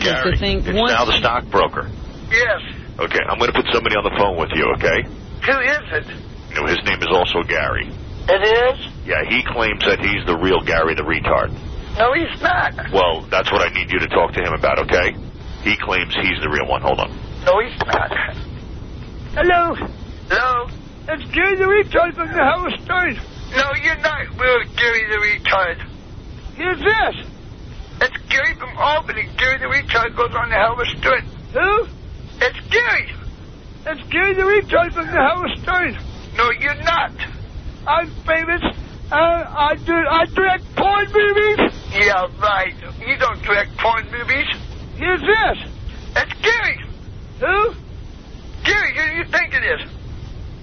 Jesus Gary, to think it's once... now the stockbroker. Yes. Okay, I'm going to put somebody on the phone with you, okay? Who is it? You know, his name is also Gary. It is? Yeah, he claims that he's the real Gary the retard. No, he's not. Well, that's what I need you to talk to him about, okay? He claims he's the real one. Hold on. No, he's not. Hello. Hello? It's Gary the retard from the Howard Stern. No, you're not real Gary the retard. Here's this. It's Gary from Albany. Gary the retard goes on the Howard Stern. Who? It's Gary. It's Gary the retard from the Howard Stern. No, you're not. I'm famous. Uh, I do. I direct porn movies. Yeah, right. You don't direct porn movies. Here's this. It's Gary. Who? Gary, who do you think it is?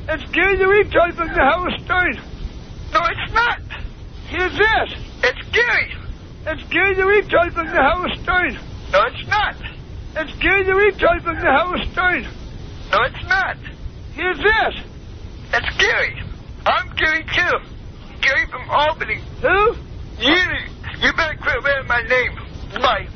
It's Gary the retard from the Howard Stern. No, it's not. Here's this. It's Gary. It's Gary the retard from the Howard Stern. No, it's not. It's Gary the retard from the Howard Stern. No, it's not. Here's this. It's Gary. I'm Gary, too. Gary from Albany. Who? You, you better quit wearing my name. Bye.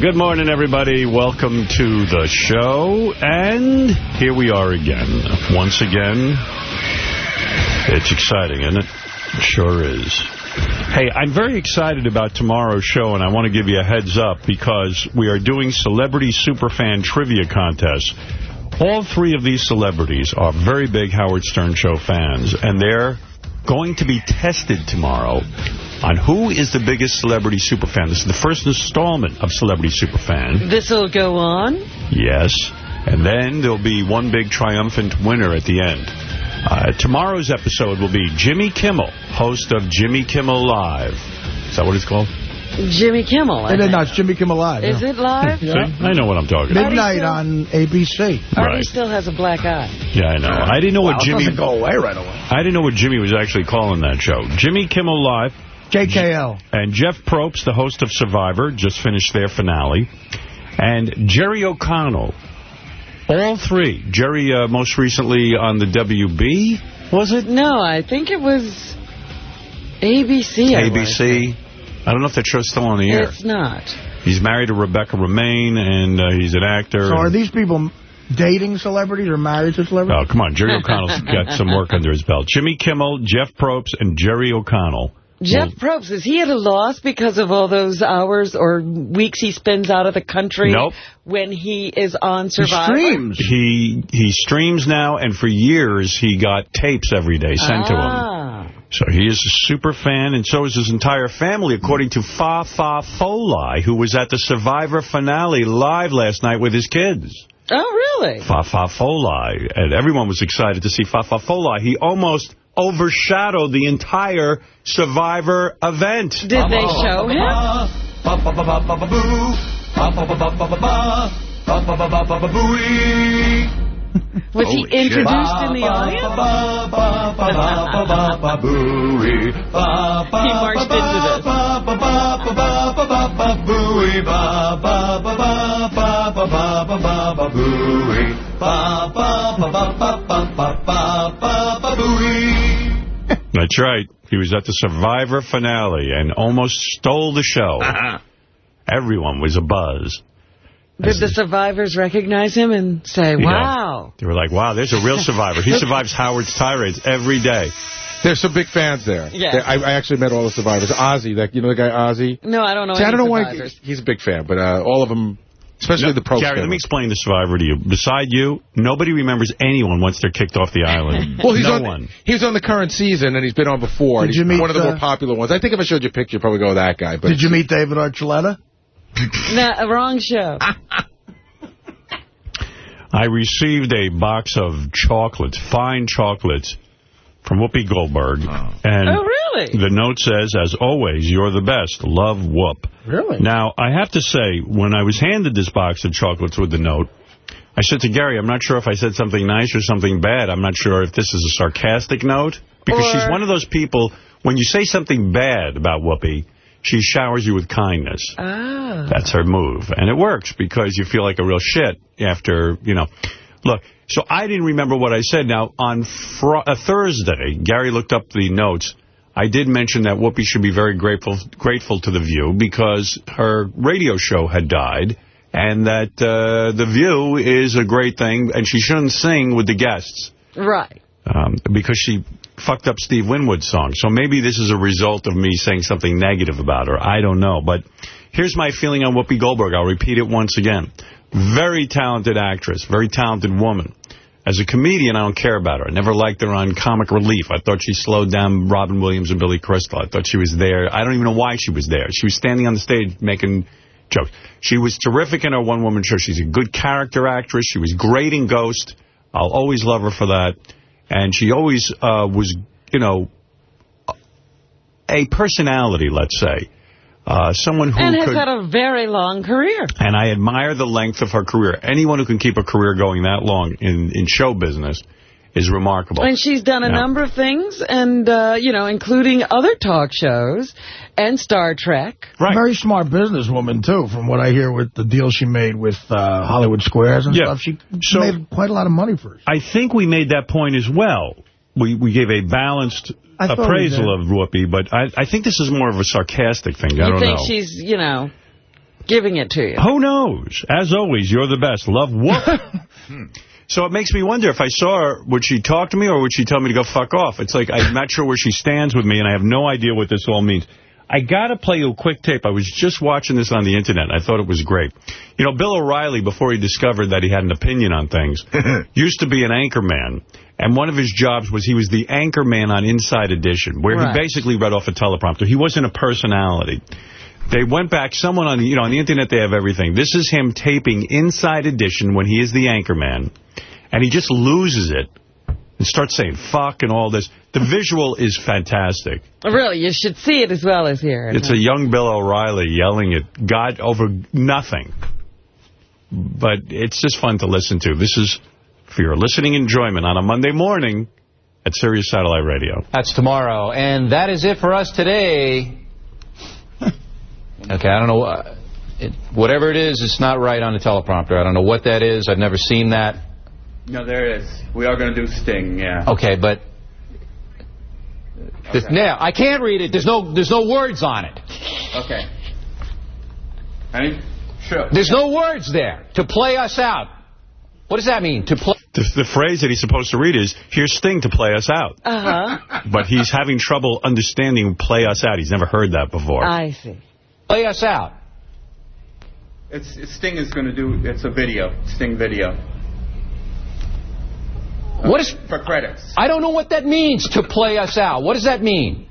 Good morning, everybody. Welcome to the show. And here we are again. Once again, it's exciting, isn't it? It sure is. Hey, I'm very excited about tomorrow's show, and I want to give you a heads up because we are doing Celebrity Superfan Trivia Contest. All three of these celebrities are very big Howard Stern Show fans, and they're going to be tested tomorrow on who is the biggest celebrity superfan. This is the first installment of Celebrity Superfan. This will go on? Yes. And then there'll be one big triumphant winner at the end. Uh, tomorrow's episode will be Jimmy Kimmel, host of Jimmy Kimmel Live. Is that what it's called? Jimmy Kimmel. I It is think. not. It's Jimmy Kimmel Live. Is yeah. it live? See? I know what I'm talking about. Midnight still- on ABC. Artie Right. still has a black eye. Yeah, I know. I didn't know Wow, what Jimmy... doesn't go away right away. I didn't know what Jimmy was actually calling that show. Jimmy Kimmel Live. JKL. And Jeff Probst, the host of Survivor, just finished their finale. And Jerry O'Connell. All three. Jerry, uh, most recently on the WB, was it? No, I think it was ABC. ABC. I don't know if that show's still on the air. It's not. He's married to Rebecca Romijn, and uh, he's an actor. So are these people dating celebrities or married to celebrities? Oh, come on. Jerry O'Connell's got some work under his belt. Jimmy Kimmel, Jeff Probst, and Jerry O'Connell. Jeff Probst, is he at a loss because of all those hours or weeks he spends out of the country Nope. when he is on He Survivor? streams. He he streams now, and for years he got tapes every day sent to him. Ah. So he is a super fan, and so is his entire family, according to Fa Fa Folai, who was at the Survivor finale live last night with his kids. Oh, really? Fa Fa Folai. And everyone was excited to see Fa Fa Folai. He almost overshadowed the entire Survivor event. Did they uh-huh. show him? Uh-huh. Was he introduced in the audience? He marched into this. That's right. He was at the Survivor finale and almost stole the show. Everyone was a buzz. Did the survivors recognize him and say, You know, wow? They were like, wow, there's a real survivor. He survives Howard's tirades every day. There's some big fans there. Yeah. I, I actually met all the survivors. Ozzy, that you know the guy Ozzy? No, I don't know See, I don't know why survivors. he's a big fan, but uh, all of them, especially the pro Gary, let me explain the Survivor to you. Beside you, nobody remembers anyone once they're kicked off the island. Well, he's no on, one. He was on the current season, and he's been on before. Did and you meet, one of the uh, more popular ones. I think if I showed you a picture, you'd probably go with that guy. But Did you meet David Archuleta? No, wrong show. I received a box of chocolates, fine chocolates, from Whoopi Goldberg. And Oh, really? the note says, as always, you're the best. Love, Whoop. Really? Now, I have to say, when I was handed this box of chocolates with the note, I said to Gary, I'm not sure if I said something nice or something bad. I'm not sure if this is a sarcastic note. Because Or- she's one of those people, when you say something bad about Whoopi, she showers you with kindness. Ah. That's her move. And it works because you feel like a real shit after, you know. Look, so I didn't remember what I said. Now, on fr uh, Thursday, Gary looked up the notes. I did mention that Whoopi should be very grateful grateful to The View because her radio show had died and that uh, The View is a great thing and she shouldn't sing with the guests Right. um, because she fucked up Steve Winwood's song. So maybe this is a result of me saying something negative about her. I don't know. But here's my feeling on Whoopi Goldberg. I'll repeat it once again. Very talented actress, very talented woman. As a comedian, I don't care about her. I never liked her on Comic Relief. I thought she slowed down Robin Williams and Billy Crystal. I thought she was there. I don't even know why she was there. She was standing on the stage making jokes. She was terrific in her one-woman show. She's a good character actress. She was great in Ghost. I'll always love her for that. And she always uh, was, you know, a personality, let's say. Uh, someone who And has could... had a very long career. And I admire the length of her career. Anyone who can keep a career going that long in, in show business is remarkable. And she's done a Yeah. number of things, and, uh, you know, including other talk shows and Star Trek. Right. Very smart businesswoman, too, from what I hear with the deal she made with uh, Hollywood Squares and Yeah. stuff. She So- made quite a lot of money for herself. I think we made that point as well. We we gave a balanced I thought we appraisal of Whoopi, but I, I think this is more of a sarcastic thing. I you don't think know. she's, you know, giving it to you. Who knows? As always, you're the best. Love whoop. Hmm. so it makes me wonder if I saw her, would she talk to me or would she tell me to go fuck off? It's like I'm not sure where she stands with me and I have no idea what this all means. I got to play you a quick tape. I was just watching this on the Internet. I thought it was great. You know, Bill O'Reilly, before he discovered that he had an opinion on things, used to be an anchor man. And one of his jobs was he was the anchor man on Inside Edition, where Right. he basically read off a teleprompter. He wasn't a personality. They went back, someone on the, you know, on the Internet, they have everything. This is him taping Inside Edition when he is the anchor man. And he just loses it and starts saying fuck and all this. The visual is fantastic. Really, you should see it as well as hear it. It's a young Bill O'Reilly yelling at God over nothing. But it's just fun to listen to. This is for your listening enjoyment on a Monday morning at Sirius Satellite Radio. That's tomorrow. And that is it for us today. Okay, I don't know. Uh, it, whatever it is, it's not right on the teleprompter. I don't know what that is. I've never seen that. No, there it is. We are going to do Sting, yeah. Okay, but... This, now, I can't read it. There's no, there's no words on it. Okay. Ready? Sure. There's no words there to play us out. What does that mean? To play... The, the phrase that he's supposed to read is, here's Sting to play us out. Uh-huh. But he's having trouble understanding play us out. He's never heard that before. I see. Play us out. It's, it's Sting is going to do, it's a video, Sting video. What is... For credits. I don't know what that means, to play us out. What does that mean?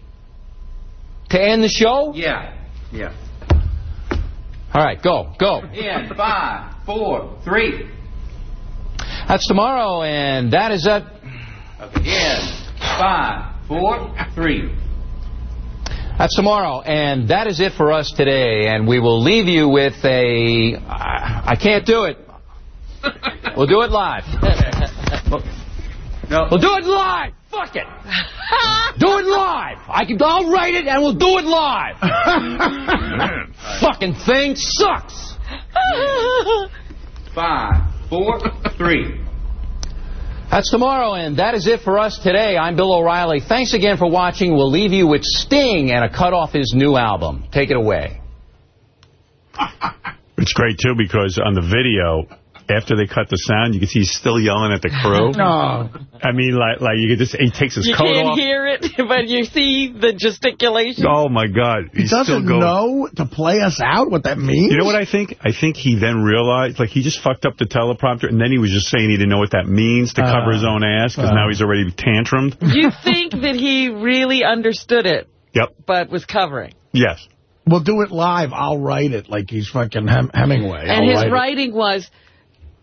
To end the show? Yeah, yeah. All right, go, go. In five, four, three. That's tomorrow, and that is it. Okay, in five, four, three. That's tomorrow, and that is it for us today. And we will leave you with a... I I can't do it. We'll do it live. No. We'll do it live. Fuck it. Do it live. I can. I'll write it, and we'll do it live. Fucking thing sucks. Five, four, three. That's tomorrow, and that is it for us today. I'm Bill O'Reilly. Thanks again for watching. We'll leave you with Sting and a cut off his new album. Take it away. It's great, too, because on the video, after they cut the sound, you can see he's still yelling at the crew. No. I mean, like, like you could just, he takes his You coat can't hear it, but you see the gesticulation. Oh, my God. He He's doesn't going. know to play us out what that means? You know what I think? I think he then realized, like, he just fucked up the teleprompter, and then he was just saying he didn't know what that means to cover his own ass, because uh. now he's already tantrumed. You think that he really understood it, Yep. but was covering. Yes. We'll do it live. I'll write it like he's fucking Hem Hemingway. And I'll his write it. writing was,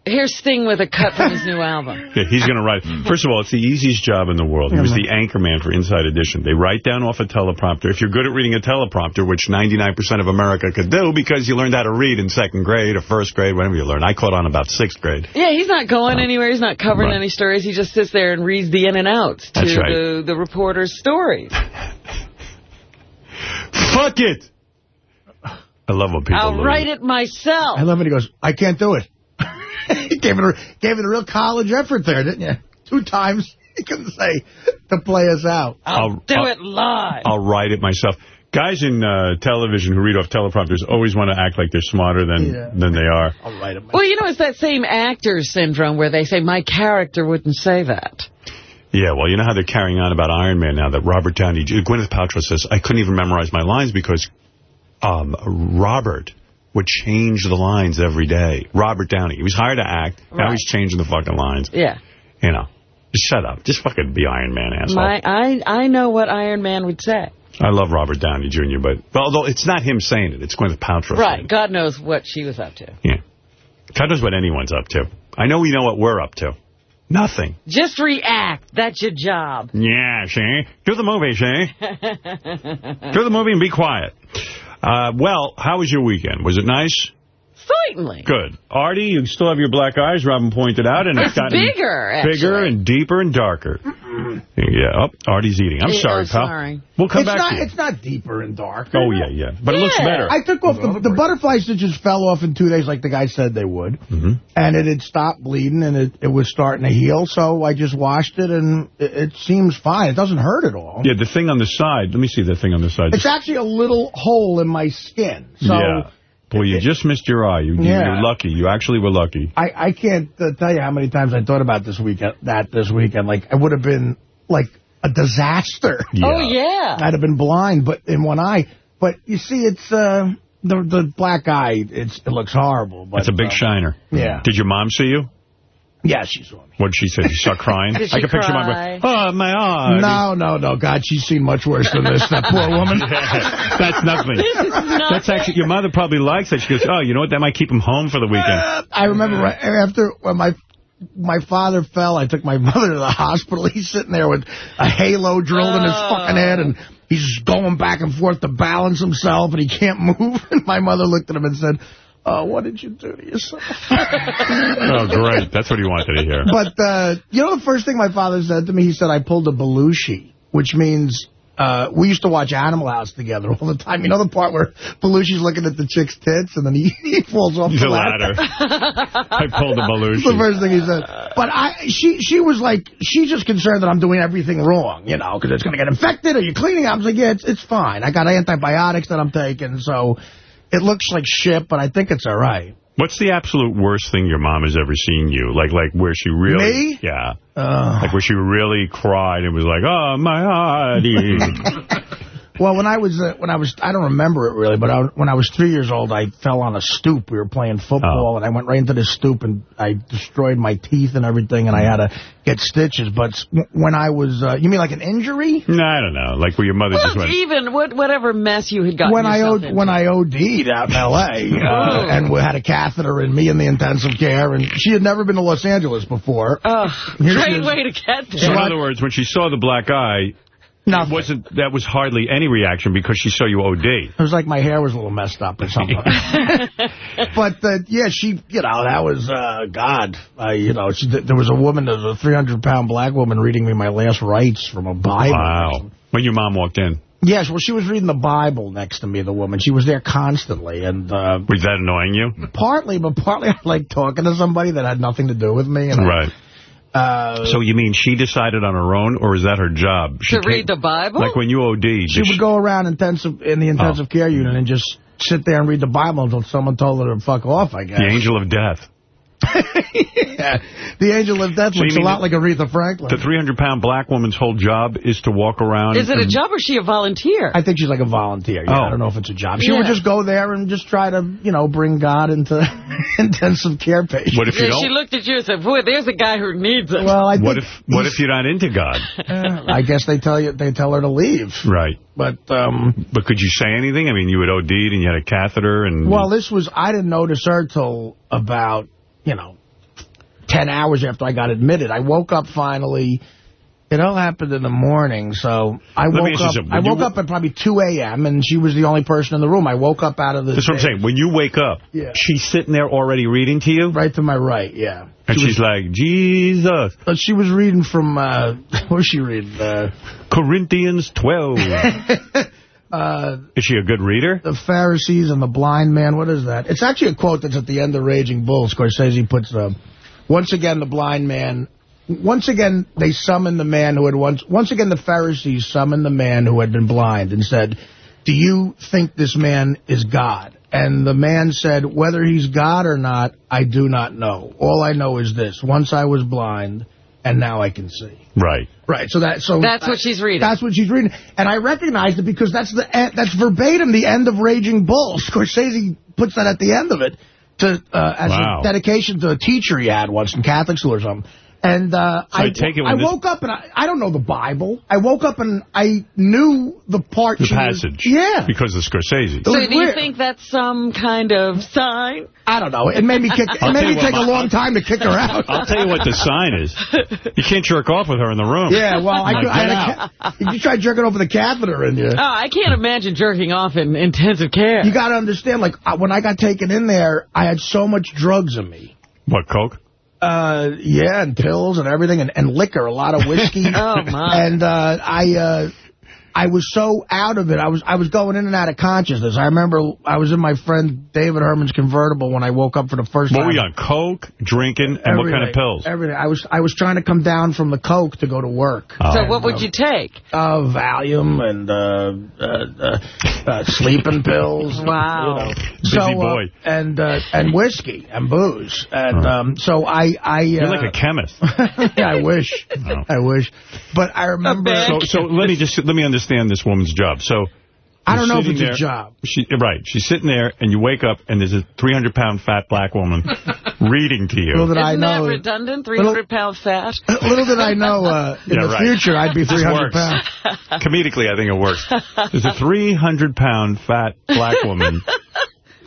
here's Sting with a cut from his new album. Yeah, he's going to write. Mm. First of all, it's the easiest job in the world. He was the anchor man for Inside Edition. They write down off a teleprompter. If you're good at reading a teleprompter, which 99% of America could do because you learned how to read in second grade or first grade, whenever you learn. I caught on about sixth grade. Yeah, he's not going anywhere. He's not covering Right. any stories. He just sits there and reads the in and outs to right. the, the reporter's stories. Fuck it! I love when people I'll write it myself. I love it. He goes, I can't do it. He gave it, a, gave it a real college effort there, didn't you? Two times he couldn't say to play us out. I'll, do I'll- it live. I'll write it myself. Guys in uh, television who read off teleprompters always want to act like they're smarter than, Yeah. than they are. I'll write it. well, you know, it's that same actor syndrome where they say, my character wouldn't say that. Yeah, well, you know how they're carrying on about Iron Man now that Robert Downey, Gwyneth Paltrow says, I couldn't even memorize my lines because um, Robert would change the lines every day. Robert Downey. He was hired to act. Now Right. he's changing the fucking lines. Yeah. You know. Just shut up. Just fucking be Iron Man, asshole. My, I, I know what Iron Man would say. I love Robert Downey Jr., but well, although it's not him saying it, it's Gwyneth Paltrow Right. God knows what she was up to. Yeah. God knows what anyone's up to. I know we know what we're up to. Nothing. Just react. That's your job. Yeah, see? Do the movie, see? Do the movie and be quiet. Uh, well, how was your weekend? Was it nice? Certainly. Good. Artie, you still have your black eyes, Robin pointed out. and It's, It's gotten bigger, actually. Bigger and deeper and darker. Yeah. Oh, Artie's eating. I'm Yeah, sorry, pal. sorry. We'll come it's back not, to you. It's not deeper and darker. Oh, yeah, yeah. But it looks better. I took off the, the butterfly stitches fell off in two days like the guy said they would. Mhm. And it had stopped bleeding and it, it was starting to heal. So I just washed it and it, it seems fine. It doesn't hurt at all. Yeah, the thing on the side. Let me see the thing on the side. It's actually a little hole in my skin. So Yeah. Boy, you just missed your eye. You, Yeah. You're lucky. You actually were lucky. I, I can't uh, tell you how many times I thought about this weekend, that this weekend. Like, I would have been, like, a disaster. Oh, yeah. I'd have been blind, but in one eye. But you see, it's uh, the the black eye. It's it looks horrible. But, It's a big uh, shiner. Yeah. Did your mom see you? Yeah, she saw me. What did she say? She start crying? Did I can picture my cry? mom. Oh, my eye. No, no, no. God, she's seen much worse than this. That poor woman. That's nothing. This is not That's actually, your mother probably likes that. She goes, oh, you know what? That might keep him home for the weekend. I remember right after when my my father fell, I took my mother to the hospital. He's sitting there with a halo drilled in his Oh. fucking head, and he's going back and forth to balance himself, and he can't move. And my mother looked at him and said, oh, what did you do to yourself? Oh, great. That's what he wanted to hear. But, uh, you know the first thing my father said to me? He said, I pulled a Belushi, which means... Uh, we used to watch Animal House together all the time. You know the part where Belushi's looking at the chick's tits and then he, he falls off the, The ladder? ladder. I pulled the That's the first thing he said. But I, she, she was like, she's just concerned that I'm doing everything wrong, you know, because it's going to get infected. Are you cleaning? I was like, yeah, it's, it's fine. I got antibiotics that I'm taking, so it looks like shit, but I think it's all right. What's the absolute worst thing your mom has ever seen you? Like, like where she really... Me? Yeah. Uh, Like where she really cried and was like, oh, my eye. well, when I was, uh, when I was, I don't remember it really, but I, when I was three years old, I fell on a stoop. We were playing football, Oh. and I went right into the stoop, and I destroyed my teeth and everything, and I had to get stitches. But when I was, uh, you mean like an injury? no, I don't know. Like where your mother just went... even what, whatever mess you had gotten when I yourself od into. when I OD'd out in L.A. Uh, and we had a catheter in me in the intensive care, and she had never been to Los Angeles before. Oh, great way to get there. So there. in other words, when she saw the black eye, Nothing. wasn't that was hardly any reaction because she saw you OD. It was like my hair was a little messed up or something. but, uh, yeah, she, you know, that was, uh, God. I, you know, she, there was a woman, there was a 300-pound black woman reading me my last rites from a Bible. Wow. When your mom walked in, Yes, well, she was reading the Bible next to me, the woman. She was there constantly, and uh, was that annoying you? partly, but partly I like talking to somebody that had nothing to do with me. And I- Right. Uh, So you mean she decided on her own, or is that her job? She To read the Bible? Like when you OD, She would go around intensive in the intensive care unit and just sit there and read the Bible until someone told her to fuck off, I guess. the angel of death. Yeah. The angel of death So looks a lot the- like Aretha Franklin. The 300-pound black woman's whole job is to walk around. Is it a job or is she a volunteer? I think she's like a volunteer. Yeah, Oh. I don't know if it's a job. She Yeah. would just go there and just try to, you know, bring God into intensive care patients. What if you Yeah, she don't? looked at you and said, boy, there's a guy who needs it. well, I think What if what if you're not into God? Uh, I guess they tell you they tell her to leave. Right. But um But could you say anything? I mean, you had OD'd and you had a catheter and... well, this was I didn't notice her till about, you know, 10 hours after I got admitted. I woke up finally. It all happened in the morning, so I me woke up. I woke up at probably 2 a.m. and she was the only person in the room. I woke up out of the That's what I'm saying. When you wake up, Yeah. she's sitting there already reading to you? right to my right. Yeah, And She she's like, Jesus, But she was reading from, uh, what was she reading? Uh, Corinthians 12. uh, Is she a good reader? the Pharisees and the blind man. What is that? It's actually a quote that's at the end of Raging Bull. Scorsese puts, uh, once again, the blind man, once again, they summoned the man who had once, once again, the Pharisees summoned the man who had been blind and said, do you think this man is God? And the man said, whether he's God or not, I do not know. All I know is this. Once I was blind, and now I can see. Right. Right. So that so That's what she's reading. That's what she's reading, and I recognized it because that's the e- that's verbatim the end of Raging Bull. Scorsese puts that at the end of it to uh, as Wow. a dedication to a teacher he had once in Catholic school or something. And uh, So I take it I woke up and I, I don't know the Bible. I woke up and I knew the part. The she was- passage. yeah. Because of Scorsese. so was do you weird. think that's some kind of sign? I don't know. It made me kick. It made me you what, take a long time to kick her out. I'll tell you what the sign is. You can't jerk off with her in the room. Yeah, well, I, Like, could, I get had a, you try jerking over the catheter in you. Oh, I can't imagine jerking off in intensive care. You got to understand, like, uh, when I got taken in there, I had so much drugs in me. What, Coke? Uh, yeah, and pills and everything, and, and liquor, a lot of whiskey. Oh, my. And uh, I, uh, I was so out of it. I was I was going in and out of consciousness. I remember I was in my friend David Herman's convertible when I woke up for the first What time. were you on, coke, drinking, and what kind of pills? Everything. I was I was trying to come down from the coke to go to work. Oh. So what would you take? Uh, Valium and uh, uh, uh, uh, sleeping pills. Wow. You know. Busy so, uh, boy. and uh, and whiskey and booze. And um, so I I uh, You're like a chemist. yeah, I wish. No. I wish. But I remember. So, so let me just let me understand this woman's job. So I don't know if it's there- a job. She, right. She's sitting there, and you wake up, and there's a 300-pound fat black woman reading to you. Little did I Isn't that know. redundant? 300 pound fat? Little did I know. Uh, in Yeah, the right. future, I'd be 300 pounds. Comedically, I think it works. There's a 300-pound fat black woman.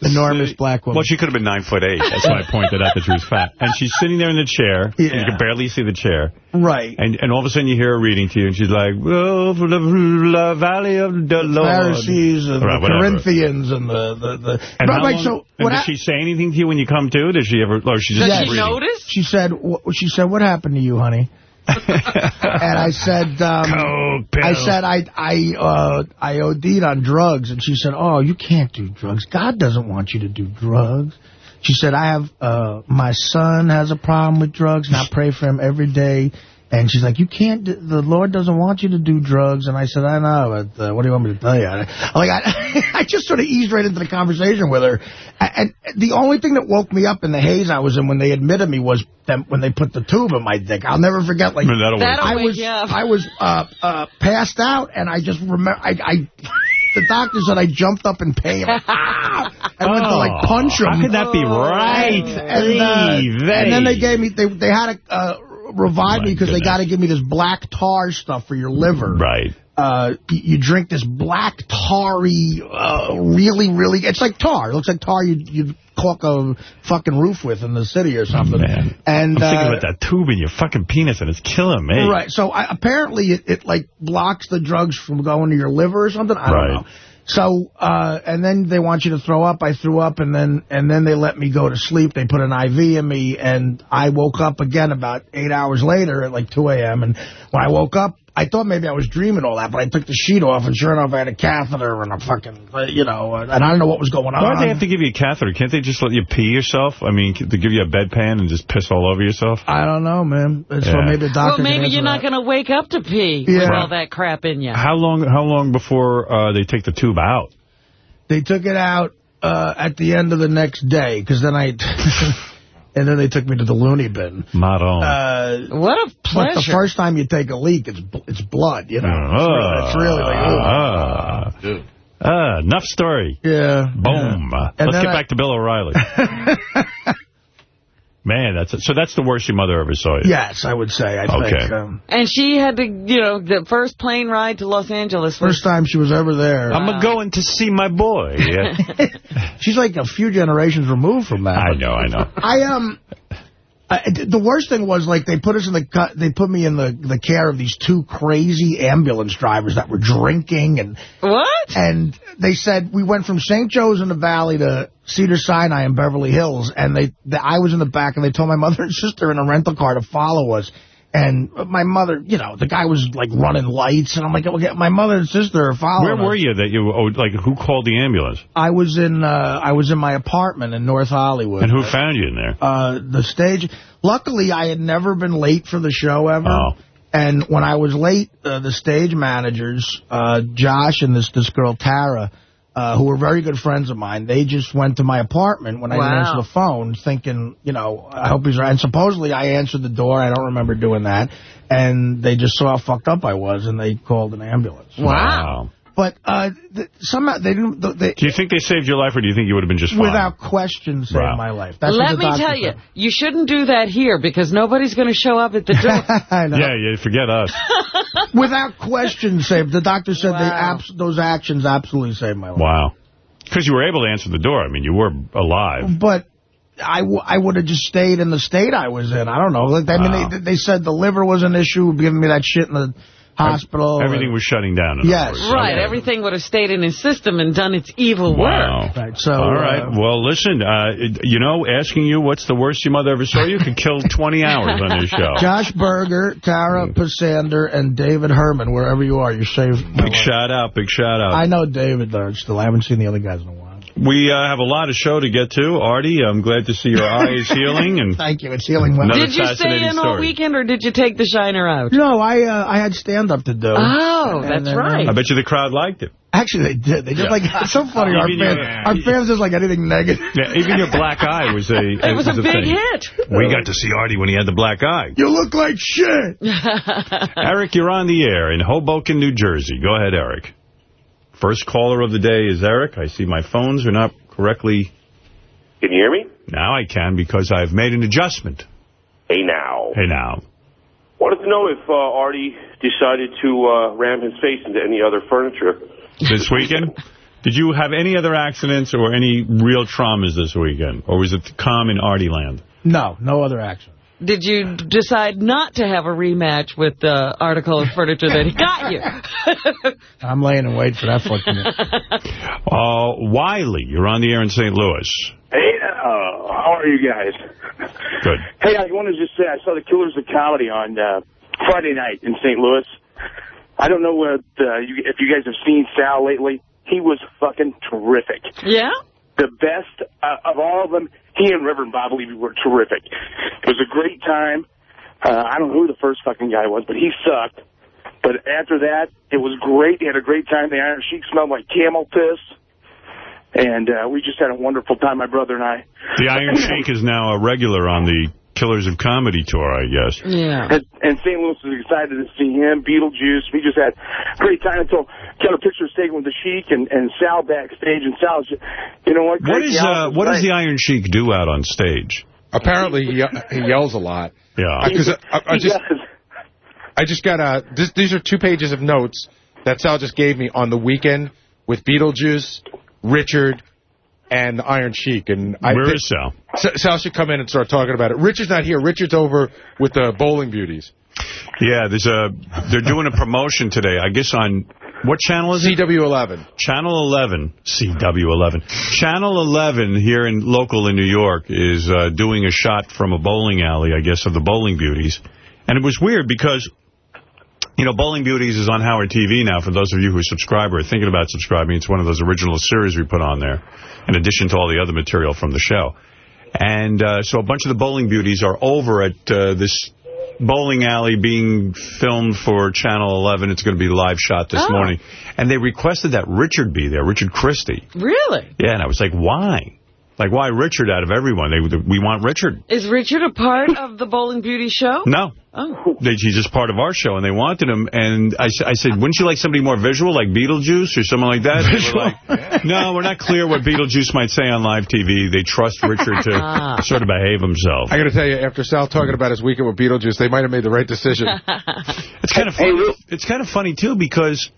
Enormous black woman. Well, she could have been nine foot eight. That's why I pointed out that she was fat. And she's sitting there in the chair. And you can barely see the chair. Right. And and all of a sudden you hear her reading to you, and she's like, "Oh, for the, the valley of the Lord." Pharisees and Right, the. Corinthians and the... the, the And, But, how like, long- so and what does she say anything to you when you come to? Does she ever, or she just Does she reading? notice? She said, she said, what happened to you, honey? And I said, um, Coke, I said, I, I, uh, I OD'd on drugs. And she said, oh, you can't do drugs. God doesn't want you to do drugs. She said, I have, uh, my son has a problem with drugs and I pray for him every day. And she's like, you can't, do, the Lord doesn't want you to do drugs. And I said, I know, but uh, what do you want me to tell you? I, like, I, I just sort of eased right into the conversation with her. And the only thing that woke me up in the haze I was in when they admitted me was them, when they put the tube in my dick. I'll never forget, like, That'll. That'll I wake was you up. I was uh, uh, passed out, and I just remember I, I the doctor said I jumped up in pain. Like, ah! I went to like punch him. How could that be right? And, uh, and then they gave me they they had a uh, revive me because they got to give me this black tar stuff for your liver. Right. Uh, you, drink this black tarry, uh, really, really. It's like tar. It looks like tar you you caulk a fucking roof with in the city or something. Man. And I'm thinking uh, about that tube in your fucking penis, and it's killing me. Right. So I, apparently it, it like blocks the drugs from going to your liver or something. I Right. don't know. So uh, and then they want you to throw up. I threw up, and then and then they let me go to sleep. They put an IV in me, and I woke up again about eight hours later at like 2 a.m. And when I woke up, I thought maybe I was dreaming all that, but I took the sheet off, and sure enough, I had a catheter and a fucking, you know, and I don't know what was going on. Why do they have to give you a catheter? Can't they just let you pee yourself? I mean, to give you a bedpan and just piss all over yourself? I don't know, man. So Yeah. maybe the Well, doctor. can maybe you're not going to wake up to pee Yeah. with all that crap in you. How long? How long before uh, they take the tube out? They took it out uh, at the end of the next day, because then I... and then they took me to the loony bin. Maron. Uh, What a but pleasure. the first time you take a leak, it's bl- it's blood, you know. Ah, it's, really, it's really like, ooh. ah, ah, enough story. yeah. Boom. And Let's then get I- back to Bill O'Reilly. Man, that's so. That's the worst your mother ever saw you. Yes, I would say. I Okay. think. Um, and she had to, you know, the first plane ride to Los Angeles. First time she was ever there. I'm a going to see my boy. Yeah. She's like a few generations removed from that. I know, I know. I um, uh, the worst thing was like they put us in the they put me in the the care of these two crazy ambulance drivers that were drinking and what? and they said we went from St. Joe's in the Valley to Cedar Sinai in Beverly Hills, and they, the, I was in the back, and they told my mother and sister in a rental car to follow us. And my mother, you know, the guy was like running lights, and I'm like, okay, my mother and sister are following. Where were us. you that you, oh, like, who called the ambulance? I was in, uh, I was in my apartment in North Hollywood. And who found you in there? Uh, the stage. Luckily, I had never been late for the show ever. Oh. And when I was late, uh, the stage managers, uh, Josh and this this girl Tara, uh, who were very good friends of mine, they just went to my apartment when I didn't answer the phone, thinking, you know, I hope he's right. And supposedly I answered the door. I don't remember doing that. And they just saw how fucked up I was, and they called an ambulance. Wow. But uh, th somehow they didn't. They, Do you think they saved your life, or do you think you would have been just fine? without question, saved Wow. my life. That's Let me tell you, said. you shouldn't do that here because nobody's going to show up at the door. I know. Yeah, yeah, forget us. Without question, saved. The doctor said Wow. abs those actions absolutely saved my life. Wow. Because you were able to answer the door. I mean, you were alive. But I, w I would have just stayed in the state I was in. I don't know. Like, I mean, Wow. they, they said the liver was an issue, giving me that shit in the hospital. Everything was shutting down. in Yes. other. Right, Okay. everything would have stayed in his system and done its evil Wow. work. Right, so, All right. uh, well, listen, uh, you know, asking you what's the worst your mother ever saw you could kill 20 hours on this show. Josh Berger, Tara Passander, and David Herman, wherever you are, you saved my Big life. shout out, big shout out. I know David there still. I haven't seen the other guys in a while. We uh, have a lot of show to get to. Artie, I'm glad to see your eye is healing. And Thank you. It's healing well. Did you stay fascinating in all weekend, or did you take the shiner out? No, I uh, I had stand-up to do. Oh, And that's then, right. I bet you the crowd liked it. Actually, they did. They just Yeah. like, it's so funny. Our fans, your- our fans just like anything negative. Yeah, even your black eye was a It was a big thing. hit. We got to see Artie when he had the black eye. You look like shit. Eric, you're on the air in Hoboken, New Jersey. Go ahead, Eric. First caller of the day is Eric. I see my phones are not correctly... Can you hear me? Now I can because I've made an adjustment. Hey now. Hey, now. Wanted to know if uh, Artie decided to uh, ram his face into any other furniture. This weekend? Did you have any other accidents or any real traumas this weekend? Or was it calm in Artie land? No, no other action. Did you decide not to have a rematch with the article of furniture that he got you? I'm laying in wait for that fucking... Uh, Wiley, you're on the air in St. Louis. Hey, uh, how are you guys? Good. Hey, I wanted to just say I saw the Killers of Comedy on uh, Friday night in St. Louis. I don't know what uh, you, if you guys have seen Sal lately. He was fucking terrific. yeah? The best uh, of all of them, he and Reverend Bob Levy were terrific. It was a great time. Uh, I don't know who the first fucking guy was, but he sucked. But after that, it was great. They had a great time. The Iron Sheik smelled like camel piss. And uh, we just had a wonderful time, my brother and I. The Iron Sheik is now a regular on the Killers of Comedy tour, I guess. Yeah. And, and St. Louis was excited to see him, Beetlejuice. We just had a great time until got a picture taken with the Sheik and, and Sal backstage. And Sal's, you know what? What Craig is Gallo uh, what does the Iron Sheik do out on stage? Apparently, he, he yells a lot. Yeah. Because I, I, I He just, does. I just got a. This, these are two pages of notes that Sal just gave me on the weekend with Beetlejuice, Richard, and the Iron Sheik. And I, Where is Sal? Sal should come in and start talking about it. Richard's not here. Richard's over with the Bowling Beauties. Yeah, there's a they're doing a promotion today. I guess on what channel is it? CW11. Channel 11, CW11. Channel 11 here in local in New York is uh, doing a shot from a bowling alley, I guess, of the Bowling Beauties. And it was weird because, you know, Bowling Beauties is on Howard TV now. For those of you who subscribe or are thinking about subscribing, it's one of those original series we put on there, in addition to all the other material from the show. And uh, so a bunch of the Bowling Beauties are over at uh, this bowling alley being filmed for Channel 11. It's going to be live shot this Oh. morning. And they requested that Richard be there, Richard Christie. Really? Yeah, and I was like, why? Like, why Richard out of everyone? They We want Richard. Is Richard a part of the Bowling Beauty show? No. Oh. They, he's just part of our show, and they wanted him. And I, I said, wouldn't you like somebody more visual, like Beetlejuice or someone like that? They were like, no, we're not clear what Beetlejuice might say on live TV. They trust Richard to Ah. sort of behave himself. I got to tell you, after Sal talking about his weekend with Beetlejuice, they might have made the right decision. It's kind of funny. It's kind of funny too because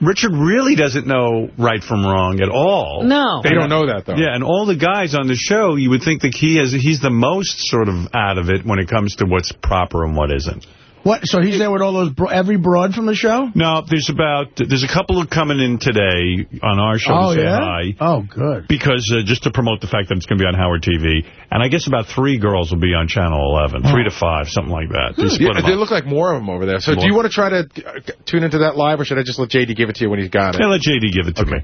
Richard really doesn't know right from wrong at all. No. They don't know that, though. Yeah, and all the guys on the show, you would think that he has he's the most sort of out of it when it comes to what's proper and what isn't. What? So he's there with all those bro every broad from the show? No, there's about there's a couple of coming in today on our show oh to say yeah. hi. Oh good. Because uh, just to promote the fact that it's going to be on Howard TV, and I guess about three girls will be on Channel 11, three to five, something like that. They split Yeah, them they look like more of them over there. So More. do you want to try to uh, tune into that live, or should I just let JD give it to you when he's got it? Yeah, let JD give it to me.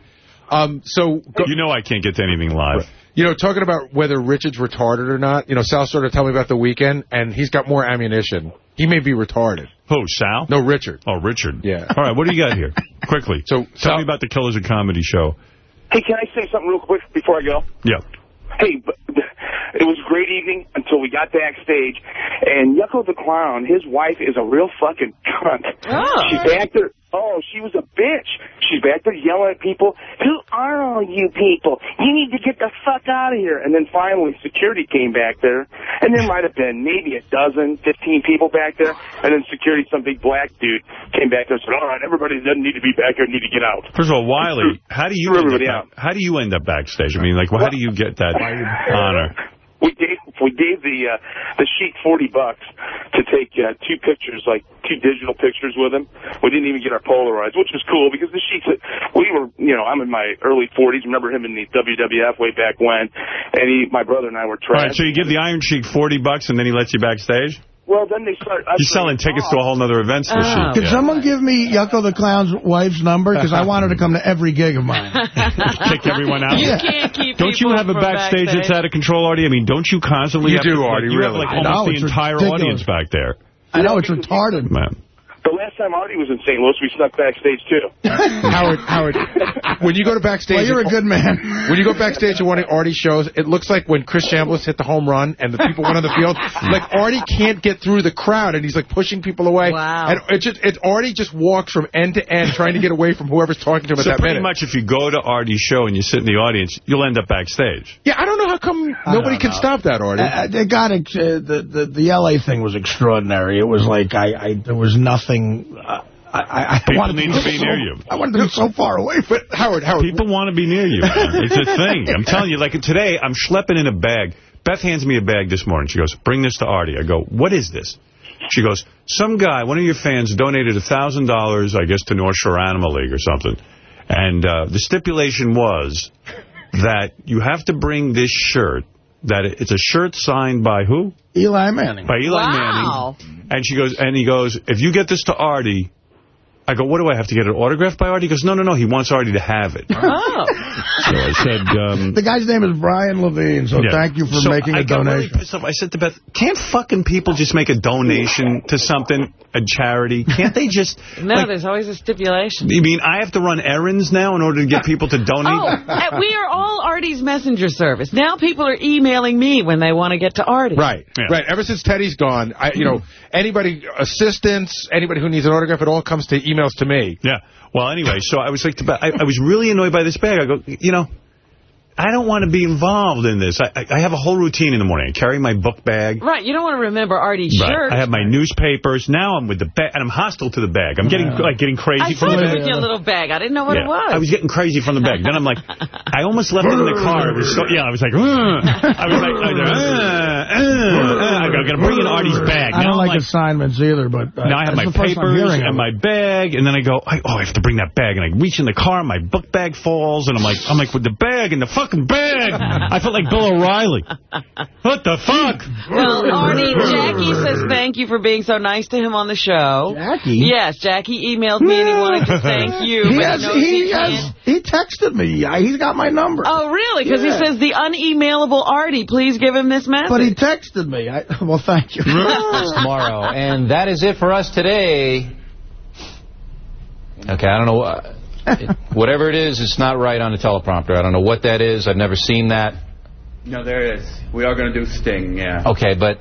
Um, so, go, You know I can't get to anything live. you know, talking about whether Richard's retarded or not, you know, Sal started telling me about the weekend, and he's got more ammunition. He may be retarded. Who, Sal? No, Richard. Oh, Richard. Yeah. All right, what do you got here? Quickly. So, Tell Sal- me about the Killers of Comedy show. Hey, can I say something real quick before I go? Yeah. Hey, but it was a great evening until we got backstage, and Yucko the Clown, his wife is a real fucking cunt. Oh. She's back there. Oh, she was a bitch. She's back there yelling at people. Who are all you people? You need to get the fuck out of here. And then finally, security came back there, and there might have been maybe a dozen, fifteen people back there. And then security, some big black dude, came back there and said, "All right, everybody doesn't need to be back here. Need to get out." First of all, Wiley, how do you end up how do you end up backstage? I mean, like, well, how do you get that honor? We gave, We gave the uh, the sheik 40 bucks to take uh, two pictures, like two digital pictures with him. We didn't even get our Polaroids, which was cool because the sheik, we were, you know, I'm in my early 40s. Remember him in the WWF way back when, and he, my brother and I were All right, so you give the Iron Sheik 40 bucks and then he lets you backstage? Well, then they start. I You're selling tickets to a whole other event to the Oh. Sheik. Could someone give me Yucko the Clown's wife's number? Because I want her to come to every gig of mine. Kick everyone out? You can't keep Don't you have a from backstage, that's out of control, Artie? I mean, don't you constantly You have do, to, Artie, you have, really. like I almost know, the entire ridiculous. audience back there. I know, it's retarded. Man. The last time Artie was in St. Louis, we snuck backstage too. Howard, Howard, when you go to backstage... Well, you're a good man. When you go backstage at one of Artie's shows, it looks like when Chris Chambliss hit the home run and the people went on the field. Like Artie can't get through the crowd and he's like pushing people away. Wow. And it just it Artie just walks from end to end trying to get away from whoever's talking to him So at that pretty much if you go to Artie's show and you sit in the audience, you'll end up backstage. Yeah, I don't know how come I nobody don't can know. stop that, Artie. Uh, they got ex- uh, the, the the L.A. thing was extraordinary. It was like I, I there was nothing. Uh, I, I, I People wanted need to, be so, near you. I wanted to be so far away. but Howard, Howard, People want to be near you. It's a thing. I'm telling you, like today, I'm schlepping in a bag. Beth hands me a bag this morning. She goes, bring this to Artie. I go, what is this? She goes, some guy, one of your fans, donated $1,000, I guess, to North Shore Animal League or something. And uh, the stipulation was that you have to bring this shirt, that it's a shirt signed by who? Eli Manning. By Eli Wow. Manning. And she goes, and he goes, if you get this to Artie, I go, what do I have to get it autographed by Artie? He goes, no, no, no, he wants Artie to have it. Oh. so. I said, um, The guy's name is Brian Levine, so yeah. thank you for So making I a got really donation. pissed off. I said to Beth, can't fucking people just make a donation to something, a charity? Can't they just... No, like, there's always a stipulation. you mean I have to run errands now in order to get people to donate? Oh, uh, we are all Artie's messenger service. Now people are emailing me when they want to get to Artie. Right, Yeah. right. Ever since Teddy's gone, I, you know, anybody, assistants, anybody who needs an autograph, it all comes to emails to me. Yeah. Well, anyway, so I was like, I, I was really annoyed by this bag. I go, you know, I don't want to be involved in this. I, I I have a whole routine in the morning. I carry my book bag. Right, you don't want to remember Artie's Right. shirt. I have my newspapers. Now I'm with the bag, and I'm hostile to the bag. I'm getting like getting crazy saw from the bag. with your little bag. I didn't know what Yeah, it was. I was getting crazy from the bag. Then I'm like, I almost left it in the car. It was so, yeah, I was like, "Ugh." I was like, I was like, "Uh, uh, uh." I'm going to bring in Artie's bag. I don't I'm like, assignments either, but uh, now I have my the first papers and my bag, and then I go, I, oh, I have to bring that bag, and I reach in the car, and my book bag falls, and I'm like, I'm like, with the bag and the fucking bag. I felt like Bill O'Reilly. What the fuck? Well, Artie, Jackie says thank you for being so nice to him on the show. Jackie? Yes, Jackie emailed me and he wanted to thank you. He, has, knows he, has, he texted me. He's got my number. Oh, really? Because Yeah. he says the unemailable Artie, please give him this message. But he texted me. I, well, thank you. Tomorrow. And that is it for us today. Okay, I don't know. It, whatever it is, it's not right on the teleprompter. I don't know what that is. I've never seen that. No, there is. We are going to do Sting, yeah. Okay, but...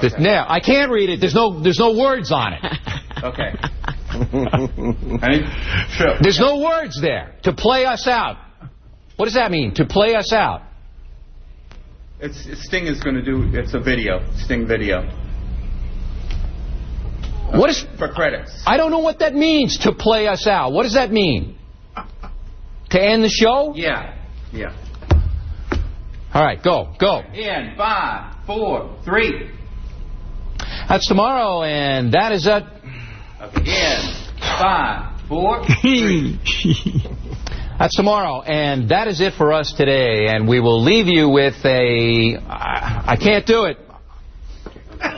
There's- Now, I can't read it. There's no there's no words on it. Okay. Ready? Sure. There's no words there. To play us out. What does that mean? To play us out. It's, Sting is going to do, it's a video, Sting video. What is... For credits. I don't know what that means, to play us out. What does that mean? To end the show? Yeah. Yeah. All right, go, go. In five, four, three. That's tomorrow, and that is it. Okay. In five, four, three. That's tomorrow, and that is it for us today. And we will leave you with a. I I can't do it.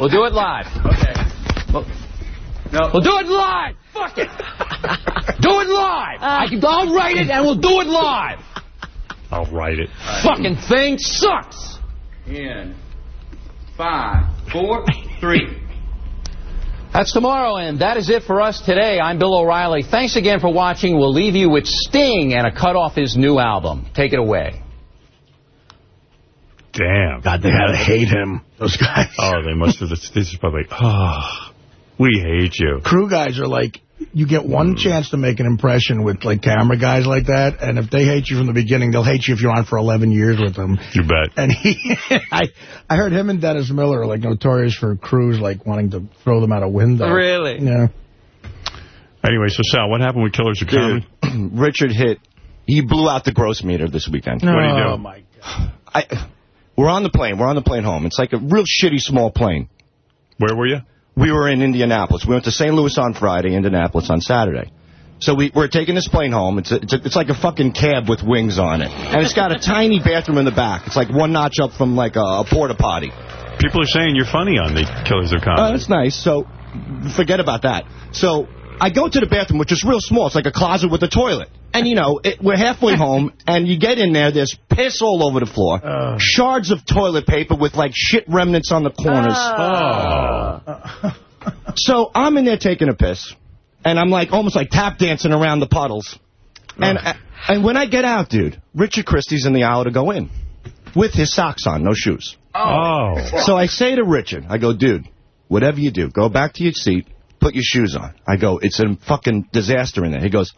We'll do it live. Okay. No. We'll do it live. Fuck it. Do it live. Uh. I can, I'll write it, and we'll do it live. I'll write it. Fucking thing sucks. In five, four, three. That's tomorrow, and that is it for us today. I'm Bill O'Reilly. Thanks again for watching. We'll leave you with Sting and a cut off his new album. Take it away. Damn. God, they had to hate him, those guys. Oh, they must have. This is probably. Oh, we hate you. Crew guys are like, you get one mm. chance to make an impression with like camera guys like that, and if they hate you from the beginning, they'll hate you if you're on for 11 years with them. You bet. And he, I, I heard him and Dennis Miller are like notorious for crews like wanting to throw them out a window. Really? Yeah. Anyway, so Sal, what happened with Killers of Comedy? Richard hit. He blew out the gross meter this weekend. What'd he do? Oh my God. I We're on the plane. We're on the plane home. It's like a real shitty small plane. Where were you? We were in Indianapolis. We went to St. Louis on Friday, Indianapolis on Saturday. So we, we're taking this plane home. It's a, it's, a, it's like a fucking cab with wings on it. And it's got a tiny bathroom in the back. It's like one notch up from like a, a porta potty. People are saying you're funny on the Killers of Oh, Comedy. that's nice. So forget about that. So I go to the bathroom, which is real small. It's like a closet with a toilet. And, you know, it, we're halfway home, and you get in there, there's piss all over the floor, uh. shards of toilet paper with, like, shit remnants on the corners. Uh. Oh. So I'm in there taking a piss, and I'm, like, almost like tap dancing around the puddles. And, and when I get out, dude, Richard Christie's in the aisle to go in with his socks on, no shoes. Oh. So I say to Richard, I go, dude, whatever you do, go back to your seat, put your shoes on. I go, it's a fucking disaster in there. He goes,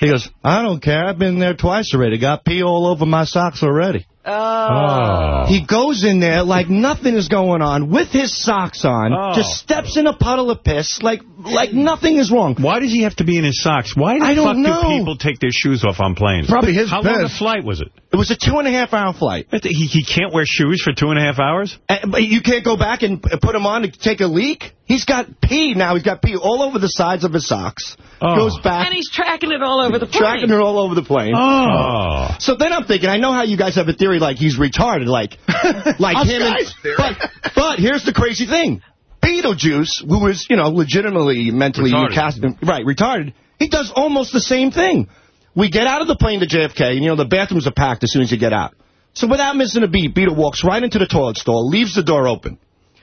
he goes, I don't care. I've been there twice already. Got pee all over my socks already. Oh. He goes in there like nothing is going on with his socks on, Oh. just steps in a puddle of piss like like nothing is wrong. Why does he have to be in his socks? Why the I fuck do people take their shoes off on planes? Probably his How long a flight was it? It was a two and a half hour flight. He, he can't wear shoes for two and a half hours? Uh, But you can't go back and put them on to take a leak? He's got pee now. He's got pee all over the sides of his socks. Oh. Goes back. And he's tracking it all over the plane. Tracking it all over the plane. Oh. So then I'm thinking, I know how you guys have a theory like he's retarded, like like Us him. And, but, but here's the crazy thing. Beetlejuice, who was, you know, legitimately mentally Retarded. right, retarded, he does almost the same thing. We get out of the plane to JFK, and, you know, the bathrooms are packed as soon as you get out. So without missing a beat, Beetle walks right into the toilet stall, leaves the door open,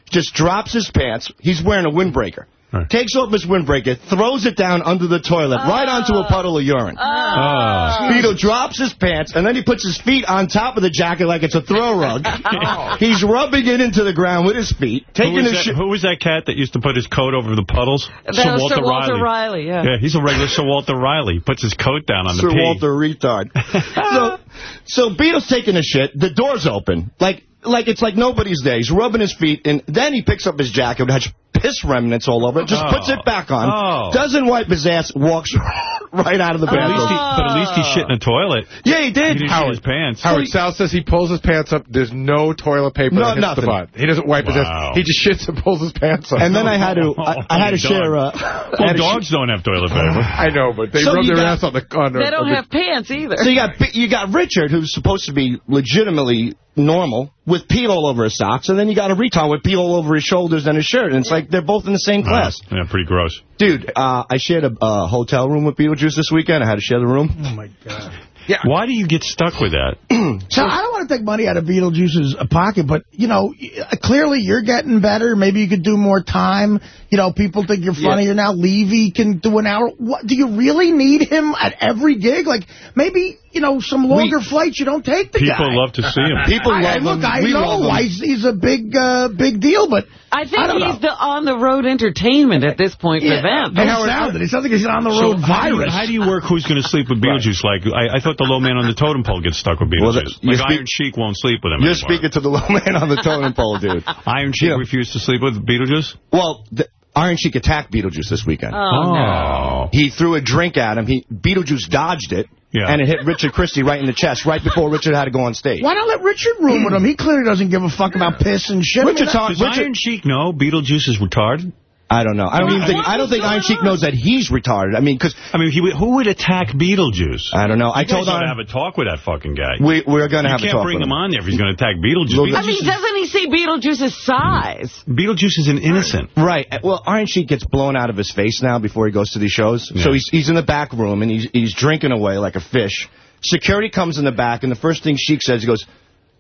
just drops his pants. He's wearing a windbreaker. Right. Takes off his windbreaker, throws it down under the toilet, right onto a oh. puddle of urine. Oh. oh. Beetle drops his pants, and then he puts his feet on top of the jacket like it's a throw rug. Oh. He's rubbing it into the ground with his feet, Who taking was, his that, shit. who was that cat that used to put his coat over the puddles? That was Sir Walter Riley, yeah. Yeah, he's a regular Sir Walter Riley. He puts his coat down on the pee. Sir pee. Walter retard. so, so Beetle's taking a shit. The door's open. Like, like it's like nobody's there. He's rubbing his feet, and then he picks up his jacket, which has piss remnants all over it, just Oh. puts it back on, Oh. doesn't wipe his ass, walks right out of the But at, least he, bathroom. but at least he shit in a toilet. Yeah, he did. He didn't his pants. Howard Sal says he pulls his pants up. There's no toilet paper No, that hits nothing. the butt. He doesn't wipe his ass. He just shits and pulls his pants up. And then I had to, I, I had to Dog. share. Uh, Well, had to dogs don't have toilet paper. I know, but they So rub their got- ass on the on the- They don't on the- have pants either. So you got you got Richard, who's supposed to be legitimately normal, with pee all over his socks, and then you got a retard with pee all over his shoulders and his shirt, and it's like they're both in the same class. Yeah, pretty gross. Dude, uh, I shared a uh, hotel room with Beetlejuice this weekend. I had to share the room. Oh, my God. Yeah. Why do you get stuck with that? So I don't want to take money out of Beetlejuice's uh, pocket, but, you know, clearly you're getting better. Maybe you could do more time. You know, people think you're funnier now. Levy can do an hour. What, do you really need him at every gig? Like, maybe, you know, some longer flights, you don't take the People guy. love to see him. People I, I- love look, him. I We know him. why he's, he's a big, uh, big deal, but I think I don't he's know. the on-the-road entertainment at this point for them. Don't sound it. It sounds like he's on the So road how do, you, virus. how do you work who's going to sleep with Beetlejuice? Like, I, I thought the low man on the totem pole gets stuck with Well, Beetlejuice. that- you like speak- Iron Sheik won't sleep with him You're anymore. speaking to the low man on the totem pole, dude. Iron Sheik Yeah. refused to sleep with Beetlejuice? Well, the, Iron Sheik attacked Beetlejuice this weekend. Oh, oh, no. He threw a drink at him. He Beetlejuice dodged it, Yeah. and it hit Richard Christie right in the chest right before Richard had to go on stage. Why not let Richard room with him? He clearly doesn't give a fuck about piss and shit. I mean, Richard's on- Does Richard- Iron Sheik know Beetlejuice is retarded? I don't know. I don't even think. I don't think going Iron Sheik knows that he's retarded. I mean, because I mean, he, who would attack Beetlejuice? I don't know. I You guys told ought to have a talk with that fucking guy. We we're going to you have a talk. can't bring with him him. on there if he's going to attack Beetlejuice. Look, I mean, doesn't he see Beetlejuice's size? Beetlejuice is an innocent. Right. Uh, well, Iron Sheik gets blown out of his face now before he goes to these shows. So he's he's in the back room and he's he's drinking away like a fish. Security comes in the back and the first thing Sheik says, he goes,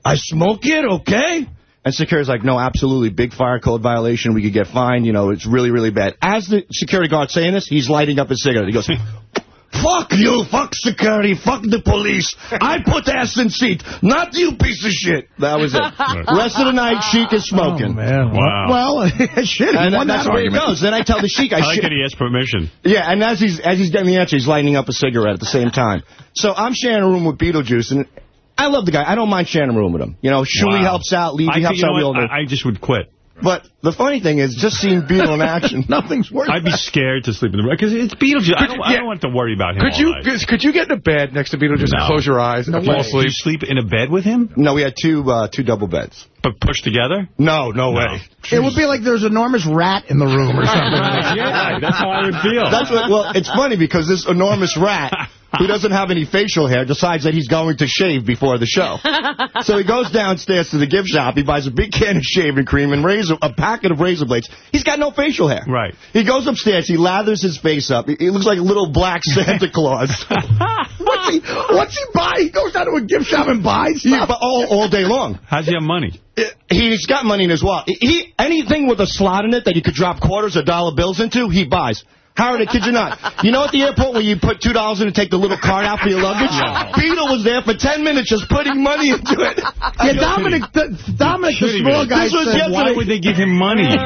"I smoke it, okay?" And security's like, "No, absolutely, big fire code violation. We could get fined. You know, it's really really bad." As the security guard's saying this, he's lighting up his cigarette. He goes. Fuck you, fuck security, fuck the police. I put ass in seat, not you piece of shit. That was it. Rest of the night, Sheik is smoking. Oh, man. Wow. Well, shit, And won that's that where it goes. Then I tell the Sheik, I, I like shit- that he asked permission. yeah, and as he's as he's getting the answer, he's lighting up a cigarette at the same time. So I'm sharing a room with Beetlejuice, and I love the guy. I don't mind sharing a room with him. You know, Shuli Wow. helps out, Levy I, helps out. We what? all do. I, I just would quit. But the funny thing is, just seeing Beetle in action, nothing's worse. I'd be scared to sleep in the room because it's Beetlejuice. I don't, I don't want to worry about him Could all you night. could you get in a bed next to Beetlejuice and close your eyes and fall Do asleep? you sleep in a bed with him? No, we had two uh, two double beds. But pushed together? No, no, way. It would be like there's an enormous rat in the room or something. yeah, that's how I would feel. That's what. Well, it's funny because this enormous rat who doesn't have any facial hair decides that he's going to shave before the show. So he goes downstairs to the gift shop. He buys a big can of shaving cream and razor, a packet of razor blades. He's got no facial hair. Right. He goes upstairs. He lathers his face up. He he looks like a little black Santa Claus. what's he? What's he buy? He goes down to a gift shop and buys Yeah, stuff. but all all day long. How's he have money? Uh, he's got money in his wallet. He anything with a slot in it that you could drop quarters or dollar bills into, he buys. Howard, I kid you not. You know at the airport where you put $2 in and take the little card out for your luggage? Beetle was there for 10 minutes just putting money into it. Yeah, Dominic, the, Dominic, the Kidding small me. guy This was said, yesterday. Why would they give him money?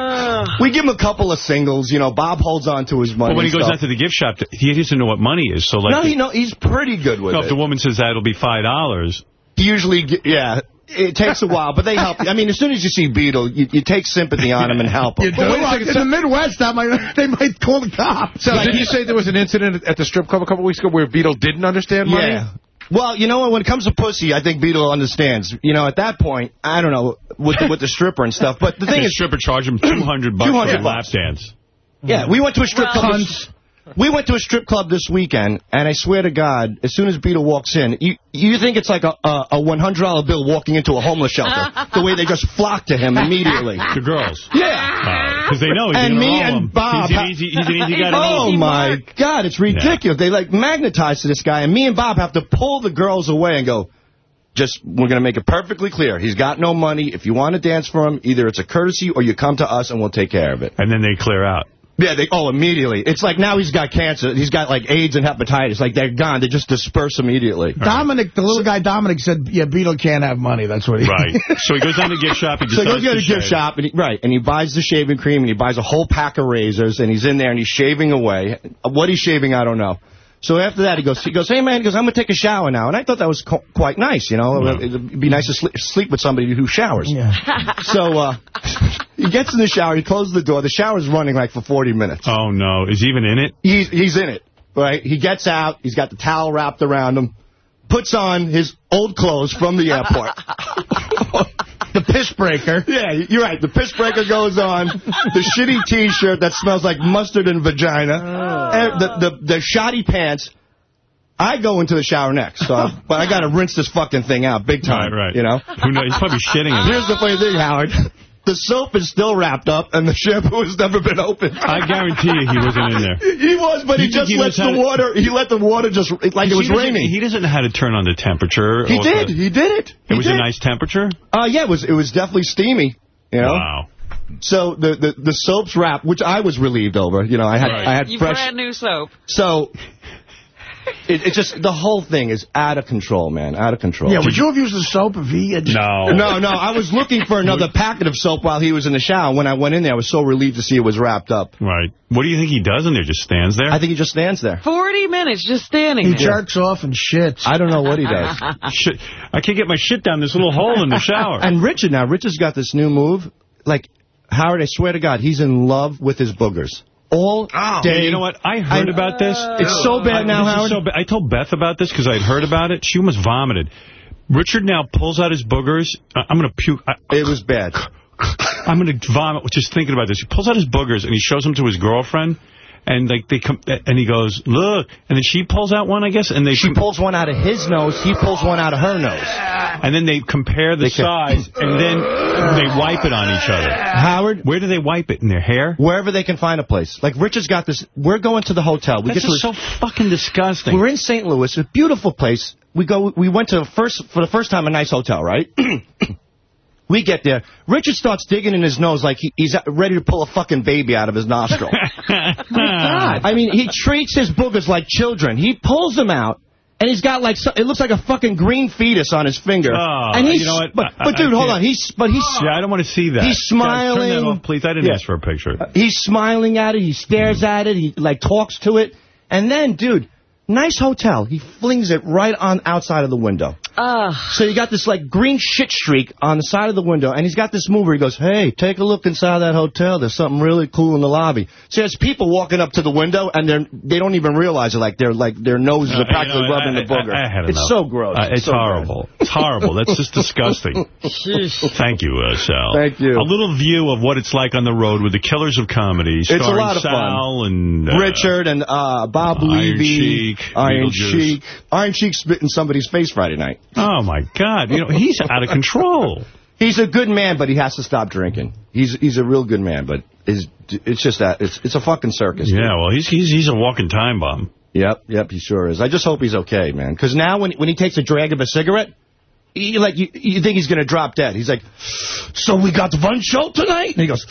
We give him a couple of singles. You know, Bob holds on to his money. But when he goes stuff. out to the gift shop, he doesn't know what money is. So like, No, he know, he's pretty good with no, if the woman says that'll be five dollars, He usually, yeah. It takes a while, but they help. You. I mean, as soon as you see Beetle, you, you take sympathy on him and help him. You do? in the Midwest, that might, they might call the cops. So did you say there was an incident at the strip club a couple weeks ago where Beetle didn't understand money? Yeah. Well, you know what? When it comes to pussy, I think Beetle understands. You know, at that point, I don't know, with the, with the stripper and stuff. But the thing the is, stripper charge him two hundred bucks for a lap dance. yeah, we went to a strip Well- club. This, we went to a strip club this weekend, and I swear to God, as soon as Beetle walks in, you you think it's like a a, a $100 bill walking into a homeless shelter. the way they just flock to him immediately. The girls. Yeah. Uh, because they know he's And me and them. Bob He's an easy, he's an easy guy to Oh, my God, it's ridiculous. They, like, magnetize to this guy, and me and Bob have to pull the girls away and go, just, we're going to make it perfectly clear. He's got no money. If you want to dance for him, either it's a courtesy or you come to us and we'll take care of it. And then they clear out. Yeah, they, oh, immediately. It's like now he's got cancer. He's got, like, AIDS and hepatitis. Like, they're gone. They just disperse immediately. Dominic, the little guy Dominic said, yeah, Beetle can't have money. That's what he... Right. So he goes down to the gift shop. He So he goes decides to the gift shop, and he, right, and he buys the shaving cream, and he buys a whole pack of razors, and he's in there, and he's shaving away. What he's shaving, I don't know. So after that, he goes, he goes, hey, man, he goes, I'm going to take a shower now. And I thought that was co quite nice, you know. It'd be nice to sleep, sleep with somebody who showers. Yeah. So uh, he gets in the shower, he closes the door. The shower's running like for 40 minutes. Oh, no. Is he even in it? He's, he's in it, right? He gets out, he's got the towel wrapped around him, puts on his old clothes from the airport. The piss breaker. Yeah, you're right. The piss breaker goes on. The shitty T-shirt that smells like mustard and vagina. Oh. And the, the the shoddy pants. I go into the shower next, so but I got to rinse this fucking thing out big time. Right, right. You know. Who knows? He's probably shitting in Here's the funny thing, Howard. The soap is still wrapped up, and the shampoo has never been opened. I guarantee you he wasn't in there. He was, but You he just he lets knows how the to- water. He let the water just like it was He raining. He doesn't know how to turn on the temperature. He did. the- He did it. It was did. a nice temperature? Uh, yeah, it was. It was definitely steamy. You know. Wow. So the, the the soap's wrapped, which I was relieved over. You know, I had Right. I had You fresh. brand new soap. So it, it just the whole thing is out of control, man, out of control. Yeah, would you have used the soap if he had... No. No, no, I was looking for another packet of soap while he was in the shower. When I went in there, I was so relieved to see it was wrapped up. Right. What do you think he does in there? Just stands there? I think he just stands there. 40 minutes just standing He there. jerks off and shits. I don't know what he does. Shit. I can't get my shit down this little hole in the shower. And Richard now, Richard's got this new move. Like, Howard, I swear to God, he's in love with his boogers. All oh, day. You know what? I heard I- about this. It's so bad I- now, Howard. So. I told Beth about this because I'd heard about it. She almost vomited. Richard now pulls out his boogers. I- I'm going to puke. I, It was bad. I'm going to vomit just thinking about this. He pulls out his boogers and he shows them to his girlfriend. And like they come, and he goes, look. And then she pulls out one, I guess. And they She pulls one out of his nose. He pulls one out of her nose. and then they compare the They size, and then they wipe it on each other. Howard, Where do they wipe it? In their hair? wherever they can find a place. Like Richard's got this. We're going to the hotel. we That's get to so fucking disgusting we're in St. Louis, a beautiful place. We go. We went to first for the first time a nice hotel, right? we get there. Richard starts digging in his nose like he, he's ready to pull a fucking baby out of his nostril. I mean, he treats his boogers like children. He pulls them out. And he's got like, it looks like a fucking green fetus on his finger. Oh, and he's, you know what? But, but I dude, hold on. He's, but he's, Yeah, I don't want to see that. He's Guys, turn that smiling. off, please. I didn't Yeah. ask for a picture. He's smiling at it. He stares mm-hmm. at it. He, like, talks to it. And then, dude, nice hotel. He flings it right on outside of the window. So you got this, like, green shit streak on the side of the window, and he's got this move where he goes, hey, take a look inside that hotel. There's something really cool in the lobby. So there's people walking up to the window, and they're, they don't even realize it. Like, they're like their noses Uh, are practically you know, rubbing I- the booger. I- I had it's enough. so gross. Uh, it's so horrible. It's horrible. That's just disgusting. Thank you, uh, Sal. Thank you. A little view of what it's like on the road with the Killers of Comedy. It's a starring lot of Sal fun. and uh, Richard and uh, Bob Iron Levy, Sheik, Iron Beetlejuice. Sheik. Iron Sheik spit in somebody's face Friday night. Oh, my God. You know, he's out of control. He's a good man, but he has to stop drinking. He's he's a real good man, but is it's just that it's it's a fucking circus. dude. Yeah, well, he's he's he's a walking time bomb. Yep, yep, he sure is. I just hope he's okay, man. Because now when when he takes a drag of a cigarette, he, like you, you think he's gonna drop dead. He's like, "So we got one show tonight?" And he goes,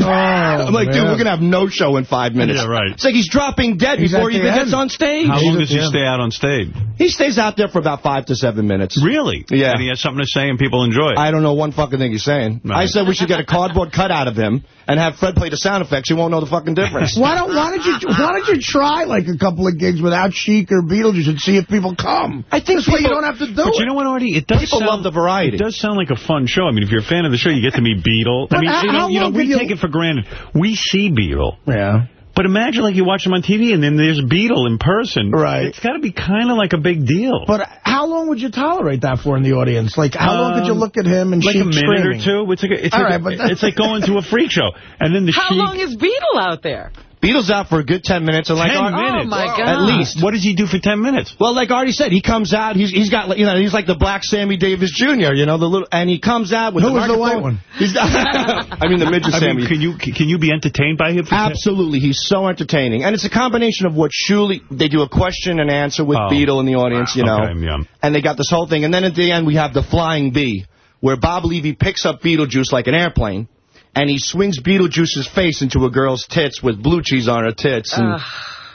"I'm oh, like, dude, we're gonna have no show in five minutes." Yeah, right. It's like he's dropping dead He's before he even end. gets on stage. How long does he Yeah. stay out on stage? He stays out there for about five to seven minutes. Really? Yeah. And he has something to say and people enjoy it. I don't know one fucking thing he's saying. Right. I said we should get a cardboard cutout of him and have Fred play the sound effects. He won't know the fucking difference. Why don't Why don't you Why don't you try like a couple of gigs without Sheik or Beetlejuice and see if people come? I think this way you don't have to do But it. you know what, Artie? It does People sound, love the variety. It does sound like a fun show. I mean, if you're a fan of the show, you get to meet Beetle. I But mean, how- you know, you know long we you- take it for granted. We see Beetle. yeah. But imagine like you watch him on TV and then there's Beetle in person. Right. It's got to be kind of like a big deal. But how long would you tolerate that for in the audience? Like, how long could you Um, look at him and like Sheik a minute screaming? or two. It's like a, it's All like, right, a- but it's like going to a freak show. And then the How Sheik. long is Beetle out there? Beetle's out for a good 10 minutes. And like, 10 Ar- minutes. Oh, my God. At least. What does he do for 10 minutes? Well, like Artie said, he comes out. He's he's got you know he's like the black Sammy Davis Jr. You know the little and he comes out with Who the was the white one? He's I mean the midget I Sammy. mean, can you can you be entertained by him? For Absolutely, he's so entertaining, and it's a combination of what Shuli. They do a question and answer with Oh. Beetle in the audience, you know, Okay, yeah. and they got this whole thing, and then at the end we have the flying bee, where Bob Levy picks up Beetlejuice like an airplane, and he swings Beetlejuice's face into a girl's tits with blue cheese on her tits, and,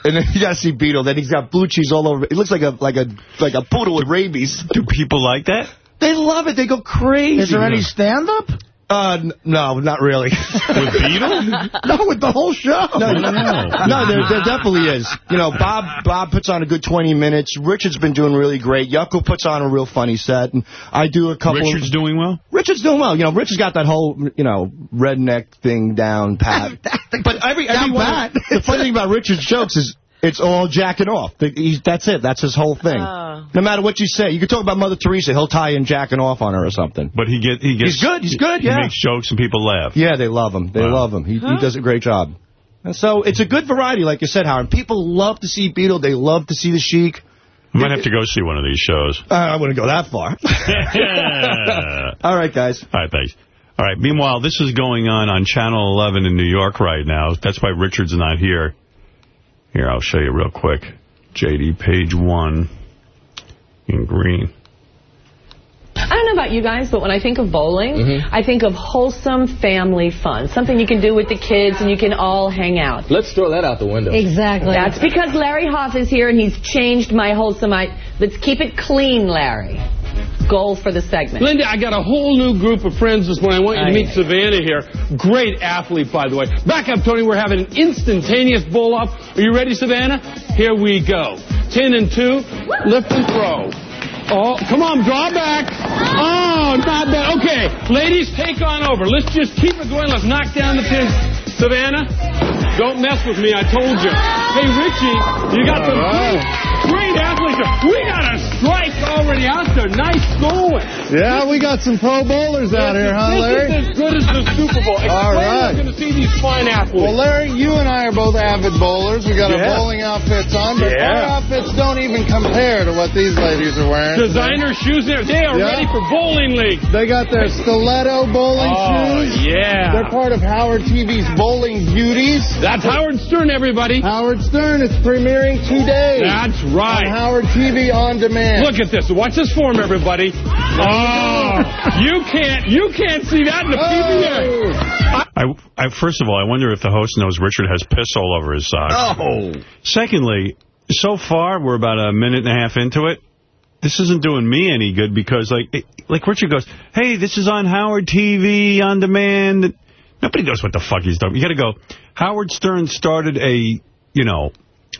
and then you gotta see Beetle. Then he's got blue cheese all over. It looks like a like a like a poodle with rabies. Do people like that? They love it. They go crazy. Is there any stand-up? Uh, no, not really. With Beetle? No, with the whole show. No, no, no, there, there definitely is. You know, Bob Bob puts on a good 20 minutes. Richard's been doing really great. Yucko puts on a real funny set. And I do a couple... Richard's doing well? Richard's doing well. You know, Richard's got that whole, you know, redneck thing down pat. but every, every one pat. of- the funny thing about Richard's jokes is it's all jacking off. That's it. That's his whole thing. Oh. No matter what you say. You can talk about Mother Teresa. He'll tie in jacking off on her or something. But he get he gets He's good, he's good, he yeah. makes jokes and people laugh. Yeah, they love him. They Wow. love him. He, he does a great job. And so it's a good variety, like you said, Howard. People love to see Beetle. They love to see the Sheik. I might have to go see one of these shows. Uh, I wouldn't go that far. All right, guys. All right, thanks. All right, meanwhile, this is going on on Channel 11 in New York right now. That's why Richard's not here. Here, I'll show you real quick. JD, page one, in green. I don't know about you guys, but when I think of bowling, mm-hmm. I think of wholesome family fun. Something you can do with the kids and you can all hang out. Let's throw that out the window. Exactly. That's because Larry Hoff is here and he's changed my wholesome... I, let's keep it clean, Larry. Goal for the segment. Linda, I got a whole new group of friends this morning. I want you to Aye. meet Savannah here. Great athlete, by the way. Back up, Tony. We're having an instantaneous bowl off. Are you ready, Savannah? Here we go. Ten and two. Lift and throw. Oh, come on, draw back. Oh, not bad. Okay, ladies, take on over. Let's just keep it going. Let's knock down the pins. Savannah, don't mess with me. I told you. Hey, Richie, you got some great, great We got a strike already out there. Nice going. Yeah, we got some pro bowlers out here, huh, Larry? This is as good as the Super Bowl. Explain All right. we're going to see these fine athletes. Well, Larry, you and I are both avid bowlers. We got our bowling outfits on, but Yeah. our outfits don't even compare to what these ladies are wearing. Designer shoes there. They are Yeah. ready for bowling league. They got their stiletto bowling Oh, shoes. yeah. They're part of Howard TV's Bowling Beauties. That's Howard Stern, everybody. Howard Stern. It's premiering today. That's right. On Howard TV On Demand. Look at this. Watch this form, everybody. Oh, you can't, you can't see that in the PBA. Oh. I, I, first of all, I wonder if the host knows Richard has piss all over his socks. Oh. Secondly, so far, we're about a minute and a half into it. This isn't doing me any good because, like, it, like Richard goes, hey, this is on Howard TV, on demand. Nobody knows what the fuck he's doing. You got to go, Howard Stern started a, you know,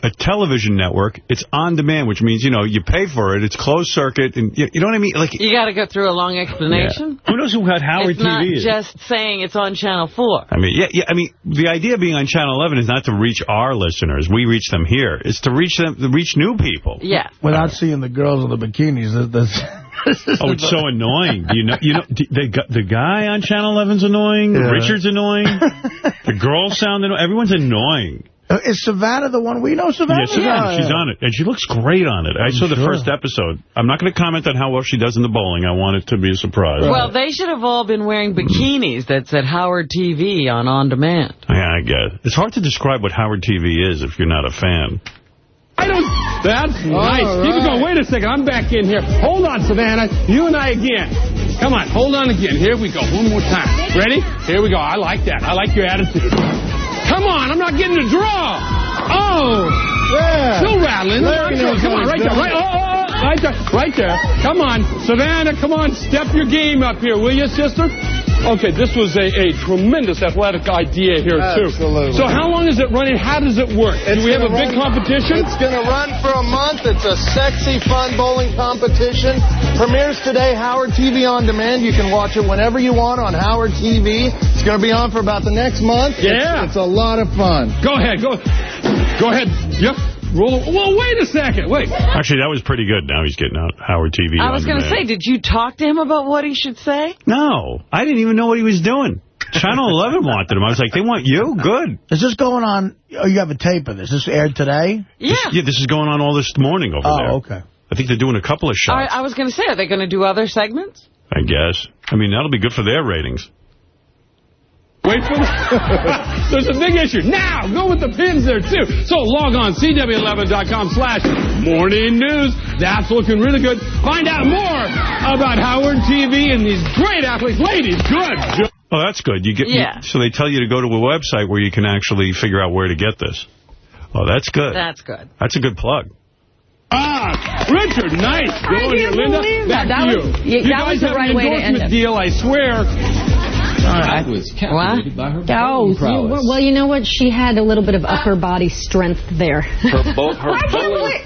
a television network, it's on demand, which means, you know, you pay for it, it's closed circuit, and you, you know what I mean? Like, You got to go through a long explanation. Who knows who had Howard it's not TV is? just saying it's on Channel 4. I mean, yeah, yeah. I mean, the idea of being on Channel 11 is not to reach our listeners. We reach them here. It's to reach them, to reach new people. Yeah. Without seeing the girls in the bikinis. That, that's, Oh, it's so annoying. You know? You know, d- the the guy on Channel 11's annoying. Yeah. Richard's annoying. the girls sound annoying. Everyone's annoying. Uh, Is Savannah the one we know? Savannah? Yeah, Savannah, she's on it, and she looks great on it. I saw the sure. first episode. I'm not going to comment on how well she does in the bowling. I want it to be a surprise. Well, they should have all been wearing bikinis that said Howard TV on On Demand. yeah, I guess. It's hard to describe what Howard TV is if you're not a fan. I don't. That's nice. Keep it going. Wait a second. I'm back in here. Hold on, Savannah. You and I again. Come on. Hold on again. Here we go. One more time. Ready? Here we go. I like that. I like your attitude. Come on. I'm not getting a draw. Oh. Yeah. Still rattling. Come on. Right there. Right. Oh, oh, oh. Right there. Right there. Come on. Savannah, come on. Step your game up here, will you, sister? Okay, this was a, a tremendous athletic idea here, too. Absolutely. So how long is it running? How does it work? Do we have a big run- competition? It's going to run for a month. It's a sexy, fun bowling competition. Premieres today, Howard TV On Demand. You can watch it whenever you want on Howard TV. It's going to be on for about the next month. It's- Yeah. It's, a lot of fun. Go ahead. Go Go ahead. Yep. Roll. Well, wait a second. Wait. Actually, that was pretty good. Now he's getting out Howard TV. I was going to say, did you talk to him about what he should say? No, I didn't even know what he was doing. Channel 11 wanted him. I was like, they want you? Good. Is this going on? Oh, you have a tape of this. This aired today? Yeah. Yeah, this is going on all this morning over Oh, there. Oh, okay. I think they're doing a couple of I, shots, I was going to say, are they going to do other segments? I guess. I mean, that'll be good for their ratings. Wait for the... There's a big issue. Now, go with the pins there, too. So log on, CW11.com slash morning news. That's looking really good. Find out more about Howard TV and these great athletes. Ladies, good. job. Oh, that's good. You get Yeah. So they tell you to go to a website where you can actually figure out where to get this. Oh, that's good. That's good. That's a good plug. Ah, Richard, nice. Go I on here, can't Linda. believe Back that. to That you. was- yeah, you that guys was the have right an way to end endorsement it. deal, I swear. I was captivated by her Oh, bowling you, well, you know what? She had a little bit of upper body strength there. Her, bo- her, bowling,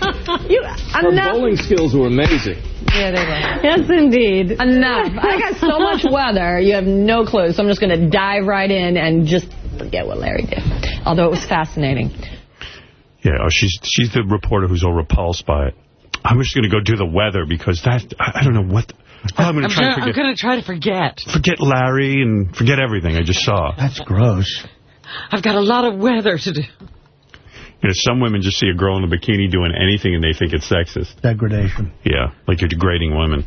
you, her bowling skills were amazing. Yeah, they were. Yes, indeed. Enough. I got so much weather, you have no clue. So I'm just going to dive right in and just forget what Larry did. Although it was fascinating. Yeah, oh, she's she's the reporter who's all repulsed by it. I'm just going to go do the weather because that, I, I don't know what. Oh, Oh, I'm going I'm to try gonna- I'm going to try to forget. forget Larry and forget everything I just saw. That's gross. I've got a lot of weather to do. You know, some women just see a girl in a bikini doing anything and they think it's sexist. Degradation. Yeah, like you're degrading women.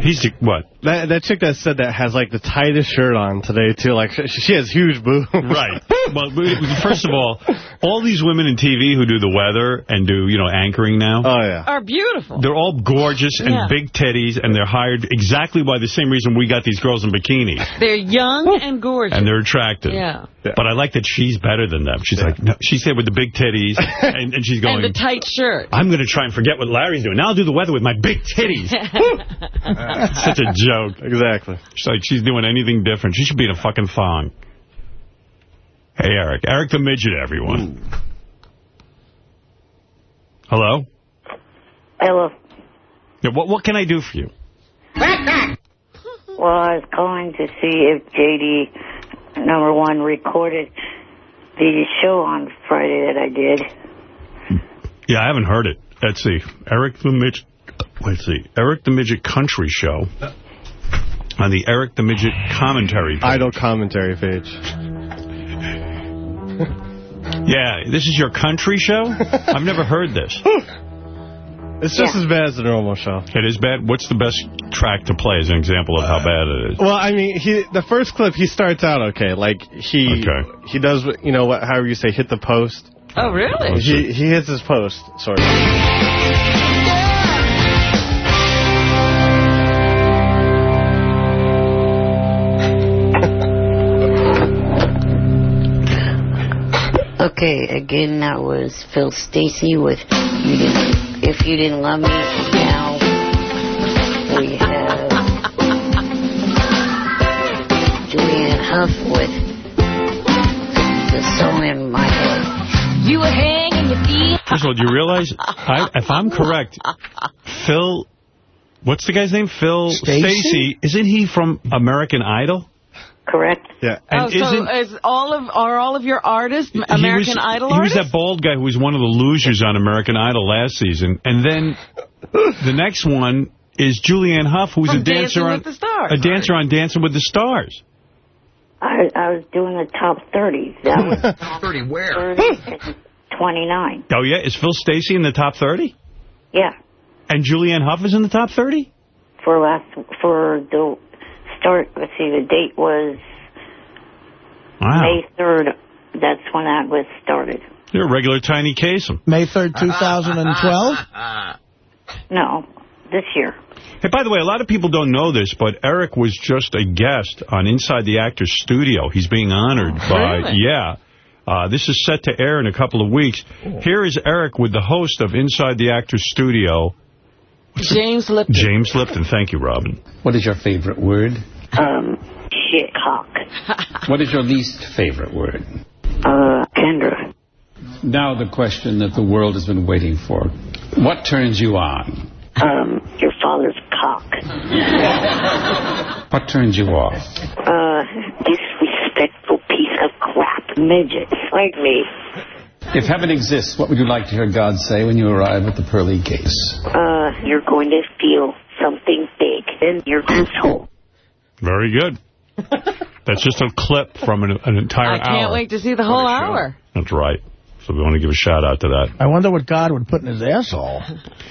He's, de- what? That that chick that said that has like the tightest shirt on today too. Like she, she has huge boobs. Right. Well, we- we- first of all, all these women in TV who do the weather and do, you know, anchoring now. Oh, yeah. Are beautiful. They're all gorgeous and Yeah. big titties, and they're hired exactly by the same reason we got these girls in bikinis. They're young and gorgeous. And they're attractive. Yeah. But I like that she's better than them. She's like, no, she's there with the big titties, and, and she's going, and the tight shirt. I'm going to try and forget what Larry's doing. Now I'll do the weather with my big titties. Such a joke. Exactly. She's like, she's doing anything different. She should be in a fucking thong. Hey, Eric. Eric the Midget, everyone. Hello? Hello. Yeah, what, what can I do for you? Well, I was calling to see if JD, number one, recorded the show on Friday that I did. Yeah, I haven't heard it. Let's see. Eric the Midget. Let's see. Eric the Midget Country Show on the Eric the Midget commentary page. Idle commentary page. Yeah, this is your country show? I've never heard this. It's just as bad as the normal show. It is bad? What's the best track to play as an example of how bad it is? Well, I mean, he the first clip he starts out okay. Like he he does you know what however you say hit the post. Oh, really? He he hits his post sort of. Okay, again, that was Phil Stacey with you didn't, If You Didn't Love Me. Now we have Julianne Hough with The Song in My Head. You were hanging your feet. First of all, do you realize, I, if I'm correct, Phil, what's the guy's name? Phil Stacy? Stacey. Isn't he from American Idol? Correct. Yeah. Oh, And so isn't all of are all of your artists American was, Idol He was that bald guy who was one of the losers on American Idol last season. And then the next one is Julianne Hough, who's From a dancer Dancing on with the Stars. a dancer on Dancing with the Stars. I, I was doing the top 30. That was 30 where? 30 and 29. Oh, yeah? Is Phil Stacey in the top 30? Yeah. And Julianne Hough is in the top 30? For last, for the start, let's see, the date was Wow. May 3rd. That's when that was started. You're a regular Tiny case. May 3rd, 2012? No, this year. Hey, by the way, a lot of people don't know this, but Eric was just a guest on Inside the Actors Studio. He's being honored by, Really? yeah. Uh, this is set to air in a couple of weeks. Here is Eric with the host of Inside the Actors Studio, James Lipton. James Lipton. Thank you, Robin. What is your favorite word? Um, shit cock. What is your least favorite word? Uh, Kendra. Now the question that the world has been waiting for. What turns you on? Um, your father's cock. What turns you off? Uh, disrespectful piece of crap. Midgets like me. If heaven exists, what would you like to hear God say when you arrive at the pearly gates? Uh, you're going to feel something big in your asshole. Very good. That's just a clip from an, an entire hour. I can't hour. wait to see the whole hour. That's right. So we want to give a shout out to that. I wonder what God would put in his asshole.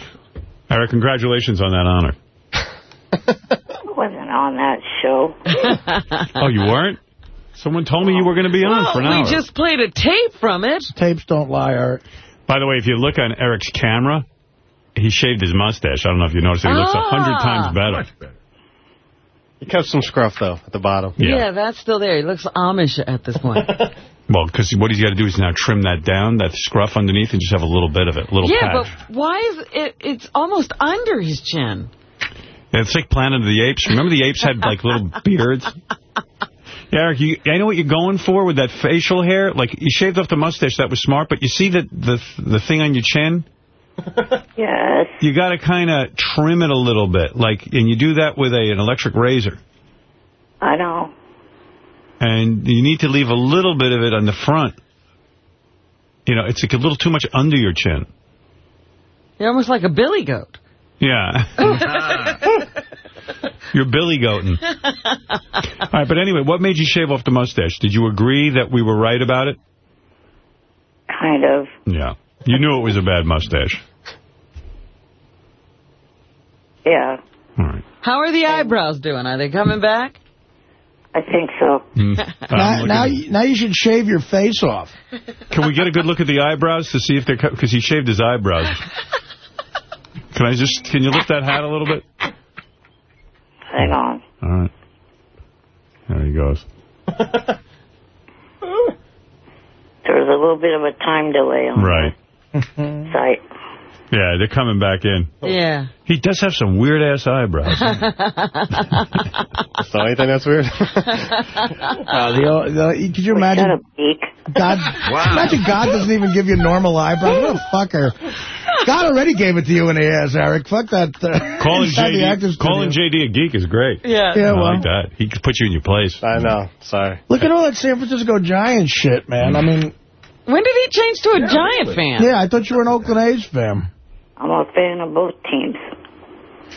Eric, congratulations on that honor. I wasn't on that show. Oh, you weren't? Someone told me you were going to be on Well, for an hour. we just played a tape from it. Tapes don't lie, Art. By the way, if you look on Eric's camera, he shaved his mustache. I don't know if you noticed it. He looks a hundred Ah. times better. He kept some scruff, though, at the bottom. Yeah. that's still there. He looks Amish at this point. Well, because what he's got to do is now trim that down, that scruff underneath, and just have a little bit of it, a little yeah, patch. Yeah, but why is it? It's almost under his chin. Yeah, it's like Planet of the Apes. Remember the apes had like little beards? Yeah, Eric, you, I know what you're going for with that facial hair. Like, you shaved off the mustache. That was smart. But you see the the, the thing on your chin? Yes. You got to kind of trim it a little bit. Like, and you do that with a, an electric razor. I know. And you need to leave a little bit of it on the front. You know, it's like a little too much under your chin. You're almost like a billy goat. Yeah. You're billy goating. All right, but anyway, what made you shave off the mustache? Did you agree that we were right about it? Kind of. Yeah. You knew it was a bad mustache. Yeah. All right. How are the eyebrows doing? Are they coming back? I think so. Hmm. Now, Um, now, you, now you should shave your face off. Can we get a good look at the eyebrows to see if they're... Because he shaved his eyebrows. Can I just... Can you lift that hat a little bit? Hang on. All right. There he goes. There's a little bit of a time delay on Right. the site. Yeah, they're coming back in. Yeah. He does have some weird-ass eyebrows. So anything that's weird? Uh, the, the, could you imagine? God, Wow. Imagine God doesn't even give you normal eyebrows. What a fucker. God already gave it to you in the ass, Eric. Fuck that. Uh, Calling inside the JD, calling studio. JD a geek is great. Yeah. Yeah, I well. like that. He could put you in your place. I know. Sorry. Look at all that San Francisco Giants shit, man. I mean, When did he change to a Giant fan? yeah, I thought you were an Oakland A's fan. I'm a fan of both teams.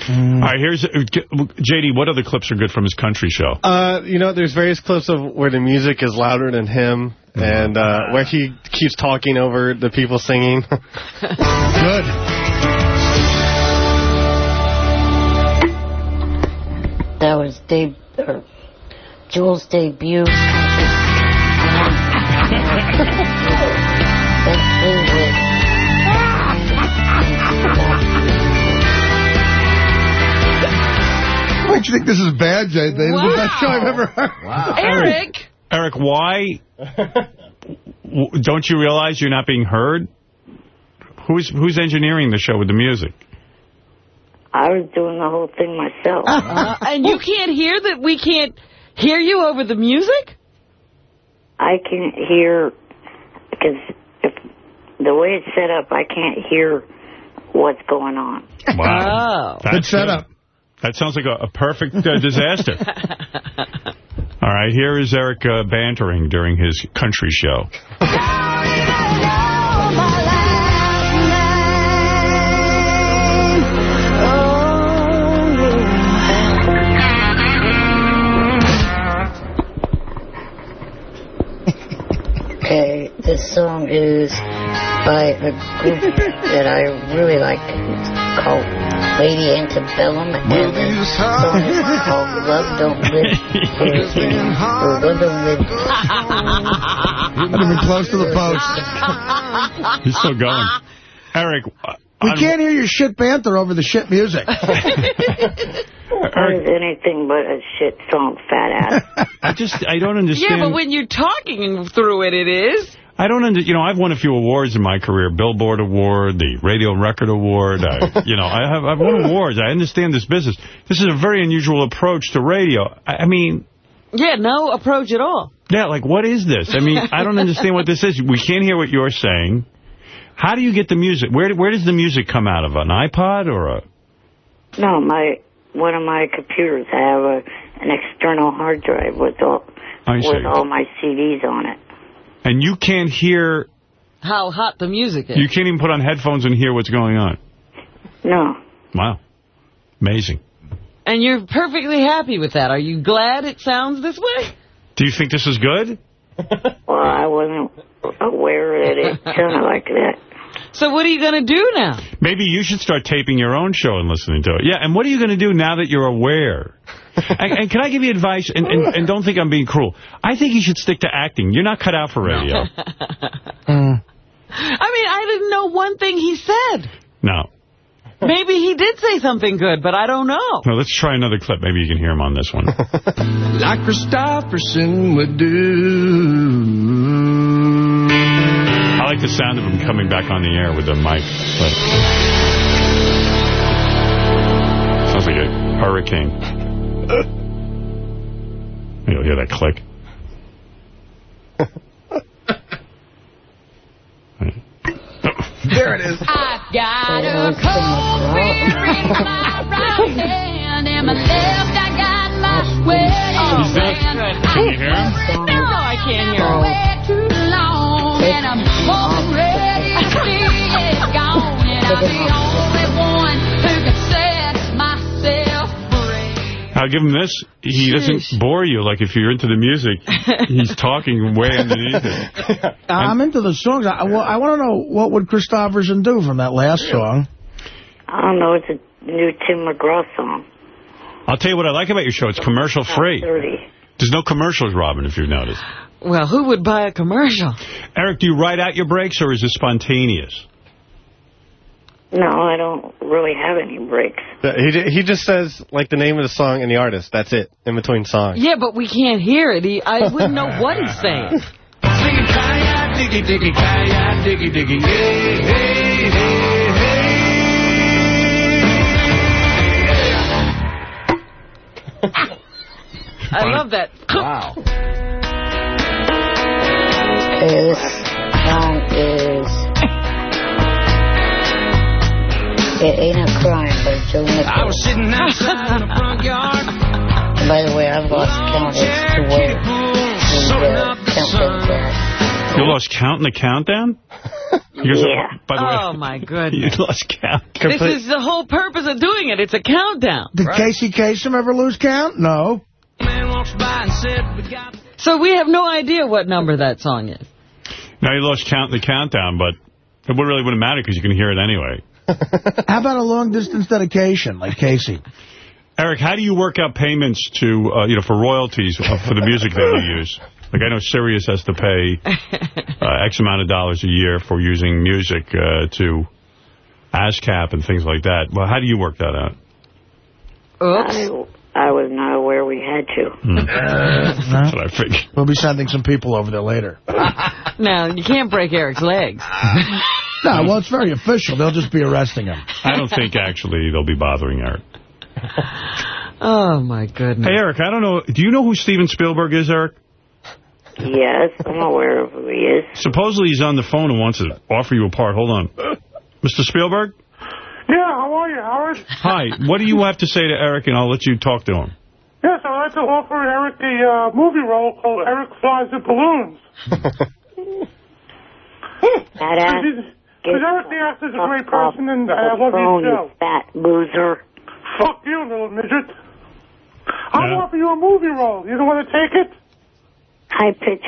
All right, here's uh, JD. What other clips are good from his country show? Uh, you know, there's various clips of where the music is louder than him, and uh, where he keeps talking over the people singing. Good. That was Dave, or Joel's debut. What, you think this is bad, JD? This is the best show I've ever heard. Eric! Eric, why don't you realize you're not being heard? Who's who's engineering the show with the music? I was doing the whole thing myself. Uh, and you can't hear that we can't hear you over the music? I can't hear because if the way it's set up, I can't hear what's going on. Wow. Oh. Good setup. That sounds like a, a perfect uh, disaster. All right, here is Eric uh, bantering during his country show. Okay, this song is by a group that I really like called Lady Antebellum, and the song called Love Don't Live Here, or Love Don't Live Not even close to the post. He's still going. Eric, We on- can't hear your shit banter over the shit music. What is anything but a shit song, fat ass? I just, I don't understand. Yeah, but when you're talking through it, it is. I don't under, you know, I've won a few awards in my career, Billboard Award, the Radio Record Award. I, you know, I have, I've won awards. I understand this business. This is a very unusual approach to radio. I, I mean, Yeah, no approach at all. yeah, like, what is this? I mean, I don't understand what this is. We can't hear what you're saying. How do you get the music? Where where does the music come out of? An iPod or a... No, my one of my computers, I have a, an external hard drive with all with all my CDs on it. And you can't hear, How hot the music is. you can't even put on headphones and hear what's going on. No. Wow. Amazing. And you're perfectly happy with that. Are you glad it sounds this way? Do you think this is good? Well, I wasn't aware that it sounded like that. So what are you going to do now? Maybe you should start taping your own show and listening to it. Yeah, and what are you going to do now that you're aware? and, and can I give you advice? And, and, and don't think I'm being cruel. I think you should stick to acting. You're not cut out for radio. I mean, I didn't know one thing he said. No. Maybe he did say something good, but I don't know. No, let's try another clip. Maybe you can hear him on this one. like Kristofferson would do. I like the sound of him coming back on the air with the mic. But sounds like a hurricane. You'll hear that click. There it is. I've got a oh, cold beer in my right hand, and my left I got my oh, wedding He's there. Can you hear him? No, I can't hear him. Way too long, and I'm already see it gone, and I'm the only one who can set myself free. I'll give him this. He doesn't bore you like if you're into the music. He's talking way underneath it. I'm into the songs. I, well, I want to know what would Kristofferson do from that last song. I don't know. It's a new Tim McGraw song. I'll tell you what I like about your show. It's commercial free. There's no commercials, Robin, if you've noticed. Well, who would buy a commercial? Eric, do you write out your breaks or is it spontaneous? No, I don't really have any breaks. Uh, he he just says like the name of the song and the artist. That's it in between songs. Yeah, but we can't hear it. He, I wouldn't know what he's saying. Diggy, diggy, kaya, diggy, diggy, hey, hey, hey, I love that. Wow. Okay, this is It Ain't a Crime but Joe Nichols. I was sitting outside in the front yard. And by the way, I've lost count as to where the uh, countdown's at. You lost count in the countdown? Because, Yeah. By the way, Oh, my goodness. you lost count. This is the whole purpose of doing it. It's a countdown. Did Casey Kasem ever lose count? No. Man walks by and said, we got So we have no idea what number that song is. Now you lost count the countdown, but it really wouldn't matter because you can hear it anyway. How about a long-distance dedication like Casey? Eric, how do you work out payments to, uh, you know, for royalties uh, for the music that you use? Like, I know Sirius has to pay uh, X amount of dollars a year for using music uh, to ASCAP and things like that. Well, how do you work that out? I, I was not aware we had to. Hmm. That's what I figured. We'll be sending some people over there later. no, you can't break Eric's legs. No, well, it's very official. They'll just be arresting him. I don't think, actually, they'll be bothering Eric. Oh, my goodness. Hey, Eric, I don't know. Do you know who Steven Spielberg is, Eric? Yes, I'm aware of who he is. Supposedly he's on the phone and wants to offer you a part. Hold on. Mr. Spielberg? Yeah, how are you, Howard? Hi. What do you have to say to Eric, and I'll let you talk to him. Yes, I'd like to offer Eric a uh, movie role called Eric Flies the Balloons. Badass. Because Eric the actor's a great person, and I love phone, your show. you fat loser. Fuck you, little midget. I'll offer you a movie role. You don't want to take it? High pitch.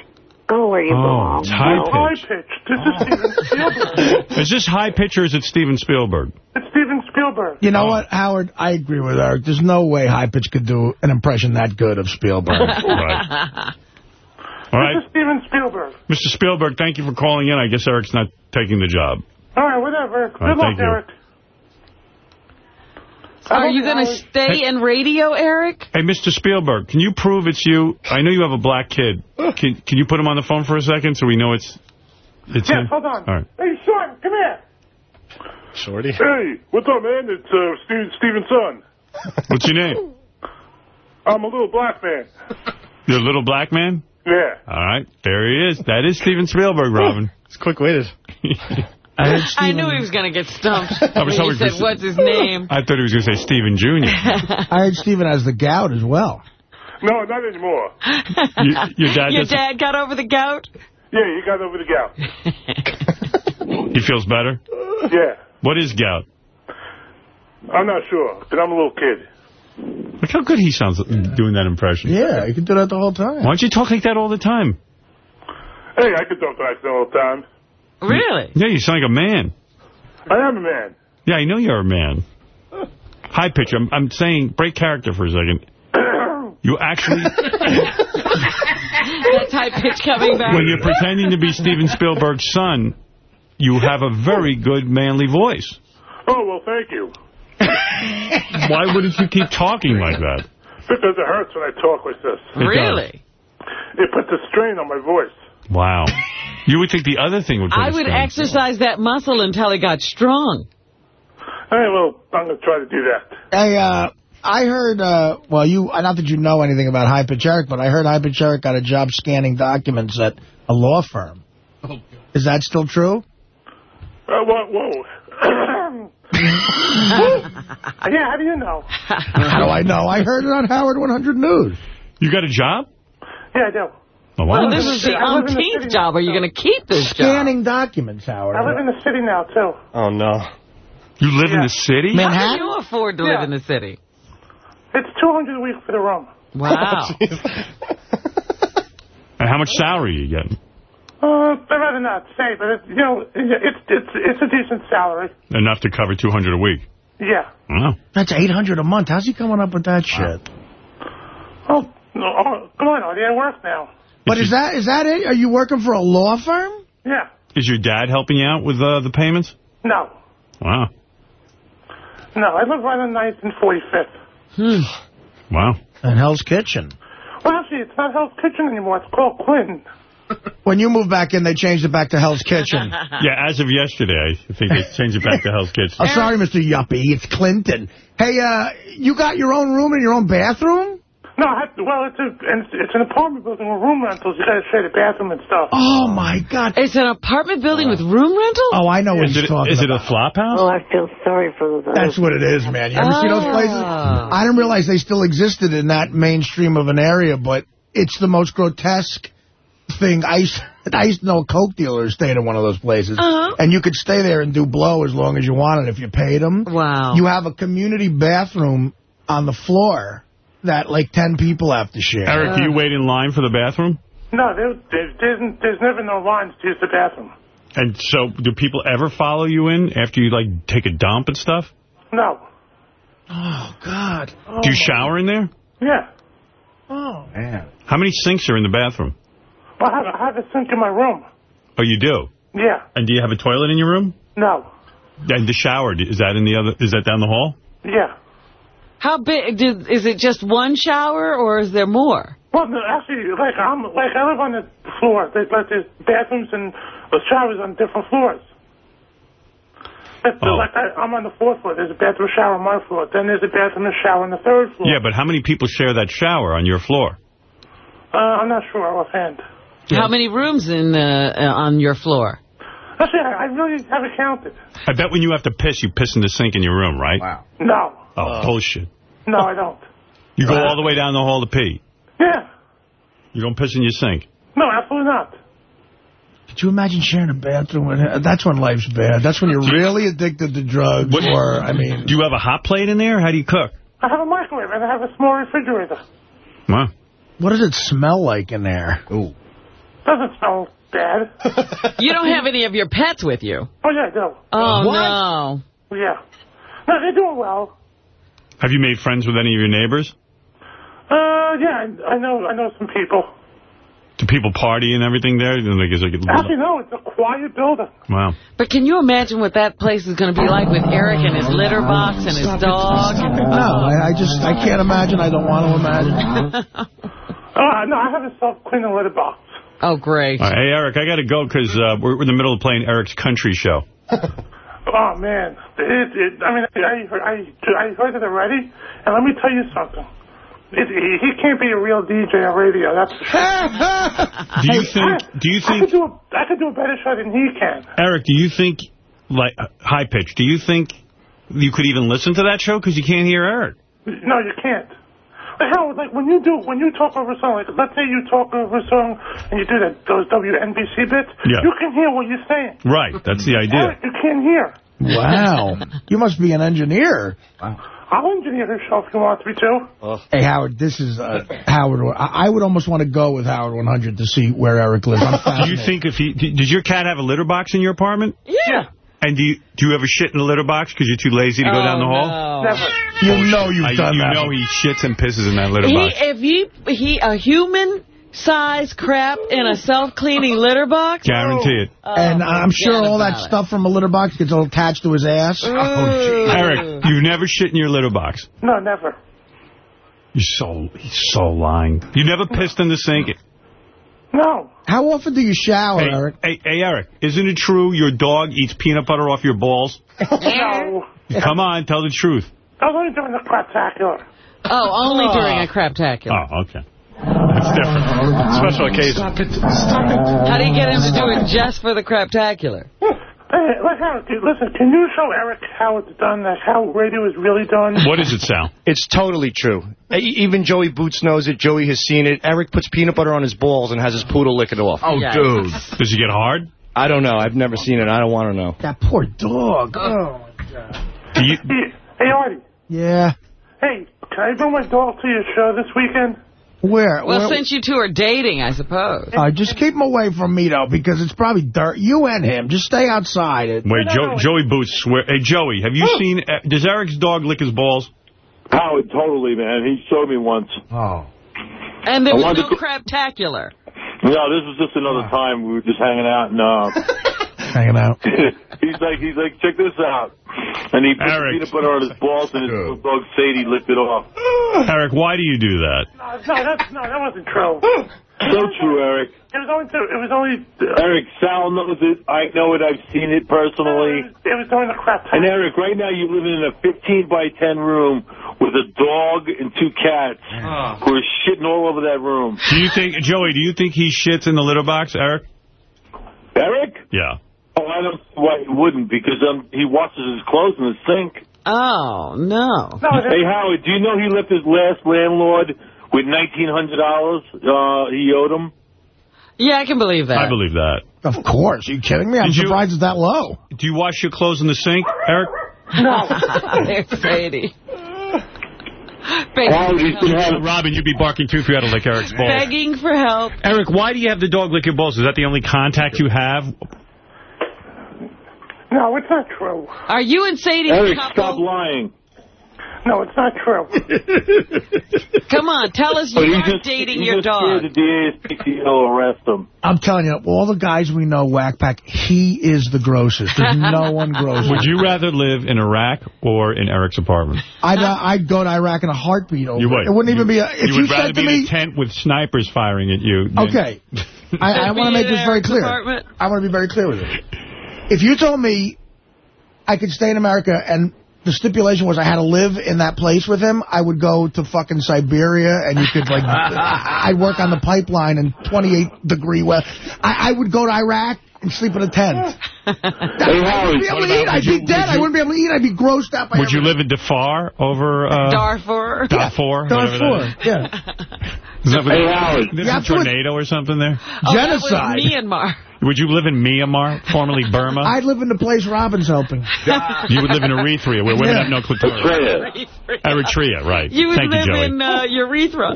Go where you Oh, belong. it's high No, pitch. high pitch. This is Steven Spielberg. Is this high pitch or is it Steven Spielberg? It's Steven Spielberg. You know what, Howard? I agree with Eric. There's no way High Pitch could do an impression that good of Spielberg. right. All right. This is Steven Spielberg. Mr. Spielberg, thank you for calling in. I guess Eric's not taking the job. All right, whatever. Good right, luck, thank you. Eric. Are you going to stay in radio, Eric? Hey, Mr. Spielberg, can you prove it's you? I know you have a black kid. Can can you put him on the phone for a second so we know it's it's Yes, him? hold on. All right. Hey, Sean, come here. Shorty. Hey, what's up, man? It's uh, Steve, Steven's son. What's your name? I'm a little black man. You're a little black man? Yeah. All right. There he is. That is Steven Spielberg, Robin. It's quick-witted. I knew he was going to get stumped I was he said, what's his name? I thought he was going to say Steven Jr. I heard Steven has the gout as well. No, not anymore. You- your dad Your dad got over the gout? Yeah, he got over the gout. He feels better? Yeah. What is gout? I'm not sure, but I'm a little kid. Look how good he sounds doing that impression. Yeah, you can do that the whole time. Why don't you talk like that all the time? Hey, I can talk like that all the time. Really? Yeah, you sound like a man. I am a man. Yeah, I know you're a man. High pitch. I'm, I'm saying break character for a second. You actually, That's high pitch coming back. when you're pretending to be Steven Spielberg's son, you have a very good manly voice. Oh, well, thank you. Why wouldn't you keep talking like that? Because it hurts when I talk like this. It does. Really? It puts a strain on my voice. Wow. You would think the other thing would put I a would exercise that muscle until it got strong. Hey, well, I'm going to try to do that. Hey, uh, I heard, uh, well, you, not that you know anything about High but I heard High got a job scanning documents at a law firm. Oh, Is that still true? Uh, whoa, whoa. yeah, how do you know? How do I know? I heard it on Howard 100 News. You got a job? Yeah, I do. Oh, wow. Well, this is the I live in the umpteenth city job. Are you going to keep this job? Scanning documents, Howard. I live in the city now, too. Oh, no. You live in the city? Man, how can you afford to live in the city? It's 200 a week for the room. Wow. And how much salary are you getting? Uh, I'd rather not say, but it's, you know, it's it's it's a decent salary. Enough to cover 200 a week. Yeah. Wow. That's 800 a month. How's he coming up with that shit? Oh, no, oh, come on, Artie, I work now. But is that is that it? Are you working for a law firm? Yeah. Is your dad helping you out with uh, the payments? No, Wow. no, I live right on 9th and 45th. Hmm. Wow. And Hell's Kitchen. Well, actually, it's not Hell's Kitchen anymore. It's called Quinn. When you moved back in, they changed it back to Hell's Kitchen. Yeah, as of yesterday, I think they changed it back to Hell's Kitchen. Oh, sorry, Mr. Yuppie. It's Clinton. Hey, uh, you got your own room and your own bathroom? No, I have to, well, it's, a, it's, it's an apartment building with room rentals. You got to share the bathroom and stuff. Oh, my God. It's an apartment building with room rental? Oh, I know what Is he's it, talking about. is it a flop house? Oh, I feel sorry for those. That's what it is, man. You ever see those places? Ah. I didn't realize they still existed in that mainstream of an area, but it's the most grotesque thing. I used, I used to know a coke dealer who stayed in one of those places. Uh-huh. And you could stay there and do blow as long as you wanted if you paid them. Wow. You have a community bathroom on the floor that like 10 people have to share. Eric, do you wait in line for the bathroom? No, there, there, there's, there's never no lines to use the bathroom. And so do people ever follow you in after you, like, take a dump and stuff? No. Oh, God. Oh, Do you shower in there? Yeah. Oh, man. How many sinks are in the bathroom? Well, I have, I have a sink in my room. Oh, you do? Yeah. And do you have a toilet in your room? No. And the shower, is that in the other, is that down the hall? Yeah. How big? Did, is it just one shower or is there more? Well, no, actually, like I'm like I live on the floor. There's like there's bathrooms and uh, showers on different floors. But, Oh. Like I, I'm on the fourth floor. There's a bathroom shower on my floor. Then there's a bathroom and shower on the third floor. Yeah, but how many people share that shower on your floor? Uh, I'm not sure offhand. How many rooms in uh, uh, on your floor? Actually, I I really haven't counted. I bet when you have to piss, you piss in the sink in your room, right? Wow. No. Oh, uh, bullshit. No, I don't. You go uh, all the way down the hall to pee. Yeah. You don't piss in your sink. No, absolutely not. Could you imagine sharing a bathroom with him? That's when life's bad. That's when you're really addicted to drugs or, I mean... Do you have a hot plate in there? How do you cook? I have a microwave and I have a small refrigerator. Wow. What does it smell like in there? Ooh. Doesn't smell bad. You don't have any of your pets with you. Oh, yeah, I do. Oh, What? no. Yeah. No, they're doing well. Have you made friends with any of your neighbors? Uh, yeah, I, I know I know some people. Do people party and everything there? Like, is it, Actually, no, it's a quiet building. wow. But can you imagine what that place is going to be like with Eric and his litter box and his dog? No, I, I just, I can't imagine. I don't want to imagine. Uh, no, I have a self-cleaning litter box. Oh, great. All right, hey, Eric, I got to go because uh, we're in the middle of playing Eric's country show. Oh, man. It, it, I mean, I, I, I heard it already, and let me tell you something. It, he, he can't be a real DJ on radio, that's. Do you think? Do you I think, could do a, I could do a better show than he can. Eric? Do you think, like high pitch? Do you think you could even listen to that show because you can't hear Eric? No, you can't. Like, Howard, like when you do, when you talk over a song, like let's say you talk over a song and you do that those WNBC bits, Yeah. you can hear what you're saying. Right. That's the idea. Eric, you can't hear. Wow. You must be an engineer. Wow. I'll engineer the show if you want me to. Hey, Howard, this is uh, Howard. I, I would almost want to go with Howard 100 to see where Eric lives. I'm Do you think if he did your cat have a litter box in your apartment? Yeah. And do you do you ever shit in the litter box because you're too lazy to go Oh, down the oh, hall? no. Never. You oh, know you've I- done you that. know he shits and pisses in that litter He, box. if he, he, a human size crap in a self-cleaning litter box? Guarantee it. Oh, and oh, I'm sure all that it. stuff from a litter box gets all attached to his ass. Mm. Ooh. Eric, you've never shit in your litter box. No, never. You're so he's so lying. You never pissed in the sink. No. How often do you shower, Hey, Eric? hey, hey, Eric, isn't it true your dog eats peanut butter off your balls? No. Come on, tell the truth. Only during the craptacular. Oh, only during a craptacular. Oh, okay. That's different. Special occasion. Stop it. Stop it. How do you get him to do it just for the craptacular? Hey, dude, listen, can you show Eric how it's done, that how radio is really done? What is it, Sal? It's totally true. Even Joey Boots knows it. Joey has seen it. Eric puts peanut butter on his balls and has his poodle lick it off. Oh, Yeah. dude. Does he get hard? I don't know. I've never seen it. I don't want to know. That poor dog. Oh. God. Do you, Hey, hey, Artie. Yeah. Hey, can I bring my dog to your show this weekend? Where? Well, where, since you two are dating, I suppose. uh, just keep him away from me, though, because it's probably dirt. You and him. Just stay outside. It, wait, jo Joey Boots swear. Hey, Joey, have you seen? Uh, does Eric's dog lick his balls? Howard, totally, man. He showed me once. Oh. And there I was no to- craptacular. No, this was just another time we were just hanging out, and uh, Hanging out. he's like, he's like, check this out, and he put Eric. peanut butter on his balls, and his little dog Sadie licked it off. Eric, why do you do that? No, no, that's, no, that wasn't true. So true, Eric. It was only, it was only, uh, Eric, Sal knows it. I know it. I've seen it personally. it was during the crap And Eric, right now you're living in a 15 by 10 room with a dog and two cats who are shitting all over that room. Do you think, Joey? Do you think he shits in the litter box, Eric? Eric? Yeah. Oh, I don't see why he wouldn't because um, he washes his clothes in the sink. Oh, no. Hey, Howard, do you know he left his last landlord with $1,900 uh, he owed him? Yeah, I can believe that. I believe that. Of course. Are you kidding me? I'm Did you- it's that low. Do you wash your clothes in the sink, Eric? There's Sadie. Howard, he's been. Robin, you'd be barking too if you had to lick Eric's balls. Begging for help. Eric, why do you have the dog lick your balls? Is that the only contact you have? No, it's not true. Are you and Sadie a Eric, couple? stop lying. No, it's not true. Come on, tell us you're not just, dating he your just dog. scared the DASPD will arrest him. I'm telling you, all the guys we know, Whack Pack, he is the grossest. There's no one grosser. Would you rather live in Iraq or in Eric's apartment? I'd, uh, I'd go to Iraq in a heartbeat over You it. would. It wouldn't even be a... If you you, would rather said to be me... in a tent with snipers firing at you. than- Okay. I, I want to make this very clear. Apartment? I want to be very clear with it. If you told me I could stay in America and the stipulation was I had to live in that place with him, I would go to fucking Siberia and you could like, I'd work on the pipeline in 28 degree weather. I, I would go to Iraq and sleep in a tent. I wouldn't be able to eat. I'd be dead. I wouldn't be able to eat. I'd be grossed out by Would you live in Darfur over... Uh, Darfur. Darfur? whatever that Darfur, yeah. Is that Hey, Howard. There's You a tornado or something there? Oh, that was Myanmar. Would you live in Myanmar, formerly Burma? I'd live in the place Robin's helping. You would live in Eritrea, where women Yeah. have no clitoris. Eritrea, right. You would Thank live you, Joey. in uh, urethra.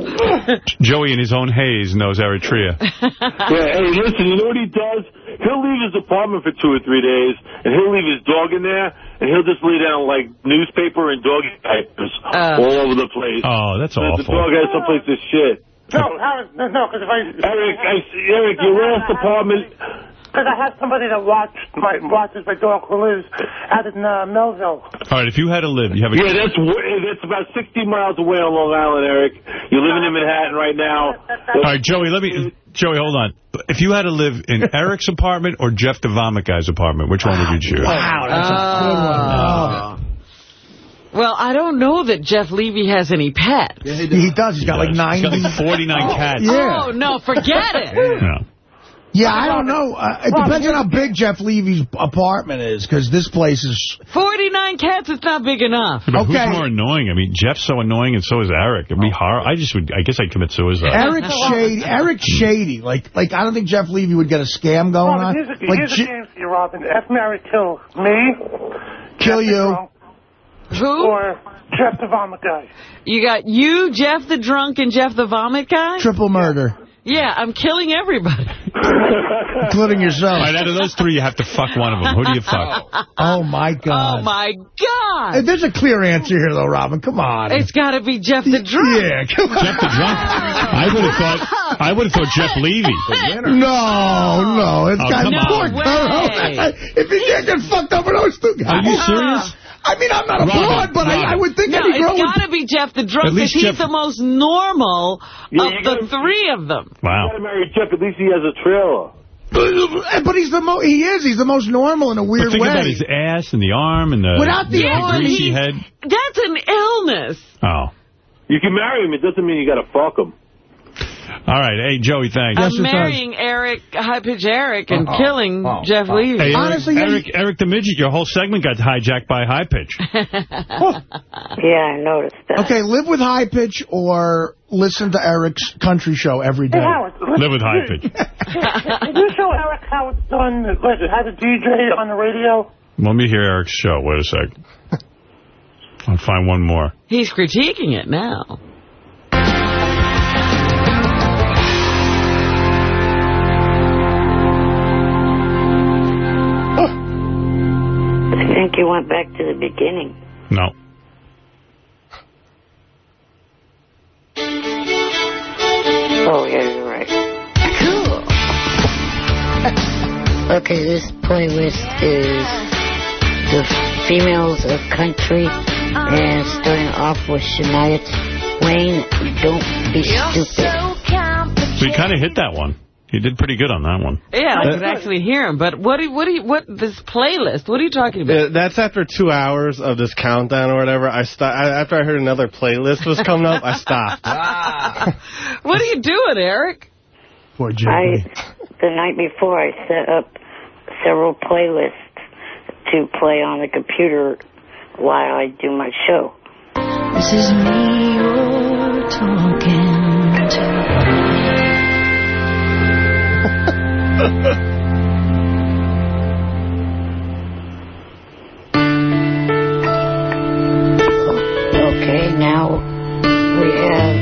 Joey in his own haze knows Eritrea. Yeah, hey, listen, you know what he does? He'll leave his apartment for two or three days, and he'll leave his dog in there, and he'll just lay down, like, newspaper and doggy diapers all over the place. Oh, that's The- The dog has someplace to shit. No, Howard, no, no, because if I... Eric, I, Eric, your last apartment... Because I have somebody that watch my, watches my dog who lives out in uh, Melville. All right, if you had to live, you have a... Yeah, that's that's about 60 miles away on Long Island, Eric. You're living in Manhattan right now. All right, Joey, let me... Joey, hold on. If you had to live in Eric's apartment or Jeff the Vomit Guy's apartment, which one would you choose? Wow, that's a good one. Well, I don't know that Jeff Levy has any pets. he, does. He's got like 90. He's got like 49 cats. Yeah. Oh, no, forget it. Yeah. Yeah, I don't know. Uh, it depends on how big Jeff Levy's apartment is, because this place is... 49 cats it's not big enough. But who's more annoying? I mean, Jeff's so annoying and so is Eric. It'd be hard. I just would, I guess I'd commit suicide. Eric Shady. Eric Shady. Like, like I don't think Jeff Levy would get a scam going Robin, on. here's a, Like, here's a J- game for you, Robin. F. Mary kill me. kill you. Who? Or Jeff the Vomit Guy. You got you, Jeff the drunk, and Jeff the vomit guy? Triple murder. Yeah, I'm killing everybody. Including yourself. All right, out of those three, you have to fuck one of them. Who do you fuck? Oh, my God. Oh, my God. Hey, there's a clear answer here, though, Robin. Come on. It's got to be Jeff the drunk. Yeah, come on. Jeff the drunk? I would have thought, I would have thought Jeff Levy. No, no. It's Oh, got come poor on. Kurt. If you can't get fucked up with those two guys. Are you serious? Uh-huh. I mean, I'm not a Robin, broad, but I, I would think No, any girl it's would... got to be Jeff the drunk At because least he's Jeff- the most normal Yeah, of the gotta- three of them. Wow. You Wow. gotta marry Jeff. At least he has a trailer. But he's the mo he is. He's the most normal in a But weird think way. about his ass and the arm and the, Without the the arm, greasy he- head. That's an illness. Oh. You can marry him. It doesn't mean you gotta fuck him. All right. Hey, Joey, thanks. I'm marrying Eric, High Pitch Eric, and killing Jeff Levy. Hey, Eric, Honestly, yeah, Eric, Eric the Midget, your whole segment got hijacked by High Pitch. Yeah, I noticed that. Okay, live with high pitch or listen to Eric's country show every day. Hey, Howard. Live with High Pitch. Did you show Eric how it's done, like, how to DJ on the radio? Let me hear Eric's show. Wait a sec. I'll find one more. He's critiquing it now. Think you went back to the beginning. No. Oh, yeah, you're right. Cool. okay, this playlist is the females of country, and starting off with Shania Twain, Don't Be Stupid. So he kind of hit that one. He did pretty good on that one. Yeah, I could actually hear him. But what do you, what do you, what, this playlist, what are you talking about? Uh, That's after two hours of this countdown or whatever. I sto- I, After I heard another playlist was coming up, I stopped. What are you doing, Eric? Poor I, Jimmy. the night before, I set up several playlists to play on the computer while I do my show. This is me you're talking to. Okay, now we have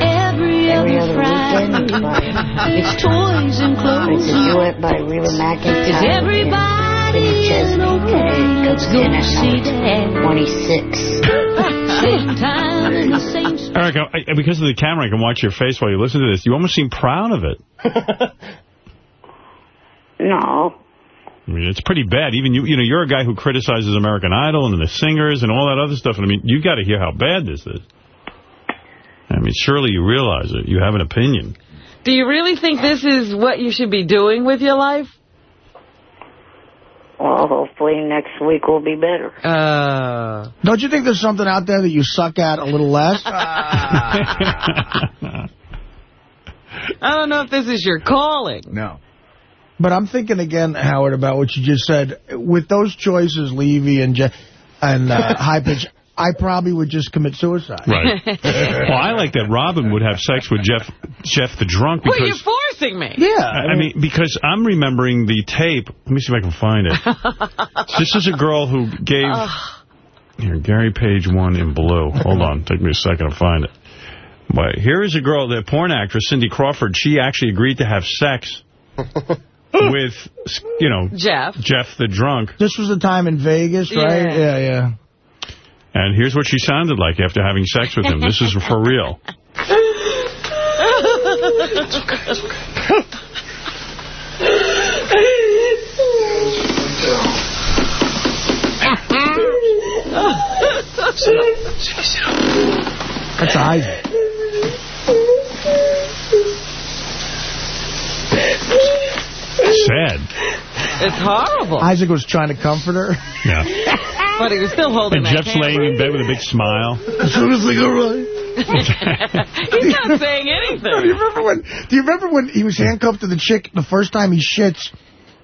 Every Every other Other Weekend by it's toys and it's clothes. a duet by Reba McEntire Is and everybody Kenny Chesney, okay? and it Let's go see number Dad. 26. Same time in the same Eric, I, because of the camera, I can watch your face while you listen to this. You almost seem proud of it. No. I mean, it's pretty bad. Even you, you know, you're a guy who criticizes American Idol and the singers and all that other stuff. And I mean, you've got to hear how bad this is. I mean, surely you realize it. You have an opinion. Do you really think this is what you should be doing with your life? Well, Well, hopefully next week will be better. Uh, Don't you think there's something out there that you suck at a little less? I don't know if this is your calling. No. But I'm thinking again, Howard, about what you just said. With those choices, Levy and Je and uh, High Pitch, I probably would just commit suicide. Right. well, I like that Robin would have sex with Jeff Jeff the drunk Well, because... you're forcing me. Yeah. I mean, because I'm remembering the tape. Let me see if I can find it. this is a girl who gave... Here, Gary Page one in blue. Hold on. Take me a second to find it. But here is a girl, the porn actress, Cindy Crawford. She actually agreed to have sex with, you know... Jeff. Jeff the drunk. This was the time in Vegas, right? Yeah. Yeah, yeah. And here's what she sounded like after having sex with him. This is for real. That's Isaac. Sad. It's horrible. Isaac was trying to comfort her. Yeah. But he was still holding And Jeff's camera. laying in bed with a big smile. As soon as they go right. He's not saying anything. Do you remember when? Do you remember when he was handcuffed to the chick the first time he shits?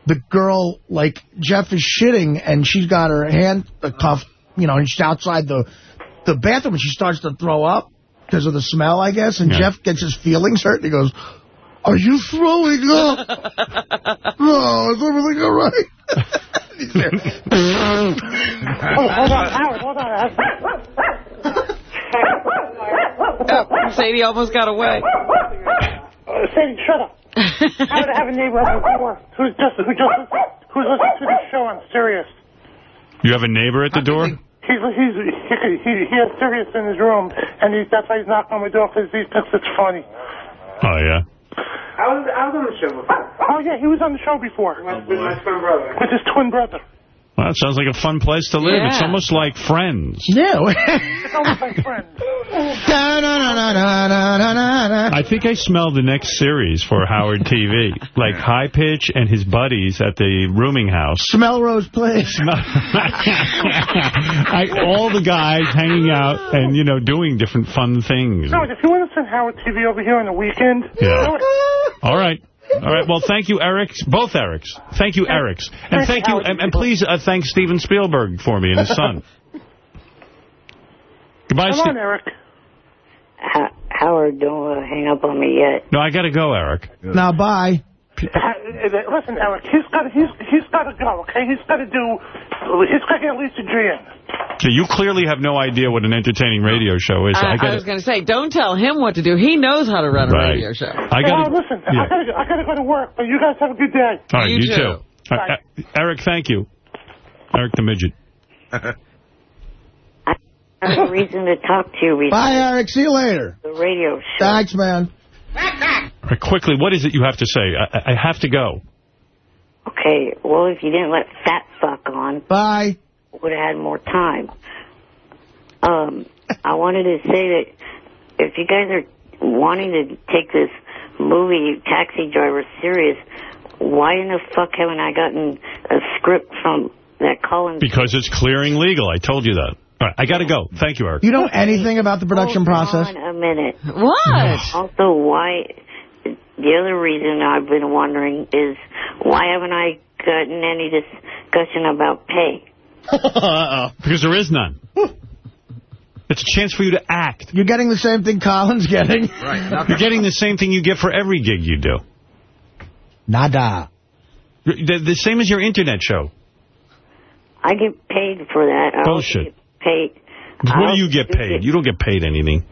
The girl, like Jeff, is shitting and she's got her hand cuffed. You know, and she's outside the the bathroom and she starts to throw up because of the smell, I guess. And Yeah. Jeff gets his feelings hurt and he goes, "Are you throwing up? no, is everything all right?" Oh, hold on, Howard, hold on. Oh, Sadie almost got away. Uh, Sadie, shut up. I would have a neighbor at the door who's just who just who's listening to the show on Sirius. You have a neighbor at the door? He's he's he he, he has Sirius in his room, and he, that's why he's knocking on my door because he thinks it's funny. Oh, yeah. I was I was on the show before. Oh yeah, he was on the show before. With my oh, twin brother. With his twin brother. Well, it sounds like a fun place to live. It's almost like Friends. Yeah. It's almost like friends. I think I smell the next series for Howard TV. Like High Pitch and his buddies at the rooming house. Smell Rose Place. I, all the guys hanging out and, you know, doing different fun things. No, if you want to send Howard TV over here on the weekend, Yeah. All right. All right. Well, thank you, Eric. Both Erics. Thank you, Erics. And thank you, and, and please uh, thank Steven Spielberg for me and his son. Goodbye, Come Steve. on, Eric. Ho- Howard, don't uh, hang up on me yet. No, I got to go, Eric. Now, bye. Uh, Listen, Eric, he's got to, he's he's got to go. Okay, he's got to do. He's got to get Lisa G in. So you clearly have no idea what an entertaining radio show is. I, I I was going to say, don't tell him what to do. He knows how to run a Right. radio show. I gotta- Oh, listen, yeah. I got to I got to go to work, but you guys have a good day. All right, you, too. too. All right, uh, Eric, thank you. Eric the midget. I have a reason to talk to you recently. Bye, Eric. See you later. The radio show. Thanks, man. All right, quickly, what is it you have to say? I, I have to go. Okay, well, if you didn't let Fat Fuck on, Bye. would have had more time. Um, I wanted to say that if you guys are wanting to take this movie Taxi Driver serious, why in the fuck haven't I gotten a script from that Collins? Because it's clearing legal. I told you that. All right, I got to go. Thank you, Eric. You know anything about the production process? Hold on a minute. What? Also, why? The other reason I've been wondering is why haven't I gotten any discussion about pay? Because there is none. It's a chance for you to act. You're getting the same thing Colin's getting. You're getting the same thing you get for every gig you do. Nada. The, the same as your internet show. I get paid for that. I also Bullshit. Get paid. What do you get paid? You don't get paid anything.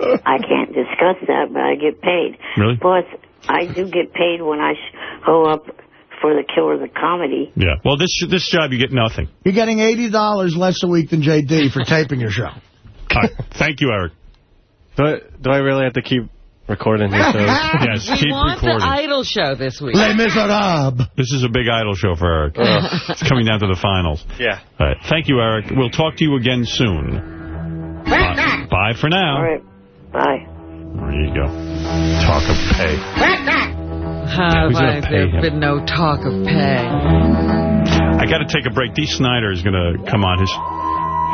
I can't discuss that, but I get paid. Really? Plus, I do get paid when I show up for the Killer of the Comedy. Yeah. Well, this this job, you get nothing. You're getting $80 less a week than JD for taping your show. All right. Thank you, Eric. Do I, do I really have to keep recording his shows? Yes, we keep want recording. the Idol show this week. Les Miserables. This is a big idol show for Eric. it's coming down to the finals. Yeah. All right. Thank you, Eric. We'll talk to you again soon. Bye, bye for now. All right. Bye. There you go. Talk of pay. How Who's gonna has pay there him? been no talk of pay? I got to take a break. Dee Snider is going to come on. His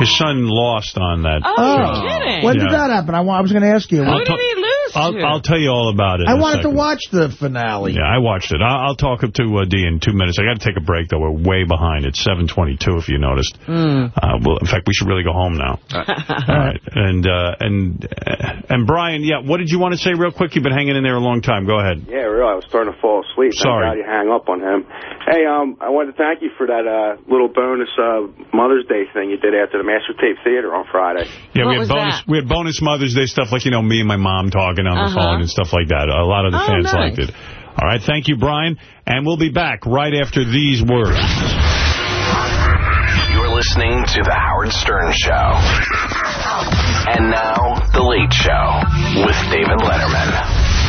his son lost on that. Oh, show. you're kidding. When Yeah. did that happen? I, I was going to ask you. Who did he lose I'll, to? I'll tell you all about it. I wanted to watch the finale. Yeah, I watched it. I'll, I'll talk to uh, Dee in two minutes. I got to take a break, though. We're way behind. It's 7.22, if you noticed. Mm. Uh, well, in fact, we should really go home now. All right. And, uh, and, uh, and Brian, yeah, what did you want to say real quick? You've been hanging in there a long time. Go ahead. Yeah, really. I was starting to fall asleep. Sorry. Thank Sorry. God you hang up on him. Hey, um, I wanted to thank you for that uh, little bonus uh, Mother's Day thing you did after the Master Tape Theater on Friday. Yeah, What we had was bonus. that? We had bonus Mother's Day stuff, like you know, me and my mom talking on the Uh-huh. phone and stuff like that. A lot of the Oh, fans nice. liked it. All right, thank you, Brian, and we'll be back right after these words. You're listening to The Howard Stern Show. And now, The Late Show with David Letterman.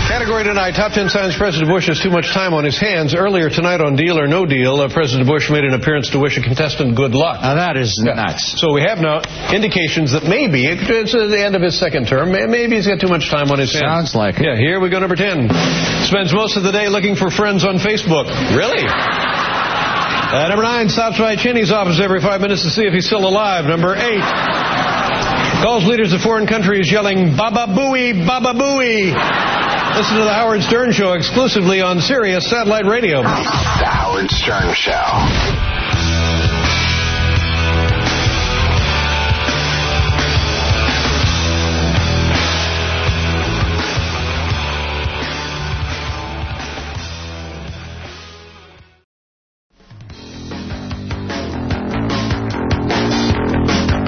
Category tonight, top 10 signs President Bush has too much time on his hands. Earlier tonight on Deal or No Deal, uh, President Bush made an appearance to wish a contestant good luck. Now that is nuts. So we have now indications that maybe, it's at the end of his second term, maybe he's got too much time on his hands. Sounds like it. Yeah, here we go, number 10. Spends most of the day looking for friends on Facebook. Really? Uh, number 9, stops by Cheney's office every five minutes to see if he's still alive. Number 8. Calls leaders of foreign countries yelling, Baba Booey, Baba Booey. Listen to the Howard Stern Show exclusively on Sirius Satellite Radio. The Howard Stern Show.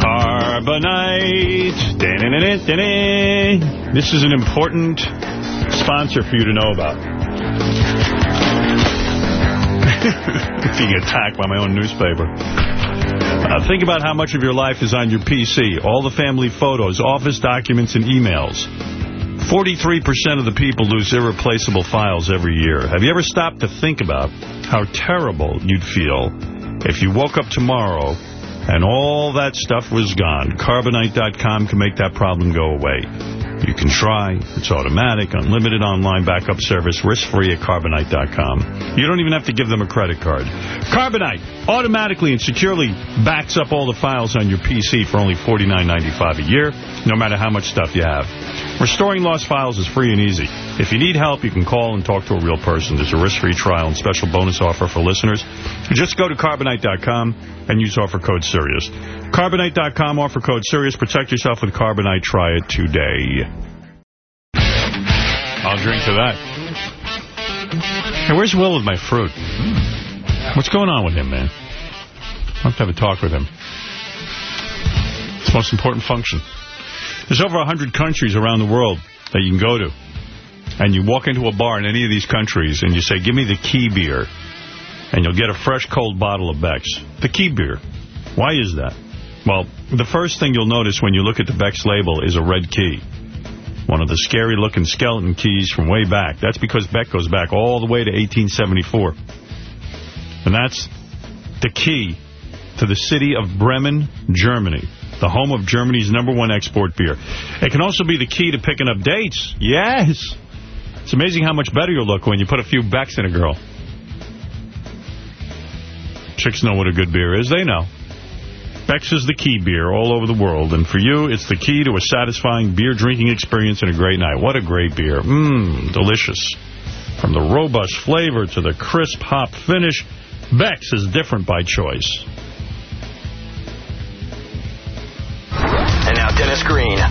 Carbonite. This is an important sponsor for you to know about. Being attacked by my own newspaper. Uh, think about how much of your life is on your PC. All the family photos, office documents, and emails. 43% of the people lose irreplaceable files every year. Have you ever stopped to think about how terrible you'd feel if you woke up tomorrow and all that stuff was gone? Carbonite.com can make that problem go away. You can try. It's automatic, unlimited online backup service, risk-free at Carbonite.com. You don't even have to give them a credit card. Carbonite automatically and securely backs up all the files on your PC for only $49.95 a year, no matter how much stuff you have. Restoring lost files is free and easy. If you need help, you can call and talk to a real person. There's a risk-free trial and special bonus offer for listeners. Just go to Carbonite.com and use offer code SIRIUS. Carbonite.com, offer code SIRIUS. Protect yourself with Carbonite. Try it today. I'll drink to that. Hey, where's Will with my fruit? Hmm. What's going on with him, man? I'll have to have a talk with him. It's the most important function. There's over 100 countries around the world that you can go to. And you walk into a bar in any of these countries and you say, give me the key beer. And you'll get a fresh cold bottle of Beck's. The key beer. Why is that? Well, the first thing you'll notice when you look at the Beck's label is a red key. One of the scary-looking skeleton keys from way back. That's because Beck goes back all the way to 1874. And that's the key to the city of Bremen, Germany, the home of Germany's number one export beer. It can also be the key to picking up dates. Yes! It's amazing how much better you'll look when you put a few Becks in a girl. Chicks know what a good beer is. They know. Beck's is the key beer all over the world, and for you, it's the key to a satisfying beer drinking experience and a great night. What a great beer. Mmm, delicious. From the robust flavor to the crisp hop finish, Beck's is different by choice.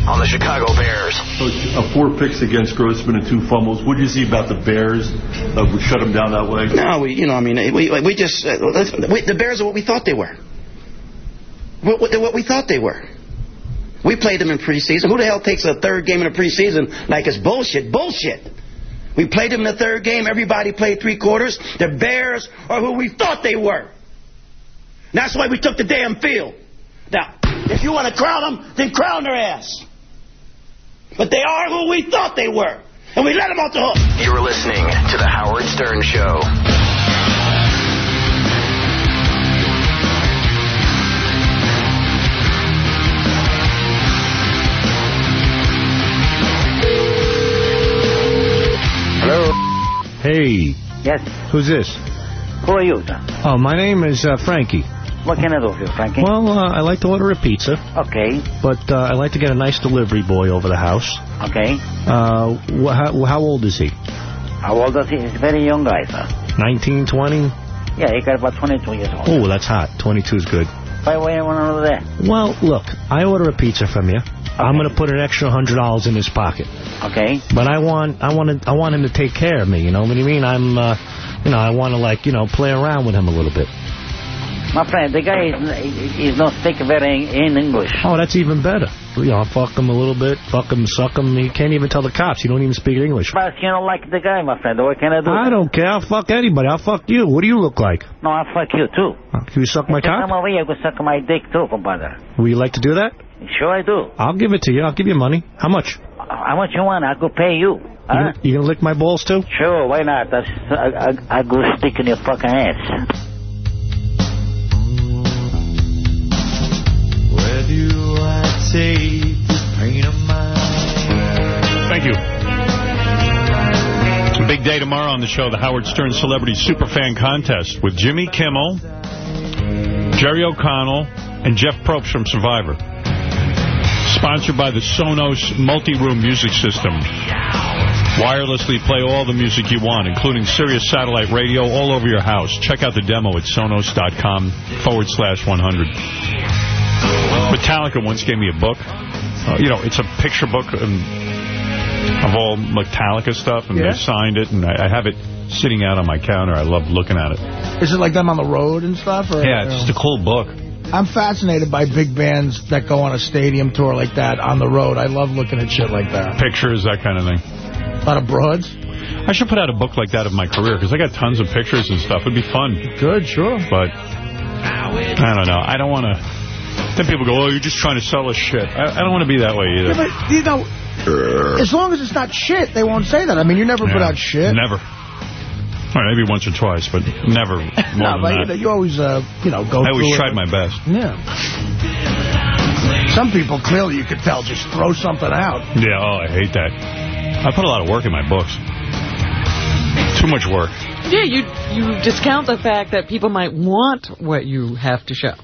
On the Chicago Bears. Uh, four picks against Grossman and two fumbles. What do you see about the Bears? Uh, we shut them down that way. No, we, you know, I mean, we, we just, uh, we, the Bears are what we thought they were. What, what, what we thought they were. We played them in preseason. Who the hell takes a third game in a preseason like it's bullshit? Bullshit. We played them in the third game. Everybody played three quarters. The Bears are who we thought they were. That's why we took the damn field. Now, if you want to crown them, then crown their ass. But they are who we thought they were. And we let them off the hook. You're listening to The Howard Stern Show. Hello. Hey. Yes. Who's this? Who are you, sir? Oh, my name is uh, Frankie. What can I do for you, Frankie? Well, uh, I like to order a pizza. Okay. But uh, I like to get a nice delivery boy over the house. Okay. Uh, how, how old is he? How old is he? He's a very young guy, sir. 19, 20? Yeah, he got about 22 years old. Oh, that's hot. 22 is good. Why, why I want to know that? Well, look, I order a pizza from you. I'm going to put an extra $100 in his pocket. Okay. But I want I want to, I want him to take care of me, you know what I mean? I'm uh, you know, I want to like, you know, play around with him a little bit. My friend, the guy is, is not speak very in English. Oh, that's even better. You know, fuck him a little bit, fuck him, suck him. He can't even tell the cops. You don't even speak English. But you don't like the guy, my friend. What can I do? I don't care. I'll fuck anybody. I'll fuck you. What do you look like? No, I'll fuck you, too. Can you suck my you cock? Come over here, you can suck my dick, too, compadre. Would you like to do that? Sure I do. I'll give it to you. I'll give you money. How much? How much you want? I could pay you. You Huh? gonna, you gonna lick my balls too? Sure, why not? I, I, I go stick in your fucking ass. Thank you. Big day tomorrow on the show, the Howard Stern Celebrity Superfan Contest with Jimmy Kimmel, Jerry O'Connell, and Jeff Probst from Survivor. Sponsored by the Sonos Multi-Room Music System. Wirelessly play all the music you want, including Sirius Satellite Radio all over your house. Check out the demo at sonos.com forward slash 100. Metallica once gave me a book. Uh, you know, it's a picture book of all Metallica stuff, and Yeah. they signed it, and I, I have it sitting out on my counter. I love looking at it. Is it like them on the road and stuff? Or, Yeah, it's just a cool book. I'm fascinated by big bands that go on a stadium tour like that on the road. I love looking at shit like that. Pictures, that kind of thing. A lot of broads? I should put out a book like that of my career, because I got tons of pictures and stuff. It'd be fun. Good, sure. But, I don't know. I don't want to... Then people go, oh, you're just trying to sell us shit. I, I don't want to be that way either. Yeah, but, you know, as long as it's not shit, they won't say that. I mean, you never put out shit. Never. All right, maybe once or twice, but never more no, than but you, that. know, you always, uh, you know, go I always through tried it. my best. Yeah. Some people, clearly, you could tell, just throw something out. Yeah, oh, I hate that. I put a lot of work in my books. Too much work. Yeah, you you discount the fact that people might want what you have to show.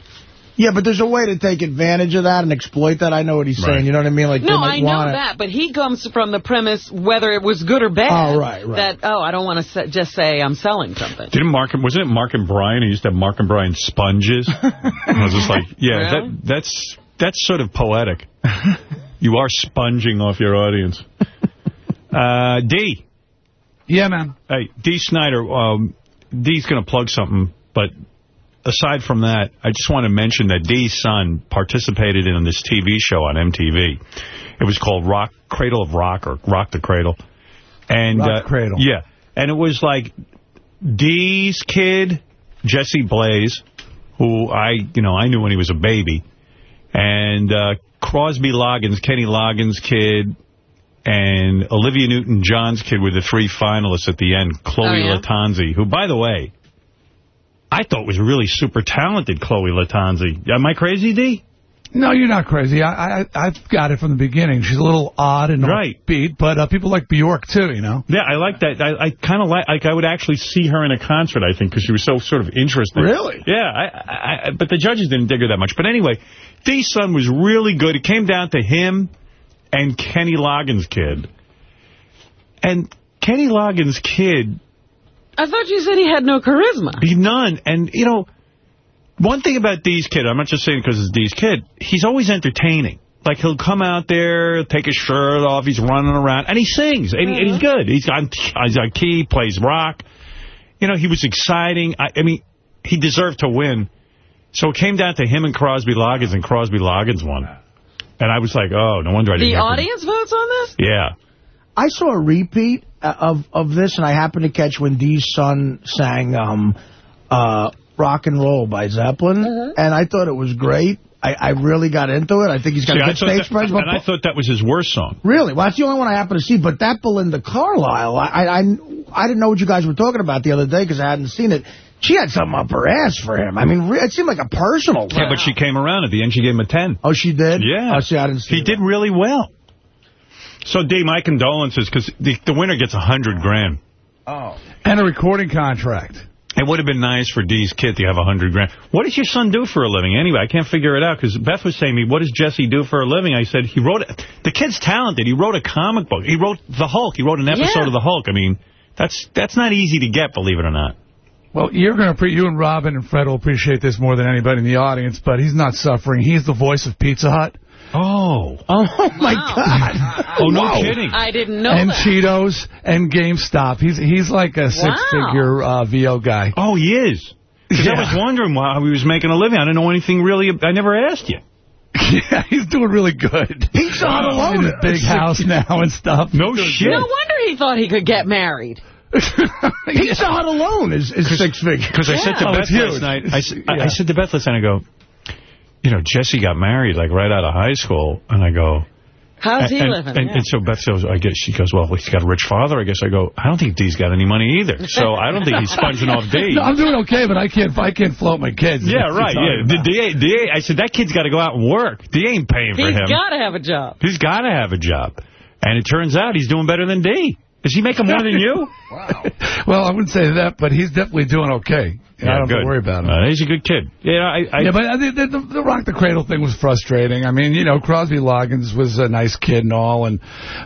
Yeah, but there's a way to take advantage of that and exploit that. I know what he's Right. saying. You know what I mean? Like, No, I know want it. that, but he comes from the premise whether it was good or bad. Oh, right, right. That, oh, I don't want to just say I'm selling something. Didn't Mark, wasn't it Mark and Brian? He used to have Mark and Brian sponges. I was just like, yeah, Really? that that's that's sort of poetic. you are sponging off your audience. Uh, D. Yeah, man. Hey, Dee Snider, um, D's going to plug something, but aside from that, I just want to mention that D's son participated in this TV show on MTV. It was called Rock Cradle of Rock or Rock the Cradle. And Rock uh, Cradle. Yeah. And it was like D's kid, Jesse Blaze, who I, you know, I knew when he was a baby, and uh, Crosby Loggins, Kenny Loggins' kid, and Olivia Newton-John's kid were the three finalists at the end. Chloe Oh, yeah? Lattanzi, who, by the way, I thought was really super talented, Chloe Lattanzi. Am I crazy, D? No, you're not crazy. I, I, I've got it from the beginning. She's a little odd and Right. beat, but uh, people like Bjork, too, you know? Yeah, I like that. I, I kind of like, like, I would actually see her in a concert, I think, because she was so sort of interesting. Really? Yeah, I, I, I, but the judges didn't dig her that much. But anyway, D's son was really good. It came down to him and Kenny Loggins' kid. And Kenny Loggins' kid I thought you said he had no charisma. Be none. And, you know, one thing about Dee's kid, I'm not just saying because it's Dee's kid, he's always entertaining. Like, he'll come out there, take his shirt off, he's running around, and he sings, and, he- and he's mm-hmm. good. He's on, he's on key, plays rock. You know, he was exciting. I, I mean, he deserved to win. So it came down to him and Crosby Loggins, and Crosby Loggins won. And I was like, oh, no wonder I didn't The hear from- audience votes on this? Yeah. I saw a repeat of of this, and I happened to catch when Dee's son sang um, uh, "Rock and Roll" by Zeppelin, Uh-huh. and I thought it was great. I, I really got into it. I think he's got See, a I good stage presence. And I thought that was his worst song. Really? Well, that's the only one I happened to see. But that Belinda Carlisle, I I, I, I didn't know what you guys were talking about the other day because I hadn't seen it. She had something up her ass for him. I mean, it seemed like a personal. Yeah, but she came around at the end. She gave him a 10. Oh, she did? Yeah. Oh, see, I didn't see He did really well. So, D, my condolences, because the, the winner gets a hundred grand. Oh. And a recording contract. It would have been nice for Dee's kid to have a hundred grand. What does your son do for a living anyway? I can't figure it out because Beth was saying to me, what does Jesse do for a living? I said, he wrote, a, the kid's talented. He wrote a comic book. He wrote The Hulk. He wrote an episode Yeah. of The Hulk. I mean, that's that's not easy to get, believe it or not. Well, you're going to you and Robin and Fred will appreciate this more than anybody in the audience, but he's not suffering. He's the voice of Pizza Hut. Oh. Oh, my God. Oh, no Whoa. kidding. I didn't know and that. Cheetos and GameStop. He's he's like a six-figure uh, VO guy. Oh, he is. Because I was wondering why he was making a living. I didn't know anything really. I never asked you. Yeah, he's doing really good. He's on in alone. his big house now and stuff. No shit. No wonder he thought he could get married. Pizza Hut alone is, is six figures. Because I said to Oh, Beth last night, I, s- I- Yeah. I said to Beth last night, I go, you know, Jesse got married like right out of high school, and I go. How's he and, living? And, Yeah. and so Beth says, I guess she goes, well, he's got a rich father. I guess I go, I don't think Dee's got any money either. So I don't think he's sponging off D. No, I'm doing okay, but I can't I can't float my kids. yeah, That's right. Yeah, talking D, about. D, D, I said that kid's got to go out and work. D ain't paying for He's him. got to have a job. He's got to have a job, and it turns out he's doing better than D. Is he making more than you? wow. Well, I wouldn't say that, but he's definitely doing okay. I don't have to worry about him. Uh, he's a good kid. Yeah, I, I, yeah, but the, the, the Rock the Cradle thing was frustrating. I mean, you know, Crosby Loggins was a nice kid and all, and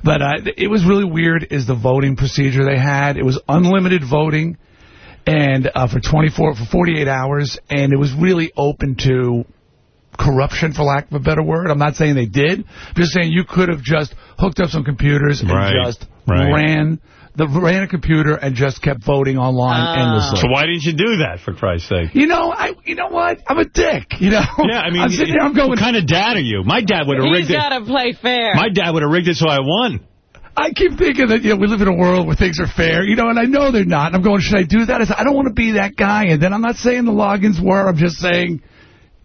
but uh, it was really weird is the voting procedure they had. It was unlimited voting, and uh, for 24 for 48 hours, and it was really open to corruption, for lack of a better word. I'm not saying they did. I'm just saying you could have just hooked up some computers and Right, just right. ran the ran a computer and just kept voting online ah. endlessly. so why didn't you do that, for Christ's sake? You know, I you know what? I'm a dick. You know. Yeah, I mean, I'm sitting there, I'm going. what kind of dad are you? My dad would have He's rigged it. got to play fair. My dad would have rigged it so I won. I keep thinking that you know we live in a world where things are fair, you know, and I know they're not. And I'm going, should I do that? I, said, I don't want to be that guy. And then I'm not saying the Loggins were. I'm just saying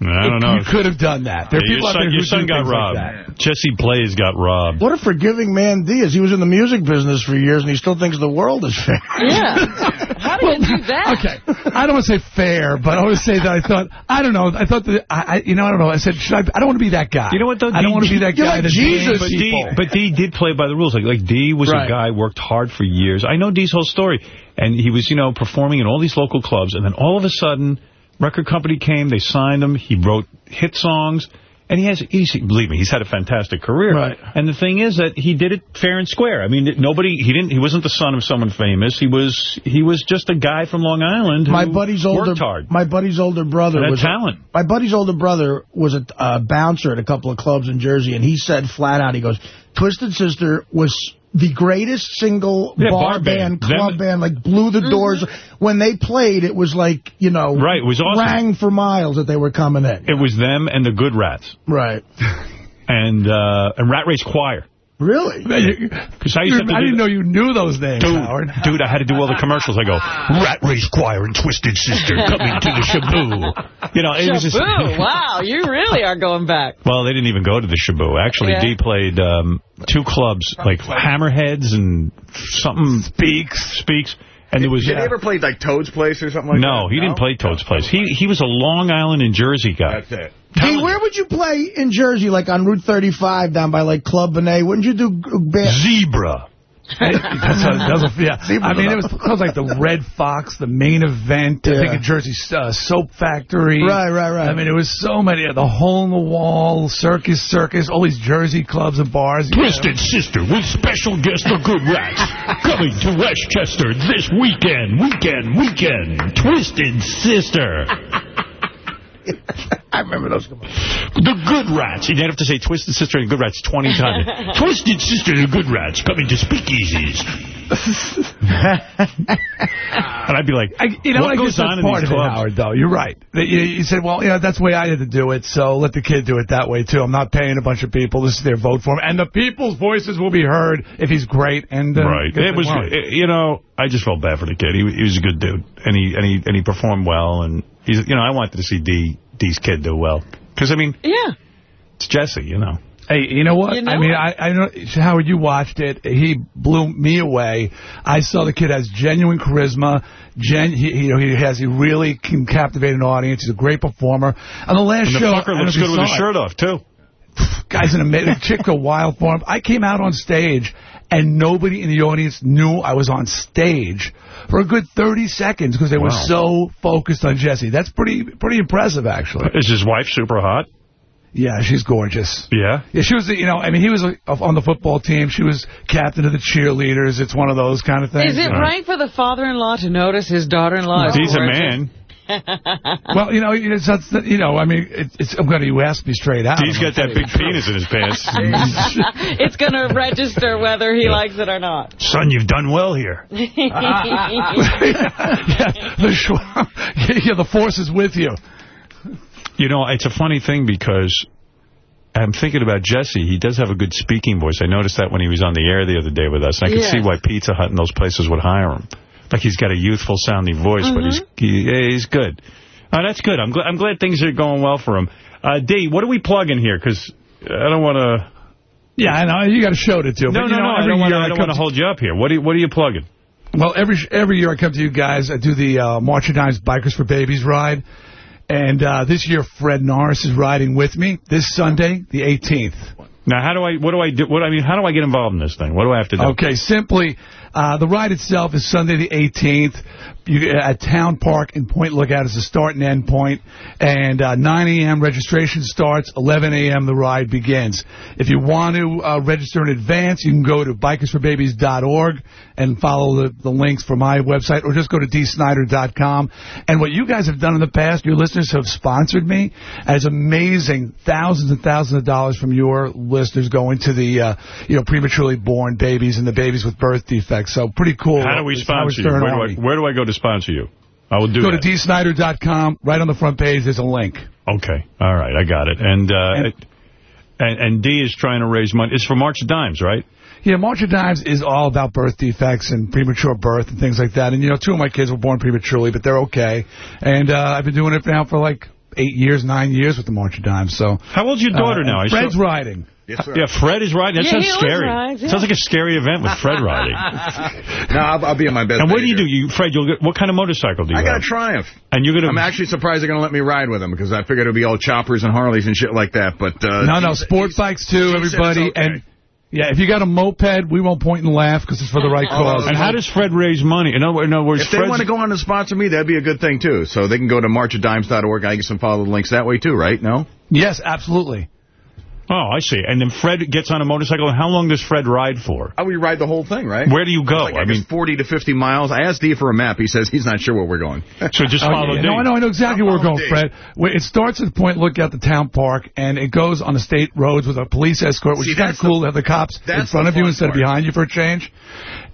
I don't know. you could have done that. There are Yeah, people your out son, there who your son got things like robbed. that. Jesse Blaze got robbed. What a forgiving man D is. He was in the music business for years, and he still thinks the world is fair. Yeah. How do you do that? Okay, I don't want to say fair, but I want to say that I thought I don't know. I thought that I, I you know I don't know. I said should I? I don't want to be that guy. You know what, though? I don't D- want to be that You're guy. like that's Jesus. But blaming D, but D did play by the rules. Like, like D was Right. a guy worked hard for years. I know D's whole story, and he was, you know, performing in all these local clubs, and then all of a sudden, record company came, they signed him, he wrote hit songs, and he has, he's, believe me, he's had a fantastic career. Right. And the thing is that he did it fair and square. I mean, nobody, he didn't, he wasn't the son of someone famous. He was, he was just a guy from Long Island who My buddy's older, worked hard. my buddy's older brother was talent. A, my buddy's older brother was a uh, bouncer at a couple of clubs in Jersey, and he said flat out, he goes, "Twisted Sister was." The greatest single Yeah, bar, bar band. band, club Them- band, like blew the doors. When they played, it was like, you know, Right, it was awesome. rang for miles that they were coming in. It was them and the Good Rats. Right. And, uh, and Rat Race Choir. Really? Because I used to to I didn't know you knew those names, Dude, Howard. dude, I had to do all the commercials. I go, Rat Race Choir and Twisted Sister coming to the Shaboo. You know, it was just... Wow, you really are going back. Well, they didn't even go to the Shaboo. Actually, Yeah. D played um, two clubs, like Hammerheads and something... Speaks. Speaks. And there was... Did he ever play like Toad's Place or something like that? no, he didn't play Toad's Place. He he was a Long Island and Jersey guy. That's it. Hey, where would you play in Jersey, like on Route 35 down by like Club Bene? Wouldn't you do g- Zebra. That's what, that was, yeah. I mean, it was, it was like the Red Fox, the main event. I think Yeah. at Jersey uh, Soap Factory. Right, right, right. I mean, it was so many. The Hole in the Wall, Circus Circus, all these Jersey clubs and bars. you know. Twisted Sister with special guest The Good Rats coming to Westchester this weekend, weekend, weekend. Twisted Sister. I remember those. The Good Rats. You'd have to say Twisted Sister and Good Rats 20 times. Twisted Sister and Good Rats coming to Speakeasies. and I'd be like, I, you know, what I goes on in part these clubs? Howard, though. You're right. You, you said, well, you know, that's the way I had to do it, so let the kid do it that way, too. I'm not paying a bunch of people. This is their vote for him. And the people's voices will be heard if he's great. And uh, Right. It was, it- you know, I just felt bad for the kid. He, he was a good dude, and he and he and he performed well. And he's, you know, I wanted to see D D's kid do well because I mean, Yeah. it's Jesse, you know. Hey, you know what? You know I mean, it. I, I know, Howard, you watched it. He blew me away. I saw the kid has genuine charisma. Gen, he, you know, he has, he really can captivate an audience. He's a great performer. On the last And the show, fucker I don't looks good with his shirt off too. Guys, an amazing chick go wild for him. I came out on stage, and nobody in the audience knew I was on stage for a good 30 seconds because they were so focused on Jesse. That's pretty pretty impressive, actually. Is his wife super hot? Yeah, she's gorgeous. Yeah? Yeah, she was, you know, I mean, he was uh, on the football team. She was captain of the cheerleaders. It's one of those kind of things. Is it right for the father-in-law to notice his daughter-in-law is He's a man. well, you know, it's, it's, you know, I mean, it, it's, I'm going to, you asked me straight out. He's got that big penis in his pants. it's going to register whether he likes it or not. Son, you've done well here. yeah, the, sh- yeah, the force is with you. You know, it's a funny thing because I'm thinking about Jesse. He does have a good speaking voice. I noticed that when he was on the air the other day with us. And I could Yeah. see why Pizza Hut and those places would hire him. Like he's got a youthful sounding voice, but he's he, he's good. Oh, that's good. I'm, gl I'm glad things are going well for him. Uh, D, what are we plugging here? Because I don't want to... Yeah, I know. You got a show it to do. No, but, no, know, no. I every don't want year to. I come to hold you up here. What are you, What are you plugging? Well, every every year I come to you guys. I do the uh, March of Dimes Bikers for Babies ride. And uh, this year, Fred Norris is riding with me this Sunday, the 18th. Now, how do I? What do I do? What I mean? How do I get involved in this thing? What do I have to do? Okay, simply, uh, the ride itself is Sunday the 18th. You, at Town Park in Point Lookout is the start and end point. And uh, 9 a.m. registration starts. 11 a.m. the ride begins. If you want to uh, register in advance, you can go to bikersforbabies.org and follow the, the links for my website, or just go to dsnyder.com. And what you guys have done in the past, your listeners have sponsored me, as amazing thousands and thousands of dollars from your listeners going to the uh, you know prematurely born babies and the babies with birth defects. So pretty cool. How do we It's sponsor you? Where do, I, where do I go to sponsor you? I will do it. Go that. to dsnyder.com. Right on the front page, there's a link. Okay. All right. I got it. And, uh, and, and D is trying to raise money. It's for March of Dimes, right? Yeah, March of Dimes is all about birth defects and premature birth and things like that. And, you know, two of my kids were born prematurely, but they're okay. And uh, I've been doing it now for like eight years, nine years with the March of Dimes. So How old's your daughter uh, now? I and Fred's saw- Yeah, Fred is riding. That Yeah, sounds scary. rides, yeah. Sounds like a scary event with Fred riding. no, I'll, I'll be in my best and what do you do? You, Fred, you'll get, what kind of motorcycle do you I got have? a Triumph. And you're gonna. I'm actually surprised they're going to let me ride with them because I figured it would be all choppers and Harleys and shit like that. But uh, no, no, he's- sport bikes too, he everybody. okay. And yeah, if you got a moped, we won't point and laugh because it's for the right cause. And how does Fred raise money? In other, in other words, If they Fred's- want to go on and sponsor me, that'd be a good thing, too. So they can go to marchofdimes.org. I can get some follow the links that way, too, right? No? Yes, absolutely. Oh, I see. And then Fred gets on a motorcycle. And how long does Fred ride for? Oh, we ride the whole thing, right? Where do you go? Like, I I, mean- 40 to 50 miles. I asked D for a map. He says he's not sure where we're going. So just Oh, follow yeah. D. No, I know, I know exactly where we're going, D. Fred. It starts at the Point Lookout, the town park, and it goes on the state roads with a police escort, which See, is kind of that's the- cool to have the cops in front of you fun instead of behind you for a change.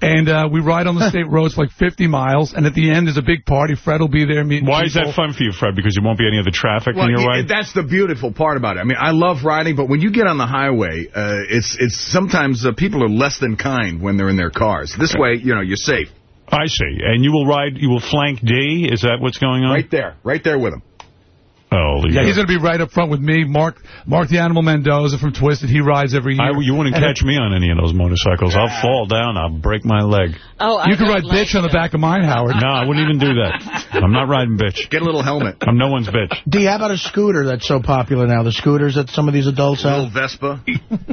And uh, we ride on the state roads for like 50 miles, and at the end there's a big party. Fred will be there meeting Why is that fun for you, Fred? Because there won't be any of the traffic Well, in your way? that's the beautiful part about it. I mean, I love riding, but when you get on the highway, uh, it's it's sometimes uh, people are less than kind when they're in their cars. This way, you know, you're safe. I see. And you will ride, you will flank D? Is that what's going on? Right there. Right there with him. Oh, Yeah, he's going to be right up front with me. Mark Mark the Animal Mendoza from Twisted. He rides every year. I, you wouldn't And catch me on any of those motorcycles. I'll ah. fall down. I'll break my leg. Oh, I You can ride like bitch on the back of mine, Howard. No, I wouldn't even do that. I'm not riding bitch. Get a little helmet. I'm no one's bitch. D, how about a scooter that's so popular now? The scooters that some of these adults have? Little have? Vespa.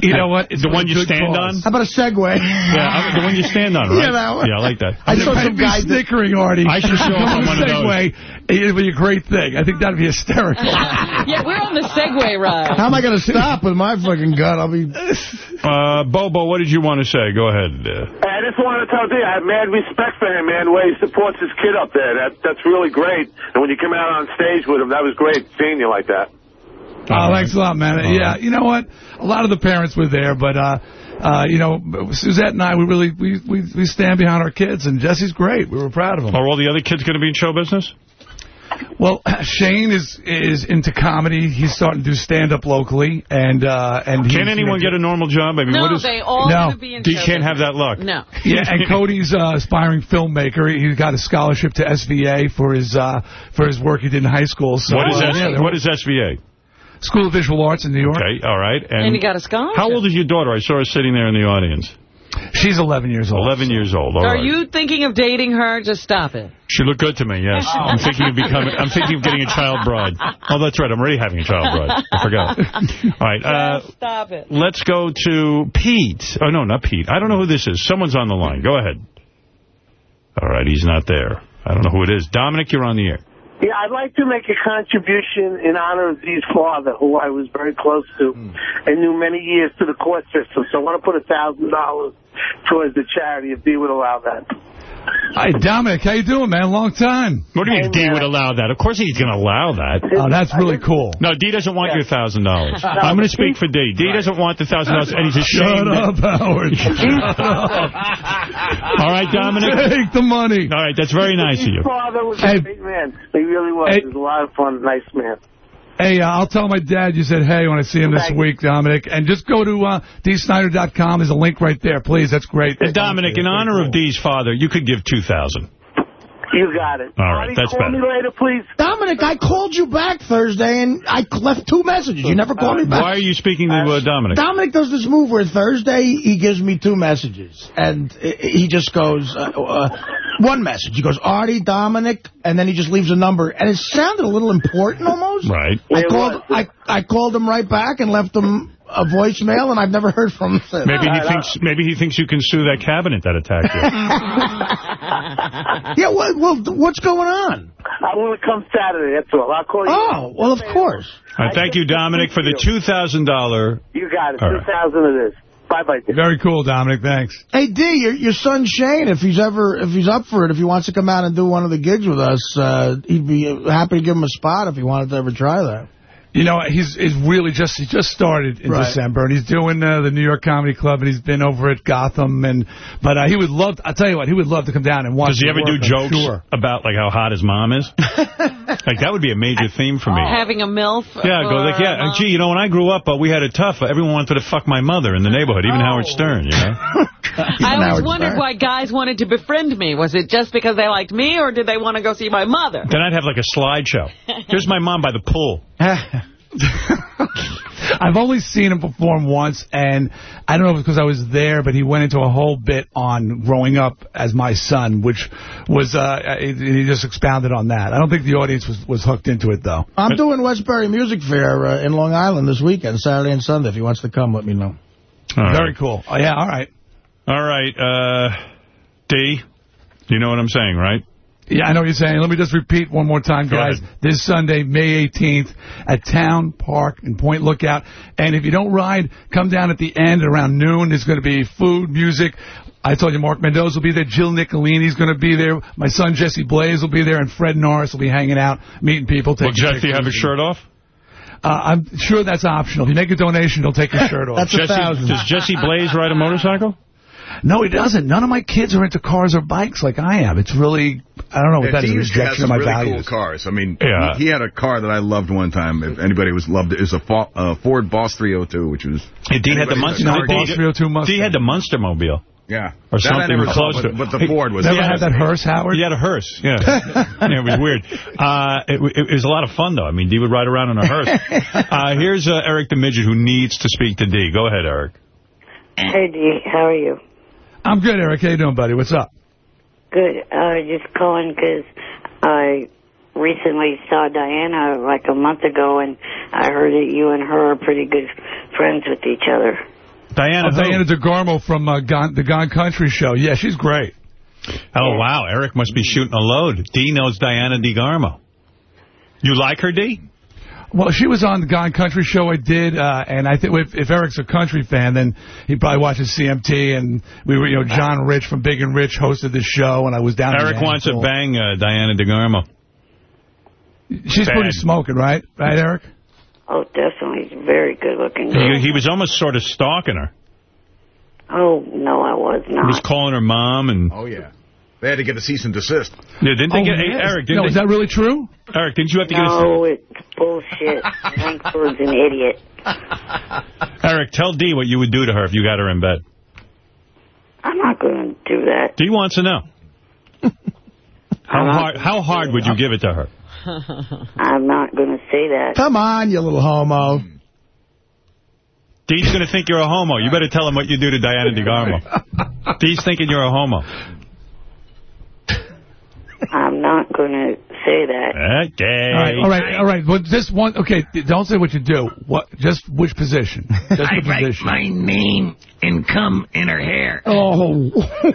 You know what? It's The one you stand cause. on? How about a Segway? Yeah, I- the one you stand on, right? Yeah, that one. Yeah, I like that. I saw I'd some be guy that- snickering, Artie. I should show up on one of those. Segway. It'd be a great thing. I think that'd be hysterical. Yeah, we're on the Segway ride. How am I going to stop with my fucking gun? I'll be... Uh, Bobo, what did you want to say? Go ahead. Uh, I just wanted to tell D, I have mad respect for him, man, the way he supports his kid up there. That That's really great. And when you come out on stage with him, that was great seeing you like that. Oh, thanks a lot, man. yeah, you know what? A lot of the parents were there, but, uh, uh, you know, Suzette and I, we really, we, we, we stand behind our kids, and Jesse's great. We were proud of him. are all the other kids going to be in show business? Well, Shane is is into comedy. He's starting to do stand-up locally, and uh, and Can anyone get a normal job? I mean, No, what is... they all No. going to be in You can't have that luck. No. Yeah, and Cody's uh, aspiring filmmaker. He got a scholarship to SVA for his uh, for his work he did in high school. So, What is, uh, S- yeah, what is SVA? School of Visual Arts in New York. Okay, all right. And he got a scholarship. How old is your daughter? I saw her sitting there in the audience. She's 11 years old. 11 years old. All Are right. you thinking of dating her? Just stop it. She looked good to me, yes. I'm thinking of becoming, I'm thinking of getting a child bride. Oh, that's right. I'm already having a child bride. I forgot. All right. Uh, stop it. let's go to Pete. Oh, no, not Pete. I don't know who this is. Someone's on the line. Go ahead. All right. He's not there. I don't know who it is. Dominic, you're on the air. Yeah, I'd like to make a contribution in honor of Dee's father, who I was very close to hmm. and knew many years to the court system. So I want to put a $1,000 towards the charity if Dee would allow that. Hi, Dominic. How you doing, man? Long time. What do you mean D would allow that? Of course he's going to allow that. Oh, that's really cool. No, D doesn't want your $1,000. I'm going to speak for D. D doesn't want the $1,000 and he's ashamed. Shut up, Howard. All right, Dominic. Take the money. All right, that's very nice of you. His father was Hey. a great man. He really was. Hey. He was a lot of fun, nice man. Hey, uh, I'll tell my dad you said hey when I see him this Thank week, Dominic. And just go to uh, dsnyder.com. There's a link right there, please. That's great. And Dominic, in honor of D's father, you could give 2000 You got it. All right, Marty, that's call better. me later, please. Dominic, I called you back Thursday, and I left two messages. You never called me back. Why are you speaking to uh, Dominic? Dominic does this move where Thursday he gives me two messages, and he just goes, uh, uh, one message. He goes, Artie, Dominic, and then he just leaves a number. And it sounded a little important almost. Right. I It called was. I, I called him right back and left him a voicemail, and I've never heard from him since. Maybe he thinks maybe he thinks you can sue that cabinet that attacked you. yeah, well, well, what's going on? I want to come Saturday, that's all. I'll call you. Oh, well, of course. All right, thank you, Dominic, for the $2,000. You got it. All right. 2000 it is. Bye-bye. Very cool, Dominic. Thanks. Hey, D, your, your son Shane, if he's ever, if he's up for it, if he wants to come out and do one of the gigs with us, uh, he'd be happy to give him a spot if he wanted to ever try that. You know, he's he's really just he just started in Right. December, and he's doing uh, the New York Comedy Club, and he's been over at Gotham, and but uh, he would love. I'll tell you what, he would love to come down and watch. Does he ever do work, I'm jokes Sure. about like how hot his mom is? like that would be a major theme for me. Having a MILF. Yeah, go like, yeah, uh, gee, you know, when I grew up, uh, we had it tough. Everyone wanted to fuck my mother in the neighborhood, even Howard Stern, you know? I always wondered why guys wanted to befriend me. Was it just because they liked me, or did they want to go see my mother? Then I'd have like a slideshow. Here's my mom by the pool. I've only seen him perform once, and I don't know if it's because I was there, but he went into a whole bit on growing up as my son, which was, uh, he he just expounded on that. I don't think the audience was, was hooked into it, though. I'm doing Westbury Music Fair uh, in Long Island this weekend, Saturday and Sunday. If he wants to come, let me know. All right. Very cool. Oh, yeah, all right. All right, uh, D, you know what I'm saying, right? Yeah, I know what you're saying. Let me just repeat one more time, guys. This Sunday, May 18th, at Town Park in Point Lookout. And if you don't ride, come down at the end around noon. There's going to be food, music. I told you Mark Mendoza will be there. Jill Nicolini's going to be there. My son Jesse Blaze will be there. And Fred Norris will be hanging out, meeting people. Will taking Jesse have his shirt off? Uh, I'm sure that's optional. If you make a donation, they'll take your shirt off. Jesse, does Jesse Blaze ride a motorcycle? No, he doesn't. None of my kids are into cars or bikes like I am. It's really, I don't know what Yeah, that he a used to have rejection of my really values. cool cars. I mean, Yeah. he, he had a car that I loved one time. If anybody was loved it, it was a Fo- uh, Ford Boss 302, which was. Yeah, D had the anybody Munster. was a car D, D had the Munster mobile. Yeah. Or That something never saw, close but- to but the Ford was- He Never had that hearse, Howard? He had a hearse, yeah. yeah, it was weird. Uh, it, it was a lot of fun, though. I mean, D would ride around in a hearse. Uh, here's uh, Eric the Midget, who needs to speak to D. Go ahead, Eric. Hey, Dee, how are you? I'm good, Eric. How you doing, buddy? What's up? Good. Uh, just calling because I recently saw Diana like a month ago, and I heard that you and her are pretty good friends with each other. Diana, oh, Diana DeGarmo from uh, Gone, the Gone Country Show. Yeah, she's great. Oh, wow. Eric must be shooting a load. D knows Diana DeGarmo. You like her, D? Well, she was on the Gone Country Show I did, uh, and I think if, if Eric's a country fan, then he probably watches CMT, and we were, you know, John Rich from Big and Rich hosted the show, and I was down Eric in wants to bang uh, Diana DeGarmo. She's Bad. pretty smoking, right? Right, Eric? Oh, definitely. She's a very good looking He, he was almost sort of stalking her. Oh, no, I was not. He was calling her mom and... Oh, yeah. They had to get a cease and desist. Yeah, didn't they Oh, get... Hey, yes. Eric, didn't No, they, is that really true? Eric, didn't you have to get a... No, it's bullshit. Langford's an idiot. Eric, tell Dee what you would do to her if you got her in bed. I'm not going to do that. D wants to know. How hard, how hard would you give it to her? I'm not going to say that. Come on, you little homo. Dee's going to think you're a homo. You better tell him what you do to Diana DeGarmo. Dee's thinking you're a homo. I'm not going to say that. Okay. All right, all right, all right. Well, just one. Okay, don't say what you do. What? Just which position? Just I the write position. my name and come in her hair. Oh.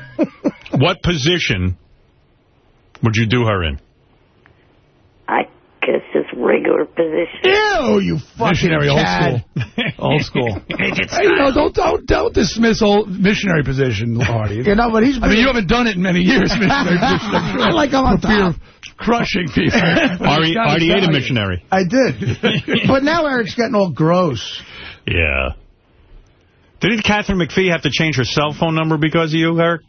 What position would you do her in? I guess just regular position. Ew, you fucking missionary, old school. old school. Hey, no, style. don't don't don't dismiss old missionary position, Artie. You know, but he's I mean, you haven't done it in many years, missionary position. I'm sure. I like him on For fear top. of crushing people. Artie, Artie ate a missionary. I did. but now Eric's getting all gross. Yeah. Didn't Katharine McPhee have to change her cell phone number because of you, Eric?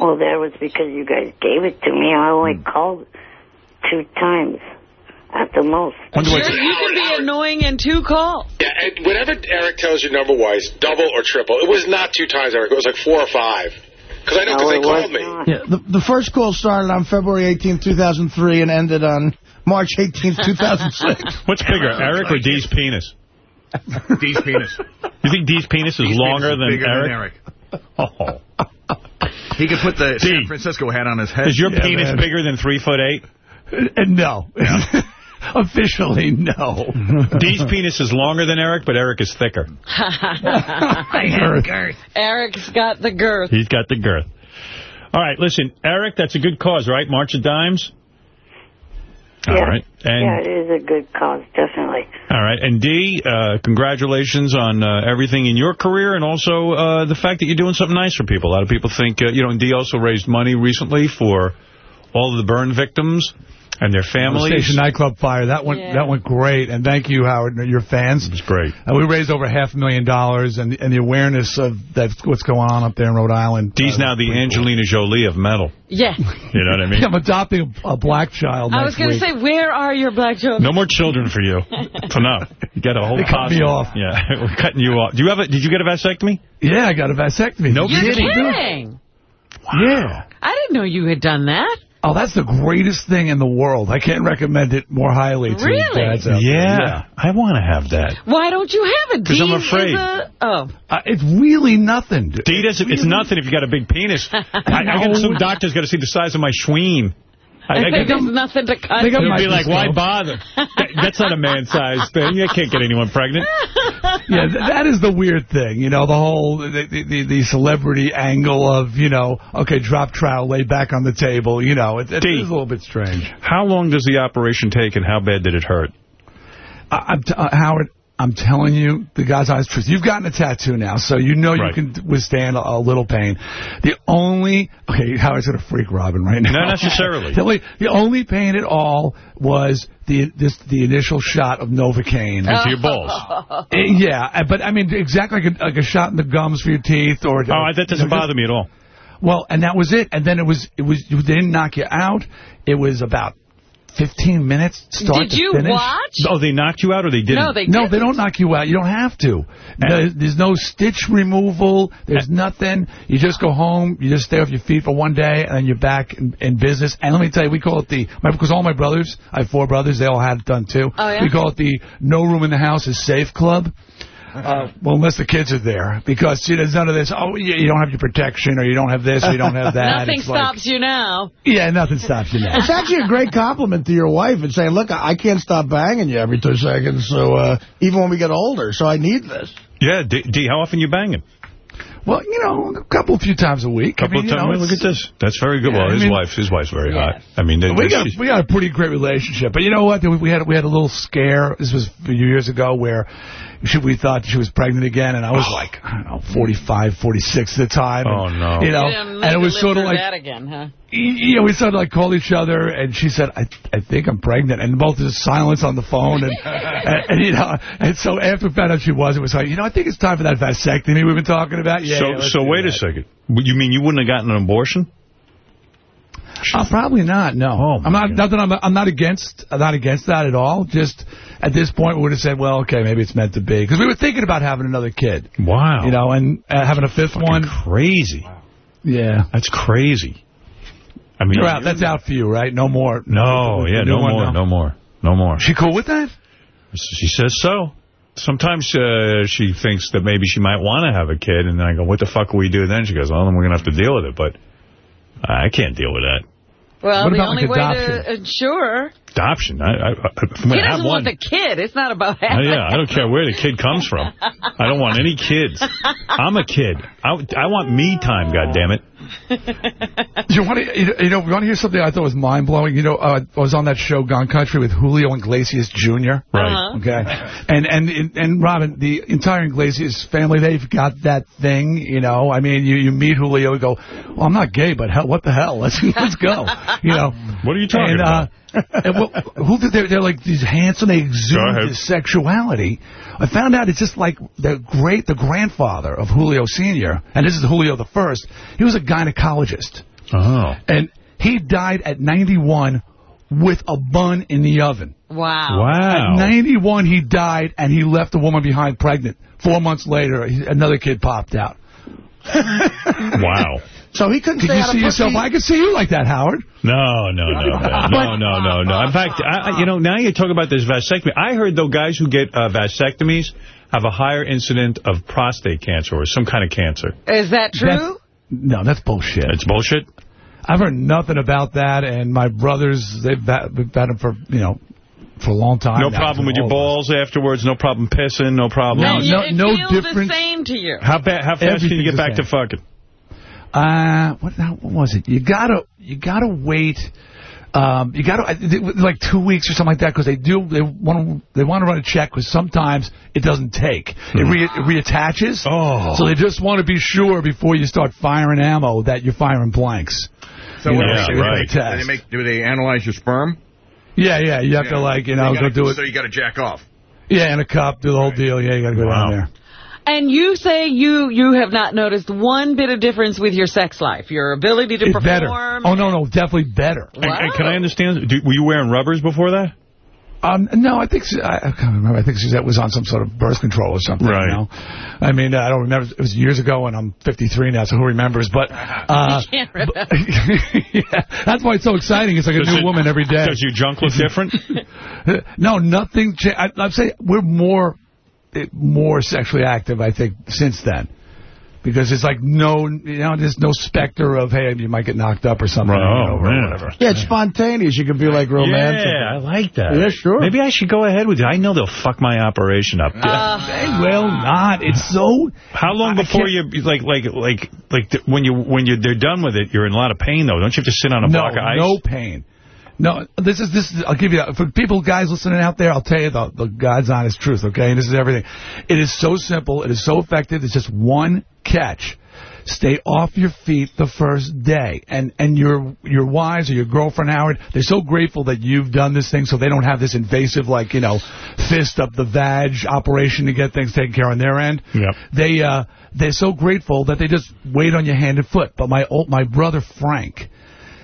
Well, that was because you guys gave it to me. I only hmm. called two times at the most. Sure, you can be annoying in two calls. Yeah, and whenever Eric tells you number-wise, double or triple, it was not two times, Eric. It was like four or five. Because I know, because No, they called was me. not. Yeah, the, the first call started on February 18th, 2003, and ended on March 18th, 2006. What's bigger, Eric or Dee's penis? Dee's penis. You think Dee's penis is Dee's longer penis is than, bigger Eric? than Eric. Oh. He could put the D. San Francisco hat on his head. Is your Yeah, penis man. bigger than three foot eight? Uh, no. Officially, no. Dee's penis is longer than Eric, but Eric is thicker. I have girth. Eric's got the girth. He's got the girth. All right, listen, Eric, that's a good cause, right? March of Dimes? All Yeah. right. And yeah, it is a good cause, definitely. All right. And Dee, uh, congratulations on uh, everything in your career and also uh, the fact that you're doing something nice for people. A lot of people think, uh, you know, and Dee also raised money recently for all of the burn victims and their families. Station nightclub fire. That went Yeah. that went great, and thank you, Howard, and your fans. It was great. And we raised over half a million dollars, and and the awareness of that what's going on up there in Rhode Island. He's uh, now the pretty cool. Angelina Jolie of metal. Yeah. You know what I mean? I'm adopting a, a black child I was going to say, where are your black children? No more children for you. It's enough. You got a whole They cut me off. Yeah, we're cutting you off. Do you have a, did you get a vasectomy? Yeah, I got a vasectomy. No You're kidding. kidding. Yeah. I didn't know you had done that. Oh, that's the greatest thing in the world. I can't recommend it more highly to Really? dads out there. Yeah, I want to have that. Why don't you have it? Because I'm afraid. a- oh. Uh, it's really nothing. Dee doesn't, it's nothing if you got a big penis. I, I got some doctor's got to see the size of my schween. I, I There's got, nothing to cut. They He'll be like, why bother? That- that's not a man-sized thing. You can't get anyone pregnant. yeah, th that is the weird thing. You know, the whole the, the, the celebrity angle of, you know, okay, drop trowel, lay back on the table. You know, it, it Dee. is a little bit strange. How long does the operation take and how bad did it hurt? I, I'm t uh, Howard, I'm telling you, the God's honest truth. You've gotten a tattoo now, so you know Right. you can withstand a, a little pain. The only, okay, Howard's going to freak Robin right now. Not necessarily. the, only, the only pain at all was the this the initial shot of Novocaine. Into your balls. Uh, Yeah, uh, but I mean, exactly like a, like a shot in the gums for your teeth, or Oh, that doesn't bother me at all. Well, and that was it. And then it was it was they didn't knock you out. It was about 15 minutes start Did to you finish. watch? Oh, they knocked you out or they didn't? No, they No, didn't. they don't knock you out. You don't have to. No, there's no stitch removal. There's nothing. You just go home. You just stay off your feet for one day, and then you're back in, in business. And let me tell you, we call it the because all my brothers, I have four brothers. They all had it done too. Oh, yeah? We call it the No Room in the House is Safe Club. Uh, well, unless the kids are there, because see, there's none of this. Oh, you, you don't have your protection, or you don't have this, or you don't have that. Nothing It's like- stops you now. yeah, nothing stops you now. It's actually a great compliment to your wife and saying, look, I I can't stop banging you every two seconds, so uh, even when we get older, so I need this. Yeah, D, D how often you banging? Well, you know, a couple, few times a week. couple I mean, of you know, times. Look at this. That's very good. Yeah, well, I his mean- wife, his wife's very Yeah. hot. I mean, they, we got we got a pretty great relationship, but you know what? We we had we had a little scare. This was a few years ago where she, we thought she was pregnant again, and I was oh. like I don't know 45, 46 at the time. Oh, and, no. You know, You and it was sort of like that again, huh? you know, we started like call each other, and she said, "I I think I'm pregnant," and both just silence on the phone, and, and, and you know, and so after we found out she was, it was like, you know, I think it's time for that vasectomy we've been talking about. Yeah. so, yeah, so do wait a second. You mean you wouldn't have gotten an abortion? Uh, probably not. No, Oh, I'm not. Not that I'm. I'm not against. I'm not against that at all. Just at this point, we would have said, well, okay, maybe it's meant to be, because we were thinking about having another kid. Wow. You know, and uh, having a fifth one. Crazy. Yeah. That's crazy. I mean, You're out. That's out for you, right? No more. No, yeah, New no more, no more, no more. She cool with that? She says so. sometimes uh, she thinks that maybe she might want to have a kid, and then I go, what the fuck will we do then? She goes, well, then we're going to have to deal with it, but I can't deal with that. Well, the only like, way to ensure... Adoption. I, I, if I'm He going to have doesn't one. want the kid. It's not about Uh, having yeah, I don't care where the kid comes from. I don't want any kids. I'm a kid. I, I want me time, goddammit. You want to, you know, you want to hear something I thought was mind blowing? You know, uh, I was on that show Gone Country with Julio Iglesias Jr. Right. Uh-huh. Okay. And and and Robin, the entire Iglesias family, they've got that thing. You know, I mean, you you meet Julio, you go, well, I'm not gay, but hell, what the hell? Let's let's go. You know. What are you talking and, about? Uh, and well, who they're, they're like these handsome, they Go exude this sexuality. I found out it's just like the great, the grandfather of Julio Sr., and this is Julio the first. He was a gynecologist. Oh. And he died at 91 with a bun in the oven. Wow. Wow. At 91, he died, and he left a woman behind pregnant. Four months later, another kid popped out. Wow. So he couldn't Could stay you see yourself? I could see you like that, Howard. No, no, no, no, no, no, no, no. In fact, I, I- you know, now you talk about this vasectomy. I heard, though, guys who get uh, vasectomies have a higher incident of prostate cancer or some kind of cancer. Is that true? That's- no, that's bullshit. It's bullshit? I've heard nothing about that, and my brothers, they've had, them for, you know, for a long time. No now, problem with your all us. balls afterwards? No problem pissing? No problem? No, And you- no, it no feels difference. the same to you. How, ba how fast can you get back the to fucking? Uh, what, now, what was it? You gotta, you gotta wait. Um, you gotta like two weeks or something like that because they do they want to they want to run a check because sometimes it doesn't take it, re, it reattaches. Oh. so they just want to be sure before you start firing ammo that you're firing blanks. So You know, do so they, do they- test. do they make? Do they analyze your sperm? Yeah, yeah, you have to like you know You gotta- go do it. So you got to jack off. Yeah, in a cup, do the whole deal. Yeah, you got to go down there. And you say you you have not noticed one bit of difference with your sex life, your ability to It's perform. better. Oh no, no, definitely better. And, and can I understand? Do, were you wearing rubbers before that? Um, no, I think she, I, I can't remember. I think Suzette was on some sort of birth control or something. Right. You know? I mean, uh, I don't remember. It was years ago, and I'm 53 now, so who remembers? But uh, can't remember. yeah, that's why it's so exciting. It's like a new it- woman every day. Does your junk look different? no, nothing. Cha- I, I'm saying we're more more sexually active, I think, since then. Because it's like no, you know, there's no specter of, hey, you might get knocked up or something. Right. you oh, know, Oh, or man. whatever. Yeah, it's spontaneous. You can be like romantic. Yeah, I like that. Yeah, sure. Maybe I should go ahead with it. I know they'll fuck my operation up. They will not. It's so... How long before can't- you like like like like when you when you they're done with it, you're in a lot of pain though. Don't you have to sit on a no, block of ice? no pain. No, this is this. Is, I'll give you that. For people, guys listening out there, I'll tell you the, the God's honest truth. Okay, and this is everything. It is so simple. It is so effective. It's just one catch. Stay off your feet the first day, and and your your wives or your girlfriend Howard, they're so grateful that you've done this thing, so they don't have this invasive like you know, fist up the vag operation to get things taken care of on their end. Yep. They uh they're so grateful that they just wait on your hand and foot. But my old my brother Frank.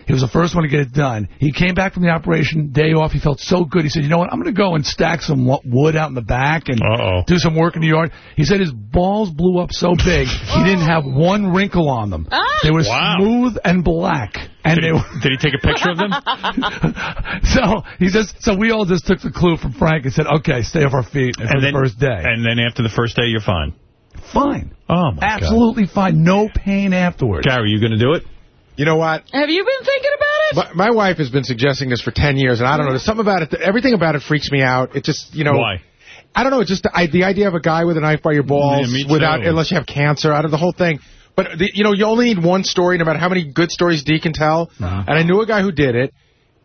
He was the first one to get it done. He came back from the operation, day off. He felt so good. He said, you know what, I'm going to go and stack some wood out in the back and Uh-oh. do some work in the yard. He said his balls blew up so big, he didn't oh. have one wrinkle on them. Ah. They were Wow. smooth and black. And Did they he, were... did he take a picture of them? so he says, so we all just took the clue from Frank and said, okay, stay off our feet and for the then, first day. And then after the first day, you're fine. fine. Oh, my Absolutely fine. No pain afterwards. God. Gary, you going to do it? You know what? Have you been thinking about it? My, my wife has been suggesting this for 10 years, and I don't know. There's something about it. Everything about it freaks me out. It just, you know. Why? I don't know. It's just the, I, the idea of a guy with a knife by your balls Yeah, without, too. unless you have cancer, out of the whole thing. But, the, you know, you only need one story, no matter how many good stories Dee can tell. Uh-huh. And I knew a guy who did it.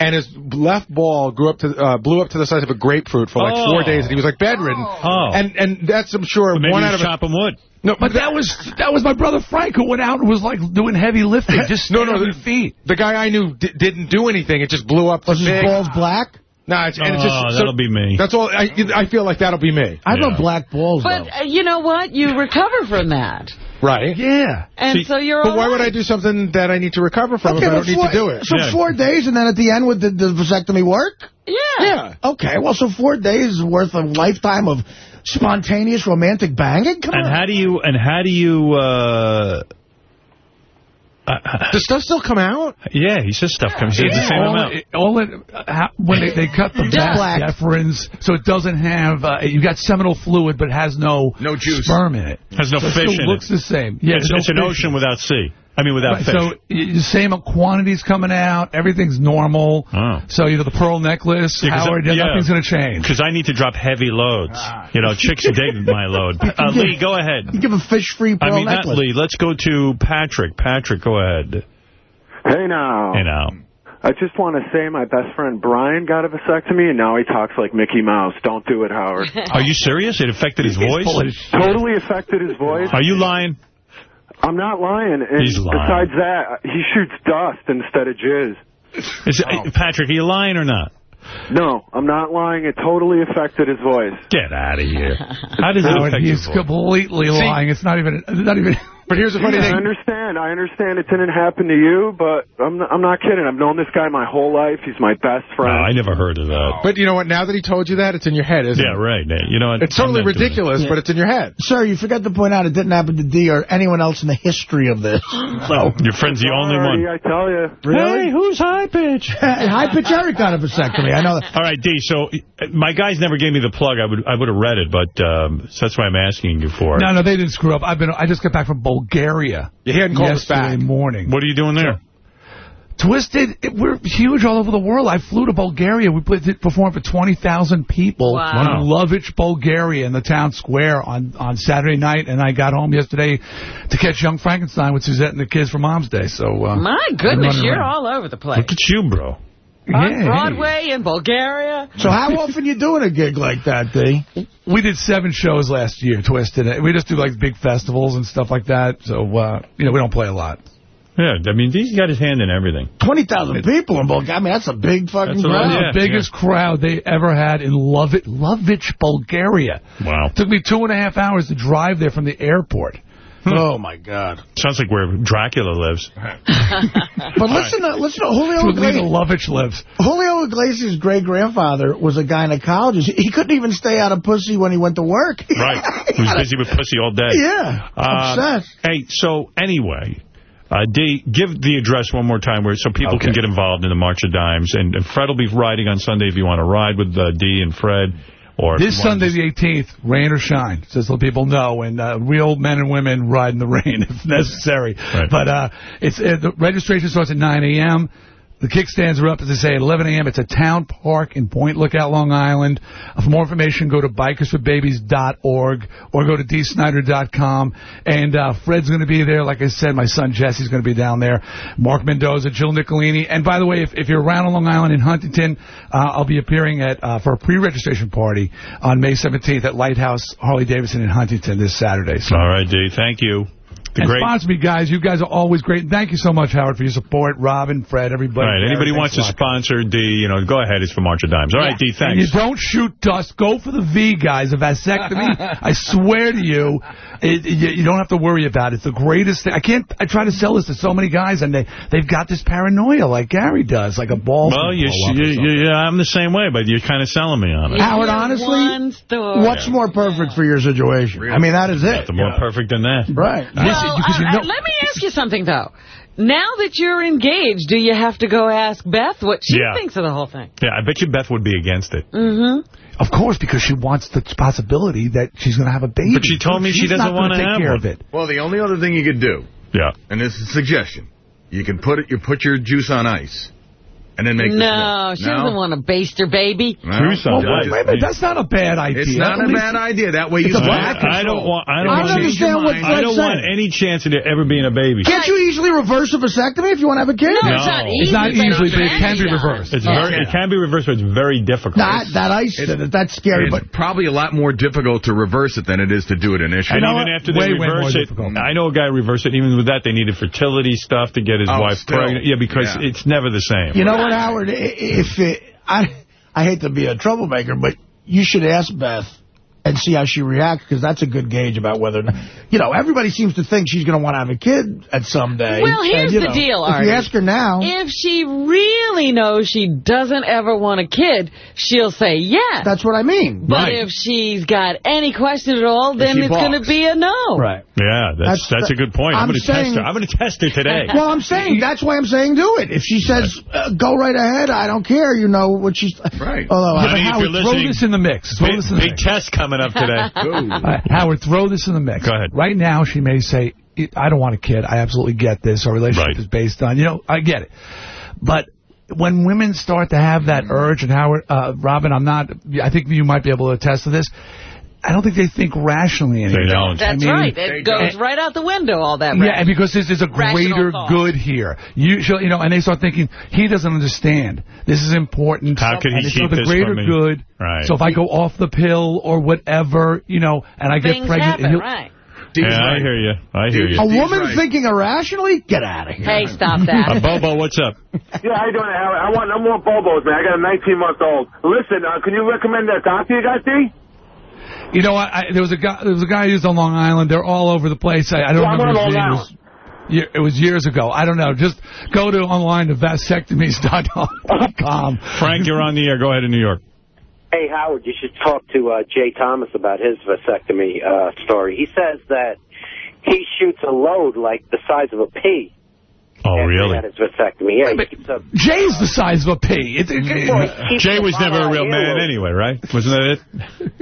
And his left ball grew up to uh, blew up to the size of a grapefruit for like Oh. four days, and he was like bedridden. Oh. And and that's I'm sure Maybe one out of a, chopping wood. no, But that was that was my brother Frank who went out and was like doing heavy lifting, just no, no, no, no, the- feet. the guy I knew d- didn't do anything. It just blew up. Was his balls black? Nah, it's, and it's Oh, just, that'll be me. That's all. I, I feel like that'll be me. I Yeah. love black balls, But uh, you know what? You recover from that. Right. Yeah. And See, so you're But all why would. I do something that I need to recover from Okay, if I don't need to do it? So Yeah. four days, and then at the end, would the, the vasectomy work? Yeah. Yeah. Okay, well, so four days worth of lifetime of spontaneous romantic banging? Come And on. how do you and how do you uh Does stuff still come out? Yeah, he says stuff comes. He says the same all amount. It, all it, uh, when they, they cut the Just back black. deferens, so it doesn't have, uh, you got seminal fluid, but it has no, no juice. sperm in it. Has no so it fish still in looks it. the same. Yeah, it's, there's it's an ocean in without sea. I mean, without Right, fish. So y- the same a quantities coming out. Everything's normal. So, you know, the pearl necklace, Oh. Yeah, 'cause Howard, I- yeah. nothing's going to change. Because I need to drop heavy loads. You know, chicks dig my load. Uh, Lee, go ahead. You give a fish-free I pearl mean, not necklace. Lee. Let's go to Patrick. Patrick, go ahead. Hey now. Hey now. I just want to say my best friend Brian got a vasectomy and now he talks like Mickey Mouse. Don't do it, Howard. Are you serious? It affected his voice? totally affected his voice. Are you lying? I'm not lying. And He's lying. besides that, he shoots dust instead of jizz. Is it, Patrick, are you lying or not? No, I'm not lying. It totally affected his voice. Get out of here. How does it Howard, affect he's your voice? completely lying. It's not even, not even. But here's the funny Yeah, thing. I understand. I understand it didn't happen to you, but I'm not, I'm not kidding. I've known this guy my whole life. He's my best friend. No, friend. I never heard of that. But you know what? Now that he told you that, it's in your head, isn't Yeah, it? Yeah, right. You know what? It's totally I'm not doing it. ridiculous, but it's in your head. Sir, you forgot to point out it didn't happen to Dee or anyone else in the history of this. So, Your friend's the only Sorry, one. I tell you. Really? who's high pitch? High pitch Eric got a vasectomy. I know that. All right, Dee. So uh, my guys never gave me the plug. I would I would have read it, but um, so that's why I'm asking you for it. No, no, they didn't screw up. I've been, I just got back from Bulgaria. Yeah, he hadn't called us yesterday back. morning. What are you doing there? Twisted, it, we're huge all over the world. I flew to Bulgaria. We played, did perform for 20,000 people Wow. in Lovech, Bulgaria, in the town square on, on Saturday night. And I got home yesterday to catch Young Frankenstein with Suzette and the kids for Mom's Day. So uh, My goodness, you're around. all over the place. Look at you, bro. On Yeah, Broadway in Bulgaria. So how often you doing a gig like that, Dee? We did seven shows last year, Twisted. We just do like big festivals and stuff like that. So, uh, you know, we don't play a lot. Yeah, I mean, he's got his hand in everything. 20,000 people in Bulgaria. I mean, that's a big fucking That's a lot, crowd. yeah. the biggest crowd they ever had in Lovech, Lovech, Bulgaria. Wow. took me two and a half hours to drive there from the airport. Oh, my God. Sounds like where Dracula lives. But listen to, listen to Julio To Lena Iglesias. Lovech lives. Julio Iglesias' great-grandfather was a gynecologist. He couldn't even stay out of pussy when he went to work. Right. He was busy with pussy all day. Yeah. Uh, Obsessed. Hey, so anyway, uh, Dee, give the address one more time where so people can get involved in the March of Dimes. And, and Fred will be riding on Sunday if you want to ride with uh, Dee and Fred. Or This Sunday, the 18th, rain or shine, just so people know, and uh, real men and women ride in the rain if necessary. Right. But uh, it's uh, the registration starts at 9 a.m. The kickstands are up, as I say, at 11 a.m. It's a town park in Point Lookout, Long Island. For more information, go to bikersforbabies.org or go to deesnider.com. And uh, Fred's going to be there. Like I said, my son Jesse's going to be down there. Mark Mendoza, Jill Nicolini. And by the way, if, if you're around on Long Island in Huntington, uh, I'll be appearing at uh, for a pre-registration party on May 17th at Lighthouse Harley Davidson in Huntington this Saturday. So. All right, Dee, thank you. The and great. sponsor me, guys. You guys are always great. And thank you so much, Howard, for your support. Robin, Fred, everybody. All right, anybody Thanks wants to sponsor Dee, you know, go ahead. It's for March of Dimes. All right, Dee, And you don't shoot dust. Go for the V, guys. A vasectomy. I swear to you, it, you, you don't have to worry about it. It's the greatest thing. I can't. I try to sell this to so many guys, and they they've got this paranoia like Gary does, like a ball. Well, you, you, you, yeah, I'm the same way, but you're kind of selling me on it. Howard, honestly, one story. what's more perfect for your situation? I mean, that is it. Nothing more perfect than that. Right. Well, because you uh, know- let me ask you something, though. Now that you're engaged, do you have to go ask Beth what she Yeah. thinks of the whole thing? Yeah, I bet you Beth would be against it. Mm-hmm. Of course, because she wants the possibility that she's going to have a baby. But she told me she doesn't wanna take care one. of it. Well, the only other thing you could do, Yeah. and this is a suggestion, you can put it, you put your juice on ice, and then make No, the she doesn't want to baste her baby. Juice on Well, ice. wait a that's not a bad idea. It's not At a least- bad idea. That way you can black I don't want. I don't I want. don't understand what I don't want any chance of there ever being a baby. Can't you easily reverse a vasectomy if you want to have a kid? No, No. it's not easy. It's not but easily, but it can can be reversed. It's very. It can be reversed, but it's very difficult. That, that ice did it. That's scary. It's But probably a lot more difficult to reverse it than it is to do it initially. And know even what? after they Way, way more reverse it, difficult. I know a guy reversed it. Even with that, they needed fertility stuff to get his Oh, wife pregnant. Yeah, because it's never the same. you know Howard? If it, I, I hate to be a troublemaker, but you should ask Beth and see how she reacts, because that's a good gauge about whether, or not you know, everybody seems to think she's going to want to have a kid at some day. Well, here's And, you the know, deal, If you ask her now, If she really knows she doesn't ever want a kid, she'll say yes. that's what I mean. But if she's got any question at all, then it's going to be a no. Right. Yeah, that's That's that's, a good point. I'm, I'm going to test saying- her. I'm going to test her today. Well, I'm saying, that's why I'm saying do it. If she says, uh, go right ahead, I don't care, you know what she's... Right. Although, Yeah, but Honey, if Howard, you're throw this in the mix. Throw Big, this in the big mix. test coming up today. All right, Howard, throw this in the mix. Go ahead. Right now, she may say, I don't want a kid. I absolutely get this. Our relationship is based on, you know, I get it. But when women start to have that urge, and Howard, uh, Robin, I'm not, I think you might be able to attest to this. I don't think they think rationally anymore. They don't. That's I mean, right. It goes right out the window, all that. Yeah, and because this is a greater good here. You, you know, and they start thinking he doesn't understand. This is important. How could he keep for the this greater from me? good? Right. So if I go off the pill or whatever, you know, and I get Things pregnant, happen, and he'll- right. Yeah, I hear you. I hear you. a woman thinking irrationally? Get out of here. Hey, stop Uh, that. Bobo, what's up? Yeah, how you doing, Howard? I want no more Bobos, man. I got a 19-month-old. Listen, uh, can you recommend that doctor you got, Dee? You know what? I, there was a guy. There was a guy who's on Long Island. They're all over the place. I, I don't Yeah, I'm remember on his Long name. It was, it was years ago. I don't know. Just go to online to vasectomies.com. Frank, you're on the air. Go ahead in New York. Hey, Howard, you should talk to uh, Jay Thomas about his vasectomy uh, story. He says that he shoots a load like the size of a pea. Oh, after really? He had his vasectomy. Yeah, he keeps a, Jay's the size of a pea. It, it, Well, Jay was never a real lot of man anyway, right? Wasn't that it?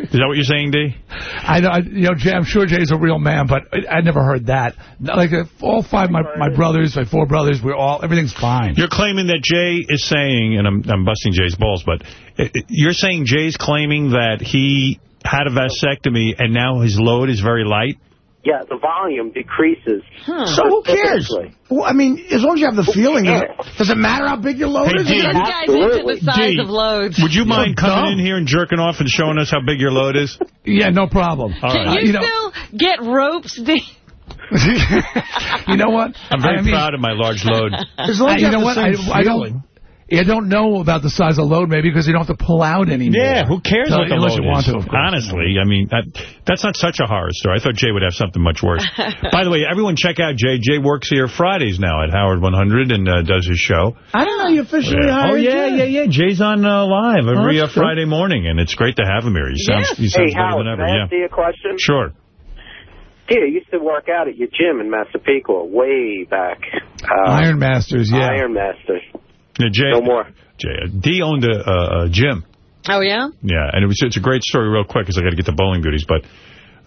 Is that what you're saying, Dee? I, know, I, you know, Jay, I'm sure Jay's a real man, but I, I never heard that. Like uh, all five, my my brothers, my four brothers, we're all everything's fine. You're claiming that Jay is saying, and I'm, I'm busting Jay's balls, but it, it- you're saying Jay's claiming that he had a vasectomy and now his load is very light? Yeah, the volume decreases. So who cares? Well, I mean, as long as you have the feeling, does it, does it matter how big your load Hey, is? Dee. This guy's into the size Dee, of loads. Would you mind You're coming dumb. in here and jerking off and showing us how big your load is? Yeah, no problem. All Can right. you, you know- still get ropes, Dee? you know what? I'm very I mean, proud of my large load. As long as you you know have what? the I, same I feeling. don't. I don't know about the size of load, maybe, because you don't have to pull out anymore. Yeah, who cares No, what the unless load you want is? to, of. Honestly, I mean, that, that's not such a horror story. I thought Jay would have something much worse. By the way, everyone check out Jay. Jay works here Fridays now at Howard 100 and uh, does his show. I don't know you officially Yeah. hired Oh, yeah, Jay. yeah, yeah. Jay's on uh, live every Oh, uh, that's good. Friday morning, and it's great to have him here. He sounds, he sounds Hey, better Howard, than can ever. I Yeah. ask you a question? Sure. Yeah, you used to work out at your gym in Massapequa way back. Uh, Iron Masters, yeah. Iron Masters. Yeah, Jay, No more. Jay, uh, Dee owned a, a, a gym. Oh, yeah? Yeah, and it was it's a great story real quick because I got to get the bowling goodies. But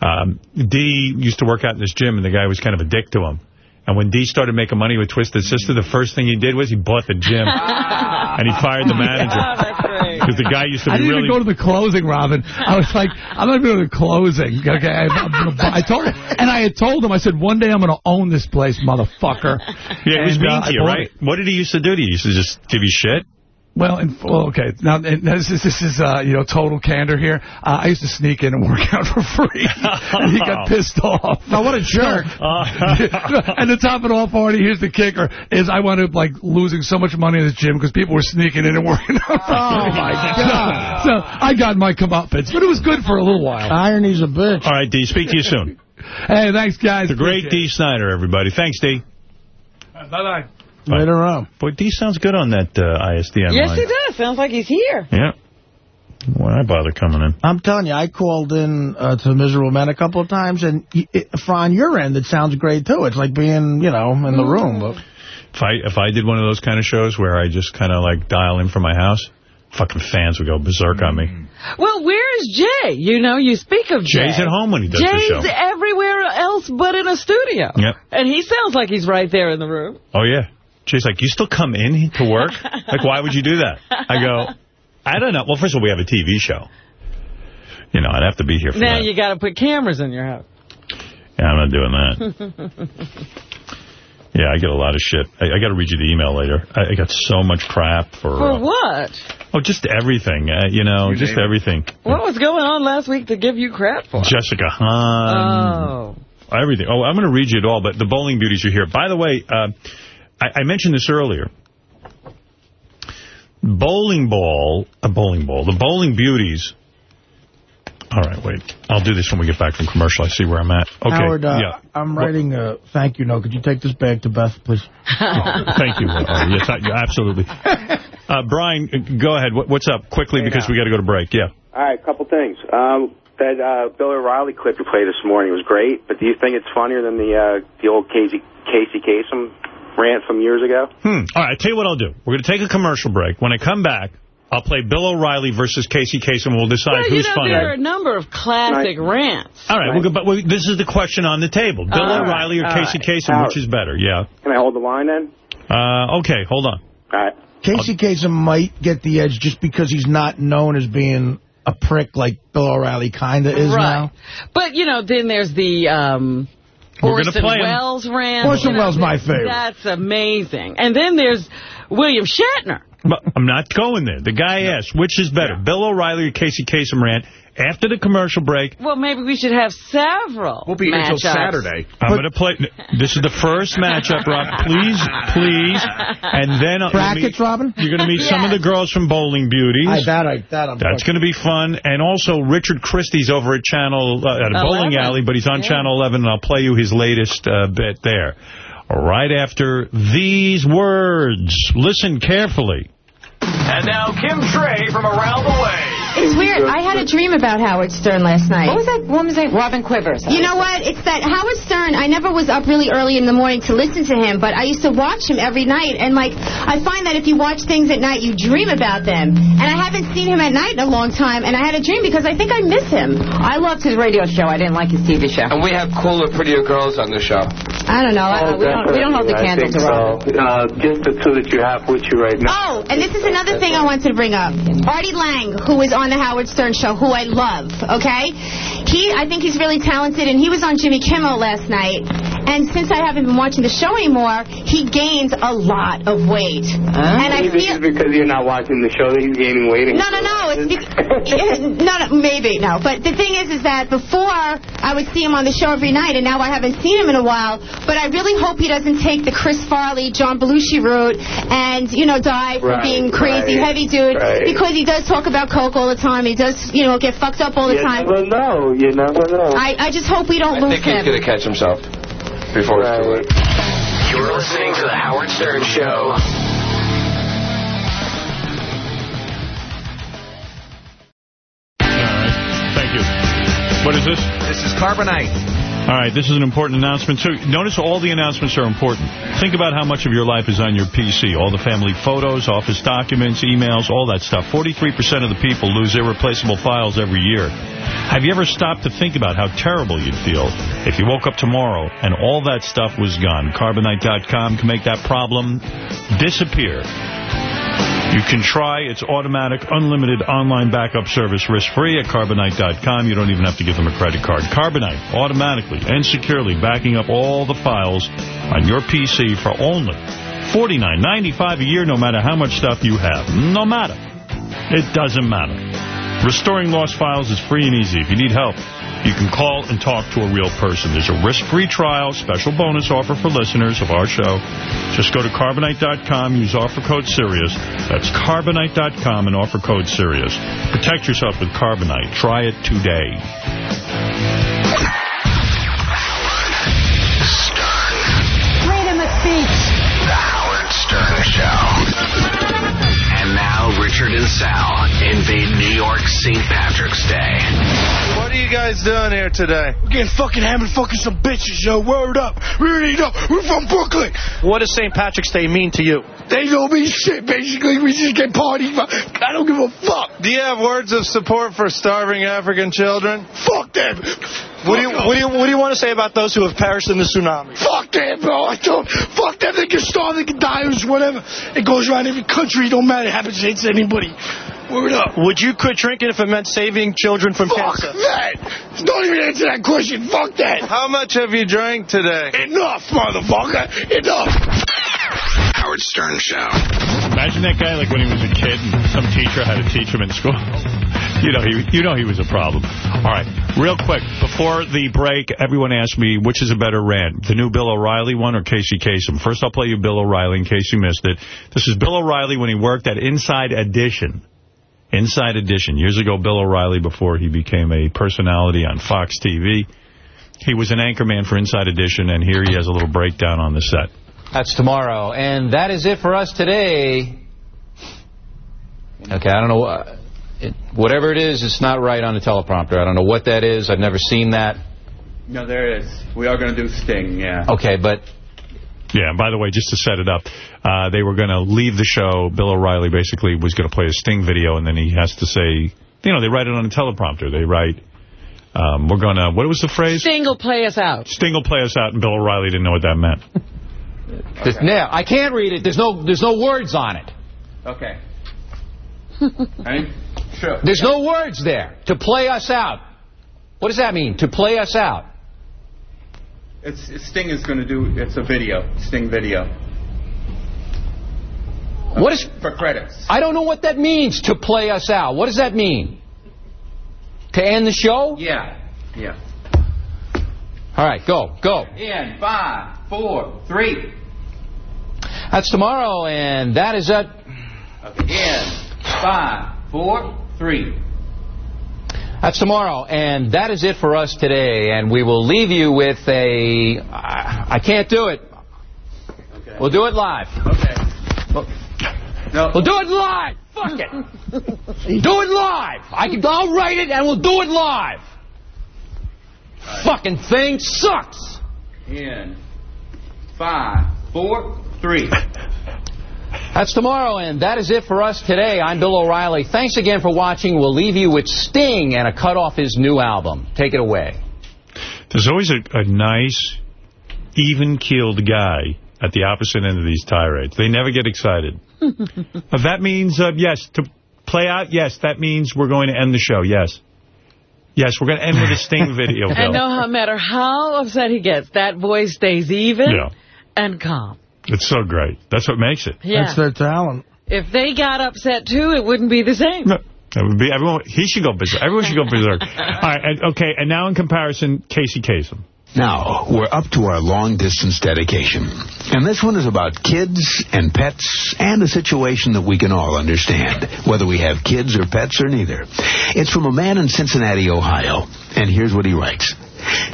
um, Dee used to work out in this gym, and the guy was kind of a dick to him. And when Dee started making money with Twisted Sister, the first thing he did was he bought the gym. and he fired the manager. Because the guy used to I didn't really... even go to the closing, Robin. I was like, I'm not going to the closing. Okay, I, I'm gonna buy, I told him, and I had told him, I said, one day I'm going to own this place, motherfucker. yeah, he was And, mean uh, to you, right? What did he used to do to you? He used to just give you shit? Well, and, well, okay. Now and this is this is uh, you know total candor here. Uh, I used to sneak in and work out for free, and he got pissed off. Now, what a jerk. And to top it off, Artie, here's the kicker: is I wound up like losing so much money in this gym because people were sneaking in and working out. For Oh, free. my God. So, so I got my comeuppance, but it was good for a little while. Irony's a bitch. All right, Dee, speak to you soon. Hey, thanks, guys. The great Dee Snider, everybody. Thanks, Dee. Bye bye bye. Later on. Boy, Dee sounds good on that uh, ISDN Yes, line. he does. Sounds like he's here. Yeah. Why I bother coming in? I'm telling you, I called in uh, to Miserable Men a couple of times, and y- it, for on your end, it sounds great, too. It's like being, you know, in the room. But If I if I did one of those kind of shows where I just kind of like dial in from my house, fucking fans would go berserk on me. Well, where is Jay? You know, you speak of Jay. Jay's at home when he does the show. Jay's everywhere else but in a studio. Yep. And he sounds like he's right there in the room. Oh, yeah. Jay's like, you still come in to work? like, why would you do that? I go, I don't know. Well, first of all, we have a TV show. You know, I'd have to be here for Now that. you got to put cameras in your house. Yeah, I'm not doing that. Yeah, I get a lot of shit. I, I got to read you the email later. I, I got so much crap for... For uh, what? oh, just everything. Uh, you know, You just it. everything. What was going on last week to give you crap for? Jessica Hahn. Oh. Everything. Oh, I'm going to read you it all, but the bowling beauties are here. By the way, uh, I, I mentioned this earlier. Bowling ball, a bowling ball, the bowling beauties All right, wait. I'll do this when we get back from commercial. I see where I'm at. Okay. Howard, uh, yeah. I'm writing a thank you note. Could you take this back to Beth, please? Thank you. Uh, yes, I, yeah, absolutely. Uh, Brian, go ahead. What, what's up? Quickly, Hey, because now. we got to go to break. Yeah. All right, a couple things. Um, that uh, Bill O'Reilly clip you played this morning was great, but do you think it's funnier than the uh, the old Casey Casey Kasem rant from years ago? Hmm. All right, I'll tell you what I'll do. We're going to take a commercial break. When I come back, I'll play Bill O'Reilly versus Casey Kasem. And we'll decide Well, you who's know, funnier. there are a number of classic rants. All right, we'll go, but we, this is the question on the table. Bill All right, O'Reilly or all Casey right. Kasem, Howard. which is better? Yeah. Can I hold the line then? Uh, okay, hold on. All right. Casey Kasem might get the edge just because he's not known as being a prick like Bill O'Reilly kind of is right. now. But, you know, then there's the um, We're gonna Orson play 'em. Welles rant. Orson You know, Welles my favorite. That's amazing. And then there's William Shatner. But I'm not going there. The guy asked, which is better, Bill O'Reilly or Casey Kasem rant? After the commercial break, Well, maybe we should have several We'll be here matchups. Saturday. I'm going to play. This is the first matchup, Rob. Please, please. And then Brackets, you'll Robin? meet- You're going to meet some of the girls from Bowling Beauties. I, that, I, that I'm That's going to be fun. And also, Richard Christie's over at Channel, uh, at a bowling alley, but he's on Yeah. Channel 11, and I'll play you his latest uh, bit there. Right after these words. Listen carefully. And now Kim Trey from around the way. It's weird. I had a dream about Howard Stern last night. What was that woman's name? Robin Quivers. You know what? It's that Howard Stern, I never was up really early in the morning to listen to him, but I used to watch him every night. And, like, I find that if you watch things at night, you dream about them. And I haven't seen him at night in a long time, and I had a dream because I think I miss him. I loved his radio show. I didn't like his TV show. And we have cooler, prettier girls on the show. I don't know. I, Oh, we, don't, we don't hold the candle to I Robin. so. Uh, just the two that you have with you right now. Oh, and this is another thing I wanted to bring up. Artie Lange, who was on the Howard Stern show, who I love, okay? He, I think he's really talented, and he was on Jimmy Kimmel last night. And since I haven't been watching the show anymore, he gains a lot of weight. And I feel... it's because you're not watching the show that he's gaining weight. No, no, no. It's be- no, no, maybe no. But the thing is, is that before I would see him on the show every night, and now I haven't seen him in a while. But I really hope he doesn't take the Chris Farley, John Belushi route, and you know, die from Right, being crazy, right, heavy dude. right. Because he does talk about coke all the time. He does, you know, get fucked up all the You time. never know. You never know. I, I just hope we don't I lose think he's him. going to catch himself before it's too late. You're listening to The Howard Stern Show. All right. Thank you. What is this? This is Carbonite. All right, this is an important announcement. So notice all the announcements are important. Think about how much of your life is on your PC. All the family photos, office documents, emails, all that stuff. 43% of the people lose irreplaceable files every year. Have you ever stopped to think about how terrible you'd feel if you woke up tomorrow and all that stuff was gone? Carbonite.com can make that problem disappear. You can try. It's automatic, unlimited online backup service, risk-free at Carbonite.com. You don't even have to give them a credit card. Carbonite, automatically and securely backing up all the files on your PC for only $49.95 a year, no matter how much stuff you have. No matter. It doesn't matter. Restoring lost files is free and easy. If you need help, you can call and talk to a real person. There's a risk-free trial, special bonus offer for listeners of our show. Just go to Carbonite.com, use offer code SIRIUS. That's Carbonite.com and offer code SIRIUS. Protect yourself with Carbonite. Try it today. Richard and Sal invade New York St. Patrick's Day. What are you guys doing here today? We're getting fucking hammered fucking some bitches, yo. Word up. We already know. We're from Brooklyn. What does St. Patrick's Day mean to you? They don't mean shit, basically. We just get parties. I don't give a fuck. Do you have words of support for starving African children? Fuck them. What do you what do you what do you want to say about those who have perished in the tsunami? Fuck them, bro. I don't. Fuck them. They can starve. They can die. Or whatever. It goes around every country. It don't matter. It happens to anybody. Word up. Would you quit drinking if it meant saving children from Fuck cancer? that. Don't even answer that question. Fuck that. How much have you drank today? Enough, motherfucker. Enough. Howard Stern Show. Imagine that guy like when he was a kid and some teacher had to teach him in school. You know, he, you know he was a problem. All right, real quick, before the break, everyone asked me, which is a better rant, the new Bill O'Reilly one or Casey Kasem? First, I'll play you Bill O'Reilly in case you missed it. This is Bill O'Reilly when he worked at Inside Edition. Inside Edition. Years ago, Bill O'Reilly, before he became a personality on Fox TV, he was an anchorman for Inside Edition, and here he has a little breakdown on the set. That's tomorrow. And that is it for us today. Okay, I don't know. It, whatever it is, it's not right on the teleprompter. I don't know what that is. I've never seen that. No, there is. We are going to do Sting, yeah. Okay, but... Yeah, and by the way, just to set it up, uh, they were going to leave the show. Bill O'Reilly basically was going to play a Sting video, and then he has to say, you know, they write it on a teleprompter. They write, um, we're going to, what was the phrase? Sting will play us out. Sting will play us out, and Bill O'Reilly didn't know what that meant. Okay. Now, I can't read it. There's no there's no words on it. Okay. Ready? Sure. There's no words there. To play us out. What does that mean, to play us out? It's, Sting is going to do, it's a video, Sting video. What is... For credits. I don't know what that means, to play us out. What does that mean? To end the show? Yeah, yeah. All right, go, go. In five, four, three. That's tomorrow, and that is it. In five, four, three. That's tomorrow, and that is it for us today. And we will leave you with a... I can't do it. Okay. We'll do it live. Okay. Well, no. We'll do it live. Fuck it. do it live. I can, I'll write it, and we'll do it live. Right. Fucking thing sucks. In five, four, three. That's tomorrow, and that is it for us today. I'm Bill O'Reilly. Thanks again for watching. We'll leave you with Sting and a cut off his new album. Take it away. There's always a, a nice, even-keeled guy at the opposite end of these tirades. They never get excited. uh, that means, uh, yes, to play out, yes, that means we're going to end the show, yes. Yes, we're going to end with a Sting video, Bill. And no matter how upset he gets, that voice stays even Yeah. and calm. It's so great. That's what makes it. Yeah. That's their talent. If they got upset, too, it wouldn't be the same. No. That would be everyone. He should go berserk. Everyone should go berserk. All right. And, okay. And now in comparison, Casey Kasem. Now, we're up to our long-distance dedication. And this one is about kids and pets and a situation that we can all understand, whether we have kids or pets or neither. It's from a man in Cincinnati, Ohio. And here's what he writes.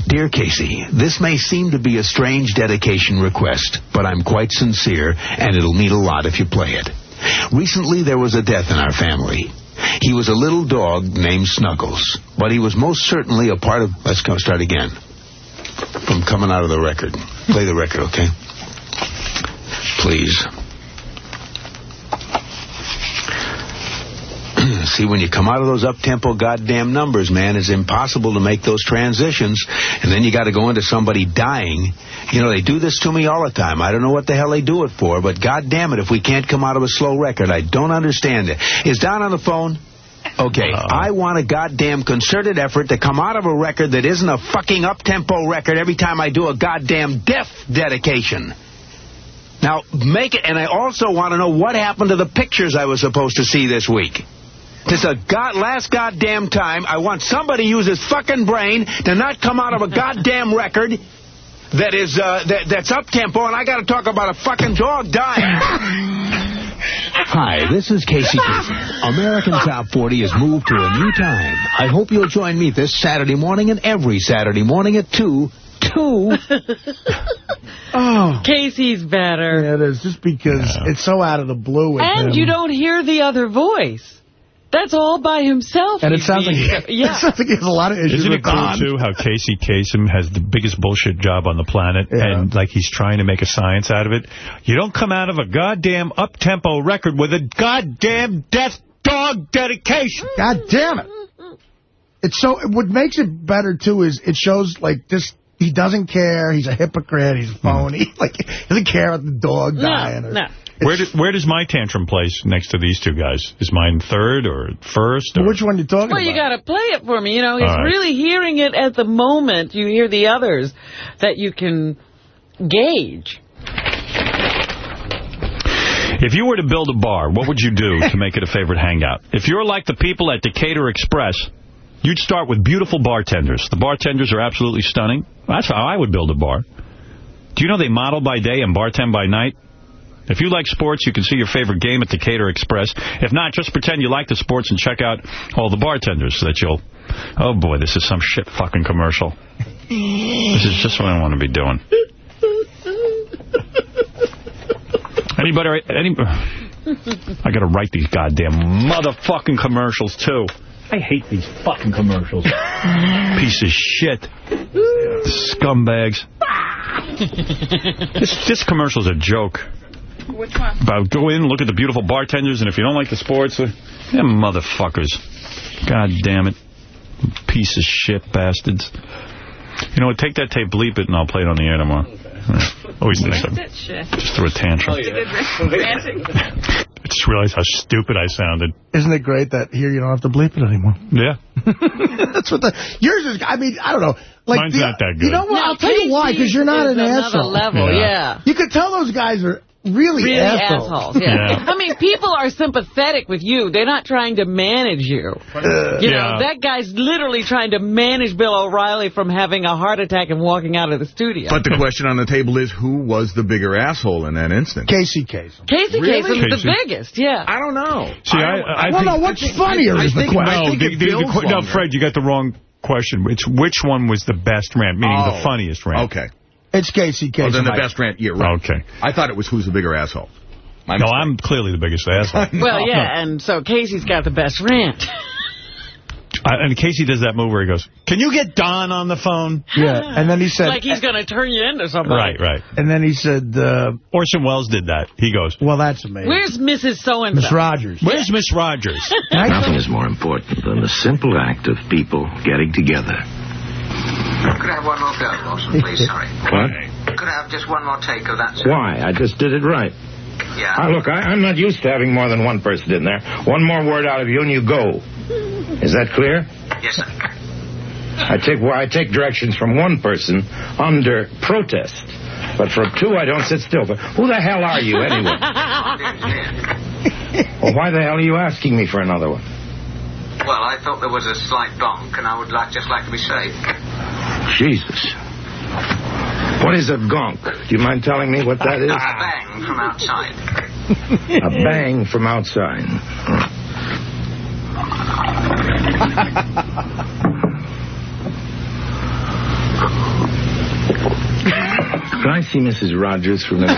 Dear Casey, this may seem to be a strange dedication request, but I'm quite sincere, and it'll mean a lot if you play it. Recently, there was a death in our family. He was a little dog named Snuggles, but he was most certainly a part of... Let's go start again. From coming out of the record. Play the record, okay? Please. See, when you come out of those up-tempo goddamn numbers, man, it's impossible to make those transitions. And then you got to go into somebody dying. You know, they do this to me all the time. I don't know what the hell they do it for, but goddamn it, if we can't come out of a slow record, I don't understand it. Is Don on the phone? Okay, I want a goddamn concerted effort to come out of a record that isn't a fucking up-tempo record every time I do a goddamn death dedication. Now, make it, and I also want to know what happened to the pictures I was supposed to see this week. This is a god, last goddamn time. I want somebody to use his fucking brain to not come out of a goddamn record that is uh, that, that's up tempo, and I got to talk about a fucking dog dying. Hi, this is Casey Kasem. American Top 40 has moved to a new time. I hope you'll join me this Saturday morning and every Saturday morning at 2. 2? Oh. Casey's better. Yeah, it is, just because it's so out of the blue with And him. you don't hear the other voice. That's all by himself. And it sounds like, being- it sounds like he has a lot of issues Isn't it cool, Don. too, how Casey Kasem has the biggest bullshit job on the planet, and, like, he's trying to make a science out of it? You don't come out of a goddamn up-tempo record with a goddamn death dog dedication. Mm-hmm. God damn it. Mm-hmm. It's so, what makes it better, too, is it shows, like, this, he doesn't care, he's a hypocrite, he's a phony, like, he doesn't care about the dog dying. or, Where, do, where does my tantrum place next to these two guys? Is mine third or first? Or? Which one are you talking about? Well, you got to play it for me. You know, he's All right. really hearing it at the moment. You hear the others that you can gauge. If you were to build a bar, what would you do to make it a favorite hangout? If you're like the people at Decatur Express, you'd start with beautiful bartenders. The bartenders are absolutely stunning. That's how I would build a bar. Do you know they model by day and bartend by night? If you like sports, you can see your favorite game at the Decatur Express. If not, just pretend you like the sports and check out all the bartenders that you'll... Oh, boy, this is some shit fucking commercial. This is just what I want to be doing. Anybody... Any, I got to write these goddamn motherfucking commercials, too. I hate these fucking commercials. Piece of shit. Scumbags. this, this commercial's a joke. Which one? About go in, look at the beautiful bartenders, and if you don't like the sports, uh, them motherfuckers. God damn it. Piece of shit bastards. You know what, take that tape, bleep it, and I'll play it on the air tomorrow. Always think so. That. Just threw a tantrum. Ranting. I just realized how stupid I sounded. Isn't it great that here you don't have to bleep it anymore? Yeah. That's what the... Yours is... I mean, I don't know. Like Mine's the- not that good. You know what? No, I'll tell you why, because you're not is an another asshole. level, yeah. You could tell those guys are really, Really assholes. assholes, yeah. I mean, people are sympathetic with you. They're not trying to manage you. you know, Yeah. that guy's literally trying to manage Bill O'Reilly from having a heart attack and walking out of the studio. But the question on the table is, who was the bigger asshole in that instance? Casey Kasem. Casey Really? Kasem's the biggest, yeah. I don't know. See, I, I, well, think... no, what's funnier is the question. No, think the, it the- the builds que- no. Fred, you got the wrong question. It's which one was the best rant, meaning the Oh. funniest rant. Okay. It's Casey Kasem. Oh, then the I- best rant, yeah, right. Okay. I thought it was who's the bigger asshole. My No, mistake. I'm clearly the biggest asshole. Well, yeah, and so Casey's got the best rant. I, and Casey does that move where he goes, can you get Don on the phone? Yeah, and then he said... like he's going to turn you into somebody. Right, right. And then he said, uh, Orson Welles did that. He goes, well, that's amazing. Where's Mrs. So-and-so? Miss Rogers. where's Miss Rogers? Nothing is more important than the simple act of people getting together. Could I have one more go, Lawson, please? Sorry. What? Could I have just one more take of that, sir? Why? I just did it right. Yeah. Ah, look, I, I'm not used to having more than one person in there. One more word out of you and you go. Is that clear? Yes, sir. I take well, I take directions from one person under protest. But from two, I don't sit still. But who the hell are you, anyway? well, why the hell are you asking me for another one? Well, I thought there was a slight bonk, and I would like just like to be safe. Jesus. What is a gonk? Do you mind telling me what that is? A bang from outside. a bang from outside. Can I see Mrs. Rogers for a minute?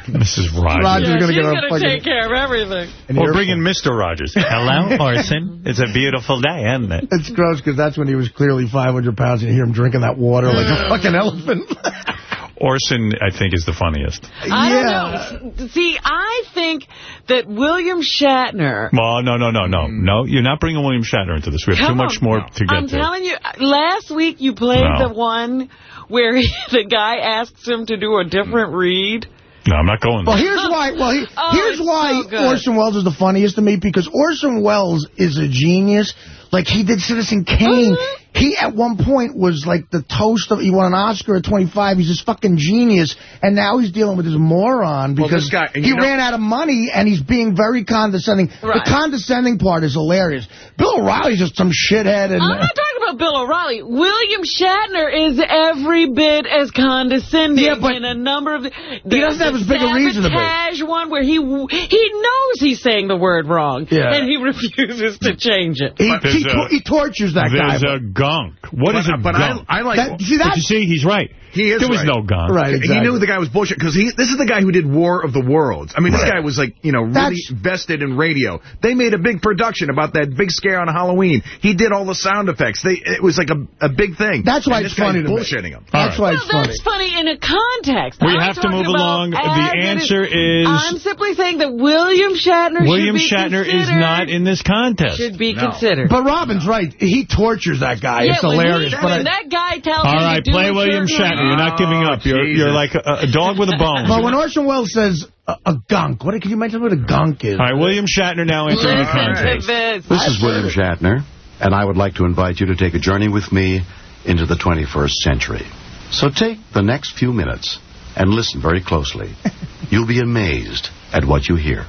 Mrs. Rogers. Rogers Yeah, is gonna she's get a going to fucking- take care of everything. Or bring in Mr. Rogers. Hello, Orson. It's a beautiful day, isn't it? It's gross because that's when he was clearly 500 pounds and you hear him drinking that water like a fucking elephant. Orson, I think, is the funniest. I don't know. See, I think that William Shatner... Well, no, no, no, no. Mm. No, you're not bringing William Shatner into this. We have too Come much on. more to get I'm to. telling you, last week you played No. the one where he, the guy asks him to do a different read. No, I'm not going Well, here's why. Well, he, Oh, here's why so. Orson Welles is the funniest to me because Orson Welles is a genius. Like he did Citizen Kane. Mm-hmm. He at one point was like the toast of. He won an Oscar at 25. He's this fucking genius, and now he's dealing with this moron Well, because this guy- he know- ran out of money and he's being very condescending. Right. The condescending part is hilarious. Bill O'Reilly's just some shithead, and I'm not talking about Bill O'Reilly. William Shatner is every bit as condescending Yeah, but in a number of... The, he doesn't have as big a reason to be. Sabotage one where he he knows he's saying the word wrong, Yeah. and he refuses to change it. he, he, a- he tortures that guy. There's a gunk. What is But- a but I- gunk? I like- That- see, But you see, he's right. He is There was right. no gunk. Right, exactly. He knew the guy was bullshit because he. This is the guy who did War of the Worlds. I mean, this guy was like, you know, really That's- vested in radio. They made a big production about that big scare on Halloween. He did all the sound effects. They It was like a, a big thing. That's why And it's funny bullshitting him. That's why it's funny. that's funny in a context. We I'm have to move along. The answer is- I'm simply saying that William Shatner William should be Shatner is not in this contest. Should be No. considered. But Robin's right. He tortures that guy. Yeah, it's hilarious. He, but I- that guy tells All him right, to do play William Shatner. You're not giving up. You're Jesus. you're like a, a dog with a bone. But when Orson Welles says a, a gunk, what can you mention what a gunk is? All right, William Shatner now entering the Listen to contest. this. This is William Shatner, and I would like to invite you to take a journey with me into the 21st century. So take the next few minutes and listen very closely. You'll be amazed at what you hear.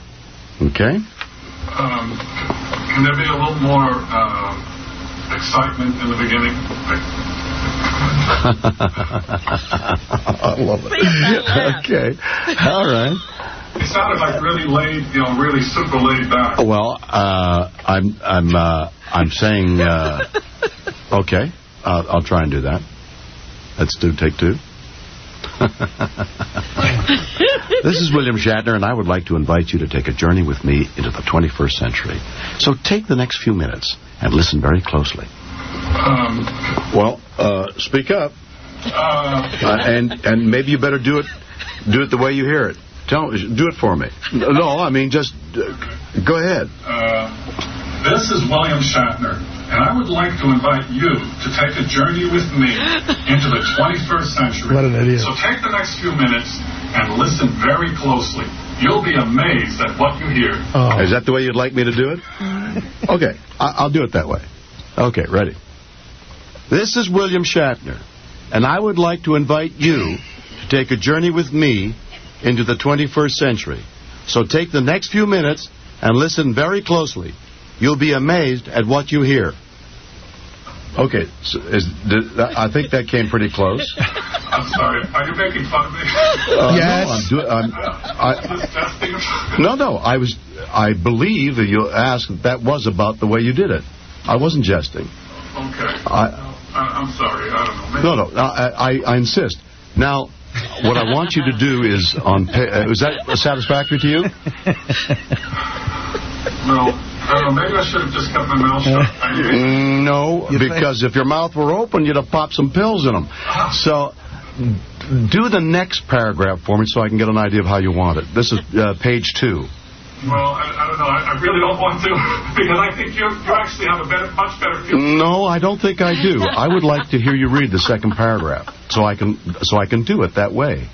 Okay? Um, can there be a little more uh, excitement in the beginning? I love it. Okay. All right. It sounded like really laid, you know, really super laid back. Well, uh, I'm I'm uh, I'm saying uh, okay. Uh, I'll try and do that. Let's do take two. this is William Shatner, and I would like to invite you to take a journey with me into the 21st century. So take the next few minutes and listen very closely. Um, Well, uh, speak up. uh, Uh, and and maybe you better do it do it the way you hear it. Tell do it for me. No, I mean just uh, go ahead. This is William Shatner, and I would like to invite you to take a journey with me into the 21st century. What an idiot. So take the next few minutes and listen very closely. You'll be amazed at what you hear. Oh. Is that the way you'd like me to do it? Okay, I I'll do it that way. Okay, ready. This is William Shatner, and I would like to invite you to take a journey with me into the 21st century. So take the next few minutes and listen very closely. You'll be amazed at what you hear. Okay, so is, did, I think that came pretty close. I'm sorry. Are you making fun of me? Uh, No, I'm do, I'm, I, no, no. I was. I believe that you asked that that was about the way you did it. I wasn't jesting. Okay. I, I, I'm sorry. I don't know. no, no. I, I, I insist. Now, what I want you to do is on. Pa- uh, is that satisfactory to you? Well, I don't know. Maybe I should have just kept my mouth shut. I No, because if your mouth were open, you'd have popped some pills in them. So, do the next paragraph for me so I can get an idea of how you want it. This is uh, page two. Well, I, I don't know. I, I really don't want to because I think you you actually have a better, much better feel. No, I don't think I do. I would like to hear you read the second paragraph so I can so I can do it that way.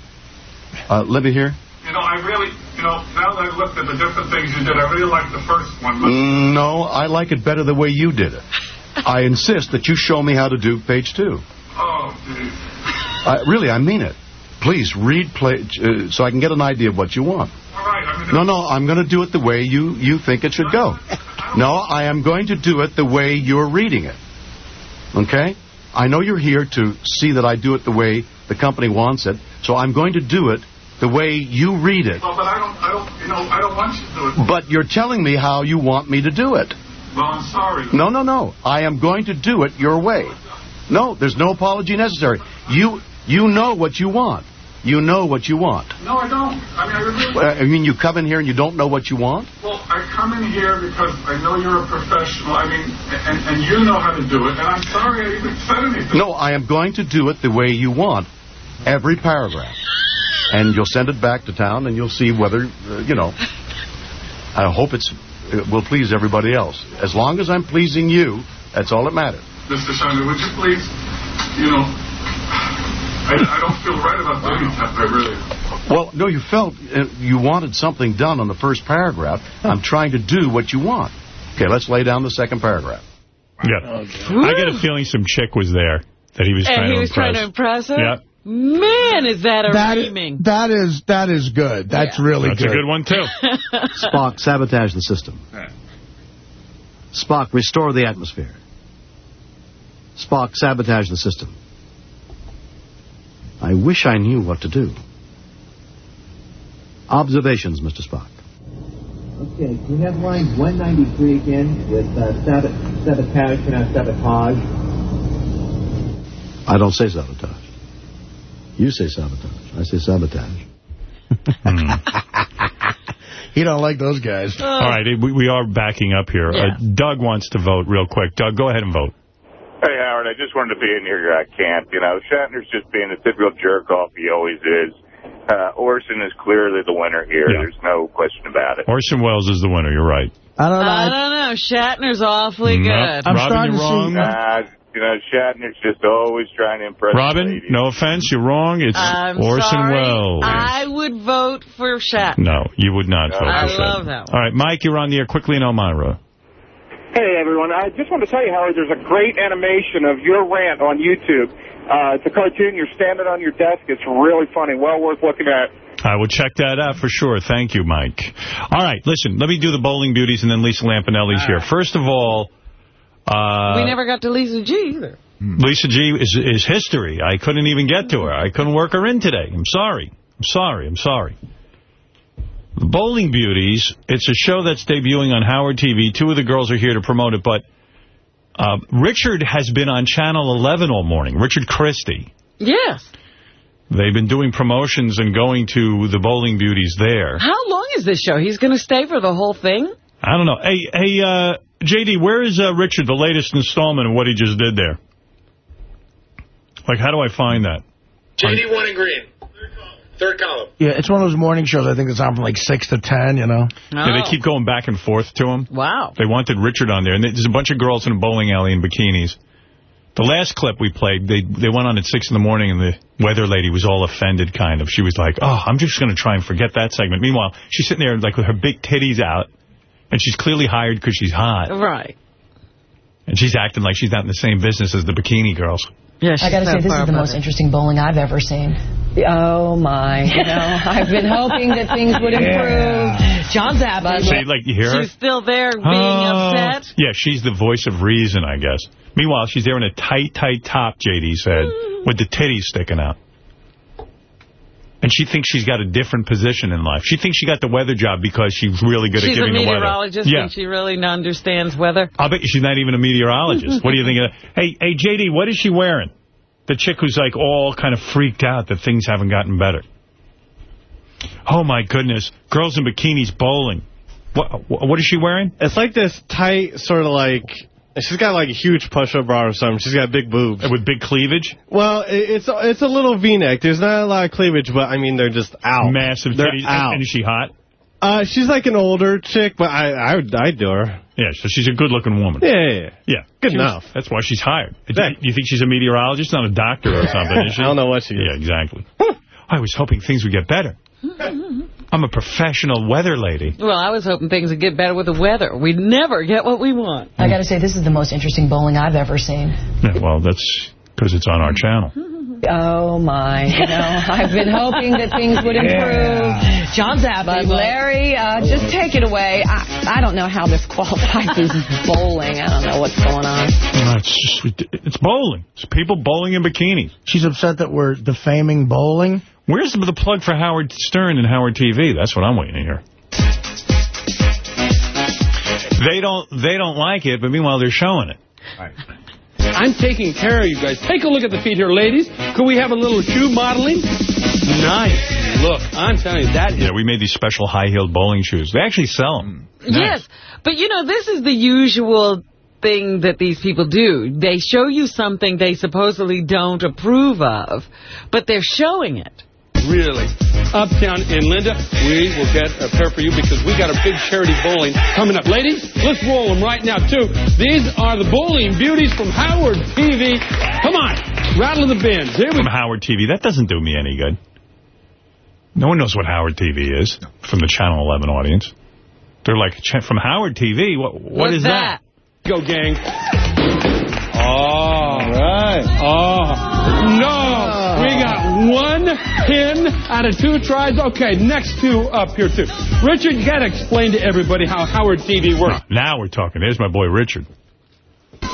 Uh, let me hear. You know, I really, you know, now that I've looked at the different things you did, I really like the first one. But Mm, No, I like it better the way you did it. I insist that you show me how to do page two. Oh, geez. I, really, I mean it. Please read play, uh, so I can get an idea of what you want. All right. I mean, No, no, I'm going to do it the way you, you think it should go. No, I am going to do it the way you're reading it. Okay? I know you're here to see that I do it the way the company wants it, so I'm going to do it the way you read it. well, but I don't, I don't, you know, I don't want you to do it. But you're telling me how you want me to do it. Well, I'm sorry. No, no, no. I am going to do it your way. No, there's no apology necessary. You you know what you want. You know what you want. No, I don't. I mean, I really. I mean, you come in here and you don't know what you want? Well, I come in here because I know you're a professional. I mean, and, and you know how to do it. And I'm sorry I even said anything. No, I am going to do it the way you want. Every paragraph. And you'll send it back to town and you'll see whether, uh, you know, I hope it's it will please everybody else. As long as I'm pleasing you, that's all that matters. Mr. Shatner, would you please, you know, I, I don't feel right about doing that. I really. Well, no, you felt uh, you wanted something done on the first paragraph. I'm trying to do what you want. Okay, let's lay down the second paragraph. Yeah. I get a feeling some chick was there that he was And trying he to was impress. trying to impress her? Yeah. Man, is that a That, reaming. that is that is good. That's really That's good. a good one, too. Spock, sabotage the system. Spock, restore the atmosphere. Spock, sabotage the system. I wish I knew what to do. Observations, Mr. Spock. Okay, can you have line 193 again with uh, sabot- sabotage, pronounced sabotage? I don't say sabotage. You say sabotage. I say sabotage. He don't like those guys. All right, we, we are backing up here. Uh, Doug wants to vote real quick. Doug, go ahead and vote. Hey, Howard, I just wanted to be in here. I can't. You know, Shatner's just being a typical jerk-off he always is. Uh, Orson is clearly the winner here. There's no question about it. Orson Welles is the winner. You're right. I don't know. I don't know. Shatner's awfully Nope. good. I'm Robin, starting you're to see- wrong. Uh, you know, Shatner's just always trying to impress Robin, ladies. no offense, you're wrong. It's I'm Orson sorry. Welles. I would vote for Shatner. No, you would not vote I for Shatner. I love that one. All right, Mike, you're on the air quickly in Elmira. Hey, everyone. I just want to tell you, Howard, there's a great animation of your rant on YouTube. Uh, it's a cartoon. You're standing on your desk. It's really funny. Well worth looking at. I will check that out for sure. Thank you, Mike. All right, listen, let me do the bowling beauties and then Lisa Lampanelli's here. First of all, uh, we never got to Lisa G either. Lisa G is, is history. I couldn't even get to her. I couldn't work her in today. I'm sorry. I'm sorry. I'm sorry. The Bowling Beauties, it's a show that's debuting on Howard TV. Two of the girls are here to promote it, but uh, Richard has been on Channel 11 all morning. Richard Christie. Yes. They've been doing promotions and going to the Bowling Beauties there. How long is this show? He's going to stay for the whole thing? I don't know. Hey, hey, uh, J.D., where is uh, Richard, the latest installment of what he just did there? Like, how do I find that? JD one and green. Third column. Yeah, it's one of those morning shows. I think it's on from like 6 to 10, you know. Yeah, they keep going back and forth to him. Wow. They wanted Richard on there. And there's a bunch of girls in a bowling alley in bikinis. The last clip we played, they they went on at 6 in the morning, and the weather lady was all offended, kind of. She was like, oh, I'm just going to try and forget that segment. Meanwhile, she's sitting there like with her big titties out, and she's clearly hired because she's hot. Right. And she's acting like she's not in the same business as the bikini girls. Yeah, I got to say, this is the most interesting bowling I've ever seen. Oh, my. You know, I've been hoping that things would improve. John's happy. See, like, you hear her? She's still there being Oh. upset. Yeah, she's the voice of reason, I guess. Meanwhile, she's there in a tight, tight top, J.D. said, mm. with the titties sticking out. And she thinks she's got a different position in life. She thinks she got the weather job because she's really good She's at a giving the weather. meteorologist Yeah. and she really understands weather. I'll bet you she's not even a meteorologist. what do you think of that? Hey, hey, J.D., what is she wearing? The chick who's like all kind of freaked out that things haven't gotten better. Oh, my goodness. Girls in bikinis bowling. What, what is she wearing? It's like this tight, sort of like... She's got like a huge push-up bra or something. She's got big boobs. With big cleavage? Well, it- it's it's a little V-neck. There's not a lot of cleavage, but I mean, they're just out. Massive They're titties. out. And is she hot? Uh, she's like an older chick, but I I would I'd do her. Yeah, so she's a good-looking woman. Yeah, yeah, yeah. Yeah. Good She was- enough. that's why she's hired. Do you, you think she's a meteorologist, not a doctor or something. I don't know what she is. Yeah, exactly. I was hoping things would get better. I'm a professional weather lady. Well, I was hoping things would get better with the weather. We never get what we want. I got to say, this is the most interesting bowling I've ever seen. Yeah, well, that's because it's on our channel. Oh, my. You know, I've been hoping that things would improve. John's happy. But Larry, uh, just take it away. I, I don't know how this qualifies as bowling. I don't know what's going on. No, it's just it's bowling. It's people bowling in bikinis. She's upset that we're defaming bowling. Where's the plug for Howard Stern and Howard TV? That's what I'm waiting to hear. They don't they don't like it, but meanwhile they're showing it. I'm taking care of you guys. Take a look at the feet here, ladies. Could we have a little shoe modeling? Nice. Look, I'm telling you, that is... Yeah, we made these special high-heeled bowling shoes. They actually sell them. Yes, but you know, this is the usual thing that these people do. They show you something they supposedly don't approve of, but they're showing it. Really. Uptown in Linda, we will get a pair for you because we got a big charity bowling coming up. Ladies, let's roll them right now, too. These are the bowling beauties from Howard TV. Come on, rattle the bins. Here we From Howard TV. That doesn't do me any good. No one knows what Howard TV is from the Channel 11 audience. They're like, from Howard TV? What, what What's is that? Go, gang. Oh. All right. Oh, no. We got one pin out of two tries. Okay, next two up here, too. Richard, you got to explain to everybody how Howard TV works. Now we're talking. There's my boy Richard.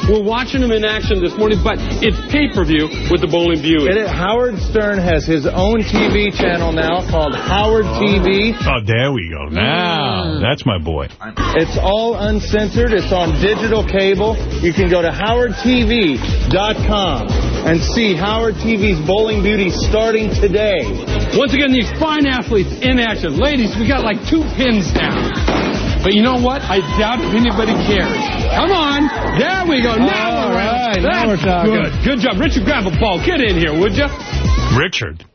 We're watching him in action this morning, but it's pay-per-view with the Bowling Beauty. It is, Howard Stern has his own TV channel now called Howard oh. TV. Oh, there we go. Now, mm. that's my boy. It's all uncensored. It's on digital cable. You can go to howardtv.com and see Howard TV's Bowling Beauty starting today. Once again, these fine athletes in action. Ladies, we got like two pins down. But you know what? I doubt if anybody cares. Come on. There we go. Now All we're right, now That's we're talking. Good. Good job. Richard, grab a ball. Get in here, would you? Richard.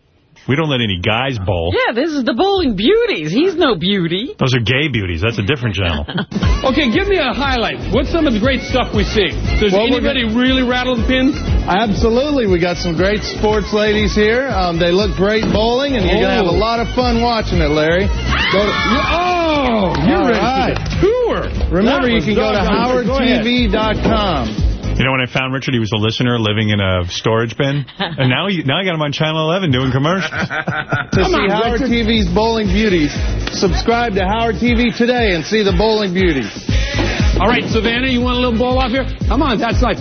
We don't let any guys bowl. Yeah, this is the Bowling Beauties. He's no beauty. Those are gay beauties. That's a different channel. Okay, give me a highlight. What's some of the great stuff we see? Does Well, we're anybody really rattle the pins? Absolutely. We got some great sports ladies here. Um, they look great bowling, and you're going to have a Oh. lot of fun watching it, Larry. Go to, Oh, Oh, you're All ready right. for the tour. remember, you can go to doggone good. Go howardtv.com. You know, when I found Richard, he was a listener living in a storage bin. And now, he, now I got him on Channel 11 doing commercials. To see Howard TV's Bowling Beauties, subscribe to Howard TV today and see the Bowling Beauties. All right, Savannah, you want a little ball off here? Come on, that's like.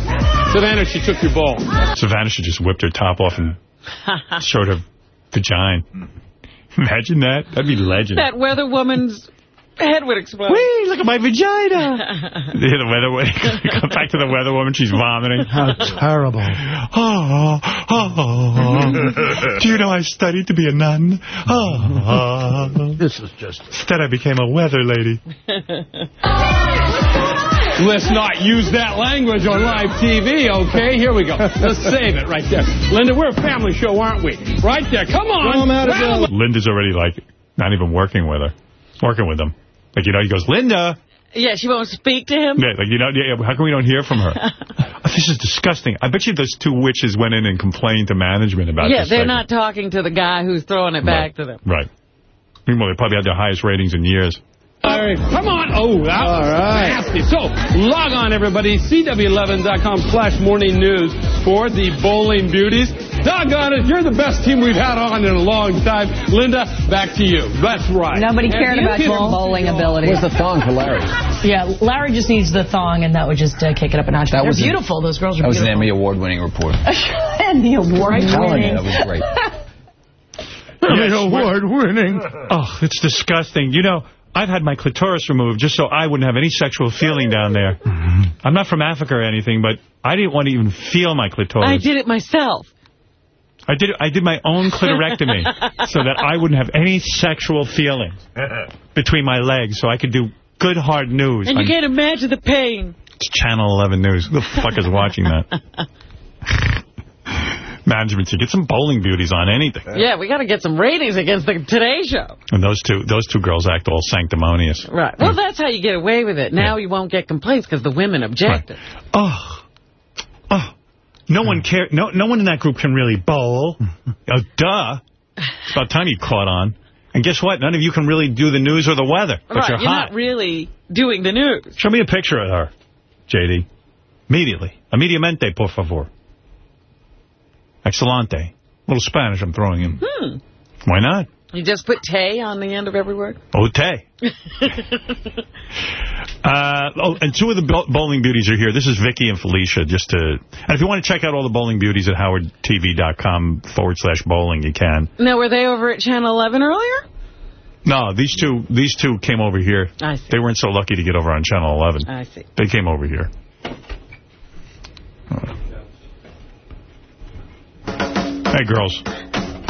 Savannah, she took your ball. Savannah should just whipped her top off and showed her vagina. Imagine that. That'd be legend. That weather woman's head would explode. Whee, look at my vagina. Yeah, the weather woman. Go back to the weather woman. She's vomiting. How terrible. Oh, oh, do you know I studied to be a nun? Oh, this is just... Instead, I became a weather lady. Let's not use that language on live TV, okay? Here we go. Let's save it right there. Linda, we're a family show, aren't we? Right there. Come on. Well, Linda's already, like, not even working with her. Working with them. Like, you know, he goes, Linda. Yeah, she won't speak to him? Yeah, like, you know, yeah, how come we don't hear from her? This is disgusting. I bet you those two witches went in and complained to management about yeah, this. they're segment. not talking to the guy who's throwing it back to them. Right. Meanwhile, they probably had their highest ratings in years. All right, come on. Oh, that All was right. nasty. So, log on, everybody. CW11.com slash morning news for the Bowling Beauties. Doggone it, you're the best team we've had on in a long time. Linda, back to you. That's right. Nobody cared And you about your bowling ability. Where's the thong for Larry? Yeah, Larry just needs the thong, and that would just uh, kick it up a notch. That They're was an- beautiful. Those girls are That was an. Emmy award-winning report. and the award Telling you, winning. that was great. Yes, award winning. Oh, it's disgusting. You know, I've had my clitoris removed just so I wouldn't have any sexual feeling down there. I'm not from Africa or anything, but I didn't want to even feel my clitoris. I did it myself. I did I did my own clitorectomy so that I wouldn't have any sexual feelings between my legs so I could do good hard news. And you can't imagine the pain. It's Channel 11 News. Who the fuck is watching that? Management to get some bowling beauties on anything. Yeah, we got to get some ratings against the Today Show. And those two those two girls act all sanctimonious. Right. Well, that's how you get away with it. Now you won't get complaints because the women objected. Oh, oh, no one care. No, no one in that group can really bowl. oh, duh. It's about time you caught on. And guess what? None of you can really do the news or the weather, but right. you're You're not really doing the news. Show me a picture of her, JD. Immediately. Immediatamente, por favor. Excelente. A little Spanish I'm throwing in. Hmm. Why not? You just put tay on the end of every word? Ote. Uh, oh, and two of the bowling beauties are here. This is Vicky and Felicia. Just to, and if you want to check out all the bowling beauties at howardtv.com forward slash bowling, you can. Now, were they over at Channel 11 earlier? No, these two these two came over here. I see. They weren't so lucky to get over on Channel 11. I see. They came over here. Hey, girls.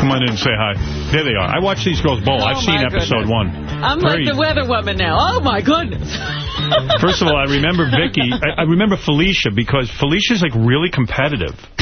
Come on in and say hi. There they are. I watch these girls bowl. Oh, I've seen episode goodness. one. I'm Very- like the weather woman now. Oh, my goodness. First of all, I remember Vicky. I, I remember Felicia because Felicia's like really competitive.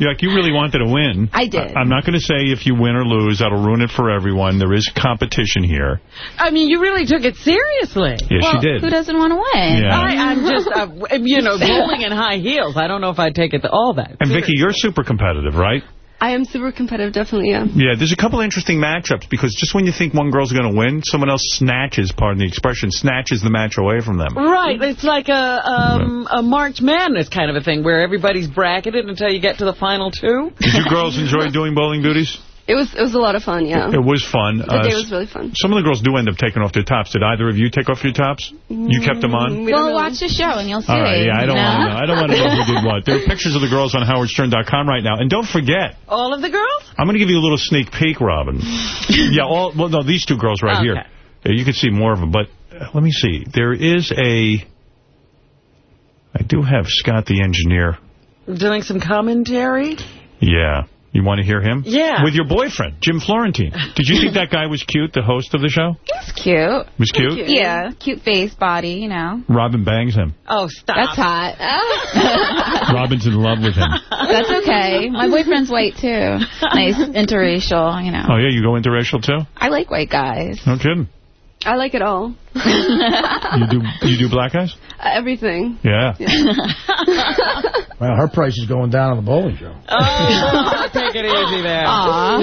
You're like, you really wanted to win. I did. I, am not going to say if you win or lose. That'll ruin it for everyone. There is competition here. I mean, you really took it seriously. Yes, she did. Who doesn't want to win? Yeah. I, I'm just, uh, you know, bowling in high heels. I don't know if I'd take it all that. And Vicky, you're super competitive, right? I am super competitive, definitely, yeah. Yeah, there's a couple interesting matchups because just when you think one girl's going to win, someone else snatches, pardon the expression, snatches the match away from them. Right. It's like a um, a March Madness kind of a thing where everybody's bracketed until you get to the final two. Did you girls enjoy doing bowling beauties? It was it was a lot of fun, yeah. It was fun. The Uh, day was really fun. Some of the girls do end up taking off their tops. Did either of you take off your tops? You kept them on? We well, watch the show and you'll see. All right, yeah, I don't No? want to know. I don't want to know who did what. There are pictures of the girls on howardstern.com right now. And don't forget, All of the girls? I'm going to give you a little sneak peek, Robin. yeah, all well, no, these two girls right here. Okay. Yeah, you can see more of them. But uh, let me see. There is a... I do have Scott the engineer. Doing some commentary? Yeah. You want to hear him? Yeah. With your boyfriend, Jim Florentine. Did you think that guy was cute, the host of the show? It's cute. Was cute? Yeah, cute face, body, you know. Robin bangs him. Oh, stop. That's hot. Robin's in love with him. That's okay. My boyfriend's white, too. Nice, interracial, you know. Oh, yeah? You go interracial, too? I like white guys. No kidding. I like it all. You do you do black guys? Uh, everything. Yeah. Well, her price is going down on the bowling show. Oh, take it easy there. All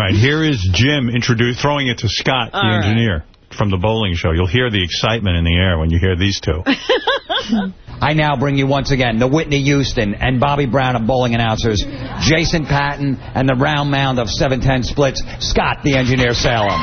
right, here is Jim introduce, throwing it to Scott, the All right. engineer, from the bowling show. You'll hear the excitement in the air when you hear these two. I now bring you once again the Whitney Houston and Bobby Brown of bowling announcers, Jason Patton and the round mound of 710 splits, Scott the engineer Salem.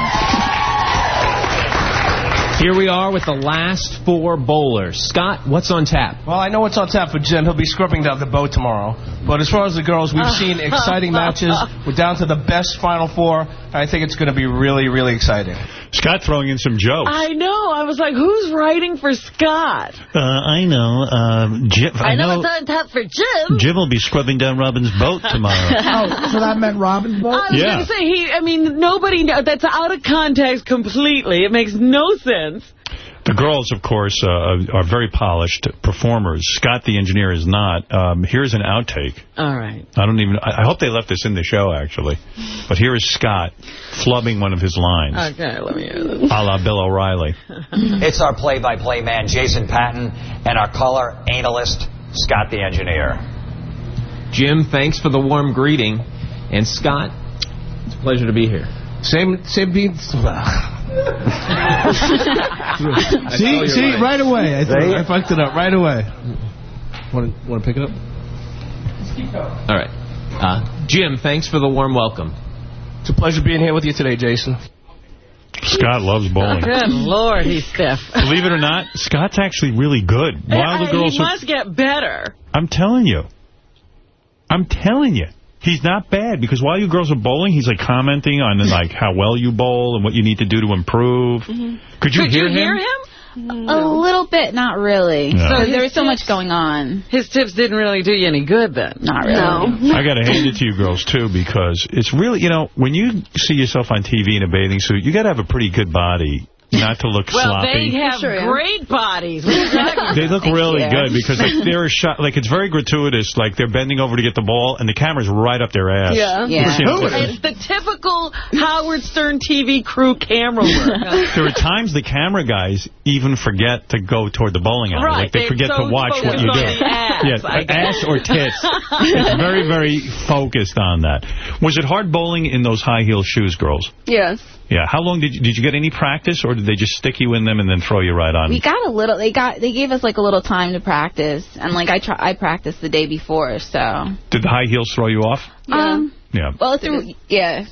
Here we are with the last four bowlers. Scott, what's on tap? Well, I know what's on tap for Jim. He'll be scrubbing down the boat tomorrow. But as far as the girls, we've seen exciting matches. We're down to the best Final Four. I think it's going to be really, really exciting. Scott throwing in some jokes. I know. I was like, who's writing for Scott? Uh, I know. Uh, Jim, I, know, it's on top for Jim. Jim will be scrubbing down Robin's boat tomorrow. oh, so that meant Robin's boat? I was Yeah. going to say, he. I mean, nobody, that's out of context completely. It makes no sense. The girls, of course, uh, are very polished performers. Scott, the engineer, is not. Um, here's an outtake. All right. I don't even. I I hope they left this in the show, actually. But here is Scott flubbing one of his lines, Okay, let me hear this. a la Bill O'Reilly. It's our play-by-play man, Jason Patton, and our color analyst, Scott the engineer. Jim, thanks for the warm greeting. And Scott, it's a pleasure to be here. Same, same beats. See, see, right. right away. I, See? I fucked it up right away. Want to want to pick it up? All right. Uh, Jim, thanks for the warm welcome. It's a pleasure being here with you today, Jason. Scott loves bowling. Good Lord, he's stiff. Believe it or not, Scott's actually really good. While the girls he are, must get better. I'm telling you. I'm telling you. He's not bad because while you girls are bowling, he's like commenting on like how well you bowl and what you need to do to improve. Mm-hmm. Could you. Could hear you hear him? him? A little bit, not really. No. So So there was so much going on. His tips didn't really do you any good then. Not really. I got to hand it to you girls, too, because it's really, you know, when you see yourself on TV in a bathing suit, you got to have a pretty good body not to look Well, sloppy. they have great bodies. What is that? They look really you. good because like they're a shot like it's very gratuitous. Like they're bending over to get the ball and the camera's right up their ass. Yeah. You know, It's the typical Howard Stern TV crew camera work. there are times the camera guys even forget to go toward the bowling alley. Right, Like they they're forget so to watch what focused you on do. ass, yes, I ass or tits. it's very, very focused on that. Was it hard bowling in those high heel shoes, girls? Yes. Yeah. How long did you, did you get any practice, or did they just stick you in them and then throw you right on? We got a little. They got. They gave us like a little time to practice, and like I try. I practiced the day before, so. Did the high heels throw you off? Um. Yeah. Well, through. Yeah.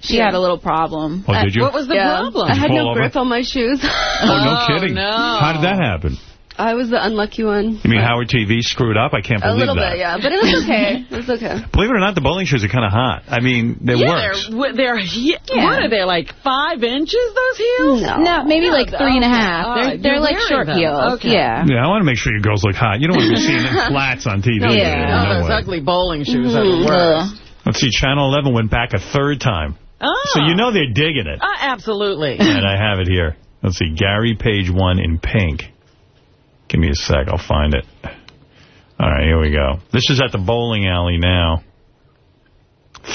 She Yeah. had a little problem. Oh, did you? What was the problem? I had no over? grip on my shoes. Oh, no kidding. No. How did that happen? I was the unlucky one. You mean Howard TV screwed up? I can't believe that. A little that. bit, yeah. But it was okay. It was okay. Believe it or not, the bowling shoes are kind of hot. I mean, they yeah, work. they're, they're, he- what are they, like five inches, those heels? No, maybe like three and a half. All They're- right, they're you're like short them. heels, Okay. yeah. Yeah, I want to make sure your girls look hot. You don't want to be seeing them flats on TV. Yeah, No those way. ugly bowling shoes Mm-hmm. are the worst. Let's see, Channel 11 went back a third time. Oh. So you know they're digging it. Uh, absolutely. and I have it here. Let's see, Gary Page 1 in pink. Give me a sec, I'll find it. All right, here we go. This is at the bowling alley now.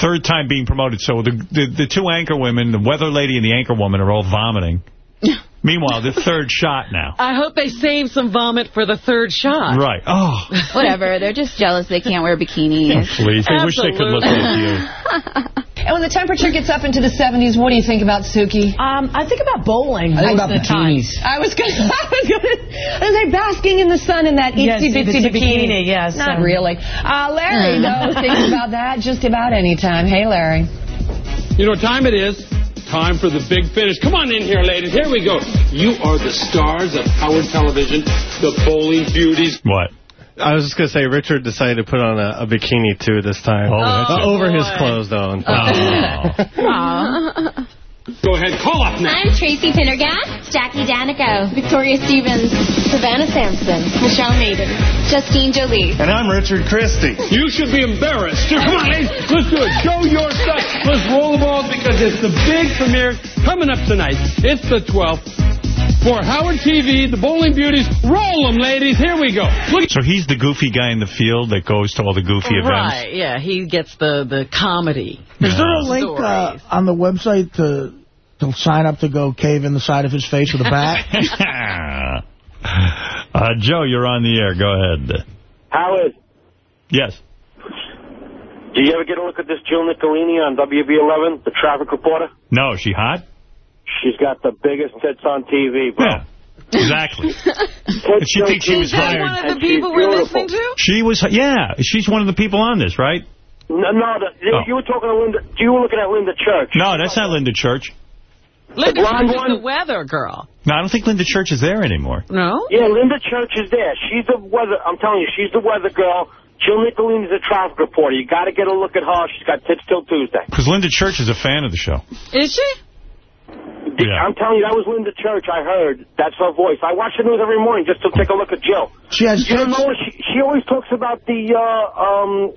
Third time being promoted. So the, the, the two anchor women, the weather lady and the anchor woman, are all vomiting. Meanwhile, the third shot now. I hope they save some vomit for the third shot. Right. Oh, Whatever. They're just jealous they can't wear bikinis. please. I wish they could look like you. And when the temperature gets up into the 70s, what do you think about Suki? Um, I think about bowling. I think about of the time. bikinis. I was going to I was going to say basking in the sun in that Yes, itsy bitsy itsy bikini. bikini, yes, Not um, really. Uh, Larry, though, thinks about that just about any time. Hey, Larry. You know what time it is? Time for the big finish. Come on in here, ladies. Here we go. You are the stars of Howard Television, the bowling beauties. What? I was just going to say, Richard decided to put on a, a bikini, too, this time. Oh, that's Uh, it. Over his boy. clothes, though. Go ahead, call up now. I'm Tracy Pendergast, Jackie Danico, Victoria Stevens, Savannah Sampson, Michelle Maiden, Justine Jolie. And I'm Richard Christie. You should be embarrassed. Come on. Let's do it. Show your stuff. Let's roll the balls because it's the big premiere coming up tonight. It's the 12th. For Howard TV, the Bowling Beauties. Roll them, ladies. Here we go. Look So he's the goofy guy in the field that goes to all the goofy events? Right, yeah, he gets the, the comedy. Is there a link uh, on the website to to sign up to go cave in the side of his face with a bat? uh, Joe, you're on the air. Go ahead. Howard, Yes. do you ever get a look at this Jill Nicolini on WB11, the traffic reporter? No, is she hot? She's got the biggest tits on TV, bro. Yeah, exactly. And she thinks she was Is that hired. one of the people we're listening to? She was, yeah, she's one of the people on this, right? No, no the, Oh. you were talking to Linda. You were looking at Linda Church. No, that's not Linda Church. Linda blonde Church is one? the weather girl. No, I don't think Linda Church is there anymore. No? Yeah, Linda Church is there. She's the weather. I'm telling you, she's the weather girl. Jill Nicolini's a traffic reporter. You got to get a look at her. She's got tits till Tuesday. Because Linda Church is a fan of the show. Is she? Yeah. I'm telling you, that was Linda Church. I heard. That's her voice. I watch the news every morning just to take a look at Jill. She has You tits? know, she, she always talks about the uh, um,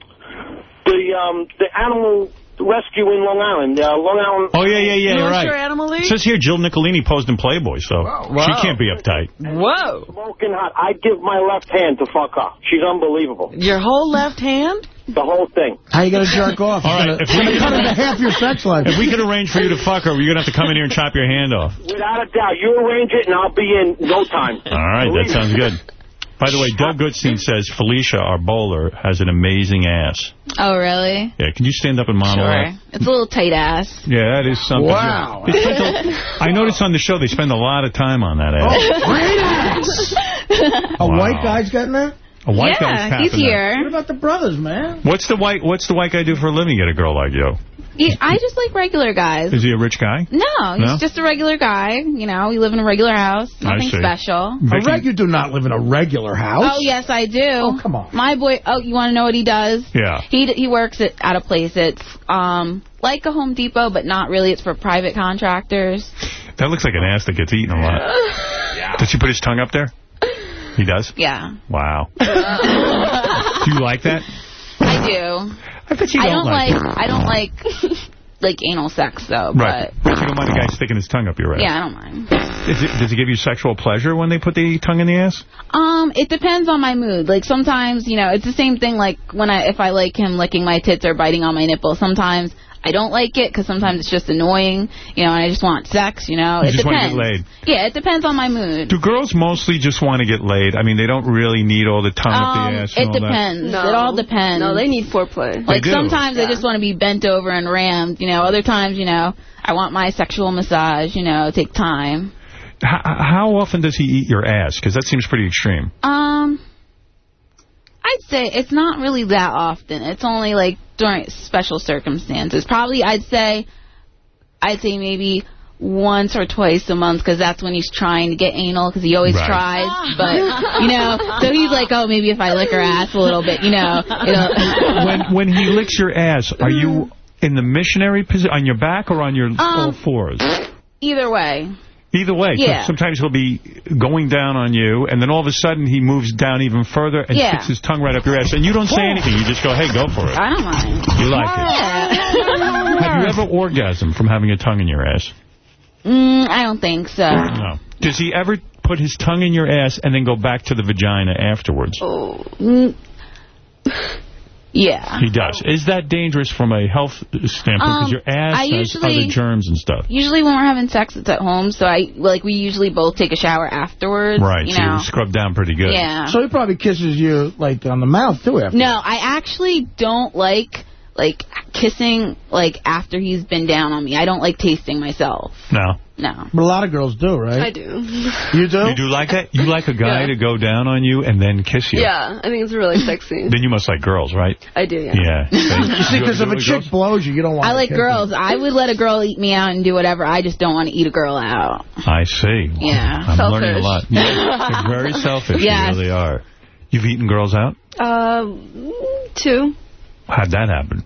the um, the animal rescue in Long Island. Uh, Long Island. Oh, yeah, yeah, yeah, you're right. Animal It says here Jill Nicolini posed in Playboy, so she can't be uptight. Whoa. Smoking hot. I'd give my left hand to fuck her. She's unbelievable. Your whole left hand? The whole thing. How you going to jerk off? All right, You're if gonna- we- cut into half your sex life. If we could arrange for you to fuck her, you're going to have to come in here and chop your hand off. Without a doubt. You arrange it and I'll be in no time. All right, that sounds good. By the way, Doug uh, Goodstein says Felicia, our bowler, has an amazing ass. Oh, really? Yeah, can you stand up and monologue? Sure. It's a little tight ass. Yeah, that is something. Wow. They spent a- I noticed on the show they spend a lot of time on that ass. Oh, great ass! A Wow. white guy's getting there? A white Yeah, guy's he's tapping that. here. What about the brothers, man? What's the white What's the white guy do for a living? Get a girl like you? He, I just like regular guys. Is he a rich guy? No, he's No? just a regular guy. You know, we live in a regular house. I Nothing see. special. A reg- you do not live in a regular house. Oh, yes, I do. Oh, come on. My boy, oh, you want to know what he does? Yeah. He he works at, at a place. It's um like a Home Depot, but not really. It's for private contractors. That looks like an ass that gets eaten a lot. Does he put his tongue up there? He does? Yeah. Wow. do you like that? I do. I bet you don't don't like like, I don't like like anal sex though, Right. But you don't mind the guy sticking his tongue up your ass? yeah, I don't mind. Is it, does it give you sexual pleasure when they put the tongue in the ass? Um, it depends on my mood. Like sometimes, you know, it's the same thing. Like when I, if I like him licking my tits or biting on my nipple, sometimes I don't like it because sometimes it's just annoying, you know, and I just want sex, you know. You it just wanna depends. get laid. Yeah, it depends on my mood. Do girls mostly just want to get laid? I mean, they don't really need all the tongue up Um, the ass it all depends. No. It all depends. No, they need foreplay. Like do. sometimes I just want to be bent over and rammed, you know. Other times, you know, I want my sexual massage, you know, take time. How, how often does he eat your ass? Because that seems pretty extreme. Um, I'd say it's not really that often. It's only like during special circumstances. Probably, I'd say, I'd say maybe once or twice a month because that's when he's trying to get anal because he always Right. tries. But you know, so he's like, oh, maybe if I lick her ass a little bit, you know, when when he licks your ass, are you in the missionary position, on your back or on your all Um, fours? Either way. Either way, Yeah. Sometimes he'll be going down on you, and then all of a sudden he moves down even further and Yeah. sticks his tongue right up your ass. And you don't say anything. You just go, hey, go for it. I don't mind. You like it. Have you ever orgasmed from having a tongue in your ass? Mm, I don't think so. No. Does he ever put his tongue in your ass and then go back to the vagina afterwards? Oh. Mm, yeah. He does. Is that dangerous from a health standpoint? Because Um, your ass I has usually- other germs and stuff. Usually when we're having sex, it's at home, so I like we usually both take a shower afterwards. Right, You so know. you scrub down pretty good. Yeah. So he probably kisses you, like, on the mouth, too, after. No, I actually don't like like kissing like after he's been down on me. I don't like tasting myself. No. No. But a lot of girls do, right? I do. You do? You do like that? You like a guy Yeah. to go down on you and then kiss you? Yeah, I think it's really sexy. Then you must like girls, right? I do, yeah. Yeah. You see, because if a chick blows you, you don't want I to like kiss girls. I would let a girl eat me out and do whatever. I just don't want to eat a girl out. I see. Yeah. I'm Selfish. learning a lot. Yeah, They're very selfish. Yes. They really are. You've eaten girls out? Uh, two. How'd that happen?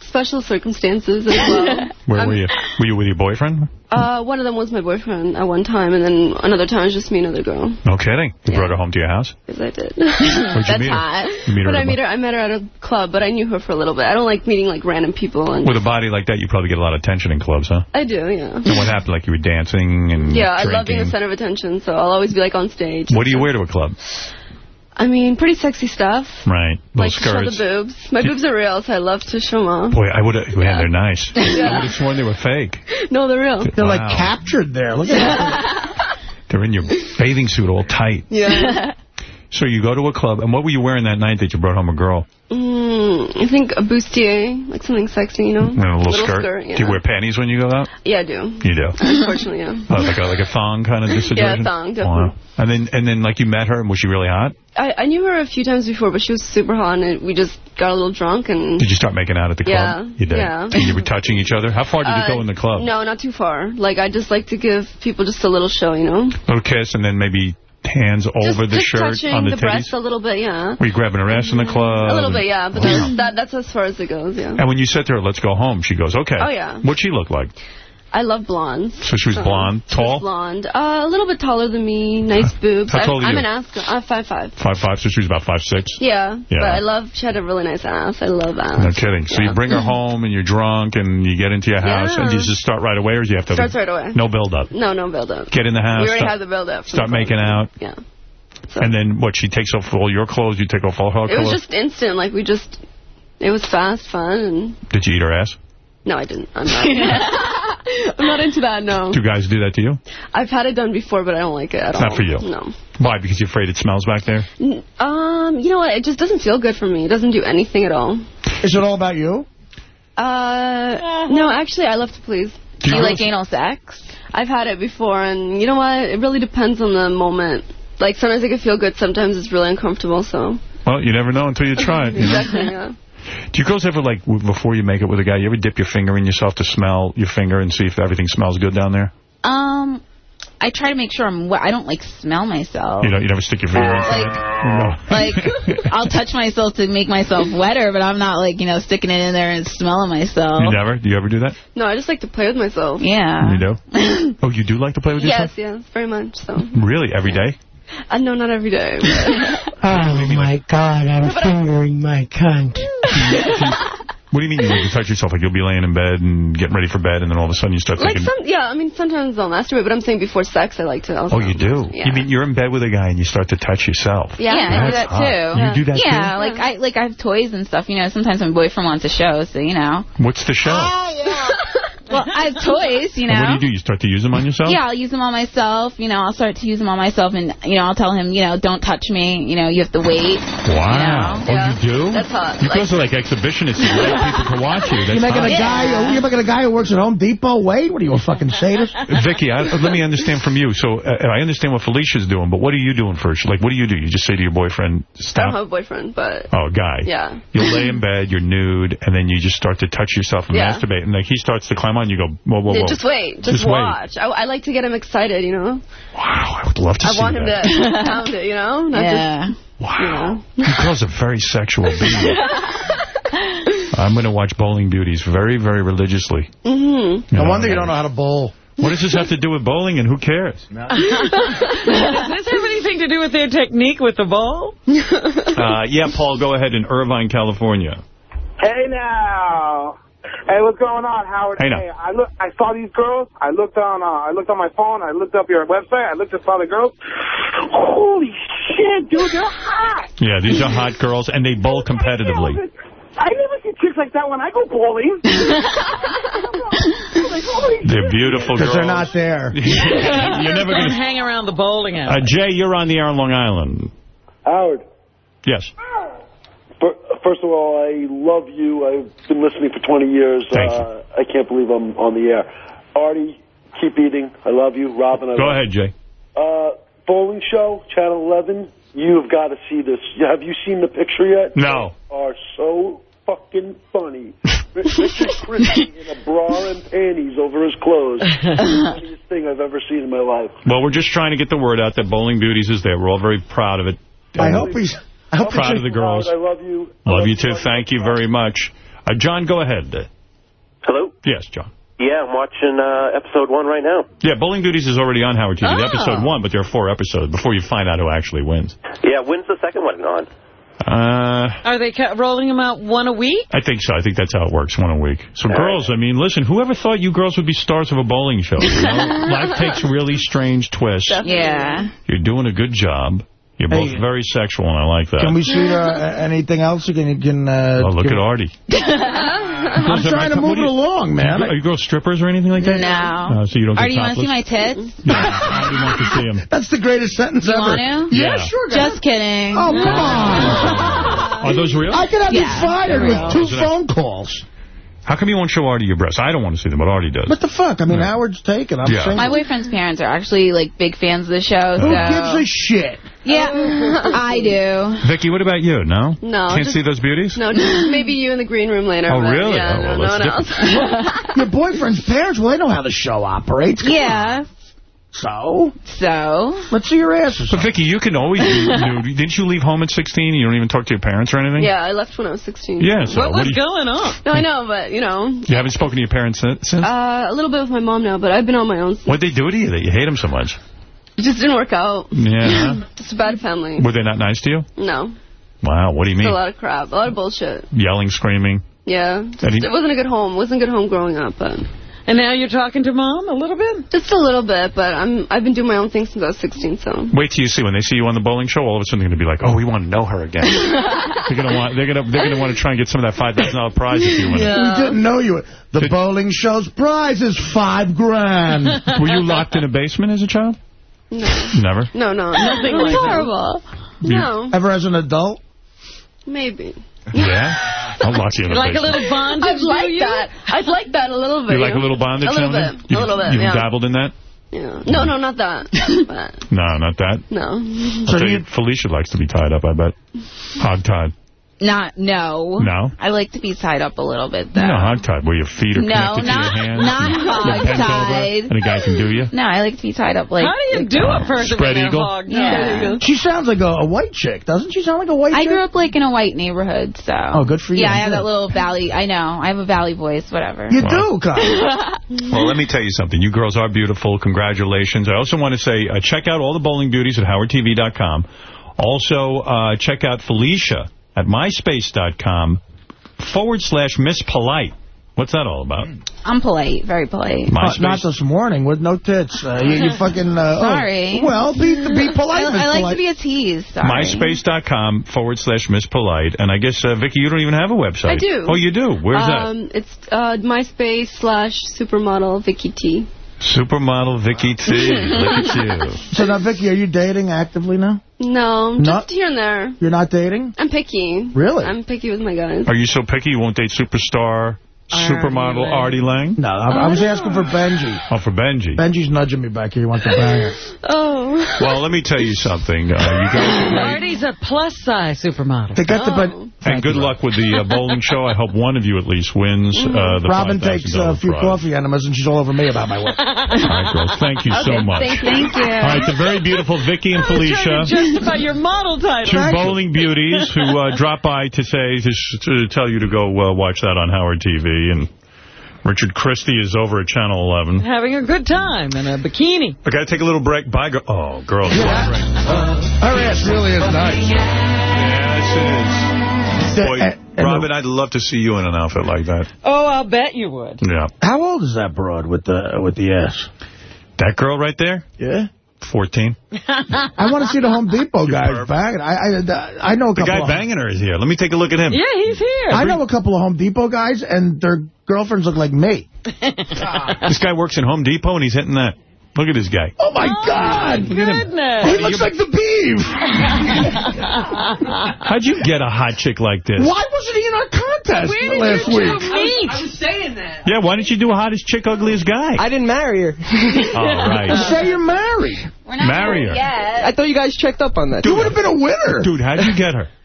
Special circumstances as well. Where Um, were you? Were you with your boyfriend? Uh, one of them was my boyfriend at one time, and then another time it was just me and another girl. No kidding. You brought her home to your house? Yes, I did. Where'd That's hot. You meet her but I meet her. I met her at a club, but I knew her for a little bit. I don't like meeting like random people. And With a body like that, you probably get a lot of attention in clubs, huh? I do, yeah. And what happened? Like you were dancing and Yeah, I love being the center of attention, so I'll always be like on stage. What do you wear to a club? I mean, pretty sexy stuff. Right. Little like to show the boobs. My boobs are real, so I love to show them off. Boy, I would have. Yeah, they're nice. I Yeah. would have sworn they were fake. No, they're real. They're like captured there. Look at that. They're in your bathing suit all tight. Yeah. So you go to a club, and what were you wearing that night that you brought home a girl? mm, I think a bustier, like something sexy, you know? And a little, skirt. yeah. Do you wear panties when you go out? Yeah, I do. You do. Unfortunately, yeah. Oh, like a like a thong kind of situation. Yeah, thong, definitely. Wow. And then and then like you met her and was she really hot? I, I knew her a few times before, but she was super hot, and we just got a little drunk, and... Did you start making out at the club? Yeah, You did. yeah. And you were touching each other. How far did you Uh, go in the club? No, not too far. Like, I just like to give people just a little show, you know? little kiss and then maybe hands over just, the shirt on the, the breast a little bit, yeah. Were you grabbing her ass in the club? a little bit, yeah, but Wow. that, that's as far as it goes, yeah. And when you said to her, let's go home, she goes, okay. Oh, yeah. What'd she look like? I love blondes. So she was blonde, she was tall? blonde. Uh, a little bit taller than me, nice boobs. How tall are I, I'm an ass. I'm five five. Five five, so she was about five six. Yeah, Yeah. but I love, she had a really nice ass. I love ass. No kidding. So you bring her home and you're drunk and you get into your house and you just start right away or do you have to... Starts right away. No build up. No, no build up. Get in the house. We already start, had the build up. Start making out. Yeah. And then what, she takes off all your clothes, you take off all her clothes. It was just instant. Like, we just, it was fast, fun, and Did you eat her ass? No, I didn't. I'm not. I'm not into that, no. Do guys do that to you? I've had it done before, but I don't like it at It's all. not for you. No. Why? Because you're afraid it smells back there? Um, you know what? It just doesn't feel good for me. It doesn't do anything at all. Is it all about you? Uh, no, actually, I love to please. Do you like anal sex? I've had it before, and you know what? It really depends on the moment. Like, sometimes it can feel good, sometimes it's really uncomfortable, so. Well, you never know until you try it. You know? exactly, yeah. Do you girls ever, like, before you make it with a guy, you ever dip your finger in yourself to smell your finger and see if everything smells good down there? Um, I try to make sure I'm wet. I don't, like, smell myself. You know, you never stick your finger inside? No. Like, I'll touch myself to make myself wetter, but I'm not, like, you know, sticking it in there and smelling myself. You never? Do you ever do that? No, I just like to play with myself. Yeah. You do? oh, you do like to play with yourself? Yes, yourself? yes, very much so. Really? Every day? Uh, no, not every day. Oh, my God, I'm fingering my cunt. What do you mean you like to touch yourself? Like you'll be laying in bed and getting ready for bed, and then all of a sudden you start like thinking... some, yeah, I mean, sometimes I'll masturbate, but I'm saying before sex, I like to also. Oh, you do? Yeah. You mean you're in bed with a guy and you start to touch yourself? Yeah, I do that hot. too. You do that too? yeah, like I like I have toys and stuff. You know, sometimes my boyfriend wants a show, so you know. What's the show? Well, I have toys, you know. And what do you do? You start to use them on yourself? Yeah, I'll use them on myself. You know, I'll start to use them on myself, and you know, I'll tell him, you know, don't touch me. You know, you have to wait. Wow. You know? Oh, you do? That's hot. You Like- girls are like exhibitionists. You like people to watch you. That's You're making a hot. guy. You're making a guy who works at Home Depot wait. What are you, a fucking sadist? Vicky, I, let me understand from you. So uh, I understand what Felicia's doing, but what are you doing first? Like, what do you do? You just say to your boyfriend, I don't stop. have a boyfriend, but Oh, guy. yeah. You'll lay in bed, you're nude, and then you just start to touch yourself and Yeah. masturbate. And like he starts to climb on, you go, whoa, whoa, whoa. Just wait. Just, Just wait. watch. I, I like to get him excited, you know? Wow, I would love to I see want him that. to pound it, you know? Not Yeah. Just, Wow. You girls are very sexual beings. I'm going to watch Bowling Beauties very, very religiously. Mm-hmm. No wonder you don't know how to bowl. What does this have to do with bowling, and who cares? Does this have anything to do with their technique with the ball? Uh, yeah, Paul, go ahead in Irvine, California. Hey now. Hey, what's going on, Howard? Hey, now. I look. I saw these girls. I looked on. Uh, I looked on my phone. I looked up your website. I looked at all the girls. Holy shit, dude, they're hot. Yeah, these are hot girls, and they bowl competitively. I never see chicks like that when I go bowling. like, They're beautiful girls. Because they're not there. You're never going Don't to... hang around the bowling alley. Uh, Jay, you're on the air on Long Island. Howard, Yes. Fir- first of all, I love you. I've been listening for 20 years. Thank uh, I can't believe I'm on the air. Artie, keep eating. I love you. Robin, I Go love ahead, Jay. you. Uh, bowling show, Channel 11. You've got to see this. Have you seen the picture yet? No. They are so fucking funny. Richard Christie in a bra and panties over his clothes. the funniest thing I've ever seen in my life. Well, we're just trying to get the word out that Bowling Beauties is there. We're all very proud of it. I hope he's... I hope proud of the girls. I love you. Love you too. Thank you very much. Uh, John, go ahead. Hello? Yes, John. Yeah, I'm watching uh, episode one right now. Yeah, Bowling Beauties is already on Howard TV. Oh. Episode one, but there are four episodes before you find out who actually wins. Yeah, when's the second one on? Uh, Are they rolling them out one a week? I think so. I think that's how it works, one a week. So girls, I mean, listen, whoever thought you girls would be stars of a bowling show? You know? Life takes really strange twists. Yeah. You're doing a good job. You're both Hey. very sexual, and I like that. Can we see uh, anything else? You can. You can uh, Oh, look give- at Artie. I'm trying to move it along, man. Are you girls strippers or anything like that? No. Uh, so you don't Artie, you want to see my tits? Artie wants to see them. That's the greatest sentence You ever. want to? Yeah. sure. Just kidding. Oh, come on. Are those real? I could have Yeah, you fired with two phone calls. How come you won't show Artie your breasts? I don't want to see them, but Artie does. What the fuck? I mean, Yeah. Howard's taken. I'm Yeah. single. My boyfriend's parents are actually like big fans of the show. Who so. gives a shit? Yeah, I do. Vicky, what about you? No? No, Can't just- see those beauties? No, just maybe you in the green room later. Oh, but really? Yeah, Oh, well, no one that's else. Your boyfriend's parents, well, they know how the show operates. Come Yeah. on. So? So? Let's see your ass or But something. Vicky, you can always do nude. Didn't you leave home at 16? You don't even talk to your parents or anything? yeah, I left when I was 16. Yeah, so What what was you- going on? No, I know, but, you know, You haven't spoken to your parents since? since? uh, a little bit with my mom now, but I've been on my own. What'd they do to you that you hate them so much? It just didn't work out. Yeah. Just a bad family. Were they not nice to you? No, Wow, what do you it's a lot of crap, a lot of bullshit. Yelling, screaming? Yeah, just, it wasn't a good home. It wasn't a good home growing up, but And now you're talking to mom a little bit? just a little bit. But I'm I've been doing my own thing since I was 16, so. Wait till you see when they see you on the bowling show. All of a sudden they're going to be like, "Oh, we want to know her again." they're going to want. They're going to. They're going to want to try and get some of that five thousand dollar prize if you win. it. We didn't know you. The bowling show's prize is five grand. Were you locked in a basement as a child? No, Never. no, no, Nothing It's like that. horrible. No, Ever as an adult? maybe. Yeah. I'll lock you in a Like a little bondage, I'd like you? that. I'd like that a little bit. You like a little bondage? A little Shannon? bit. You've, A little bit. You've yeah. dabbled in that? yeah. No, no, not that. No, not that. no. I'll tell you, Felicia likes to be tied up. I bet. Hog-tied. Not, no. No? I like to be tied up a little bit, though. No, hog-tied, where your feet are No, connected not- to your hands. not You're over, hog-tied. And a guy can do you. No, I like to be tied up like... How do you do a person Spread when they're eagle? hogged? Yeah. She sounds like a, a white chick, doesn't she sound like a white I chick? grew up like in a white neighborhood, so... Oh, good for you. Yeah, I have Good. that little valley... I know. I have a valley voice, whatever. You Wow. do, Kyle. Well, let me tell you something. You girls are beautiful. Congratulations. I also want to say, uh, check out all the bowling beauties at howardtv.com. Also, uh, check out Felicia at myspace.com forward slash Miss Polite. What's that all about? I'm polite, very polite. MySpace. not this morning with no tits. Uh, you, you fucking... Uh, Sorry. Oh. Well, be, be polite, I, I like Polite. to be a tease, sorry. MySpace.com forward slash Miss Polite. And I guess, uh, Vicky, you don't even have a website. I do. Oh, you do? Where's um, It's uh, MySpace slash supermodel Vicky T. that? Supermodel Vicky T. Look at you. So now, Vicky, are you dating actively now? No, Not- just here and there. You're not dating? I'm picky. Really? I'm picky with my guys. Are you so picky you won't date superstar, supermodel Lange. Artie Lange? No, I, I was asking for Benji. Oh, for Benji. Benji's nudging me back here. He wants to bang her. Oh. Well, let me tell you something. Uh, you guys are. Artie's a plus-size supermodel. They got the... Oh. Ben- And good luck with the uh, bowling show. I hope one of you at least wins uh, the Robin takes uh, a few prize. coffee enemas, and she's all over me about my work. All right, girls. Thank you so much. Thank you. Thank you. All right, the very beautiful Vicky and Felicia, Justify your model title. two bowling beauties who uh, drop by to say to, to tell you to go uh, watch that on Howard TV. And Richard Christie is over at Channel 11. Having a good time in a bikini. I got to take a little break. Bye, oh, girl. Oh, girls. Yeah. Her ass really is nice. Yes, it is. Boy, and Robin, I'd love to see you in an outfit like that. Oh, I'll bet you would. Yeah. How old is that broad with the with the ass? That girl right there? Yeah. 14. I want to see the Home Depot guys banging. I, I, I know a The couple guy of, banging her is here. Let me take a look at him. Yeah, he's here. I know a couple of Home Depot guys, and their girlfriends look like me. This guy works in Home Depot, and he's hitting that. Look at this guy. Oh, my oh, God. Goodness. He looks like the beef. How'd you get a hot chick like this? Why wasn't he in our contest Where did last you week? two meet? I was saying that. Yeah, why didn't you do a hottest chick, ugliest guy? I didn't marry her. All right. Say you're married. We're not married her. yet. I thought you guys checked up on that. You would have been a winner. Dude, how'd you get her?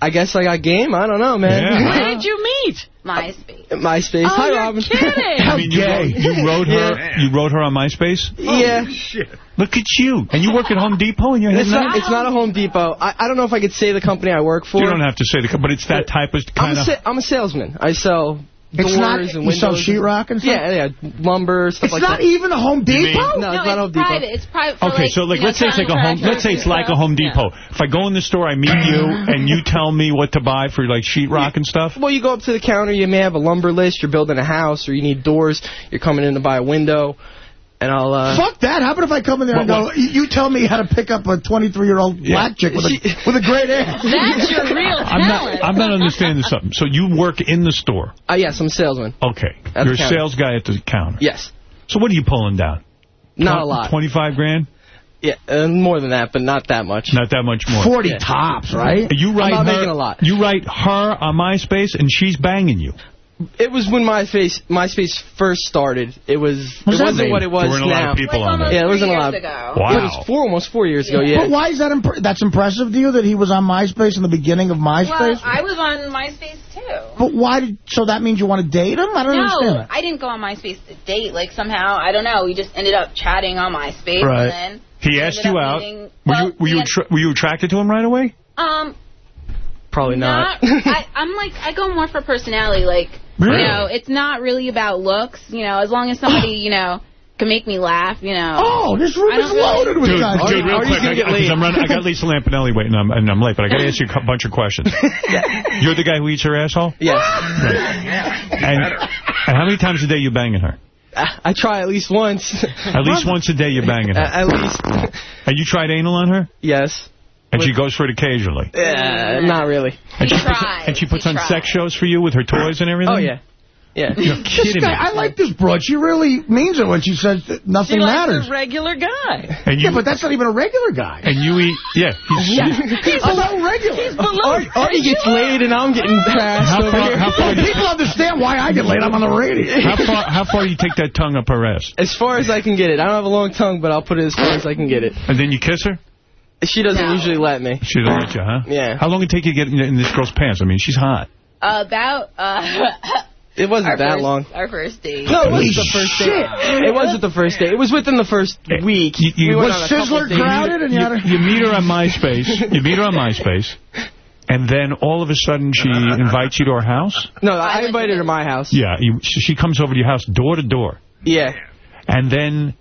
I guess I got game. I don't know, man. Yeah. Where did you meet? MySpace. MySpace. Oh, Hi, you're Robin. kidding. I mean, you wrote, you wrote her. You wrote her on MySpace. yeah. Look at you, and you work at Home Depot, and you're It's not, that. it's not a Home Depot. I, I don't know if I could say the company I work for. You don't have to say the, company, but it's that type of I'm a, of. sa- I'm a salesman. I sell It's doors not, and you windows. sell sheetrock and stuff? Yeah, yeah, lumber, stuff It's like not even a Home You mean- Depot? No, it's no, not Home Depot. private. It's private for Okay, like, so like let's say it's like a home. Let's say it's like a. Home Depot. If I go in the store, I meet you, and you tell me what to buy for like sheetrock and stuff. Well, you go up to the counter, you may have a lumber list, you're building a house, or you need doors, you're coming in to buy a window, and I'll... Uh, Fuck that. How about if I come in there and What- go, what- you you tell me how to pick up a 23-year-old black chick with a, with a great ass? That's your real talent. I'm not. I'm not understanding something. So you work in the store. uh, yes, I'm a salesman. Okay. At You're a counter. sales guy at the counter. Yes. So what are you pulling down? Not Twen- a lot. 25 grand? Yeah, uh, more than that, but not that much. Not that much more. 40 Yeah. tops, right? You write I'm not her, making a lot. You write her on MySpace, and she's banging you. It was when MySpace MySpace first started. It was. What's it wasn't mean? what it was There weren't a now. lot of people on there. Yeah, it wasn't a lot. ago. Wow. It was four, almost four years ago. Yeah. But why is that imp that's impressive to you that he was on MySpace in the beginning of MySpace? Well, MySpace? I was on MySpace too. but why did so that means you want to date him? I don't understand No. I didn't go on MySpace to date. Like somehow, I don't know. We just ended up chatting on MySpace, Right. and then He asked you out. meeting- were well, you were you we attra- were you attracted to him right away? Um, Probably not. not. I, I'm like I go more for personality. Like Really? you know, it's not really about looks. You know, as long as somebody you know can make me laugh. You know. Oh, this room is don't really- loaded with Dude, guys. dude, real quick, I, because I'm running, I got Lisa Lampanelli waiting, and I'm, and I'm late, but I got to ask you a bunch of questions. You're the guy who eats her asshole? Yes. And, and how many times a day you banging her? I try at least once. At least once a day you're banging her. At, at least. And you tried anal on her? Yes. And she goes for it occasionally? Uh, not really. And she puts, and she puts on sex shows for you with her toys and everything? Oh yeah. Yeah. You're kidding guy, me. I like this broad. She really means it when she says that nothing likes matters. a regular guy. And you, yeah, but that's not even a regular guy. and you eat, yeah. He's, He's below regular. He's below Or, or he gets laid and I'm getting passed How over far- here. how far- People understand why I get laid. I'm on the radio. How far, how far do you take that tongue up her ass? As far as I can get it. I don't have a long tongue, but I'll put it as far as I can get it. And then you kiss her? She doesn't usually let me. She doesn't let you, huh? Yeah. How long did it take you to get in, in this girl's pants? I mean, she's hot. About uh, It wasn't our that first, long. Our first date. No, it Holy wasn't the first shit. date. It wasn't the first date. It was within the first week. You, you, we Was on Sizzler crowded and you had you, you meet her on MySpace. You meet her on MySpace. And then all of a sudden she invites you to her house? No, I invited her to my house. Yeah. You, she she comes over to your house door to door. Yeah. And then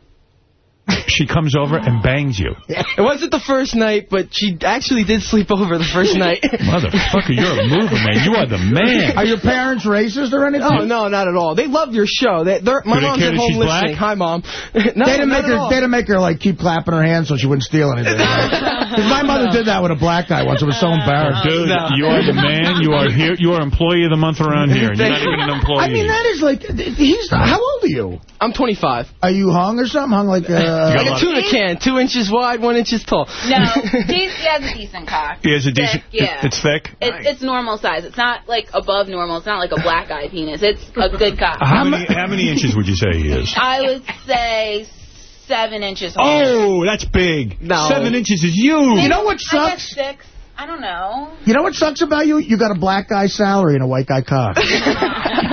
she comes over and bangs you. It wasn't the first night, but she actually did sleep over the first night. Motherfucker, you're a mover, man. You are the man. Are your parents racist or anything? Oh, no, not at all. They love your show. They, they're, my Do they mom's care at that home she's listening. black? Hi, Mom. no, they didn't make her. at all. They didn't make her like keep clapping her hands so she wouldn't steal anything. 'Cause my mother did that with a black guy once. It was so embarrassing. Dude, you are the man. You are here. You are employee of the month around here. You're not even an employee. I mean, that is like, he's, how old are you? I'm 25. Are you hung or something? Hung like, uh... Uh, like a tuna can, two inches wide, one inches tall. No, he, he has a decent cock. He has a decent. Thick, yeah. It's thick. It's, it's normal size. It's not like above normal. It's not like a black guy penis. It's a good cock. How many, how many inches would you say he is? I would say seven inches. long. Oh, that's big. No. Seven inches is huge. You know what I guess sucks? six. I don't know. You know what sucks about you? You got a black guy salary and a white guy cock.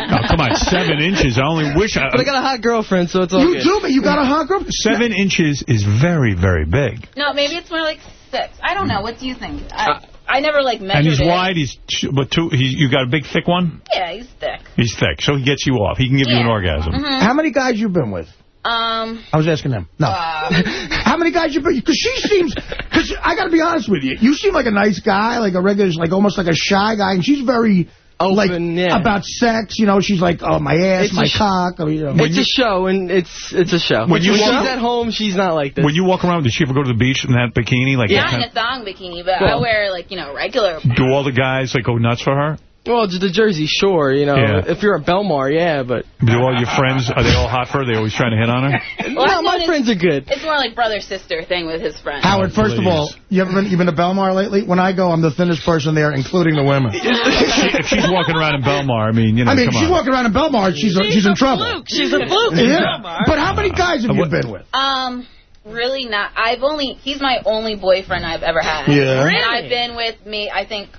Oh, come on, seven inches. I only wish I... But I got a hot girlfriend, so it's all you good. do, but you got a hot girl. Seven inches is very, very big. No, maybe it's more like six. I don't know. What do you think? I, I never like measured And he's it. wide. He's two, but two. He, you got a big, thick one. Yeah, he's thick. He's thick, so he gets you off. He can give you an Yeah. orgasm. Mhm. How many guys you been with? Um. I was asking them. No. Uh, How many guys you been? Because she seems. Because I got to be honest with you. You seem like a nice guy, like a regular, like almost like a shy guy, and she's very. like yeah. about sex, you know, she's like, oh, my ass, It's a my cock. I mean, you know. It's a show, and it's it's a show. When you she's walk- at home, she's not like this. When you walk around, does she ever go to the beach in that bikini? Like, not that in kind- a thong bikini, but I wear like you know regular. do all the guys like go nuts for her? Well, the Jersey Shore, you know. Yeah. If you're a Belmar, yeah, but... Do all your friends are they all hot for her? They always trying to hit on her. Well, no, my friends are good. It's more like brother sister thing with his friends. Howard, first of all, you ever been, you been to Belmar lately? When I go, I'm the thinnest person there, including the women. if, she, if she's walking around in Belmar, I mean, you know, I mean, she's on. walking around in Belmar, she's, she's, in trouble. She's a fluke. in Yeah. Belmar. But how many guys have you been with? Um, really not. I've only. He's my only boyfriend I've ever had. Yeah. And I've been with me. I think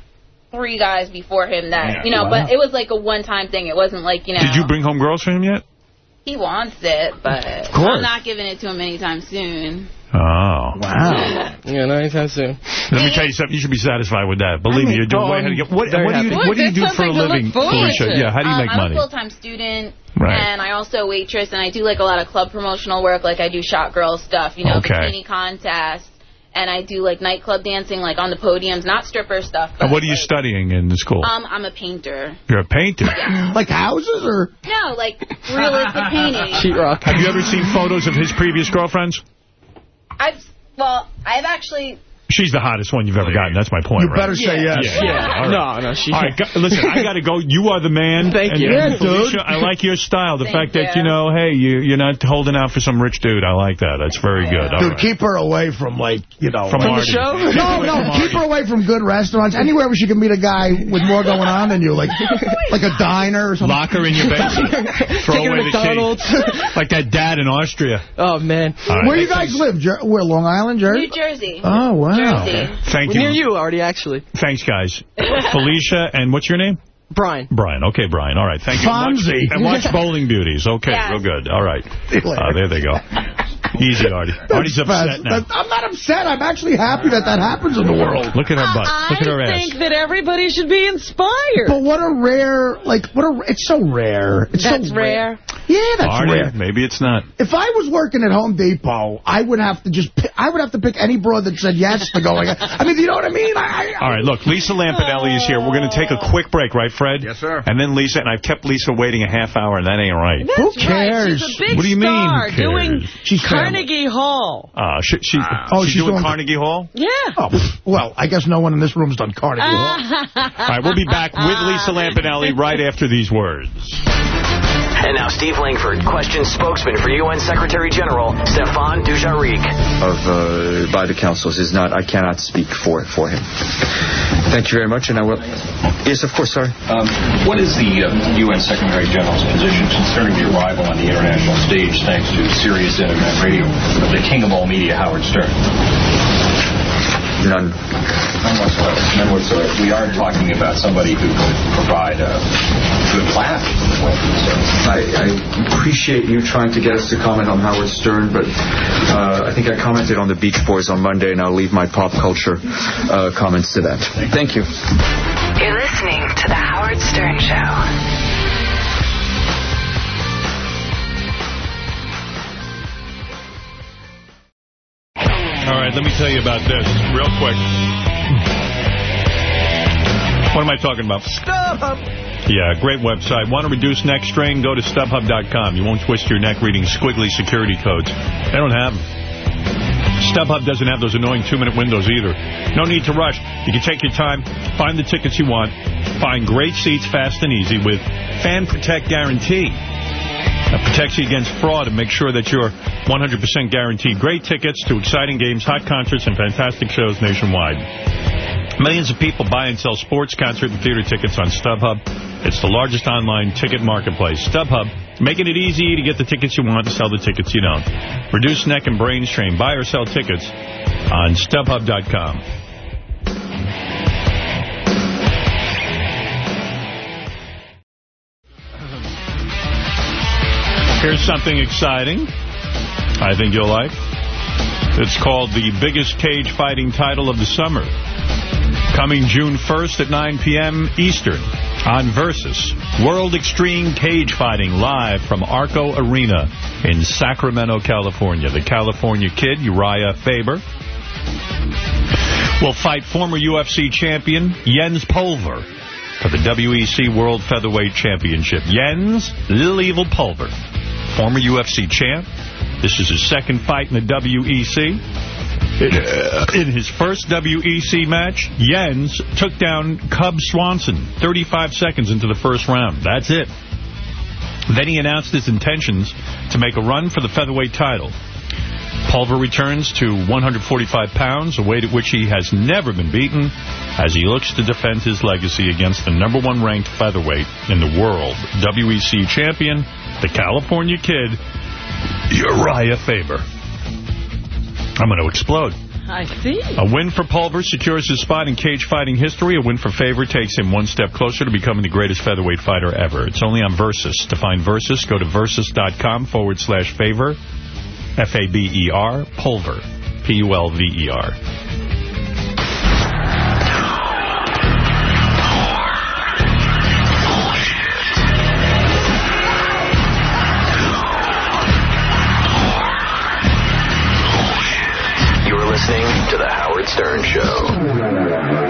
three guys before him that you know, Wow. but it was like a one-time thing. It wasn't like you know. Did you bring home girls for him yet? He wants it, but course. I'm not giving it to him anytime soon. Oh. Wow. Yeah, not anytime soon. Let me tell you something. You should be satisfied with that. Believe me, mean, you're doing way ahead of you. What, what do you happy. What do you do for a living, look Felicia? Yeah, how do you um, make I'm money? a full-time student, Right. and I also waitress, and I do like a lot of club promotional work. Like I do shot girl stuff, you know, Okay. bikini contests, and I do like nightclub dancing, like on the podiums, not stripper stuff. But, And what are you like, studying in the school? Um, I'm a painter. You're a painter. Like houses or? No, like realistic painting. Sheetrock. Have you ever seen photos of his previous girlfriends? I've well, I've actually She's the hottest one you've ever gotten. That's my point, You right? better say yes. Yeah. Yeah. All right. No, no, she- All right, listen, I got to go. You are the man. Thank and, you. and Yeah, Felicia, dude. I like your style. The Thank fact that, you. you know, hey, you, you're not holding out for some rich dude. I like that. That's very good. All Dude, right. keep her away from, like, you know... From. From the show? No, no, From keep her away from good restaurants. Anywhere where she can meet a guy with more going on than you, like like a diner or something. Lock her in your basement. Throw Take her to away the key. McDonald's. like that dad in Austria. Oh, man. All right. Where you guys live? Jer where, Long Island, Jersey? New Jersey. Oh, wow. Jersey. Thank We're you. near you, Artie, actually. Thanks, guys. Felicia, and what's your name? Brian. Brian. Okay, Brian. All right. Thank you. Fonzie. And watch Bowling Beauties. Okay, Yeah. real good. All right. Uh, there they go. Easy, Artie. Artie's upset now. That- I'm not upset. I'm actually happy that that happens in the world. Look at her butt. Look at her ass. I think that everybody should be inspired. But what a rare, like, what a, it's so rare. It's That's so rare. Yeah, that's Artie, rare. maybe it's not. If I was working at Home Depot, I would have to just, pick, I would have to pick any broad that said yes to going. I mean, you know what I mean? I, I, All right, look, Lisa Lampanelli is here. We're going to take a quick break, right, Fred? Yes, sir. And then Lisa, and I've kept Lisa waiting a half hour, and that ain't right. Who That's right. cares? She's a big What do you mean, star who doing She's Carnegie Hall. Uh, she, she, Oh, she's, she's doing doing- Carnegie Hall? Yeah. Oh, well, I guess no one in this room's done Carnegie Hall. All right, we'll be back with Lisa Lampanelli right after these words. And now Steve Langford questions spokesman for UN Secretary General Stéphane Dujarric. of uh, by the councils is not. I cannot speak for for him. Thank you very much, and I will. Yes, of course. Sorry. Um, what is the uh, UN Secretary General's position concerning the arrival on the international stage thanks to Sirius Internet Radio the king of all media, Howard Stern? None. None whatsoever. None whatsoever. We are talking about somebody who could provide a good laugh. I, I appreciate you trying to get us to comment on Howard Stern, but uh, I think I commented on the Beach Boys on Monday, and I'll leave my pop culture uh, comments to that. Thank you. You're listening to The Howard Stern Show. All right, let me tell you about this real quick. What am I talking about? StubHub. Yeah, great website. Want to reduce neck strain? Go to StubHub.com. You won't twist your neck reading squiggly security codes. They don't have them. StubHub doesn't have those annoying two-minute windows either. No need to rush. You can take your time, find the tickets you want, find great seats fast and easy with Fan Protect Guarantee. That protects you against fraud and makes sure that you're 100% guaranteed great tickets to exciting games, hot concerts, and fantastic shows nationwide. Millions of people buy and sell sports, concert, and theater tickets on StubHub. It's the largest online ticket marketplace. StubHub, making it easy to get the tickets you want to sell the tickets you don't. Reduce neck and brain strain. Buy or sell tickets on StubHub.com. Here's something exciting I think you'll like. It's called the biggest cage fighting title of the summer. Coming June 1st at 9 p.m. Eastern on Versus. World Extreme Cage Fighting live from Arco Arena in Sacramento, California. The California Kid, Urijah Faber, will fight former UFC champion Jens Pulver for the WEC World Featherweight Championship. Jens Little Evil Pulver, former UFC champ. This is his second fight in the WEC. In his first WEC match, Jens took down Cub Swanson 35 seconds into the first round. That's it. Then he announced his intentions to make a run for the featherweight title. Pulver returns to 145 pounds, a weight at which he has never been beaten, as he looks to defend his legacy against the number one ranked featherweight in the world, WEC champion, the California Kid, Urijah Faber. I'm going to explode. I see. A win for Pulver secures his spot in cage fighting history. A win for Faber takes him one step closer to becoming the greatest featherweight fighter ever. It's only on Versus. To find Versus, go to Versus.com forward slash Faber, F-A-B-E-R, Pulver, P-U-L-V-E-R. You're listening to The Howard Stern Show.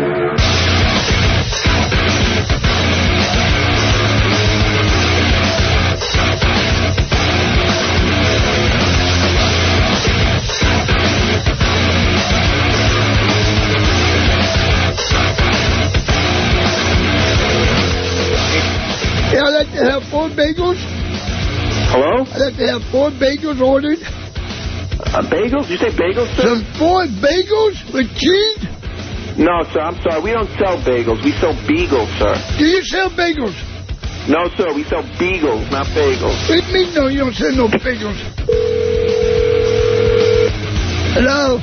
Bagels? Hello? I'd like to have four bagels ordered. Uh, bagels? You say bagels, sir? Some four bagels with cheese? No, sir. I'm sorry. We don't sell bagels. We sell beagles, sir. Do you sell bagels? No, sir. We sell beagles, not bagels. What do you mean, no, you don't sell no bagels? Hello?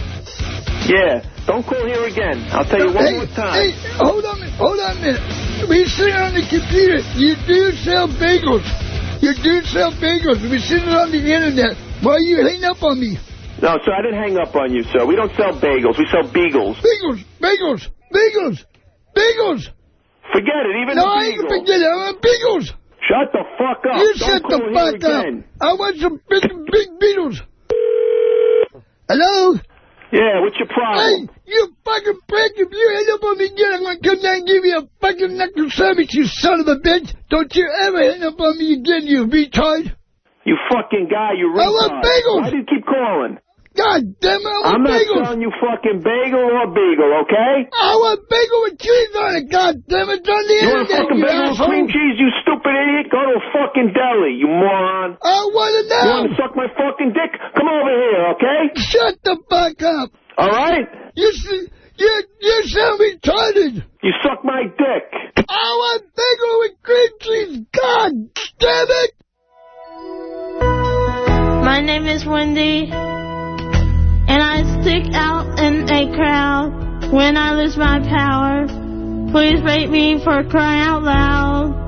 Yeah. Don't call here again. I'll tell you one hey, more time. Hey, hold on, a minute, hold on a minute. We sit on the computer. You do sell bagels. You do sell bagels. We sitting on the internet. Why you hang up on me? No, sir. I didn't hang up on you, sir. We don't sell bagels. We sell beagles. Bagels, bagels, bagels, bagels. Forget it. Even no, I ain't beagles. forget it. I want bagels. Shut the fuck up. You Don't shut the fuck up. again. I want some big, big beetles. Hello? Yeah, what's your problem? Hey, you fucking prick. If you hang up on me again, I'm going to come down and give you a fucking neck knuckle sandwich, you son of a bitch. Don't you ever hang up on me again, you retard. You fucking guy, you I want retard. bagels. Why do you keep calling? God damn it, I want I'm not bagels. selling you fucking bagel or beagle, okay? I want bagel with cheese on it. God damn it, it's on the You want a fucking you bagel with cream cheese, you stupid idiot? Go to a fucking deli, you moron. I want it now. You now. want to suck my fucking dick? Come over here, okay? Shut the fuck up. All right? You, see... you, you sound retarded. You suck my dick. I want bagel with cream cheese. God damn it. My name is Wendy, and I stick out in a crowd when I lose my power. Please rate me for crying out loud.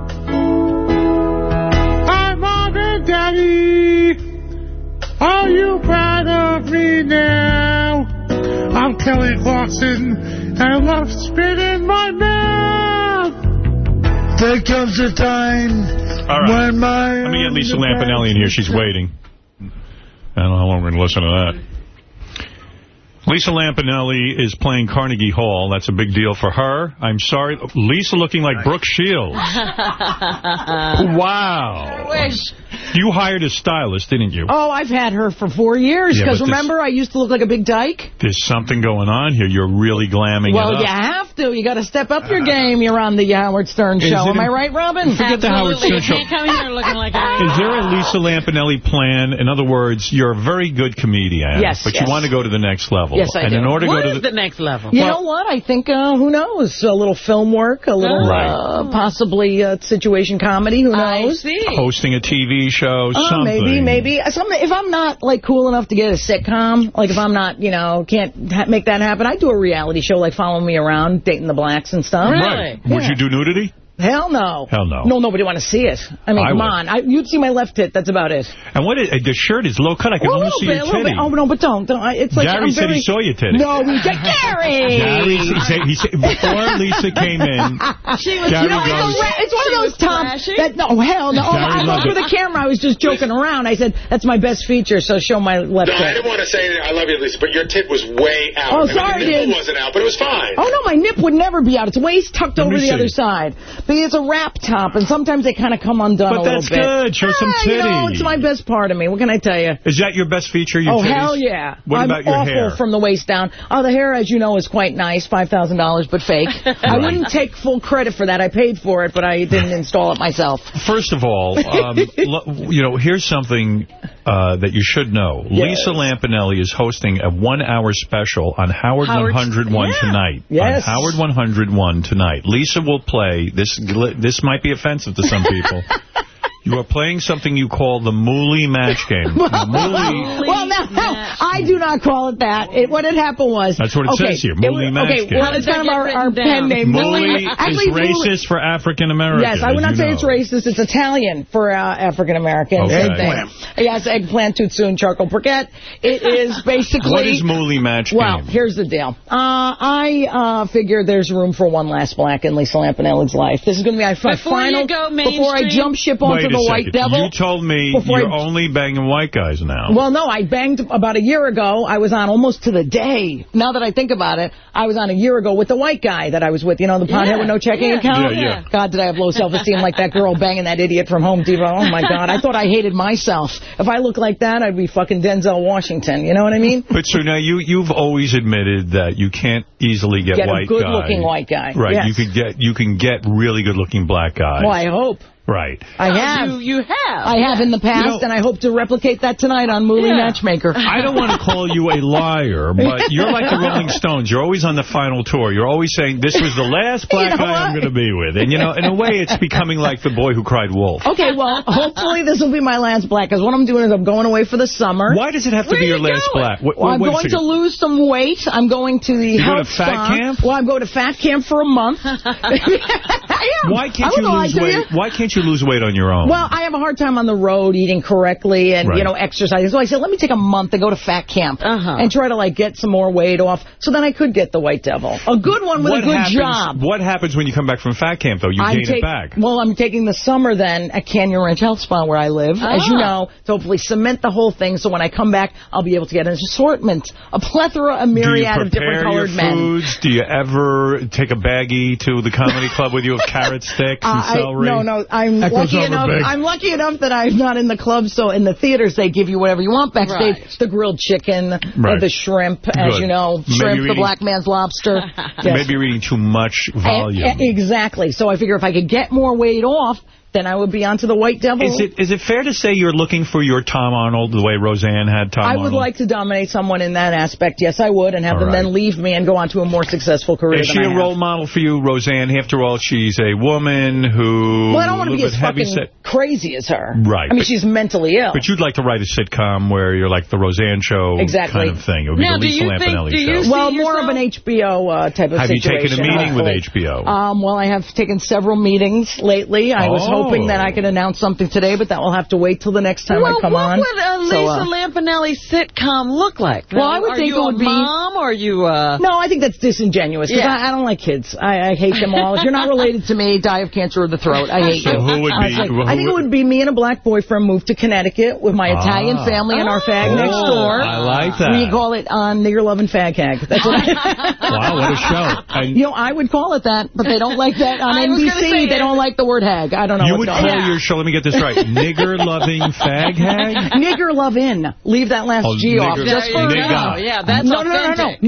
Hi, Mom and Daddy. Are you proud of me now? I'm Kelly Clarkson, and I love spit in my mouth. There comes a time All right. when my... Let me get Lisa Lampanelli in here. She's waiting. I don't know how long we're going to listen to that. Lisa Lampanelli is playing Carnegie Hall. That's a big deal for her. I'm sorry. Lisa looking like Brooke Shields. Wow. wish. You hired a stylist, didn't you? Oh, I've had her for four years. Because but this- remember, I used to look like a big dyke. There's something going on here. You're really glamming Well, it up. you have to. You got to step up your game. You're on the Howard Stern Is show. Am I right, Robin? Forget the Howard Stern show. You can't come here looking like a... Is there a Lisa Lampanelli plan? In other words, you're a very good comedian, Yes, but yes. you want to go to the next level. Yes, I and do. in order to What go to is the next level? You know what? I think, uh, who knows? A little film work, a little Right. uh, possibly uh, situation comedy. Who knows? hosting a TV show, Oh, something. maybe, maybe. Something, if I'm not, like, cool enough to get a sitcom, like, if I'm not, you know, can't ha make that happen, I do a reality show, like, Follow Me Around, Dating the Blacks and stuff. Right. Would Yeah. you do nudity? Hell no. Hell no. No, nobody want to see it. I mean, I come would. on. I, you'd see my left tit. That's about it. And what is, the shirt is low cut. I can Well, a almost see little bit, your titty. bit. Oh, no, but don't. don't. I- It's like Gary I'm said very... he saw your titty. No, we did. Gary! Gary he said, he said, before Lisa came in, She was, Gary you know, it's, goes, a it's one of those tops that, no, oh, hell no. Gary oh, I looked for the camera. I was just joking around. I said, that's my best feature, so show my left No, I didn't want to say I love you, Lisa, but your tit was way out. Oh, I mean, sorry, the nipple dude. wasn't out, but it was fine. Oh, no, my nip would never be out. It's waist tucked Let over the see. other side. But it's a wrap top, and sometimes they kind of come undone But a little that's bit. good. Show some Ah, You know, it's my best part of me. What can I tell you? is that your best feature, your oh, titties? hell yeah. What I'm about your awful hair? from the waist down. Oh, the hair, as you know, is quite nice. $5,000, but fake. I wouldn't take full credit for that. I paid for it, but I didn't install it myself. First of all, um, you know, here's something uh, that you should know. Yes. Lisa Lampanelli is hosting a one-hour special on Howard, Howard- 101 yeah. tonight. Yes. On Howard 101 tonight. Lisa will play, this This might be offensive to some people. You are playing something you call the Mooley match game. Now, Mooley, well, no, I do not call it that. It, what had happened was... That's what it okay, says here, it Mooley was- match okay, game. well, it's kind of our, our pen name. Mooley Actually, is racist for African Americans. Yes, I would not say it's racist. It's Italian for uh, African Americans. Okay. Same thing. Yes, eggplant, tooth soon, charcoal briquette. It is basically... What is Mooley match game? Well, here's the deal. Uh, I uh, figure there's room for one last black in Lisa Lampanelli's life. This is going to be my my Before you final... go before I jump ship onto Wait a the second. White Devil. You told me you're I- only banging white guys now. Well, no, I banged about a year ago. I was on almost to the day. Now that I think about it, I was on a year ago with the white guy that I was with. You know, the pothead Yeah, with no checking yeah, account? Yeah, yeah. God, did I have low self-esteem like that girl banging that idiot from Home Depot. Oh, my God. I thought I hated myself. If I looked like that, I'd be fucking Denzel Washington. You know what I mean? But so now you you've always admitted that you can't easily get, Get a good-looking white guy. Right. Yes. You could get you can get really good looking black guys. Well, I hope. Right. I have. You, you have. I have in the past, You know- and I hope to replicate that tonight on Movie Yeah. Matchmaker. I don't want to call you a liar, but you're like the Rolling Stones. You're always on the final tour. You're always saying, this was the last black You know guy I'm going to be with. And, you know, in a way, it's becoming like the boy who cried wolf. Okay, well, hopefully this will be my last black, because what I'm doing is I'm going away for the summer. Why does it have to be your last black? What, Well, I'm wait going to lose some weight. I'm going to the You're going health to fat spa. camp? Well, I'm going to fat camp for a month. I am. Why can't won't you lose weight? you. Why can't you lose weight on your own? Well, I have a hard time on the road eating correctly and, Right. you know, exercising. So I said, let me take a month and go to fat camp Uh-huh. and try to, like, get some more weight off so then I could get the white devil. A good one with what a good happens, job. What happens when you come back from fat camp, though? You I'm gain take- it back. Well, I'm taking the summer then at Canyon Ranch Health Spa where I live, as you Ah. know, to hopefully cement the whole thing so when I come back, I'll be able to get an assortment, a plethora, a myriad of different prepare your colored men. foods? Do you ever take a baggie to the comedy club with you of carrot sticks and Uh, I, celery? no, no, I'm That lucky enough. big. I'm lucky enough that I'm not in the club. So in the theaters, they give you whatever you want backstage: Right. the grilled chicken, Right. the shrimp, as you know, shrimp, you're the eating- black man's lobster. Yes. Maybe you're eating too much volume. Exactly. So I figure if I could get more weight off, then I would be onto the white devil. Is it is it fair to say you're looking for your Tom Arnold the way Roseanne had Tom I Arnold? I would like to dominate someone in that aspect. Yes, I would, and have All them right. then leave me and go on to a more successful career. Is than she I a have. role model for you, Roseanne? After all, she's a woman who... Well, I don't want to be as fucking heavy-set- crazy as her. Right, I mean, but- she's mentally ill. But you'd like to write a sitcom where you're like the Roseanne show Exactly. kind of thing. It would be Now, the Lisa you think- Lampanelli show. well, more of an HBO uh, type of Have you situation. taken a meeting with. HBO? Um, well, I have taken several meetings lately. I was Oh. Hoping that I can announce something today, but that will have to wait till the next time well, I come on. what on. would a Lisa So, uh, Lampanelli sitcom look like? Well, I would Are think it would a be- mom or are you uh No, I think that's disingenuous because Yeah. I, I don't like kids. I, I hate them all. if you're not related to me, die of cancer of the throat. I hate So you. who would be- Honestly. who I think it would- would be me and a black boyfriend move to Connecticut with my Italian Ah. family and our fag next Oh, door. I like that. We call it uh, nigger Love and fag hag. That's what Wow, what a show. And You know, I would call it that, but they don't like that on I NBC. say, they don't like the word hag. I don't know. you what's would going call on. your show, let me get this right, nigger-loving fag hag? Nigger love in. Leave that last Oh, G off. Just for There you now. Yeah, that's no, no, no, no, no. authentic.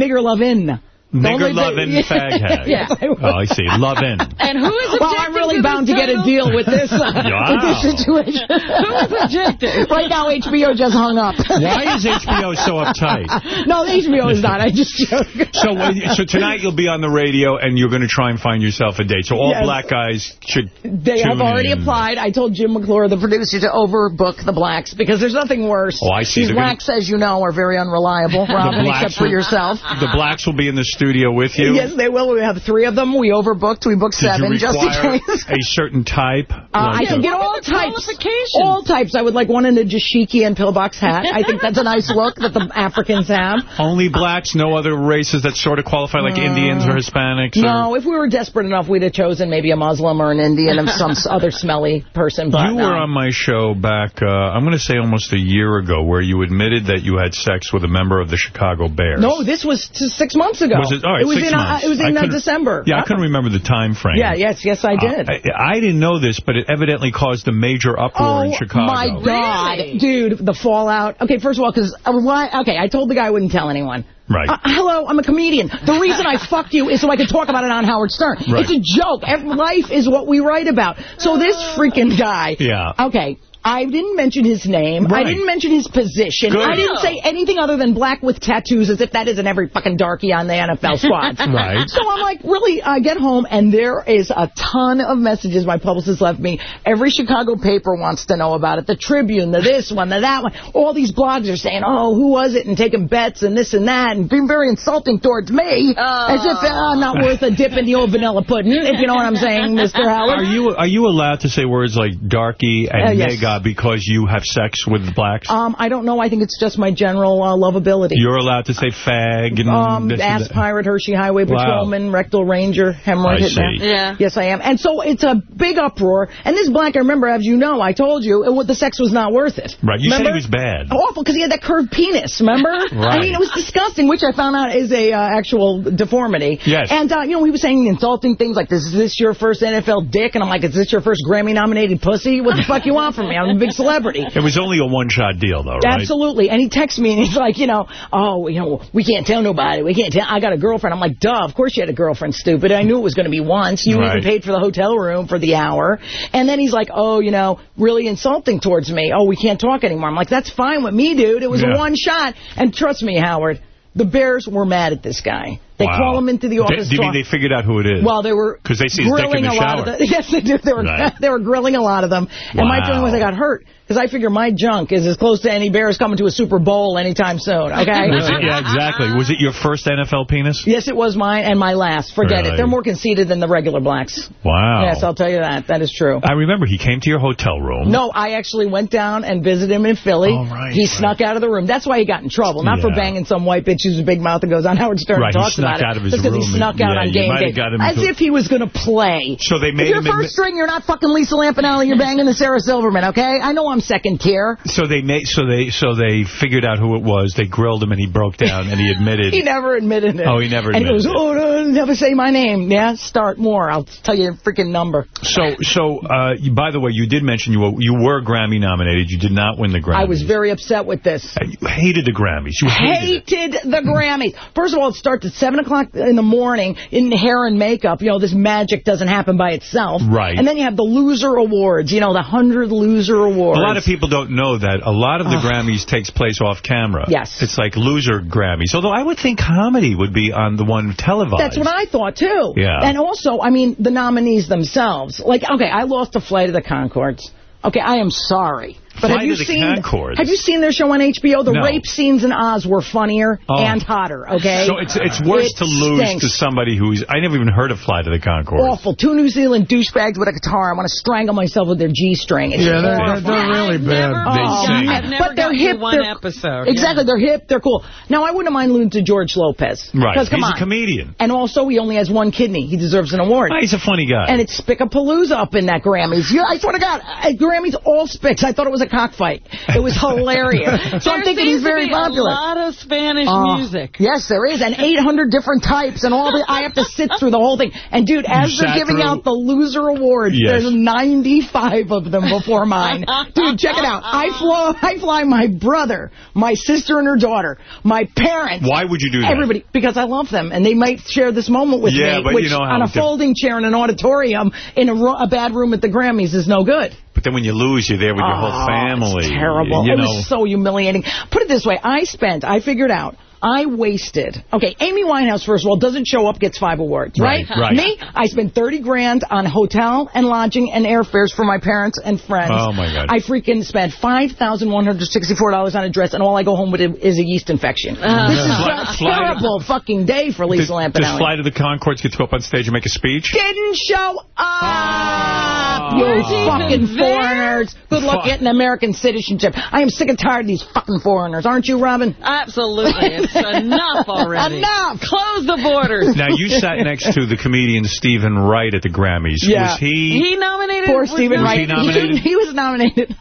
Nigger love in. Nigger-loving fag hag. Yes, I Oh, I see. Lovin'. And who is Well, I'm really bound to get a deal with this, uh, with this situation. Who is objective? right now, HBO just hung up. Why is HBO so uptight? no, HBO is not. I just joke. So, so tonight you'll be on the radio and you're going to try and find yourself a date. So all Yes. black guys should They have already in. applied. I told Jim McClure, the producer, to overbook the blacks because there's nothing worse. Oh, I see. These They're gonna- blacks, as you know, are very unreliable, Robin, blacks except for will- yourself. The blacks will be in the studio with you. Yes, they will. We have three of them. We overbooked. We booked Did seven you just in require case. a certain type? Uh, I Like can a- get all types. All types. I would like one in a dashiki and pillbox hat. I think that's a nice look that the Africans have. Only blacks, no other races that sort of qualify, like Indians or Hispanics? or- No, if we were desperate enough, we'd have chosen maybe a Muslim or an Indian of some other smelly person. But You no. were on my show back, uh, I'm going to say almost a year ago, where you admitted that you had sex with a member of the Chicago Bears. No, this was six months ago. Was it? All right, was six in uh, months. it was in uh, December. Yeah, I couldn't remember the time frame. Yeah, yes, yes, I did. Uh, I, I didn't know this, but it evidently caused a major uproar in Oh, Chicago. my God. Dude, the fallout. Okay, first of all, because, uh, why? okay, I told the guy I wouldn't tell anyone. Right. Uh, hello, I'm a comedian. The reason I fucked you is so I could talk about it on Howard Stern. Right. It's a joke. Every, life is what we write about. So this freaking guy. Yeah. Okay. I didn't mention his name. Right. I didn't mention his position. Good. I didn't say anything other than black with tattoos as if that isn't every fucking darky on the NFL squad. Right. So I'm like, really, I get home and there is a ton of messages my publicist left me. Every Chicago paper wants to know about it. The Tribune, the this one, the that one. All these blogs are saying, oh, who was it? And taking bets and this and that and being very insulting towards me. As if uh, I'm not worth a dip in the old vanilla pudding, if you know what I'm saying, Mr. Howard. Are you are you allowed to say words like darky and Uh, yes. Nigga because you have sex with blacks? Um, I don't know. I think it's just my general uh, lovability. You're allowed to say fag and Um, this and ass pirate, Hershey Highway Wow. patrolman, rectal ranger, hemorrhoid I hitman. see. Yeah. Yes, I am. And so it's a big uproar. And this black, I remember, as you know, I told you, it, wa- the sex was not worth it. Right, you said Remember? he was bad. Awful, because he had that curved penis, remember? right. I mean, it was disgusting, which I found out is a uh, actual deformity. Yes. And, uh, you know, he was saying insulting things like, is this your first NFL dick? And I'm like, is this your first Grammy-nominated pussy? What the fuck you want from me? I'm a big celebrity. It was only a one-shot deal, though, right? Absolutely. And he texts me, and he's like, you know, oh, you know, we can't tell nobody. We can't tell. I got a girlfriend. I'm like, duh, of course you had a girlfriend, stupid. I knew it was going to be once. You Right. even paid for the hotel room for the hour. And then he's like, oh, you know, really insulting towards me. Oh, we can't talk anymore. I'm like, that's fine with me, dude. It was Yeah. a one shot. And trust me, Howard, the Bears were mad at this guy. They Wow. call him into the They- office. Do you mean they figured out who it is? well, they were Because they see his dick in grilling the a lot of the, yes, they did. They were Right. they were grilling a lot of them. And my Wow. feeling was I got hurt because I figure my junk is as close to any Bears coming to a Super Bowl anytime soon. Okay. It, yeah, exactly. Was it your first NFL penis? Yes, it was mine and my last. Forget Really? it. They're more conceited than the regular blacks. Wow. Yes, I'll tell you that. That is true. I remember he came to your hotel room. No, I actually went down and visited him in Philly. Oh, right, he snuck out of the room. That's why he got in trouble. Not for banging some white bitch who's a big mouth and goes on Howard Stern Right, and talks snuck out of his Just 'cause he snuck and- out yeah, on game day. As if he was going to play. So they If made you're first string, you're not fucking Lisa Lampanelli. You're banging the Sarah Silverman, okay? I know I'm second tier. So they made, so they so they figured out who it was. They grilled him and he broke down and he admitted. He never admitted it. Oh, he never And he admitted goes, it. oh, no, never say my name. Yeah, start more. I'll tell you the freaking number. So so uh, you, by the way, you did mention you were you were Grammy nominated. You did not win the Grammy. I was very upset with this. You hated the Grammys. You hated hated the Grammys. First of all, it starts at 7 o'clock in the morning in hair and makeup. You know, this magic doesn't happen by itself. Right. And then you have the loser awards, you know, the 100 loser awards. A lot of people don't know that a lot of the Grammys takes place off camera. Yes. It's like loser Grammys. Although I would think comedy would be on the one televised. That's what I thought, too. Yeah. And also, I mean, the nominees themselves. Like, okay, I lost a flight of the Conchords. Okay, I am sorry. But Flight have you the seen Conchords? Have you seen their show on HBO? The No. rape scenes in Oz were funnier Oh. and hotter, okay? So it's it's worse It to lose stinks. to somebody who's I never even heard of Fly to the Concord. awful. Two New Zealand douchebags with a guitar. I want to strangle myself with their G-string. Yeah, they're, they're, they're really bad. Oh, sing. I've never but they're hip. one they're, episode. Exactly, they're hip. They're cool. Now, I wouldn't mind losing to George Lopez. Right. Because come He's on. a comedian. And also, he only has one kidney. He deserves an award. Oh, he's a funny guy. And it's Spickapalooza up in that Grammys. Yeah, I swear to God, uh, Grammys all spicks. I thought it was a cockfight. It was hilarious. So I'm thinking he's very popular. a lot of Spanish Uh, music. Yes, there is, and 800 different types, and all the. I have to sit through the whole thing. And dude, as You they're giving through- out the loser awards, Yes. there's 95 of them before mine. dude, check it out. I fly, I fly my brother, my sister and her daughter, my parents. Why would you do that? Everybody, because I love them, and they might share this moment with Yeah, me, but you which know how on a folding chair in an auditorium in a, a bad room at the Grammys is no good. But then when you lose, you're there with your whole Oh, family. Terrible. You it know. was so humiliating. Put it this way. I spent, I figured out, I wasted. Okay, Amy Winehouse, first of all, doesn't show up, gets five awards, right? Right, right. Me, I spent 30 grand on hotel and lodging and airfares for my parents and friends. Oh, my God. I freaking spent $5,164 on a dress, and all I go home with is a yeast infection. Uh-huh. This is Fly- a fly- terrible fucking day for Does, Lisa does Lampanelli. Fly to the Concords get to go up on stage and make a speech? Didn't show up, you Where's fucking foreigners. Good luck Fuck. getting American citizenship. I am sick and tired of these fucking foreigners, aren't you, Robin? Absolutely. It's enough already. Enough. Close the borders. Now, you sat next to the comedian Steven Wright at the Grammys. Yeah. Was he... He nominated. Poor was Steven it- Was he Wright. nominated? He, was nominated.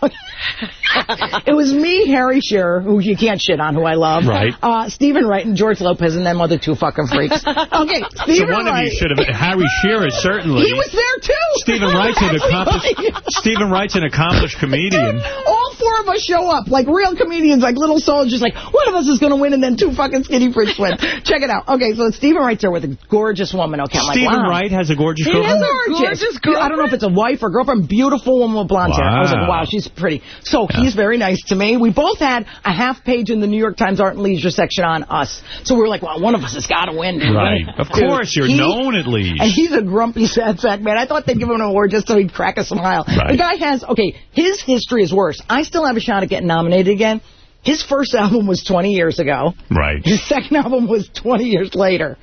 it was me, Harry Shearer, who you can't shit on, who I love. Right. Uh, Steven Wright and George Lopez, and them other two fucking freaks. Okay, So Steven one of you should have... Harry Shearer, certainly. He was there, too. Steven Wright's an accomplished... Steven Wright's an accomplished comedian. All four of us show up, like real comedians, like little soldiers, like, one of us is going to win, and then two fucking skinny freaks win. Check it out. Okay, so Steven Wright's there with a gorgeous woman. Okay, I'm like, Steven wow. Wright has a gorgeous He girlfriend? is gorgeous. gorgeous I don't know if it's a wife or girlfriend. Beautiful woman with blonde hair. I was like, Wow. wow, she's pretty. So he's very nice to me. We both had a half page in the New York Times Art and Leisure section on us. So we were like, well, one of us has got to win. dude. Right. Of course, you're he- known at least. And he's a grumpy, sad sack man. I thought they'd give him an award just so he'd crack a smile. Right. The guy has, okay, his history is worse. I still have a shot at getting nominated again. His first album was 20 years ago. Right. His second album was 20 years later.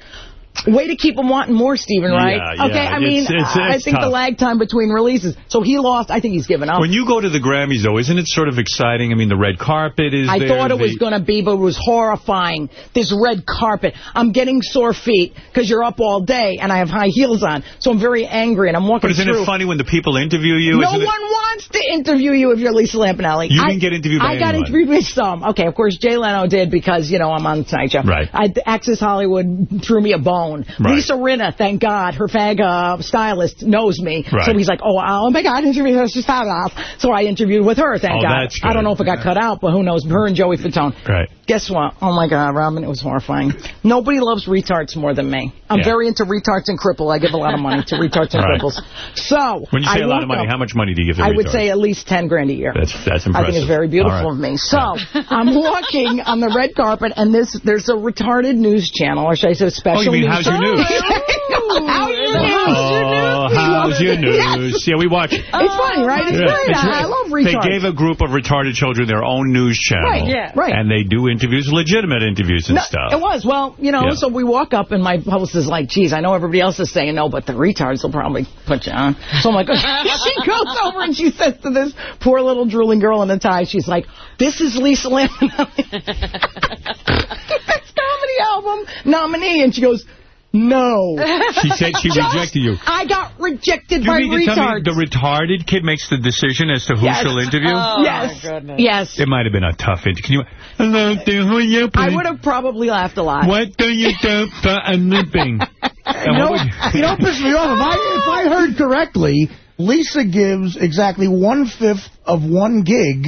Way to keep him wanting more, Steven, right? Yeah, okay, yeah, I mean, it's- it's- I think the lag time between releases. So he lost. I think he's given up. When you go to the Grammys, though, isn't it sort of exciting? I mean, the red carpet is I there. thought it was going to be, but it was horrifying. This red carpet. I'm getting sore feet because you're up all day and I have high heels on. So I'm very angry and I'm walking But isn't through. it funny when the people interview you? No Isn't it- one wants to interview you if you're Lisa Lampanelli. You I, didn't get interviewed by I got interviewed by some. Okay, of course, Jay Leno did because, you know, I'm on the Tonight Show. Right. I, Access Hollywood threw me a bone. Fatone. Right. Lisa Rinna, thank God, her fag uh, stylist knows me. Right. So he's like, oh, oh my God, interview her. She's fabulous. So I interviewed with her, thank Oh, God. I don't know if it got cut out, but who knows? Her and Joey Fatone. Right. Guess what? Oh, my God, Robin, it was horrifying. Nobody loves retards more than me. I'm Yeah. very into retards and cripple. I give a lot of money to retards and Right. cripples. So When you say I a lot of money, up- how much money do you give to I would retards? say at least 10 grand a year. That's that's impressive. I think it's very beautiful of me. So I'm walking on the red carpet, and this there's a retarded news channel, or should I say special Oh, news How's Your. News? How's your news? Oh, how's your news? Yeah, we watch it. It's funny, right? It's Yeah, great. it's I, right. I love retards. They gave a group of retarded children their own news channel. Right, yeah. Right. And they do interviews, legitimate interviews and No, stuff. It was. Well, you know, Yeah. so we walk up, and my host is like, geez, I know everybody else is saying no, but the retards will probably put you on. So I'm like, oh, she goes over and she says to this poor little drooling girl in a tie, she's like, this is Lisa Lampanelli. Best comedy album nominee. And she goes, no. She said she Just- rejected you. I got rejected You by mean to tell me the retarded kid makes the decision as to who Yes. she'll interview? Oh, yes. Yes. It might have been a tough interview. Can you? Hello, there, who are you? I would have probably laughed a lot. What do you do for a living? You know, you know what pissed me off? If I, if I heard correctly, Lisa gives exactly one-fifth of one gig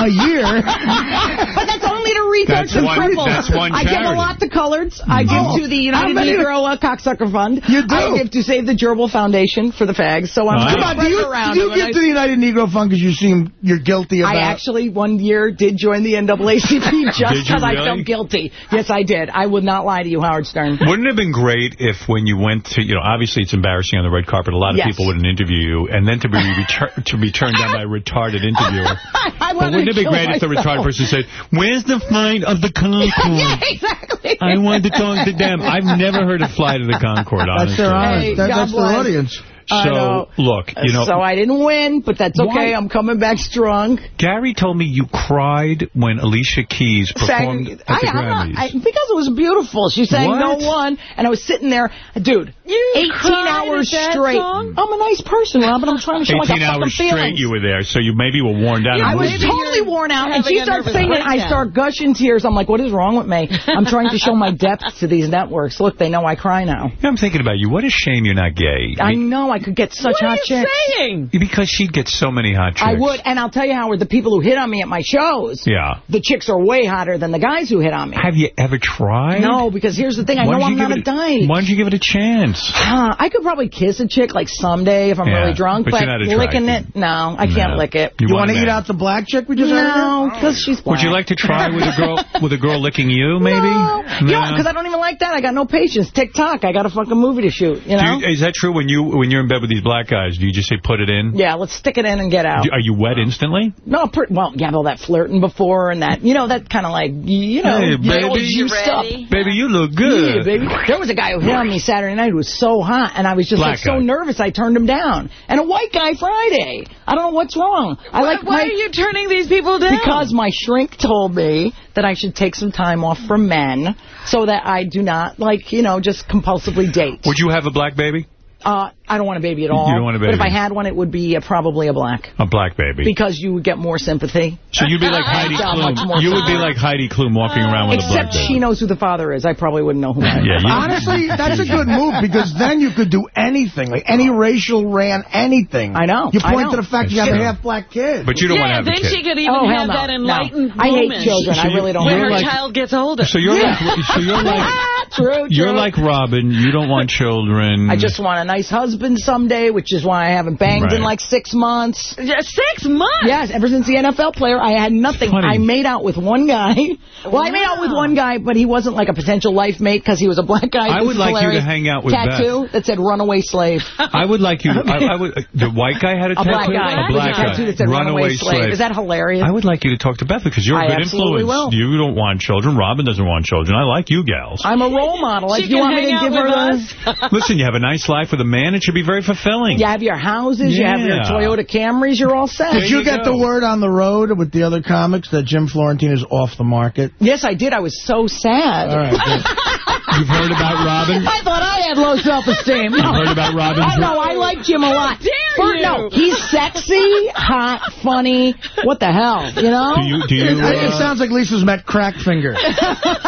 a year. but that's only to retards That's and one- cripples. that's one I give a lot to coloreds. I Oh, give to the United how many- Negro uh, Cocksucker Fund. You do? I give to Save the Gerbil Foundation for the fags. So I'm Come on, do you, around. do you give it. to the United Negro Fund because you seem you're guilty about I actually one year did join the NAACP just Did you because I felt guilty. Yes, I did. I would not lie to you, Howard Stern. Wouldn't it have been great if when you went to, you know, obviously it's embarrassing on the red carpet, a lot of Yes. people wouldn't interview you, and then to be retur to be turned down by a retarded interviewer. I But wouldn't it be kill great if the myself. retarded person said, where's the flight of the Concorde? yeah, exactly. I want to talk to them. I've never heard of Flight of the Concorde, That's honestly. their honest. Hey, that's their audience. I. So, look, you know, so I didn't win, but that's okay. Why? I'm coming back strong. Gary told me you cried when Alicia Keys performed Sang- at the I, I'm not- I, because it was beautiful. She sang What? No One, and I was sitting there, dude, you 18 hours straight. song? I'm a nice person, Robin. I'm trying to show I got 18 fucking hours straight feelings. you were there, so you maybe were worn down. I was totally worn out, and she starts nervous singing. I start gushing tears. I'm like, what is wrong with me? I'm trying to show my depth to these networks. Look, they know I cry now. Yeah, I'm thinking about you. What a shame you're not gay. I know I could get such What are hot you chicks. saying? Because she'd get so many hot chicks. I would, and I'll tell you, Howard, the people who hit on me at my shows, Yeah. the chicks are way hotter than the guys who hit on me. Have you ever tried? No, because here's the thing. I Why know I'm not give a it dyke. Why don't you give it a chance? Uh, I could probably kiss a chick like someday if I'm Yeah, really drunk, but but, you're not licking it, no, I can't No. lick it. You You want want to eat out the black chick we just had No, because she's black. Would you like to try with a girl with a girl licking you, maybe? No, No. because I don't even like that. I got no patience. TikTok, I got a fucking movie to shoot. You Do know? you, is that true when you when you're in bed with these black guys? Do you just say put it in? yeah, let's stick it in and get out. Do- are you wet instantly? No, per- well, yeah, all that flirting before and that, you know, that kind of like, you know, Hey, you get all baby. juiced up. Baby, you look good. Yeah, baby. There was a guy who hit on me Saturday night who was so hot, and I was just Black like so nervous I turned him down. And a white guy Friday. I don't know what's wrong. I Why, like why my, are you turning these people down? Because my shrink told me that I should take some time off from men so that I do not, like, you know, just compulsively date. Would you have a black baby? Uh, I don't want a baby at all. You don't want a But if. I had one, it would be uh, probably a black. A black baby. Because you would get more sympathy. so you'd be like Heidi So Klum. You would be like Heidi Klum walking around with a black baby. Except she knows who the father is. I probably wouldn't know who I am. Yeah, you- Honestly, that's a good move because then you could do anything. Like any racial ran anything. I know. You point know. to the fact you That's have a half black kid. But you don't yeah, want to have then a kid. she could even Oh, have no. that No. enlightened I hate moment children. I really don't when her like- child gets older. So you're like so you're like True, you're like Robin. You don't want children. I just want a nice husband someday, which is why I haven't banged in like six months. Six months? Yes, ever since the NFL player, I had nothing. I made out with one guy. Well, I made out with one guy, but he wasn't like a potential life mate because he was a black guy. I This would is like you to hang out with Tattoo that said runaway slave. I would like you. I, I would. The white guy had a, A tattoo. black guy. A black with a tattoo guy. that said runaway, slave. Is that hilarious? I would like you to talk to Beth because you're a I good influence. will. You don't want children. Robin doesn't want children. I like you gals. I'm a role model. Like, She you want me to give her us. Listen, you have a nice life with a man. It should be very fulfilling. You have your houses, you have your Toyota Camrys, you're all set. Did you, you get go. the word on the road with the other comics that Jim Florentine is off the market? Yes, I did. I was so sad. All right. good. You've heard about Robin? I thought I had low self-esteem. You've heard about Robin's... I know, I like Jim a lot. dare Fir- you? No, he's sexy, hot, funny. What the hell, you know? Do you, do you, It, it uh, sounds like Lisa's met Crackfinger.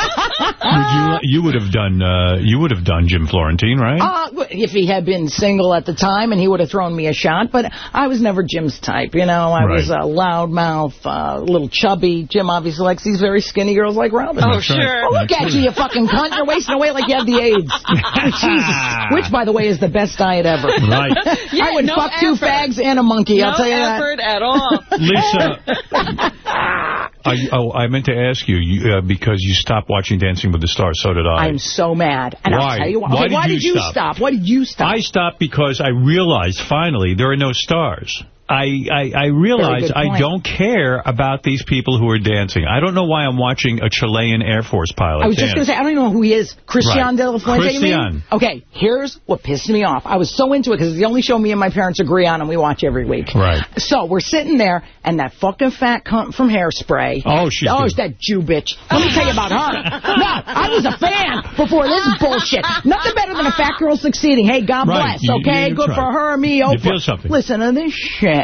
Would you you would have done uh, you would have done Jim Florentine, right? Uh, if he had been single at the time and he would have thrown me a shot, but I was never Jim's type, you know. I Right. was a loudmouth, uh, little chubby. Jim obviously likes these very skinny girls like Robin. Oh, That's right. sure. Well, look That's at you, you fucking cunt. You're wasting away like you have the AIDS. Jesus. Which, by the way, is the best diet ever. Right. Yeah, I would no fuck two fags and a monkey, no I'll tell you that. No effort at all. Lisa, I, oh, I meant to ask you, you uh, because you stopped watching Dancing with the Stars. So did I. I'm so mad. And Why? I'll tell you why. Why Okay, did why you did you stop? stop? Why did you stop? I stopped because I realized finally there are no stars. I, I, I realize I don't care about these people who are dancing. I don't know why I'm watching a Chilean Air Force pilot I was just going to say, I don't even know who he is. Christian Right. de la Fuente, you mean? Christian. Okay, here's what pissed me off. I was so into it because it's the only show me and my parents agree on and we watch every week. Right. So we're sitting there, and that fucking fat cunt from Hairspray. Oh, she's Oh, it's that Jew bitch. Let me tell you about her. No, I was a fan before this bullshit. Nothing better than a fat girl succeeding. Hey, God Right. bless, okay? you- Good that's for her, me, You feel something. Listen to this shit.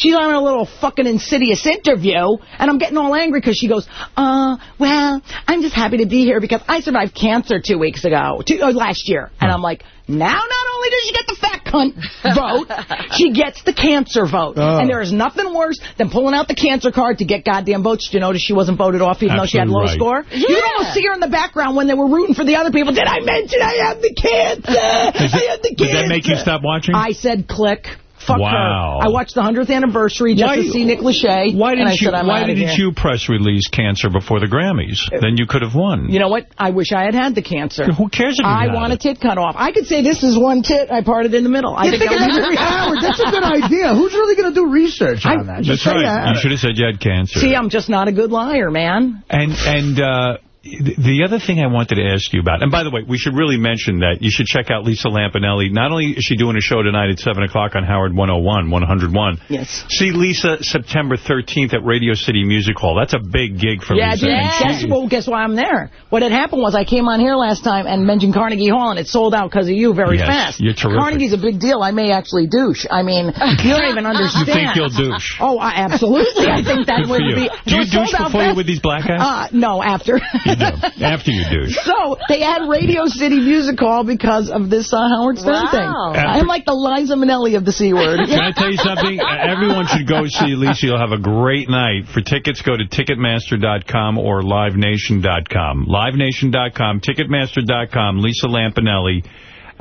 She's on a little fucking insidious interview, and I'm getting all angry because she goes, uh, well, I'm just happy to be here because I survived cancer two weeks ago, two, uh, last year. And I'm like, now not only does she get the fat cunt vote, she gets the cancer vote. Oh. And there is nothing worse than pulling out the cancer card to get goddamn votes. Did you notice she wasn't voted off even though she had low Absolutely right. score? You could almost see her in the background when they were rooting for the other people. Did I mention I have the cancer? I have the Did that make you stop watching? I said click. Fuck Wow. her. I watched the 100th anniversary just Why- to see Nick Lachey. Why and I didn't you? said, I'm Why didn't you press release cancer before the Grammys? Then you could have won. You know what? I wish I had had the cancer. Who cares if you I had want it? a tit cut off. I could say this is one tit. I parted in the middle. I You think think I that's very Howard. That's a good idea. Who's really going to do research on that? That's Just say you right. had You should have said you had cancer. See, I'm just not a good liar, man. And and uh, th- the other thing I wanted to ask you about, and by the way, we should really mention that you should check out Lisa Lampanelli. Not only is she doing a show tonight at 7 o'clock on Howard 101, 101. Yes. See Lisa September 13th at Radio City Music Hall. That's a big gig for Yeah, Lisa. And Guess, well, guess why I'm there? What had happened was I came on here last time and mentioned Carnegie Hall, and it sold out because of you very Yes, fast. you're terrific. Carnegie's a big deal. I may actually douche. I mean, you don't even understand. You think you'll douche? Oh, I, absolutely. I think that Good would be. Do you douche before you're with these black guys? Uh, no, after. You do. After you douche. So they had Radio City Music Hall because of this uh, Howard Stern Wow. thing. I'm like the Liza Minnelli of the C word. Can I tell you something? Everyone should go see Lisa. You'll have a great night. For tickets, go to Ticketmaster.com or LiveNation.com. LiveNation.com, Ticketmaster.com, Lisa Lampanelli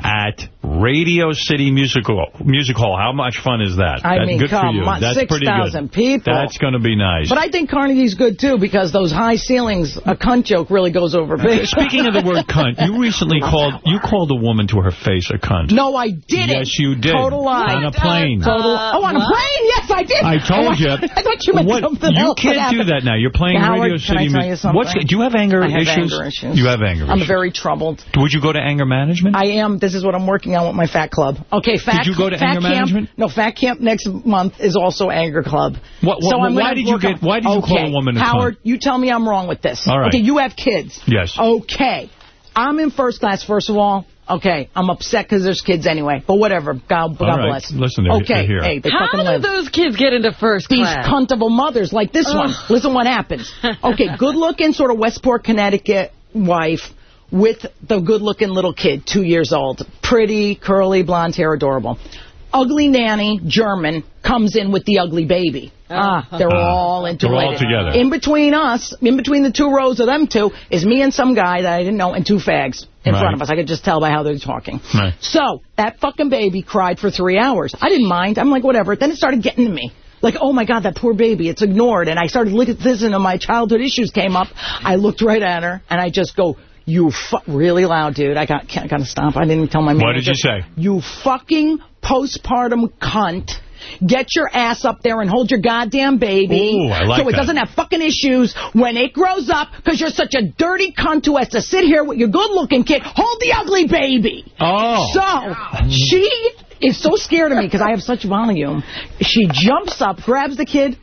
at Radio City Music Hall. Music Hall. How much fun is that? I That's mean, good come on, 6,000 people. That's going to be nice. But I think Carnegie's good, too, because those high ceilings, a cunt joke really goes over big. Speaking of the word cunt, you recently called you called a woman to her face a cunt. No, I didn't. Yes, you did. Total lie. On a plane. Total. Uh, oh, on a plane? Yes, I did. I told you. I, thought you meant What? something You else. What can't do that now. You're playing Howard, Radio can I City tell you Music. something? What's do you have anger I have issues? anger issues. You have anger issues. I'm issues. very troubled. Would you go to anger management? I am. This is what I'm working on with my fat club. Okay, fat. Did you go to fat anger camp, management? No, fat camp next month is also anger club. What- what- so I'm why gonna did you work get- on- why did you call Okay, a woman a Howard? cunt? You tell me I'm wrong with this. All right. Okay, you have kids. Yes. Okay, I'm in first class. First of all. Okay, I'm upset because there's kids anyway, but whatever. God, God right. bless. Listen, they're- okay, they're here. hey, they How fucking do live. those kids get into first These class? cuntable mothers like this one. Listen what happens. Okay, good-looking, sort of Westport, Connecticut wife with the good-looking little kid, two years old. Pretty, curly, blonde hair, adorable. Ugly nanny, German, comes in with the ugly baby. Ah, they're Ah, all they're all together. In between us, in between the two rows of them two, is me and some guy that I didn't know and two fags in Right. front of us. I could just tell by how they're talking. Right. So, that fucking baby cried for three hours. I didn't mind. I'm like, whatever. Then it started getting to me. Like, oh my God, that poor baby, it's ignored. And I started looking at this and my childhood issues came up. I looked right at her and I just go, you really loud, dude. I got, can't, gotta stop. I didn't tell my manager. What did you say? You fucking postpartum cunt. Get your ass up there and hold your goddamn baby. Ooh, I like so it that. doesn't have fucking issues when it grows up because you're such a dirty cunt who has to sit here with your good-looking kid. Hold the ugly baby. Oh. So, she is so scared of me because I have such volume. She jumps up, grabs the kid,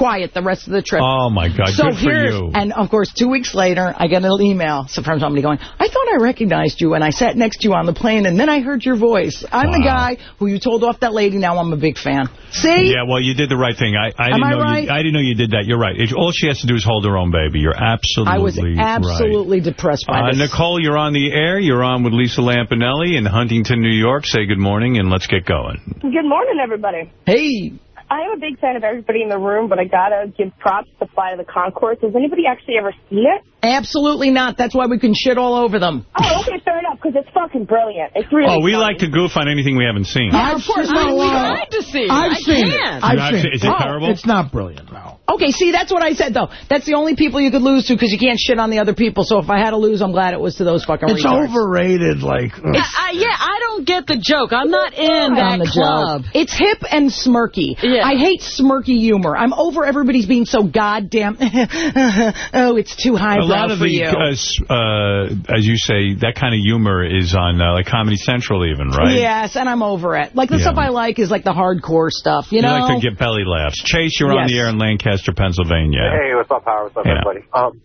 quiet the rest of the trip. Oh, my God. So Good for here's, you. and of course, two weeks later, I get an email from somebody going, I thought I recognized you, and I sat next to you on the plane, and then I heard your voice. I'm the guy who you told off that lady, now I'm a big fan. See? Yeah, well, you did the right thing. I, I didn't I know right? you. I didn't know you did that. You're right. It, all she has to do is hold her own baby. You're absolutely I was right. absolutely depressed by Uh, this. Nicole, you're on the air. You're on with Lisa Lampanelli in Huntington, New York. Say good morning and let's get going. Good morning, everybody. Hey. I am a big fan of everybody in the room, but I gotta give props to Flight of the Conchords. Has anybody actually ever seen it? Absolutely not. That's why we can shit all over them. Oh, okay, fair enough, because it's fucking brilliant. It's really Oh, we funny. like to goof on anything we haven't seen. Yeah, of course. I- I'm well, glad to see it. I've I seen it. can't. I've You've seen seen- it. is it Oh, terrible? It's not brilliant, no. Okay, see, that's what I said, though. That's the only people you could lose to because you can't shit on the other people. So if I had to lose, I'm glad it was to those fucking It's retards. overrated, like... ugh. Yeah, I, yeah, I don't get the joke. I'm not in on that the club. joke. It's hip and smirky. Yeah. I hate smirky humor. I'm over everybody's being so goddamn, oh, it's too A highbrow lot of the, you. uh, uh, as you say, that kind of humor is on uh, like Comedy Central even, right? Yes, and I'm over it. Like, the Yeah. stuff I like is like the hardcore stuff, you, You know? like to get belly laughs. Chase, you're on the air in Lancaster, Pennsylvania. Hey, what's up, Howard? What's up, Yeah. everybody? Um,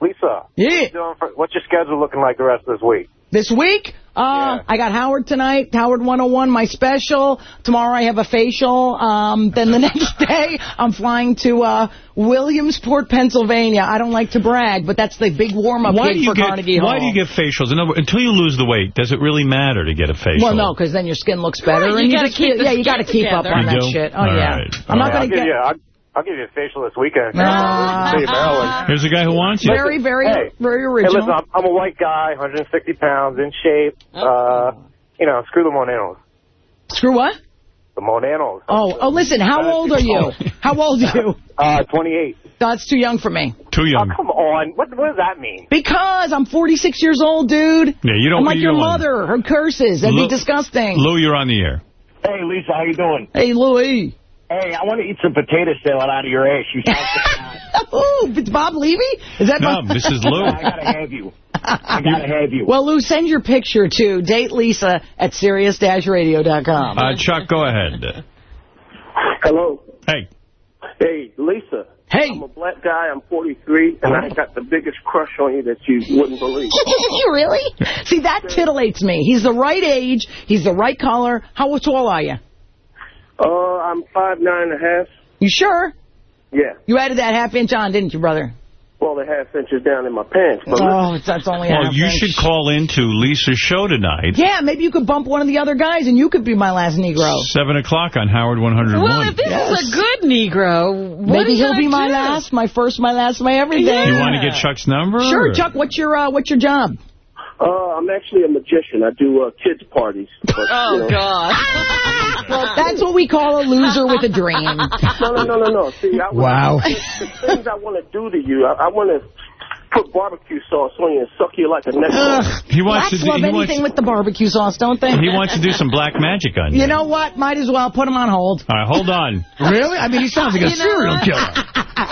Lisa. Yeah. What for, what's your schedule looking like the rest of this week? This week, uh, I got Howard tonight, Howard 101, my special. Tomorrow I have a facial. Um, then the next day, I'm flying to uh, Williamsport, Pennsylvania. I don't like to brag, but that's the big warm-up Why gig do you for get Carnegie Hall. Why do you get facials? In other, words, until you lose the weight, does it really matter to get a facial? Well, no, because then your skin looks better. Right, and you gotta just keep Yeah, you got to skin keep up on You that do? shit. Oh, All yeah. right. I'm All not I'll going to get... you. I'll, I'll give you a facial this weekend. See Maryland. Here's a guy who wants you. Very, very, Hey. very Hey, original. listen, I'm, I'm a white guy, 160 pounds, in shape. Uh, you know, screw the Monanos. Screw what? The Monanos. Oh, oh, listen, how old are you? How old are you? Uh, 28. That's too young for me. Too young. Oh, come on. What, what does that mean? Because I'm 46 years old, dude. Yeah, you don't. I'm like you your don't- mother. Her curses. That'd Lou- be disgusting. Lou, you're on the air. Hey, Lisa, how you doing? Hey, Louie. Hey, I want to eat some potato salad out of your ass. You sound Ooh, it's Bob Levy? Is that No, Bob? this is Lou. I gotta have you. I gotta have you. Well, Lou, send your picture to date Lisa at Sirius-Radio.com. Uh, Chuck, go ahead. Hello. Hey. Hey, Lisa. Hey. I'm a black guy. I'm 43, and I got the biggest crush on you that you wouldn't believe. really? See, that titillates me. He's the right age. He's the right color. How tall are you? Uh, I'm five nine and a half. You sure? Yeah. You added that half inch on, didn't you, brother? Well, the half inch is down in my pants. But Oh, it's, that's only a Well, half you inch. should call into Lisa's show tonight. Yeah, maybe you could bump one of the other guys and you could be my last Negro. 7 o'clock on Howard 101. Well, if this Yes. is a good Negro, what Maybe he'll be my do? last, my first, my last, my everything. Yeah. You want to get Chuck's number? Sure, or- Chuck. What's your uh, what's your job? Uh, I'm actually a magician. I do uh, kids parties. But, Oh, you know. God. Well, that's what we call a loser with a dream. No, no, no, no, no. See, I was, Wow. the things I want to do to you, I, I want to put barbecue sauce on you and suck you like a necklace. Ugh. He wants Blacks to do- love he anything wants- with the barbecue sauce, don't they? He wants to do some black magic on you. You know what? Might as well put him on hold. All right, hold on. Really? I mean, he sounds like a serial killer.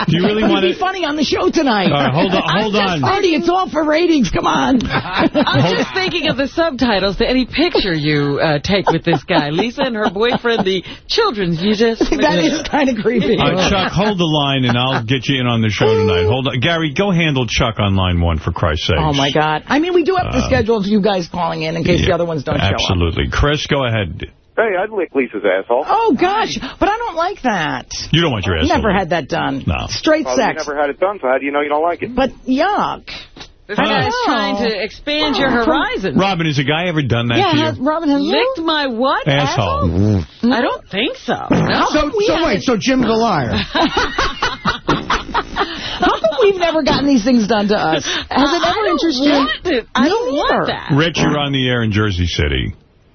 Do you really want He'd be funny on the show tonight. All right, hold on, hold on. Artie, it's all for ratings. Come on. I'm just thinking of the subtitles to any picture you uh, take with this guy. Lisa and her boyfriend, the children's you just... that is kind of creepy. All right, Chuck, hold the line, and I'll get you in on the show tonight. Hold on. Gary, go handle Chuck on line one, for Christ's sake. Oh, my God. I mean, we do have the Uh, schedule of you guys calling in in case the other ones don't show up. Absolutely. Chris, go ahead. Hey, I'd lick Lisa's asshole. Oh, gosh. But I don't like that. You don't want your ass Never had that done. No. Straight Well, sex. you never had it done, so how do you know you don't like it? But yuck. This guy's Oh. trying to expand your horizons. Robin, has a guy ever done that Yeah, to you? has, Robin has Licked my what? Asshole. I don't think so. No. So, so wait, so Jim's a liar. How come we've never gotten these things done to us? Has it I ever don't interested you? want it. I don't want that. Rich, you're on the air in Jersey City.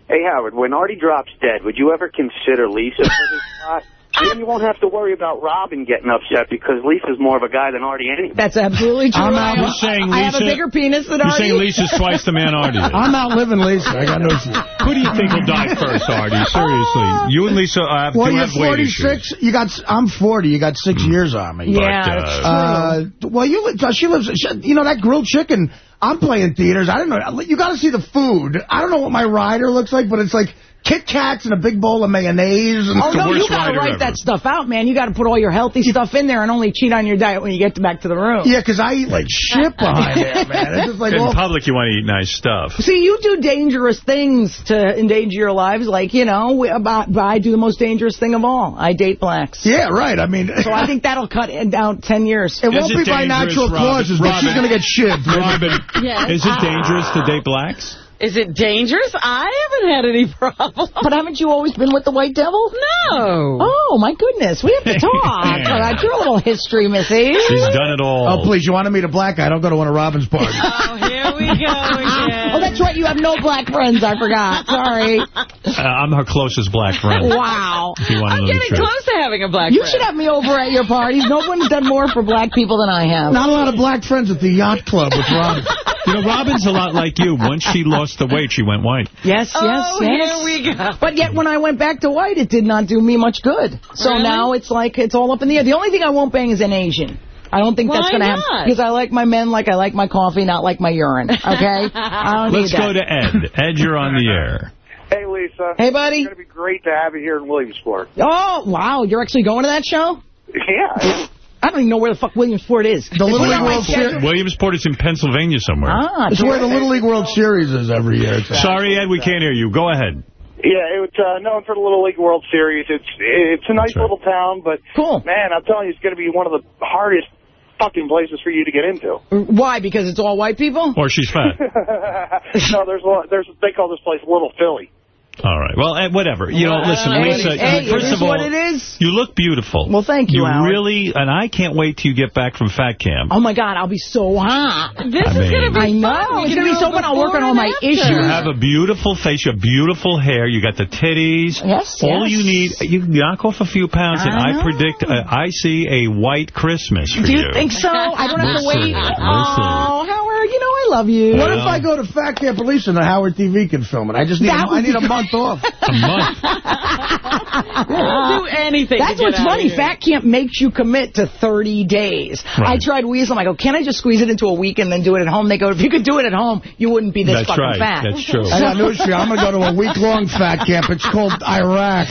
Hey, Howard, when Artie drops dead, would you ever consider Lisa for his spot? And then you won't have to worry about Robin getting upset because Lisa's more of a guy than Artie anyway. That's absolutely true. I'm I, out- am- You're saying I have a bigger penis than You're saying Lisa's twice the man Artie is. I'm outliving Lisa. I got no shit. Who do you think will die first, Artie? Seriously. You and Lisa uh, have, Well, do you're have weight issues. 46. You got. I'm 40. You got six years on me. But, Yeah, uh, that's true. Uh, well, you li- she lives. She, you know that grilled chicken. I'm playing theaters. I don't know. You got to see the food. I don't know what my rider looks like, but it's like Kit Kats and a big bowl of mayonnaise. And Oh, no, you got to write that stuff out, man. You got to put all your healthy stuff in there and only cheat on your diet when you get back to the room. Yeah, because I eat like shit behind there, man. It's just like, In well, public, you want to eat nice stuff. See, you do dangerous things to endanger your lives. Like, you know, we, uh, about, I do the most dangerous thing of all. I date blacks. yeah, right. I mean, So I think that'll cut it down 10 years. it won't be by natural causes, but she's going to get shivved. Robin, Yes. is it dangerous to date blacks? Is it dangerous? I haven't had any problems. But haven't you always been with the white devil? No. Oh, my goodness. We have to talk. I All right, your little history, Missy. She's done it all. Oh, please, you want to meet a black guy? Don't go to one of Robin's parties. Oh, here we go again. Oh, that's right. You have no black friends. I forgot. Sorry. Uh, I'm her closest black friend. Wow. If you want to know Getting truth. close to having a black You friend. You should have me over at your parties. No one's done more for black people than I have. Not a lot of black friends at the yacht club with Robin. You know, Robin's a lot like you. Once she lost the weight, she went white. Yes, oh, yes, Oh, yes. here we go. But yet when I went back to white, it did not do me much good. So Really? now it's like, it's all up in the air. The only thing I won't bang is an Asian. I don't think that's going to happen. Because I like my men like I like my coffee, not like my urine. Okay? I don't Let's need go to Ed. Ed, you're on the air. Hey, Lisa. Hey, buddy. It's going to be great to have you here in Williamsport. Oh, wow. You're actually going to that show? Yeah. I don't even know where the fuck Williamsport is. The Little League World Williamsport, Series. Williamsport is in Pennsylvania somewhere. Ah, It's where the Little League World Series is every year. It's Sorry, Ed, we can't hear you. Go ahead. Yeah, it's uh, known for the Little League World Series. It's it's a nice right. little town, but Cool. man, I'm telling you, it's going to be one of the hardest fucking places for you to get into. Why? Because it's all white people? Or she's fat. no, there's a lot, there's they call this place Little Philly. All right. Well, whatever. You know, listen, Hey, Lisa, hey, first of all, what it is. you look beautiful. Well, thank you, You Howard. really, and I can't wait till you get back from fat camp. Oh, my God. I'll be so hot. This I is going to be I know. We It's going to be so a fun. I'll work on all my after. issues. You have a beautiful face, you have beautiful hair, you got the titties. Yes, All yes. you need, you can knock off a few pounds, and I I predict, uh, I see a white Christmas for you. Do you think so? I don't have to wait. We'll Oh, Howard, you know I love you. What if I go to Fat Camp at least and the Howard TV can film it? I just need, a, That would I need a month off. A month. We'll do uh, anything That's to get what's out of funny. here. Fat Camp makes you commit to 30 days. Right. I tried Weasel. I go, oh, can I just squeeze it into a week and then do it at home? They go, if you could do it at home, you wouldn't be this That's fucking right. fat. That's true. I got news for you. I'm going to go to a week-long Fat Camp. It's called Iraq.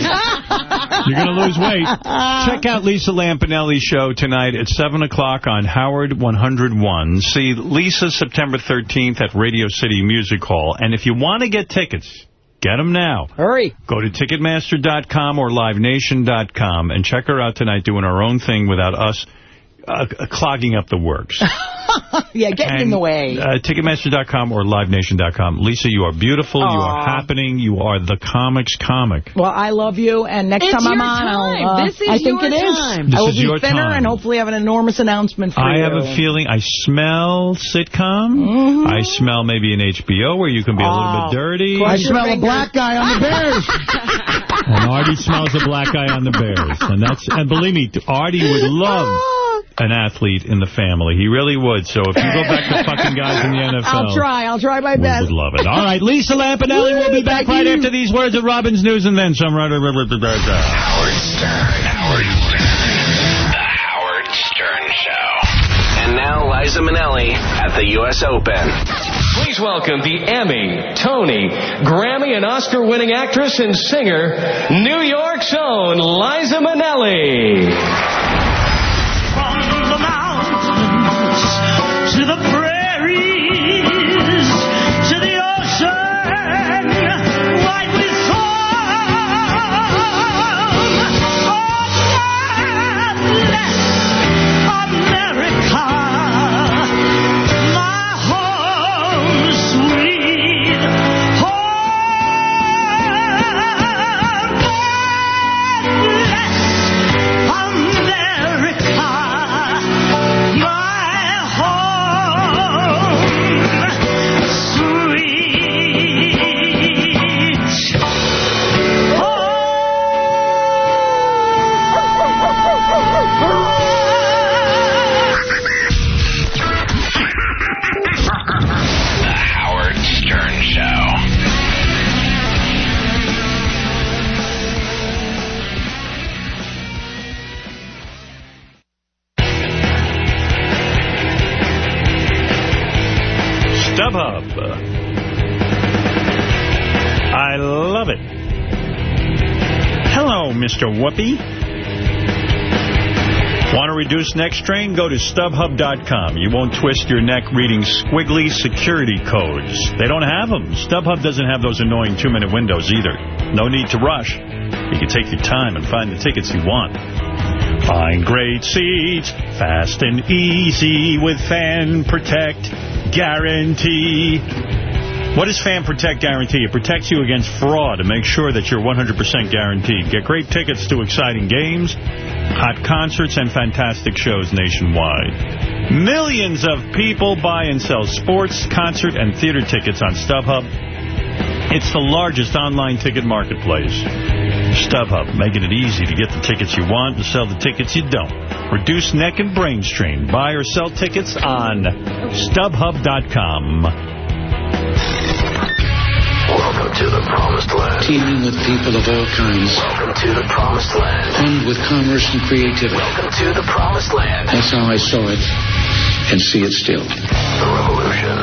You're going to lose weight. Check out Lisa Lampanelli's show tonight at 7 o'clock on Howard 101. See Lisa September 13th at Radio City Music Hall. And if you want to get tickets, get them now. Hurry. Go to Ticketmaster.com or LiveNation.com and check her out tonight doing her own thing without us uh, clogging up the works. yeah, getting in the way. Uh, Ticketmaster.com or LiveNation.com. Lisa, you are beautiful. You are happening. You are the comics comic. Well, I love you, and next It's time I'm on, time. I'll, uh, This is I think your it is. time. This I will is be your thinner time. and hopefully have an enormous announcement for I you. I have a feeling I smell sitcom. Mm-hmm. I smell maybe an HBO where you can be a little Oh, bit dirty. I smell a black guy on the Bears. And Artie smells a black guy on the Bears. And that's and believe me, Artie would love an athlete in the family. He really would. So if you go back to fucking guys in the NFL, I'll try. I'll try my we best. would love it. All right, Lisa Lampanelli will be back right you. after these words of Robin's News and then some. Howard Stern. Howard Stern. The Howard Stern Show. And now Liza Minnelli at the U.S. Open. Please welcome the Emmy, Tony, Grammy, and Oscar winning actress and singer, New York's own Liza Minnelli. Mr. Whoopi. Want to reduce neck strain? Go to StubHub.com. You won't twist your neck reading squiggly security codes. They don't have them. StubHub doesn't have those annoying two-minute windows either. No need to rush. You can take your time and find the tickets you want. Find great seats, fast and easy with Fan Protect Guarantee. What is Fan Protect Guarantee? It protects you against fraud and makes sure that you're 100% guaranteed. Get great tickets to exciting games, hot concerts, and fantastic shows nationwide. Millions of people buy and sell sports, concert, and theater tickets on StubHub. It's the largest online ticket marketplace. StubHub, making it easy to get the tickets you want and sell the tickets you don't. Reduce neck and brain strain. Buy or sell tickets on StubHub.com. Welcome to the promised land. Teeming with people of all kinds. Welcome to the promised land. Filled with commerce and creativity. Welcome to the promised land. That's how I saw it and see it still. The revolution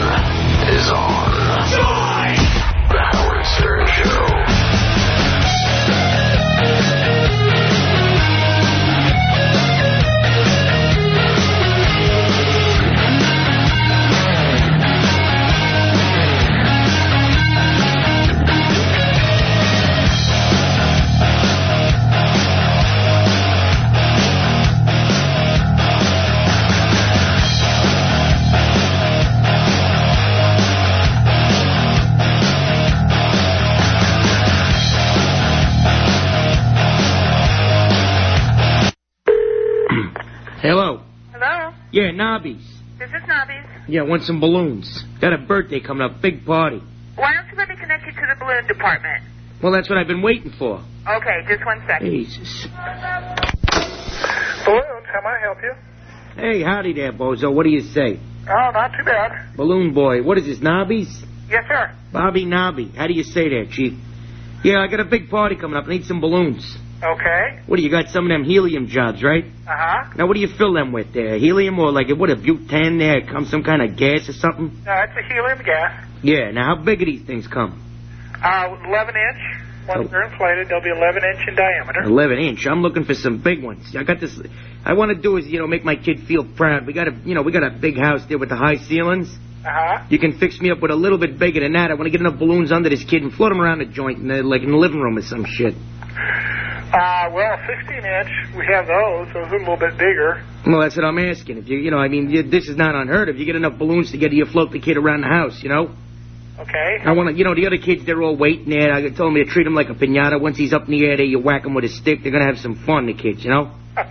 is on. Join the Howard Stern Show. Yeah, Nobby's. This is Nobby's. Yeah, want some balloons. Got a birthday coming up, big party. Why don't you let me connect you to the balloon department? Well, that's what I've been waiting for. Okay, just one second. Jesus. Balloons, how may I help you? Hey, howdy there, Bozo. What do you say? Oh, not too bad. Balloon boy. What is this, Nobby's? Yes, sir. Bobby Nobby. How do you say that, Chief? Yeah, I got a big party coming up. I need some balloons. Okay. What do you got? Some of them helium jobs, right? Uh-huh. Now, what do you fill them with there? Helium or like what a butane there? Comes some kind of gas or something? No, it's a helium gas. Yeah. Now, how big do these things come? Uh, 11 inch. Once Oh. they're inflated, they'll be 11 inch in diameter. 11 inch. I'm looking for some big ones. I got this. I want to do is you know make my kid feel proud. We got a you know we got a big house there with the high ceilings. Uh-huh. You can fix me up with a little bit bigger than that. I want to get enough balloons under this kid and float them around the joint, in the, like in the living room or some shit. Uh, well, 16 inch, we have those, so those are a little bit bigger. Well, that's what I'm asking. If you, you know, I mean, you, this is not unheard of. You get enough balloons to get you float the kid around the house, you know. Okay. I want to, you know, the other kids, they're all waiting there. I told them to treat him like a pinata. Once he's up in the air there, you whack him with a stick. They're going to have some fun, the kids, you know.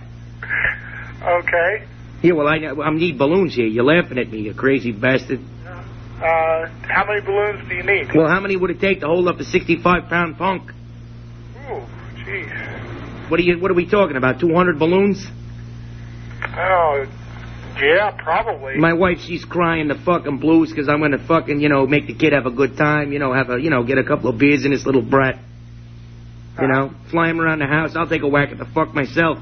Okay. Yeah, well, I, I need balloons here. You're laughing at me, you crazy bastard. Uh, how many balloons do you need? Well, how many would it take to hold up a 65-pound punk? Jeez. What are you? What are we talking about? 200 balloons? Oh, yeah, probably. My wife, she's crying the fucking blues because I'm going to fucking, you know, make the kid have a good time. You know, have a, you know, get a couple of beers in this little brat. You know, fly him around the house. I'll take a whack at the fuck myself.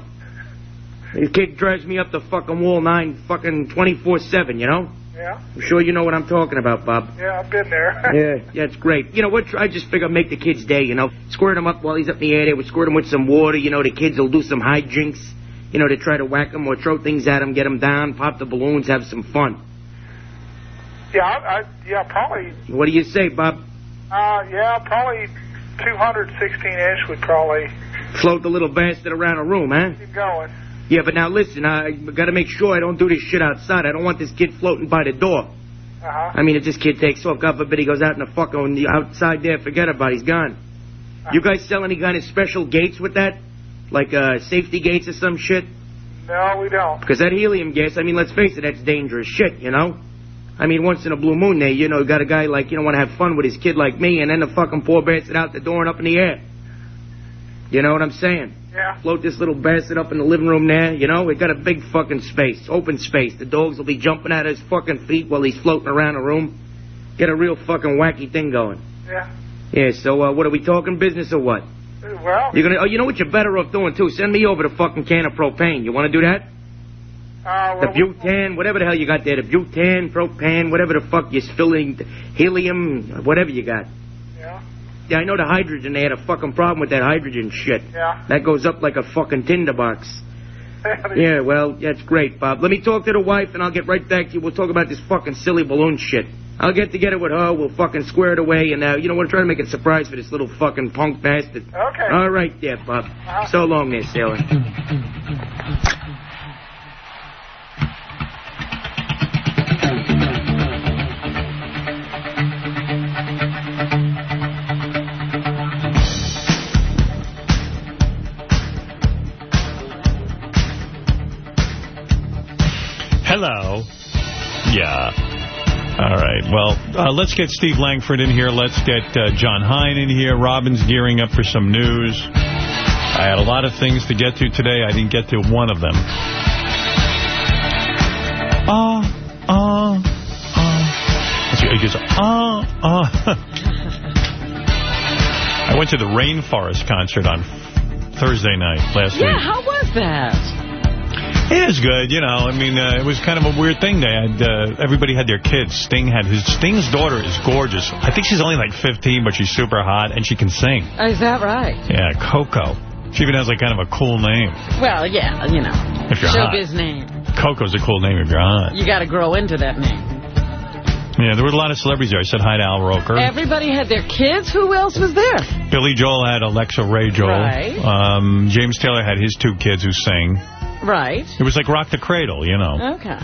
The kid drives me up the fucking wall nine fucking 24-7, you know? Yeah. I'm sure you know what I'm talking about, Bob. Yeah, I've been there. Yeah, yeah, it's great. You know what? I just figure make the kid's day, you know. Squirt him up while he's up in the air. They would squirt him with some water. You know, the kids will do some hijinks. You know, to try to whack him or throw things at him, get him down, pop the balloons, have some fun. Yeah, I, I, yeah, probably. What do you say, Bob? Uh, yeah, probably 216 inch would probably Float the little bastard around a room, huh? keep going. Yeah, but now listen, I got to make sure I don't do this shit outside. I don't want this kid floating by the door. Uh-huh. I mean, if this kid takes off, God forbid he goes out in the fucking outside there, forget about it, he's gone. You guys sell any kind of special gates with that? Like uh, safety gates or some shit? No, we don't. Because that helium gas, I mean, let's face it, that's dangerous shit, you know? I mean, once in a blue moon there, you know, got a guy like, you know, want to have fun with his kid like me, and then the fucking poor bastard out the door and up in the air. You know what I'm saying? Yeah. Float this little bastard up in the living room there, you know? We got a big fucking space, open space. The dogs will be jumping at his fucking feet while he's floating around the room. Get a real fucking wacky thing going. Yeah. Yeah, so uh, what are we talking business or what? Well, You're gonna? Oh, you know what? You're better off doing too. Send me over the fucking can of propane. You want to do that? uh, The butane, whatever the hell you got there. The butane, propane, whatever the fuck you're filling, helium, whatever you got. Yeah. Yeah, I know the hydrogen. They had a fucking problem with that hydrogen shit. Yeah. That goes up like a fucking tinderbox. Yeah, well, that's great, Bob. Let me talk to the wife, and I'll get right back to you. We'll talk about this fucking silly balloon shit. I'll get together with her. We'll fucking square it away, and uh, you know, we're trying to make a surprise for this little fucking punk bastard. Okay. All right, there, Bob. So long, there, sailor. Hello. Yeah. All right. Well, uh, let's get Steve Langford in here. Let's get uh, Jon Hein in here. Robin's gearing up for some news. I had a lot of things to get to today. I didn't get to one of them. Uh, uh, uh. He goes, uh, uh. I went to the Rainforest concert on Thursday night last Yeah, week. how was that? It is good, you know. I mean, uh, it was kind of a weird thing. They had uh, everybody had their kids. Sting had his Sting's daughter is gorgeous. I think she's only like 15, but she's super hot and she can sing. Is that right? Yeah, Coco. She even has like kind of a cool name. Well, yeah, you know. If you're hot. Showbiz name. Coco's a cool name if you're hot. You got to grow into that name. Yeah, there were a lot of celebrities there. I said hi to Al Roker. Everybody had their kids. Who else was there? Billy Joel had Alexa Ray Joel. Right. Um, James Taylor had his two kids who sing. Right. It was like Rock the Cradle, you know. Okay.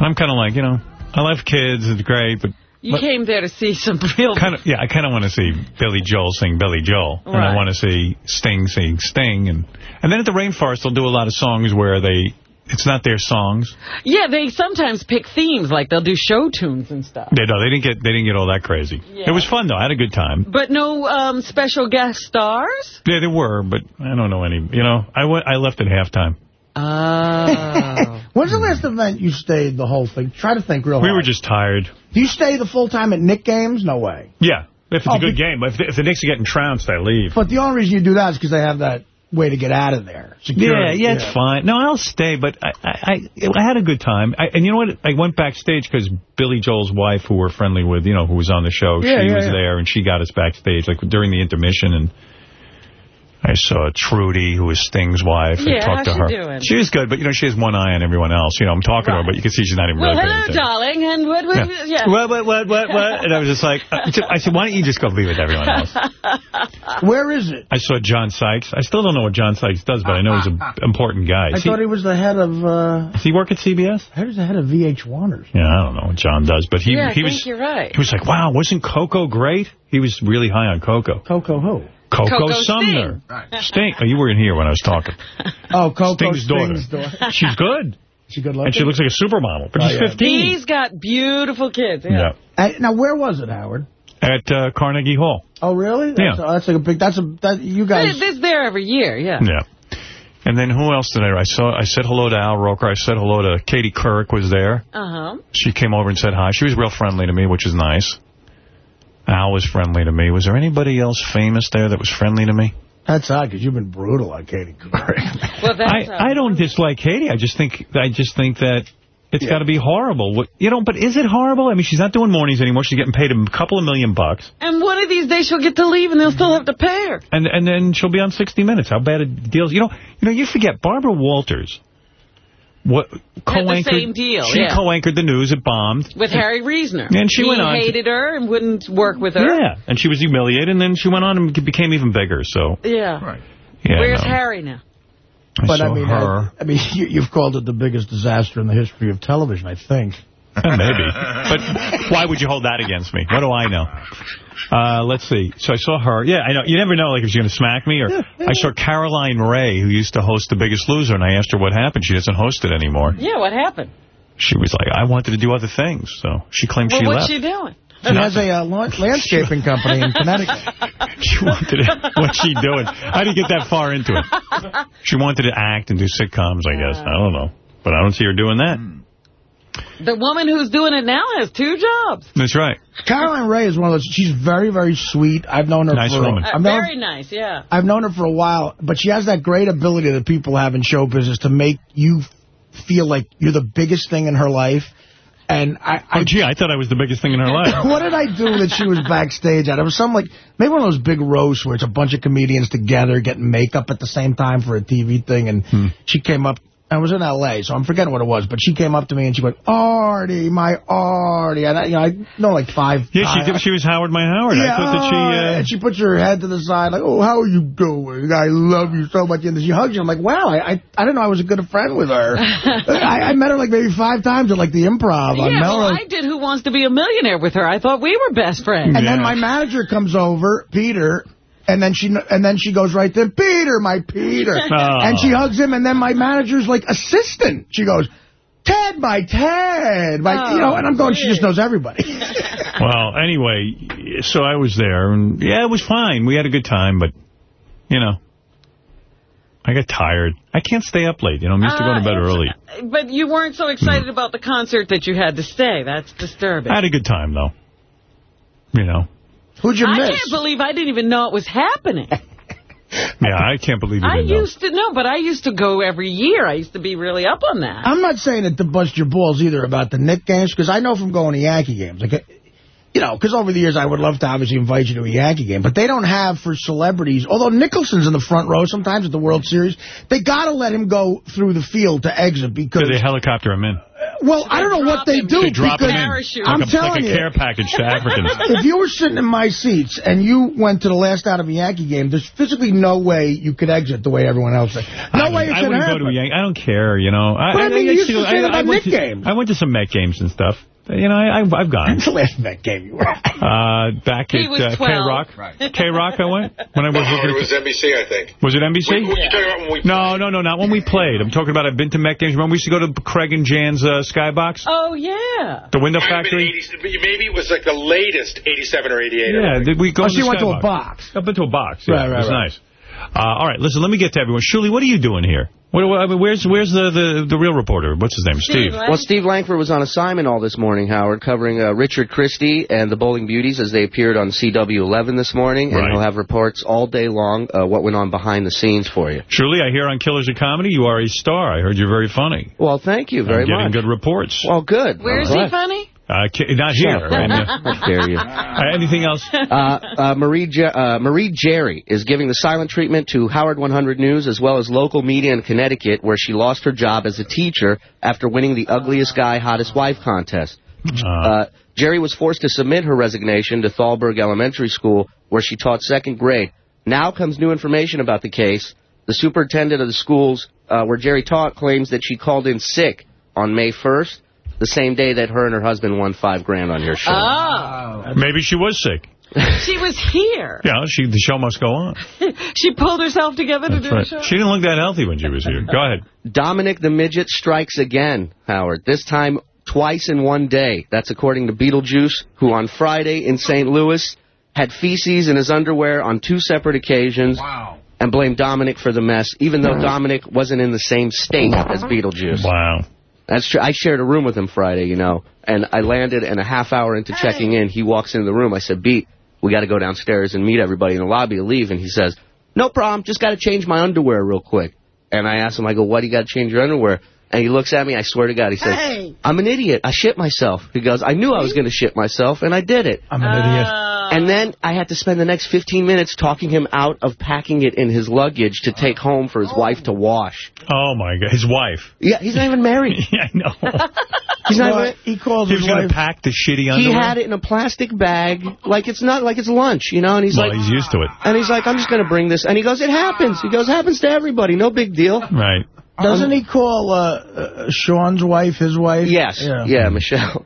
I'm kind of like, you know, I love kids. It's great, but You But- came there to see some real... kind of yeah i kind of want to see billy joel sing billy joel and i want to see sting sing sting and and then at the rainforest they'll do a lot of songs where they it's not their songs Yeah, they sometimes pick themes, like they'll do show tunes and stuff. they no they didn't get they didn't get all that crazy Yeah. it was fun though i had a good time But no um, special guest stars? yeah there were but i don't know any you know i went i left at halftime Oh. When's the last event you stayed the whole thing? Try to think real we hard. were just tired Do you stay the full time at Knick games? No way. yeah if it's Oh, a good game but if the, if the Knicks are getting trounced i leave But the only reason you do that is because they have that way to get out of there. Yeah, Security. yeah, it's fine. No, I'll stay, but I I, I, I had a good time. I, and you know what? I went backstage because Billy Joel's wife, who we're friendly with, you know, who was on the show, Yeah, she yeah, was yeah. there, and she got us backstage, like, during the intermission, and I saw Trudie, who was Sting's wife, and Yeah, talked to how's her. she doing? She was good, but, you know, she has one eye on everyone else. You know, I'm talking to her, but you can see she's not even Well, really paying hello, darling, and what was... Yeah. Yeah. What, what, what, what, what? And I was just like, uh, I said, why don't you just go be with everyone else? Where is it? I saw John Sykes. I still don't know what John Sykes does, but I know he's an important guy. I he- thought he was the head of... Uh, does he work at CBS? I heard he's the head of VH1 or Yeah, I don't know what John does, but he yeah, I he think was you're right. he was like, wow, wasn't Coco great? He was really high on Coco. Coco who? Coco, Coco Sumner. Sting. Oh, you weren't here when I was talking. Oh, Coco Sting's daughter. daughter. She's good. She good looking? And she looks like a supermodel, but Oh, she's yeah. 15. He's got beautiful kids. Yeah. Yeah. Uh, now, where was it, Howard? At uh, Carnegie Hall. Oh, really? That's, Yeah. oh, that's like a big... That's a... That, you guys... It's there every year, yeah. Yeah. And then who else did I? I saw. I said hello to Al Roker. I said hello to Katie Couric was there. Uh-huh. She came over and said hi. She was real friendly to me, which is nice. Al was friendly to me. Was there anybody else famous there that was friendly to me? That's odd, because you've been brutal on Katie Couric. Well, that's... I, uh, I don't dislike Katie. I just think I just think that it's got to be horrible. What, you know, but is it horrible? I mean, she's not doing mornings anymore. She's getting paid a couple of million bucks, And one of these days she'll get to leave and they'll still have to pay her. and and then she'll be on 60 Minutes. How bad a deal? You know, you know, you forget Barbara Walters. What co-anchored? same deal, She yeah. co-anchored the news. It bombed. With Harry Reasoner. And she he went on to- hated her and wouldn't work with her. Yeah, and she was humiliated, and then she went on and became even bigger. So Yeah. Right. yeah, Where's no. Harry now? I But saw I mean, her. I, I mean, you, you've called it the biggest disaster in the history of television, I think. Maybe. But why would you hold that against me? What do I know? Uh, let's see. So I saw her. Yeah, I know. You never know, like, if she's going to smack me. Or I saw Caroline Rhea, who used to host The Biggest Loser, and I asked her what happened. She doesn't host it anymore. Yeah, what happened? She was like, I wanted to do other things. So she claimed Well, she what's left. she doing? She has a uh, landscaping company in Connecticut. She wanted to, what's she doing? I didn't get that far into it. She wanted to act and do sitcoms, I guess. I don't know. But I don't see her doing that. The woman who's doing it now has two jobs. That's right. Caroline Rhea is one of those. She's very, very sweet. I've known her Nice for. woman. Uh, I've known, very nice, yeah. I've known her for a while, but she has that great ability that people have in show business to make you feel like you're the biggest thing in her life. And I, I oh, gee, I thought I was the biggest thing in her life. what did I do that she was backstage at? It was some, like, maybe one of those big roasts where it's a bunch of comedians together getting makeup at the same time for a TV thing, and Hmm. she came up. I was in L.A., so I'm forgetting what it was, but she came up to me and she went, Artie, my Artie. And I, you know, I know like five. Yeah, she did, she was Howard my Howard. Yeah, I thought that she... Uh, and she puts her head to the side like, oh, how are you doing? I love you so much. And she hugs you. I'm like, wow, I, I, I didn't know I was a good friend with her. I, I met her like maybe five times at like the improv on Yeah, well, I did Who Wants to Be a Millionaire with her. I thought we were best friends. And then my manager comes over, Peter, and then she and then she goes right to Peter, my Peter, Oh. and she hugs him. And then my manager's like assistant. She goes, Ted, my Ted, my, you know. And I'm going, she just oh. knows everybody. well, anyway, so I was there, and yeah, it was fine. We had a good time, but, you know, I got tired. I can't stay up late. You know, I'm used to going to bed uh, early. But you weren't so excited hmm. about the concert that you had to stay. That's disturbing. I had a good time, though. You know. Who'd you I miss? I can't believe I didn't even know it was happening. Yeah, I can't believe you I didn't know. used to know, but I used to go every year. I used to be really up on that. I'm not saying it to bust your balls either about the Knick games, because I know from going to Yankee games, like, you know, because over the years I would love to obviously invite you to a Yankee game, but they don't have for celebrities, although Nicholson's in the front row sometimes at the World Series, they got to let him go through the field to exit because... Did they helicopter him in? Well, I don't know what they do. They drop because in. I'm like a, telling like a you. care package to Africans. if you were sitting in my seats and you went to the last out of a Yankee game, there's physically no way you could exit the way everyone else did. No I, way it I could wouldn't happen. go to a Yankee. I don't care, you know. I, But I mean, you used to say that about went Met to, games. I went to some Met games and stuff. You know, I, I've, I've gone. When's the last Met game you were at? Uh, back He at uh, K-Rock. Right. K-Rock I went when I was looking it at... was NBC, I think. Was it NBC? What you talking about when we No, no, no, not when we played. I'm talking about I've been to Met games. Remember we used to go to Craig and Jan's uh, Skybox? Oh, yeah. The Window Might have been Factory? 80 maybe it was like the latest 87 or 88. Yeah, did we go Oh, to so you went to a box. I've been to a box. Yeah, Right, right, it was right. nice. Uh, all right, listen, let me get to everyone. Shuli, what are you doing here? What, what, I mean, where's where's the, the, the real reporter? What's his name? Steve. Well, Steve Langford was on assignment all this morning, Howard, covering uh, Richard Christie and the Bowling Beauties as they appeared on CW11 this morning. Right. And he'll have reports all day long uh, what went on behind the scenes for you. Shuli, I hear on Killers of Comedy you are a star. I heard you're very funny. Well, thank you very I'm getting much. good reports. Well, good. Where's I'm he funny? Uh, not here. Uh, How dare you. uh, anything else? Uh, uh, Marie, Jer- uh, Marie Jerry is giving the silent treatment to Howard 100 News as well as local media in Connecticut, where she lost her job as a teacher after winning the Ugliest Guy, Hottest Wife contest. Uh, Jerry was forced to submit her resignation to Thalberg Elementary School, where she taught second grade. Now comes new information about the case. The superintendent of the schools uh, where Jerry taught claims that she called in sick on May 1st, the same day that her and her husband won five grand on your show. Oh. Maybe she was sick. She was here. Yeah, she, the show must go on. She pulled herself together to do right. a show. She didn't look that healthy when she was here. Go ahead. Dominic the Midget strikes again, Howard. This time twice in one day. That's according to Beetlejuice, who on Friday in St. Louis had feces in his underwear on two separate occasions. Wow. And blamed Dominic for the mess, even though Dominic wasn't in the same state as Beetlejuice. Wow. That's true. I shared a room with him Friday, you know, and I landed, and a half hour into checking in, he walks into the room. I said, Beat, we got to go downstairs and meet everybody in the lobby to leave. And he says, No problem, just got to change my underwear real quick. And I asked him, I go, Why do you got to change your underwear? And he looks at me, I swear to God, he says, Hey. I'm an idiot. I shit myself. He goes, I knew I was going to shit myself, and I did it. I'm an idiot. And then I had to spend the next 15 minutes talking him out of packing it in his luggage to take home for his wife to wash. Oh, my God. His wife. Yeah, he's not even married. yeah, I know. He's not Well, even... he called He his was going to pack the shitty underwear? He had it in a plastic bag, like it's not like it's lunch, you know. And he's well, like, he's used to it. and he's like, I'm just going to bring this. And he goes, it happens. He goes, happens to everybody, no big deal. Right. Doesn't he call uh, uh, Sean's wife his wife? Yes, yeah, Michelle.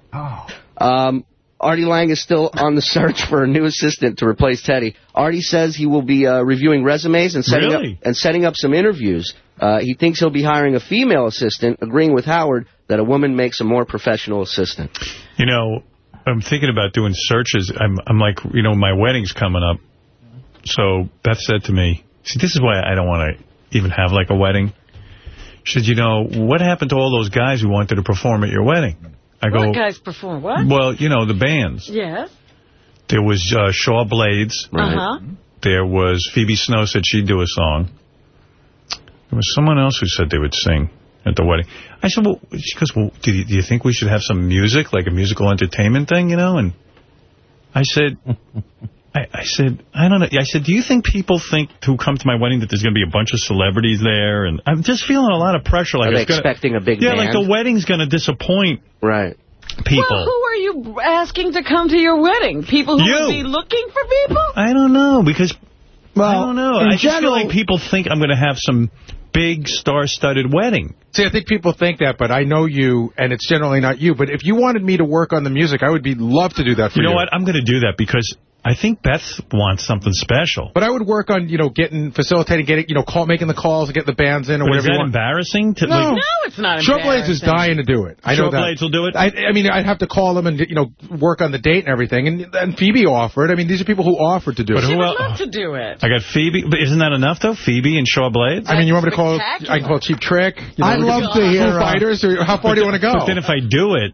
Um, Artie Lange is still on the search for a new assistant to replace Teddy. Artie says he will be uh, reviewing resumes and setting Really? up and setting up some interviews. Uh, he thinks he'll be hiring a female assistant, agreeing with Howard that a woman makes a more professional assistant. You know, I'm thinking about doing searches. I'm, I'm like, you know, my wedding's coming up. So Beth said to me, see, this is why I don't want to even have like a wedding. She said, you know, what happened to all those guys who wanted to perform at your wedding? I go, What guys perform? What? well, you know, the bands. Yes. There was uh, Shaw Blades. Uh-huh. There was Phoebe Snow said she'd do a song. There was someone else who said they would sing. at the wedding. I said, well, she goes, well, do you, do you think we should have some music, like a musical entertainment thing, you know? And I said, I, I said, I don't know. I said, do you think people think who come to my wedding that there's going to be a bunch of celebrities there? And I'm just feeling a lot of pressure. Like Are they it's gonna- expecting a big Yeah, band? like the wedding's going to disappoint right. people. Well, who are you asking to come to your wedding? People who You. would be looking for people? I don't know, because, well, I don't know. in I just feel like people think I'm going to have some big star-studded wedding. See, I think people think that, but I know you, and it's generally not you. But if you wanted me to work on the music, I would be love to do that for You you. know what? I'm going to do that because I think Beth wants something special. But I would work on, you know, getting, facilitating, getting, you know, call, making the calls, and getting the bands in or But whatever is that you want. embarrassing? To, No. like, No, it's not Shaw Blades is dying to do it. I know that. Shaw Blades will do it? I, I mean, I'd have to call them and, you know, work on the date and everything. And, and Phoebe offered. I mean, these are people who offered to do But it. who She would else? love to do it. I got Phoebe, but isn't that enough, though? Phoebe and Shaw Blades? I mean, you want me to call, I can call Cheap Trick? You know, I'd love could- to hear, Foo uh, Fighters, or how far do you want to go? But then if I do it,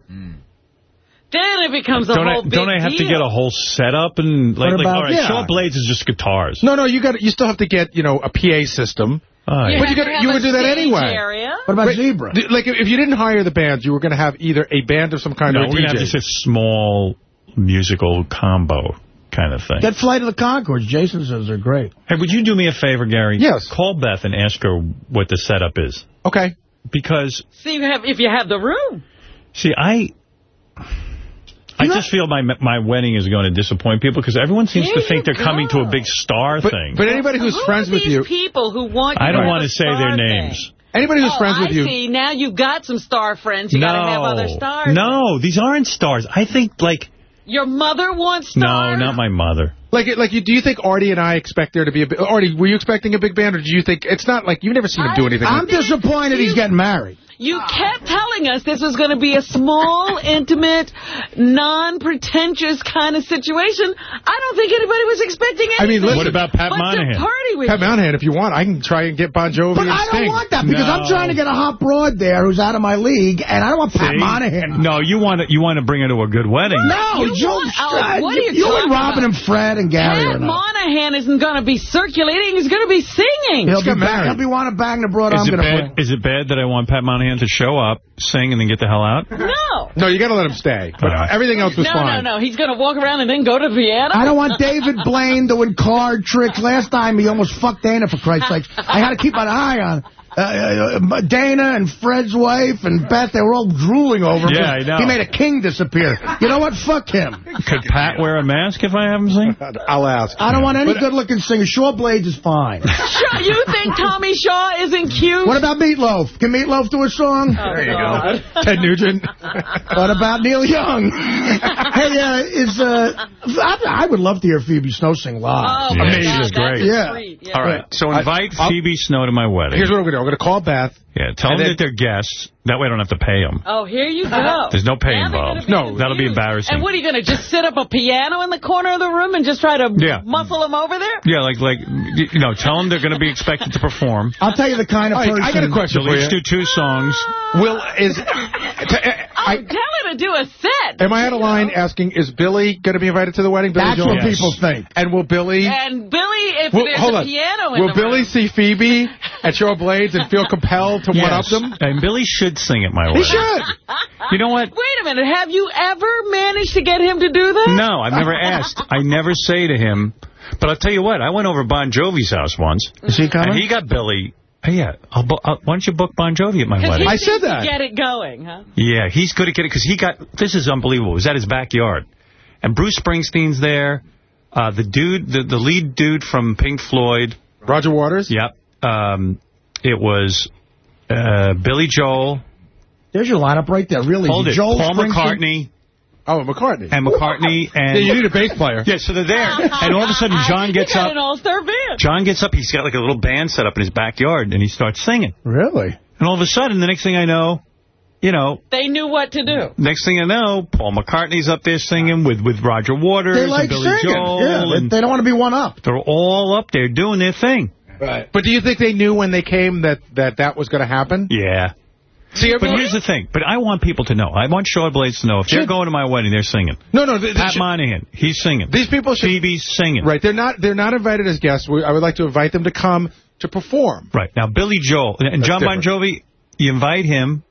Then it becomes a don't whole I, big don't I have deal. to get a whole setup and like, What like all right, yeah. Shaw Blades is just guitars. No, no, you got you still have to get, you know, a PA system. Oh, yeah. But you, have got, to you would do that anyway. area. What about Wait, Zebra? Like, if if you didn't hire the bands, you were going to have either a band of some kind no, or a we're going to have just a small musical combo kind of thing. Get Flight of the Conchords. Jason says they're great. Hey, would you do me a favor, Gary? Yes. Call Beth and ask her what the setup is. Okay. Because, See, you have, if you have the room. see, I... I just feel my my wedding is going to disappoint people because everyone seems Here to think they're coming to a big star But, thing. but anybody who's Who friends are with these you, people who want you I don't want to say their names. thing? anybody who's oh, friends with I you, see. Now you've got some star friends. You no, got to have other stars. no, these aren't stars. I think like Your mother wants no, not my mother. like, like, you, do you think Artie and I expect there to be a big, Artie, were you expecting a big band, or do you think, it's not like, you've never seen him do anything. I'm disappointed he's getting married. You kept telling us this was going to be a small, intimate, non-pretentious kind of situation. I don't think anybody was expecting anything. I mean, listen- What about Pat Monahan? party with Pat you. Monahan, if you want, I can try and get Bon Jovi But I Sting. don't want that because I'm trying to get a hot broad there who's out of my league, and I don't want Pat See? Monahan. No, you want to you want to bring her to a good wedding. No, You you, want- oh, what are you you talking and Robin about? and Fred and Gary Pat are not. Monahan isn't going to be circulating. He's going to be singing. He'll Just be, married. he'll be want to bang the broad Is I'm it going to bad? play. Is it bad that I want Pat Monahan to show up, sing, and then get the hell out? No. No, you got to let him stay. But All right. everything else was No, fine. no, no. no. He's going to walk around and then go to Vienna. I don't want David Blaine doing card tricks. Last time he almost fucked Dana, for Christ's sake. I had to keep an eye on uh, uh, Dana and Fred's wife and Beth. They were all drooling over him. Yeah, I know. He made a king disappear. You know what? Fuck him. Could Pat wear a mask if I have him sing? I'll ask. I don't want any good-looking singer. Shaw Blades is fine. You think Tommy Shaw isn't cute? What about Meatloaf? Can Meatloaf do a song? Oh, there you go. Ted Nugent. What about Neil Young? hey, uh, is uh, I, I would love to hear Phoebe Snow sing live. Oh, Yeah, my she's God, that's great. Yeah. treat. Yeah. All right, so invite I'll- Phoebe Snow to my wedding. Here's what I'm going to do. I'm going to call Beth. yeah, tell them that they're guests. That way I don't have to pay them. Oh, here you go. There's no pay Now involved. gonna be No, that'll be embarrassing. And what are you going to just sit up a piano in the corner of the room and just try to Yeah. muscle them over there? Yeah, like, like you know, tell them they're going to be expected to perform. I'll tell you the kind of All right, person. I got a question They'll for each do two songs. Will is eh, Oh, I, tell her to do a set. am I out of line asking? Is Billy going to be invited to the wedding? Billy That's Joel? what people think. And will Billy? And Billy, if Will, there's hold a on. piano in Will the Billy room. see Phoebe at Shaw Blades and feel compelled to one up them? And Billy should sing at my wedding. He should. You know what? Wait a minute. Have you ever managed to get him to do that? No, I've never asked. I never say to him. But I'll tell you what, I went over Bon Jovi's house once. Is he coming? And he got Billy. Oh, yeah, I'll, bu- I'll, why don't you book Bon Jovi at my wedding? I said that. get it going, huh? Yeah, he's good at getting because he got this is unbelievable. It was at his backyard, and Bruce Springsteen's there. Uh, the dude, the, the lead dude from Pink Floyd. Roger Waters. Yep. Um, it was uh, Billy Joel. There's your lineup right there. Really, Hold it. Joel Paul McCartney Oh, McCartney. and McCartney and yeah, you need a bass player. yeah. So they're there, and all of a sudden John gets up. an all-star band. John gets up. He's got like a little band set up in his backyard, and he starts singing. Really? And all of a sudden, the next thing I know, you know, They knew what to do. Next thing I know, Paul McCartney's up there singing with, with Roger Waters They like and Billy singing. Joel. yeah, they, and they don't want to be one up. they're all up there doing their thing. Right. But do you think they knew when they came that that, that was going to happen? Yeah. See, But here's the thing. But I want people to know. I want Shaw Blades to know. If they're going to my wedding, they're singing. No, no. They, they Pat should- Monahan, he's singing. these people should. Phoebe's singing. Right. They're not. They're not invited as guests. We, I would like to invite them to come to perform. Right. Now, Billy Joel and That's John Bon. Jovi, you invite him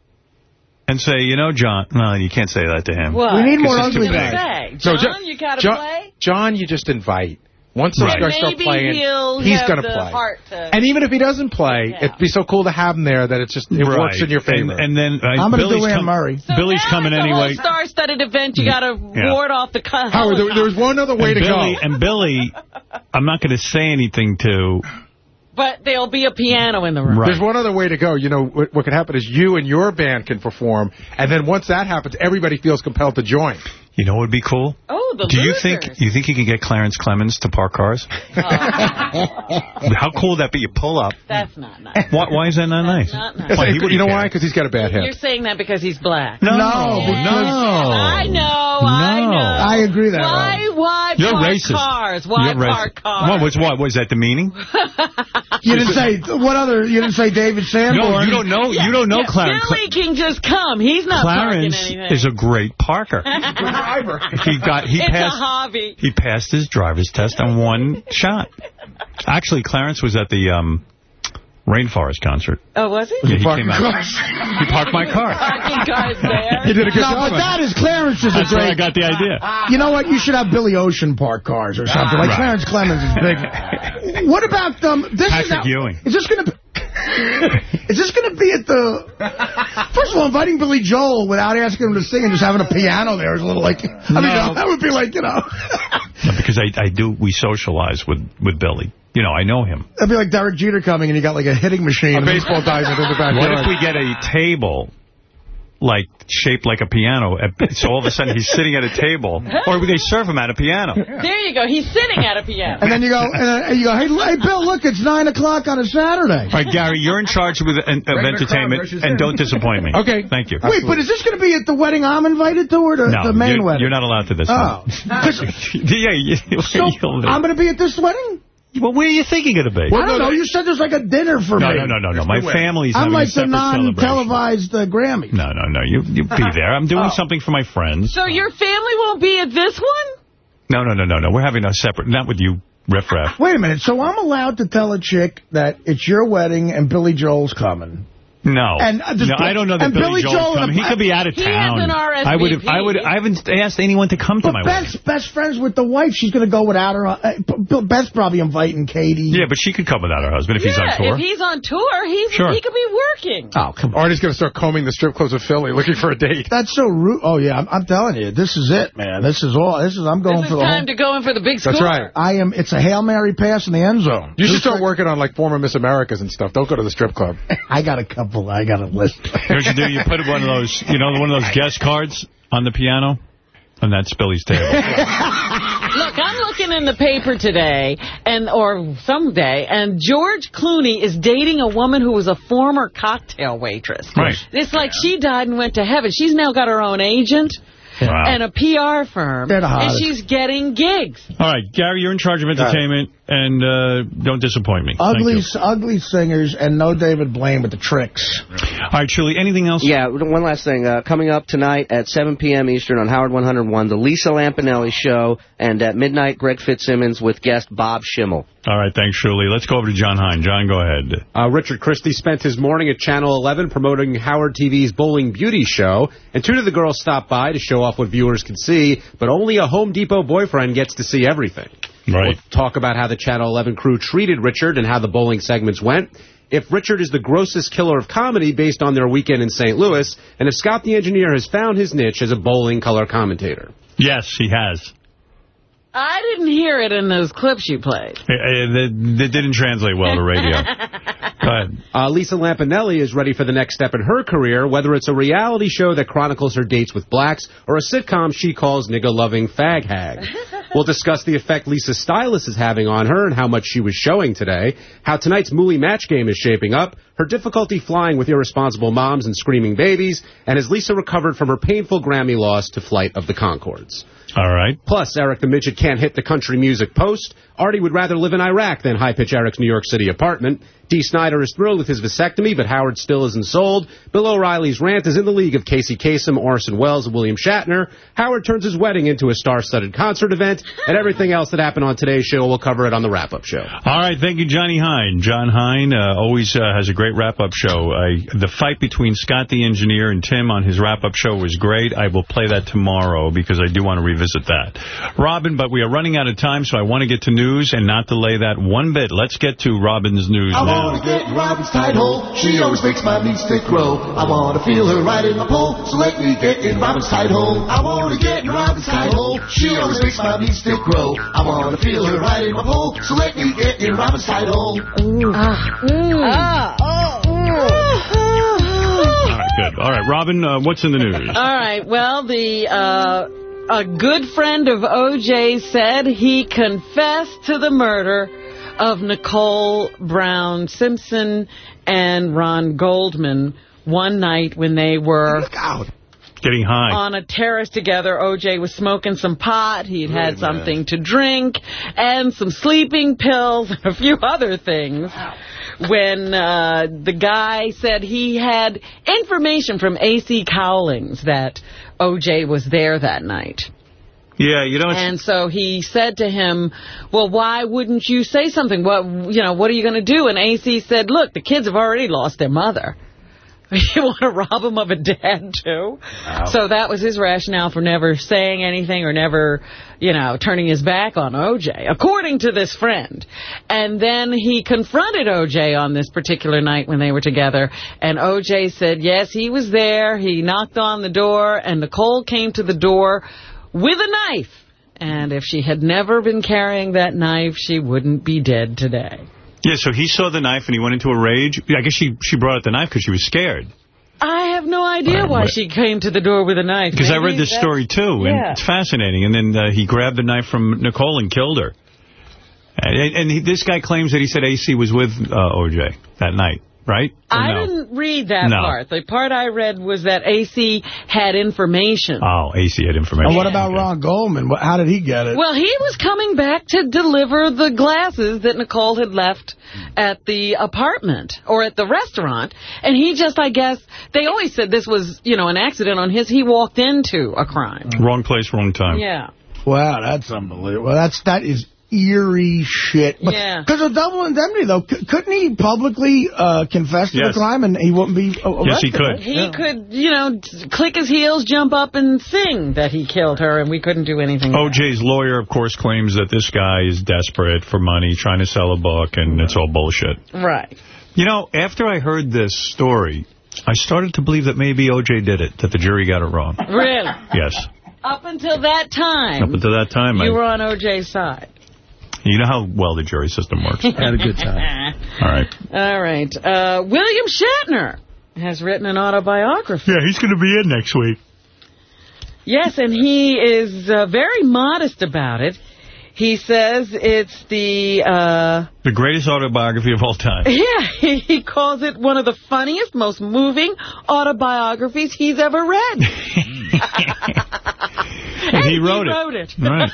and say, you know, John, no, you can't say that to him. What? We need more it's ugly too big. Say, So, John, you got to play? John, you just invite. Once those Right. guys start Maybe playing, he'll he's going to the play. heart to... And even if he doesn't play, it'd be so cool to have him there that it's just it Right. works in your favor. And, and then uh, I'm gonna do Billy's Ann com- Murray. So Billy's coming a anyway. whole star-studded event. You got to Yeah. ward off the... co- Howard, there, there was one other way and to Billy, go. And Billy, I'm not going to say anything to. But there'll be a piano in the room. There's one other way to go. You know, what, what could happen is you and your band can perform, and then once that happens, everybody feels compelled to join. You know what would be cool? Oh, the Do you think you think you can get Clarence Clemons to park cars? How cool would that be? You pull up. That's not nice. Why, why is that not nice? not nice. It's Why, he you know care. why? Because he's got a bad head. You're saying that because he's black. No, No, because- no. I know, I No. know. I agree that. Why, why You're park racist. cars? Why You're racist. park cars? What was what was that the meaning? You didn't say what other? You didn't say David Sanborn. No, you don't know. You don't know Yeah, Clarence. Billy can just come. He's not Clarence parking anything. is a great parker. He got he it's passed a hobby. he passed his driver's test on one shot. Actually, Clarence was at the um, Rainforest concert. Oh, was he? Yeah, he Parking came out. He parked my car. Parking cars there. He did a good No, job. but that is Clarence is a That's where I got the idea. You know what? You should have Billy Ocean park cars or something. Like Right. Clarence Clemons is big. What about um? This Patrick is now, Ewing. Is this gonna? Be, is this gonna be at the? First of all, inviting Billy Joel without asking him to sing and just having a piano there is a little like. I mean, No. that would be like you know. No, because I, I do, we socialize with, with Billy. You know, I know him. That'd be like Derek Jeter coming and you got like a hitting machine. A baseball diamond in the backyard. What if we get a table, like, shaped like a piano, so all of a sudden he's sitting at a table, or they serve him at a piano. There you go. He's sitting at a piano. And then you go, and then you go, hey, hey, Bill, look, it's 9 o'clock on a Saturday. All right, Gary, you're in charge with, uh, of Regular entertainment, and in. don't disappoint me. Okay. Thank you. Wait, but is this going to be at the wedding I'm invited to or the, no, the main you're, wedding? you're not allowed to this Oh. one. yeah, you, So, I'm going to be at this wedding? Well, where are you thinking going to be? I don't know. You said there's like a dinner for No, me. no, no, no, no. My family's I'm having like the separate celebration. non-televised uh, Grammy. No, no, no. You you be there. I'm doing Oh. something for my friends. So your family won't be at this one? No, no, no, no, no. We're having a separate. Not with you, riffraff. Wait a minute. So I'm allowed to tell a chick that it's your wedding and Billy Joel's coming. No, And, uh, just- no, I don't know that Billy, Billy Joel's Joel and coming. He could be out of He town. has an I would, RSVP. I would, I haven't asked anyone to come to But my wedding. Beth's best friends with the wife. She's going to go without her. Uh, Beth's probably inviting Katie. Yeah, but she could come without her husband if he's on yeah, tour. if he's on tour, he's, Sure. he could be working. Oh, come on. Artie's going to start combing the strip clubs of Philly, looking for a date. That's so rude. Oh, yeah. I'm, I'm telling you. This is it, man. This is all. This is, I'm going This for is the time whole. to go in for the big score. That's right. I am. It's a Hail Mary pass in the end zone. You should start working on, like, former Miss Americas and stuff. Don't go to the strip club. I got a couple. I got a list. Here's what you do. You put one of those, you know, one of those guest cards on the piano, and that's Billy's table. Look, I'm looking in the paper today, and or someday, and George Clooney is dating a woman who was a former cocktail waitress. Right. It's like she died and went to heaven. She's now got her own agent Wow. and a PR firm, They're the and she's getting gigs. All right, Gary, you're in charge of entertainment, and uh, don't disappoint me. Ugly, ugly singers and no David Blaine with the tricks. All right, Shirley, anything else? Yeah, one last thing. Uh, coming up tonight at 7 p.m. Eastern on Howard 101, The Lisa Lampanelli Show, and at midnight, Greg Fitzsimmons with guest Bob Schimmel. All right, thanks, Shirley. Let's go over to Jon Hein. John, go ahead. Uh, Richard Christie spent his morning at Channel 11 promoting Howard TV's Bowling Beauty Show, and two of the girls stopped by to show off what viewers can see, but only a Home Depot boyfriend gets to see everything. Right. We'll talk about how the Channel 11 crew treated Richard and how the bowling segments went. If Richard is the grossest killer of comedy based on their weekend in St. Louis, and if Scott the Engineer has found his niche as a bowling color commentator. Yes, he has. I didn't hear it in those clips you played. It, uh, That that didn't translate well to radio. Go ahead. Uh, Lisa Lampanelli is ready for the next step in her career, whether it's a reality show that chronicles her dates with blacks or a sitcom she calls nigga-loving fag hag. we'll discuss the effect Lisa's stylist is having on her and how much she was showing today, how tonight's Mooly match game is shaping up, her difficulty flying with irresponsible moms and screaming babies, and has Lisa recovered from her painful Grammy loss to Flight of the Conchords. All right. Plus, Eric the Midget can't hit the country music post. Artie would rather live in Iraq than high-pitch Eric's New York City apartment. Dee Snider is thrilled with his vasectomy, but Howard still isn't sold. Bill O'Reilly's rant is in the league of Casey Kasem, Orson Welles, and William Shatner. Howard turns his wedding into a star-studded concert event, and everything else that happened on today's show, we'll cover it on the wrap-up show. All right, thank you, Johnny Hein. Jon Hein uh, always uh, has a great wrap-up show. I, the fight between Scott the engineer and Tim on his wrap-up show was great. I will play that tomorrow because I do want to revisit that. Robin, but we are running out of time, so I want to get to news and not delay that one bit. Let's get to Robin's news I now. Wanna get in Robin's tight hole. She always makes my meat stick grow. I wanna feel her right in my pole. So let me get in Robin's tight hole. I wanna get in Robin's tight hole. She always makes my meat stick grow. I wanna feel her right in my pole. So let me get in Robin's tight hole. Ah. All right, good. All right, Robin, uh, what's in the news? All right. Well, the uh, a good friend of O.J. said he confessed to the murder of Nicole Brown Simpson and Ron Goldman one night when they were Getting high. on a terrace together. O.J. was smoking some pot. He'd had something to drink and some sleeping pills and a few other things. When uh, the guy said he had information from A.C. Cowlings that O.J. was there that night. Yeah, you know, it's, And so he said to him, well, why wouldn't you say something? What, you know, what are you going to do? And AC said, look, the kids have already lost their mother. You want to rob them of a dad, too? So that was his rationale for never saying anything or never, you know, turning his back on O.J., according to this friend. And then he confronted O.J. on this particular night when they were together, and O.J. said, yes, he was there. He knocked on the door, and Nicole came to the door with a knife. And if she had never been carrying that knife, she wouldn't be dead today. yeah, so he saw the knife and he went into a rage. I guess she, she brought out the knife because she was scared. I have no idea why she came to the door with a knife. Because I read this that's- story, too, and Yeah. it's fascinating. And then uh, he grabbed the knife from Nicole and killed her. And, and he, this guy claims that he said AC was with uh, O.J. that night, right? Or I no? didn't read that No. part. The part I read was that AC had information. Oh, AC had information. And what about Ron Goldman? How did he get it? Well, he was coming back to deliver the glasses that Nicole had left at the apartment or at the restaurant. And he just, I guess, they always said this was, you know, an accident on his. He walked into a crime. Wrong place, wrong time. Yeah. Wow, that's unbelievable. Well, that's that is eerie shit. But, Yeah. Because of double indemnity, though, c- couldn't he publicly uh, confess to Yes. the crime and he wouldn't be arrested? Yes, he could. He could, you know, click his heels, jump up, and sing that he killed her, and we couldn't do anything. OJ's lawyer, of course, claims that this guy is desperate for money, trying to sell a book, and it's all bullshit. Right. You know, after I heard this story, I started to believe that maybe OJ did it, that the jury got it wrong. Really? Yes. Up until that time, Up until that time, you I, were on OJ's side. You know how well the jury system works. Had a good time. All right. All right. Uh, William Shatner has written an autobiography. Yeah, he's going to be in next week. Yes, and he is uh, very modest about it. He says it's the, uh, The greatest autobiography of all time. yeah, he, he calls it one of the funniest, most moving autobiographies he's ever read. And he wrote it. wrote it. Right.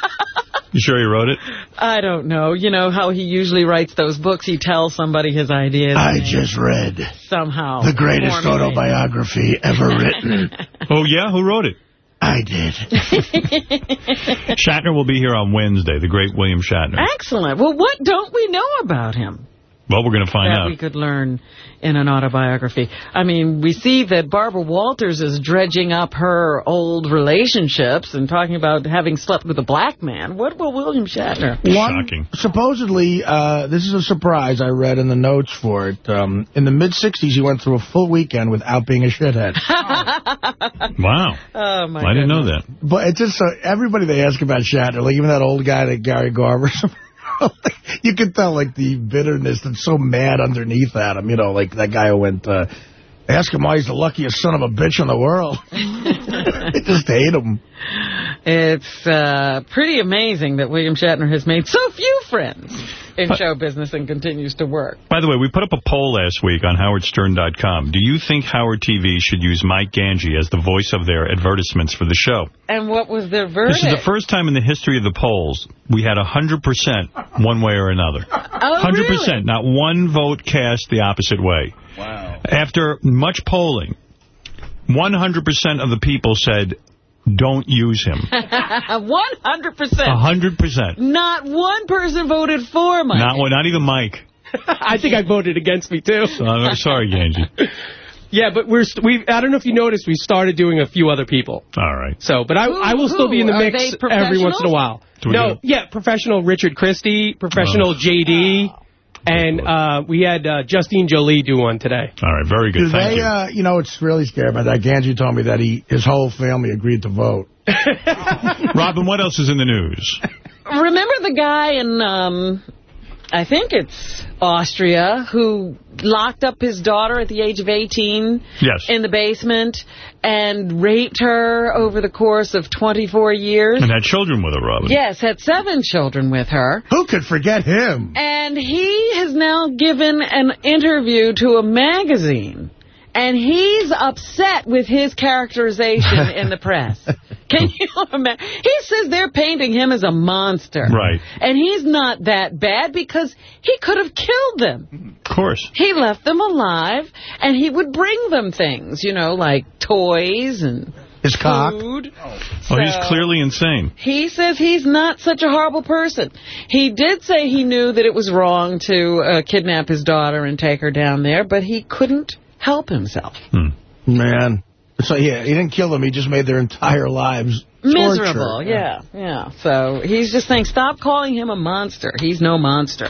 You sure he wrote it? I don't know. You know how he usually writes those books? He tells somebody his ideas. I just read somehow the greatest formulate. autobiography ever written. Oh, yeah? Who wrote it? I did. Shatner will be here on Wednesday, the great William Shatner. Excellent. Well, what don't we know about him Well, we're going to find that out. we could learn in an autobiography? I mean, we see that Barbara Walters is dredging up her old relationships and talking about having slept with a black man. What will William Shatner? One, supposedly, uh, this is a surprise I read in the notes for it. Um, in the mid-'60s, he went through a full weekend without being a shithead. Wow. Oh, my I didn't know that. But it's just, uh, everybody they ask about Shatner, like even that old guy, that Gary Garver, you could tell, like, the bitterness that's so mad underneath at him. You know, like that guy who went, uh, ask him why he's the luckiest son of a bitch in the world. I just hate him. It's uh, pretty amazing that William Shatner has made so few friends in show business and continues to work. By the way, we put up a poll last week on howardstern.com. Do you think Howard TV should use Mike Ganji as the voice of their advertisements for the show? And what was their verdict? This is the first time in the history of the polls we had 100% one way or another. Oh, 100%. really? Not one vote cast the opposite way. Wow. After much polling, 100% of the people said, don't use him. 100%. 100%. Not one person voted for Mike. Not, one- not even Mike. I think I voted against me, too. Uh, so, I'm sorry, Ganji. Yeah, but we're st- we. I don't know if you noticed, we started doing a few other people. All right. So, but I Who- I will still be in the mix every once in a while. No, yeah, professional Richard Christie, professional oh. JD, oh. And uh, we had uh, Justine Jolie do one today. All right, very Do they, uh, you know, it's really scary about that. Ganji told me that he his whole family agreed to vote. Robin, what else is in the news? Remember the guy in, um, I think it's Austria, who locked up his daughter at the age of 18 Yes. in the basement and raped her over the course of 24 years? And had children with her, Robin. Yes, had seven children with her. Who could forget him? And he has now given an interview to a magazine. And he's upset with his characterization in the press. Can you imagine? He says they're painting him as a monster. Right. And he's not that bad because he could have killed them. Of course. He left them alive, and he would bring them things, you know, like toys and His cock. food. Oh, he's clearly insane. he says he's not such a horrible person. He did say he knew that it was wrong to uh, kidnap his daughter and take her down there, but he couldn't help himself. Man. So, yeah, he didn't kill them. He just made their entire lives Miserable, torture. yeah, yeah. So he's just saying, stop calling him a monster. He's no monster.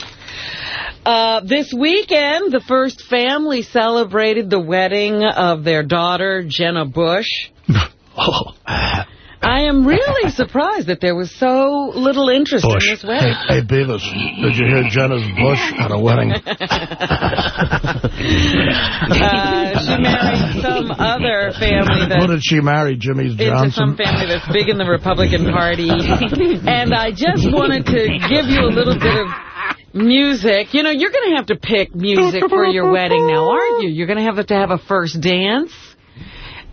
Uh, this weekend, the first family celebrated the wedding of their daughter, Jenna Bush. I am really surprised that there was so little interest Bush. in this wedding. Hey, hey, Beavis, did you hear Jenna's Bush at a wedding? Uh, she married some other family Who did she marry? Jimmy's into Johnson? some family that's big in the Republican Party. and I just wanted to give you a little bit of music. You know, you're going to have to pick music for your wedding now, aren't you? You're going to have to have a first dance.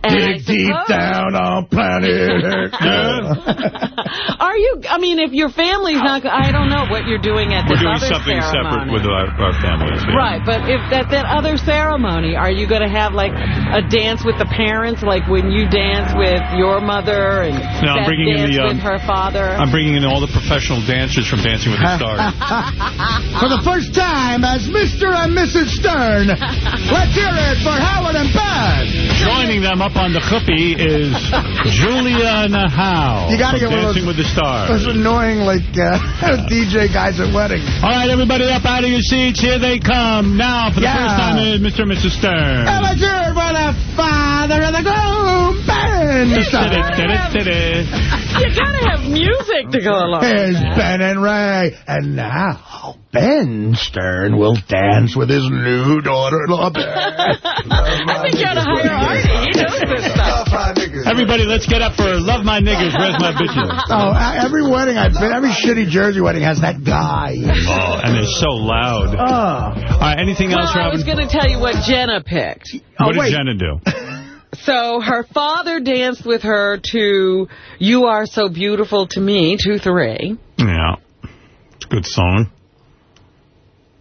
And Dig deep down on planet Earth. Are you, I mean, if your family's not, I don't know what you're doing at this We're doing other something separate ceremony. with our, our families. yeah. Right, but if at that other ceremony, are you going to have like a dance with the parents, like when you dance with your mother and No, I'm Beth bringing in dance the, um, with her father? I'm bringing in all the professional dancers from Dancing with the Stars. For the first time as Mr. and Mrs. Stern, let's hear it for Howard and Beth. Joining them up on the chuppah is Julianne Hough. You gotta from get one of Dancing with the Stars. Those annoying, like, uh, DJ guys at weddings. All right, everybody up out of your seats. Here they come. Now, for the Yeah. first time, is Mr. and Mrs. Stern. And let's hear it for father of the groom, Ben Stern. you gotta have music to go along Here's. Ben and Ray. And now, Ben Stern will dance with his new daughter-in-law, I think you ought to hire Artie. He knows this stuff. Everybody, let's get up for Love My Niggas, Where's My Bitches? Oh, every wedding I've been, every shitty Jersey wedding has that guy. Oh, and they're so loud. Oh. All right, anything Well, else, I was going to tell you what Jenna picked. what oh, did wait. Jenna do? So her father danced with her to You Are So Beautiful to Me, 2-3. Yeah. It's a good song.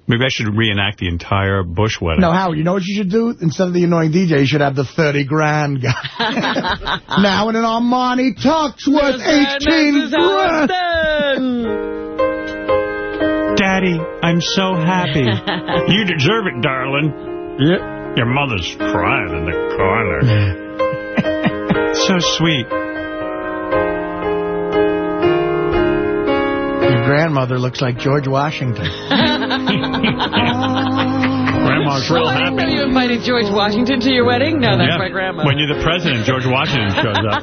Maybe I should reenact the entire Bush wedding. No, Howard, you know what you should do? Instead of the annoying DJ, you should have the 30 grand guy. now in an Armani talks worth 18 grand. Daddy, I'm so happy. you deserve it, darling. Yeah. Your mother's crying in the corner. so sweet. Grandmother looks like George Washington. Grandma's real Well, I didn't know you invited George Washington to your wedding. No, that's Yeah. my grandmother. When you're the president, George Washington shows up.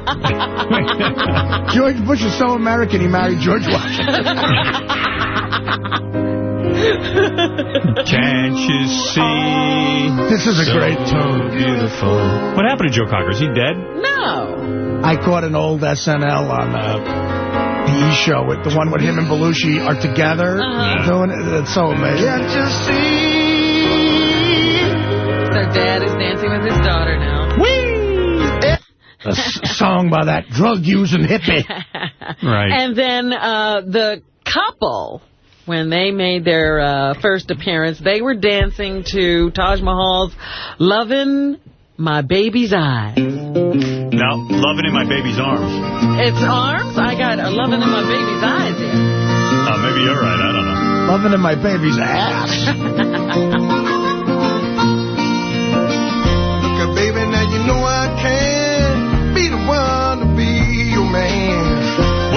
George Bush is so American, he married George Washington. Can't you see? This is a great tone. Beautiful. What happened to Joe Cocker? Is he dead? No. I caught an old SNL on uh, the E show with the one with him and Belushi are together Uh-huh. doing it. It's so amazing. Can't you see? Their dad is dancing with his daughter now. A s- song by that drug-using hippie. Right. And then uh, the couple, when they made their uh, first appearance, they were dancing to Taj Mahal's Lovin' My Baby's Eyes. Now, loving in my baby's arms. It's arms? I got a Lovin' in My Baby's Eyes here. Oh, uh, maybe you're right. I don't know. Loving in my baby's ass. Look, baby, now you know I can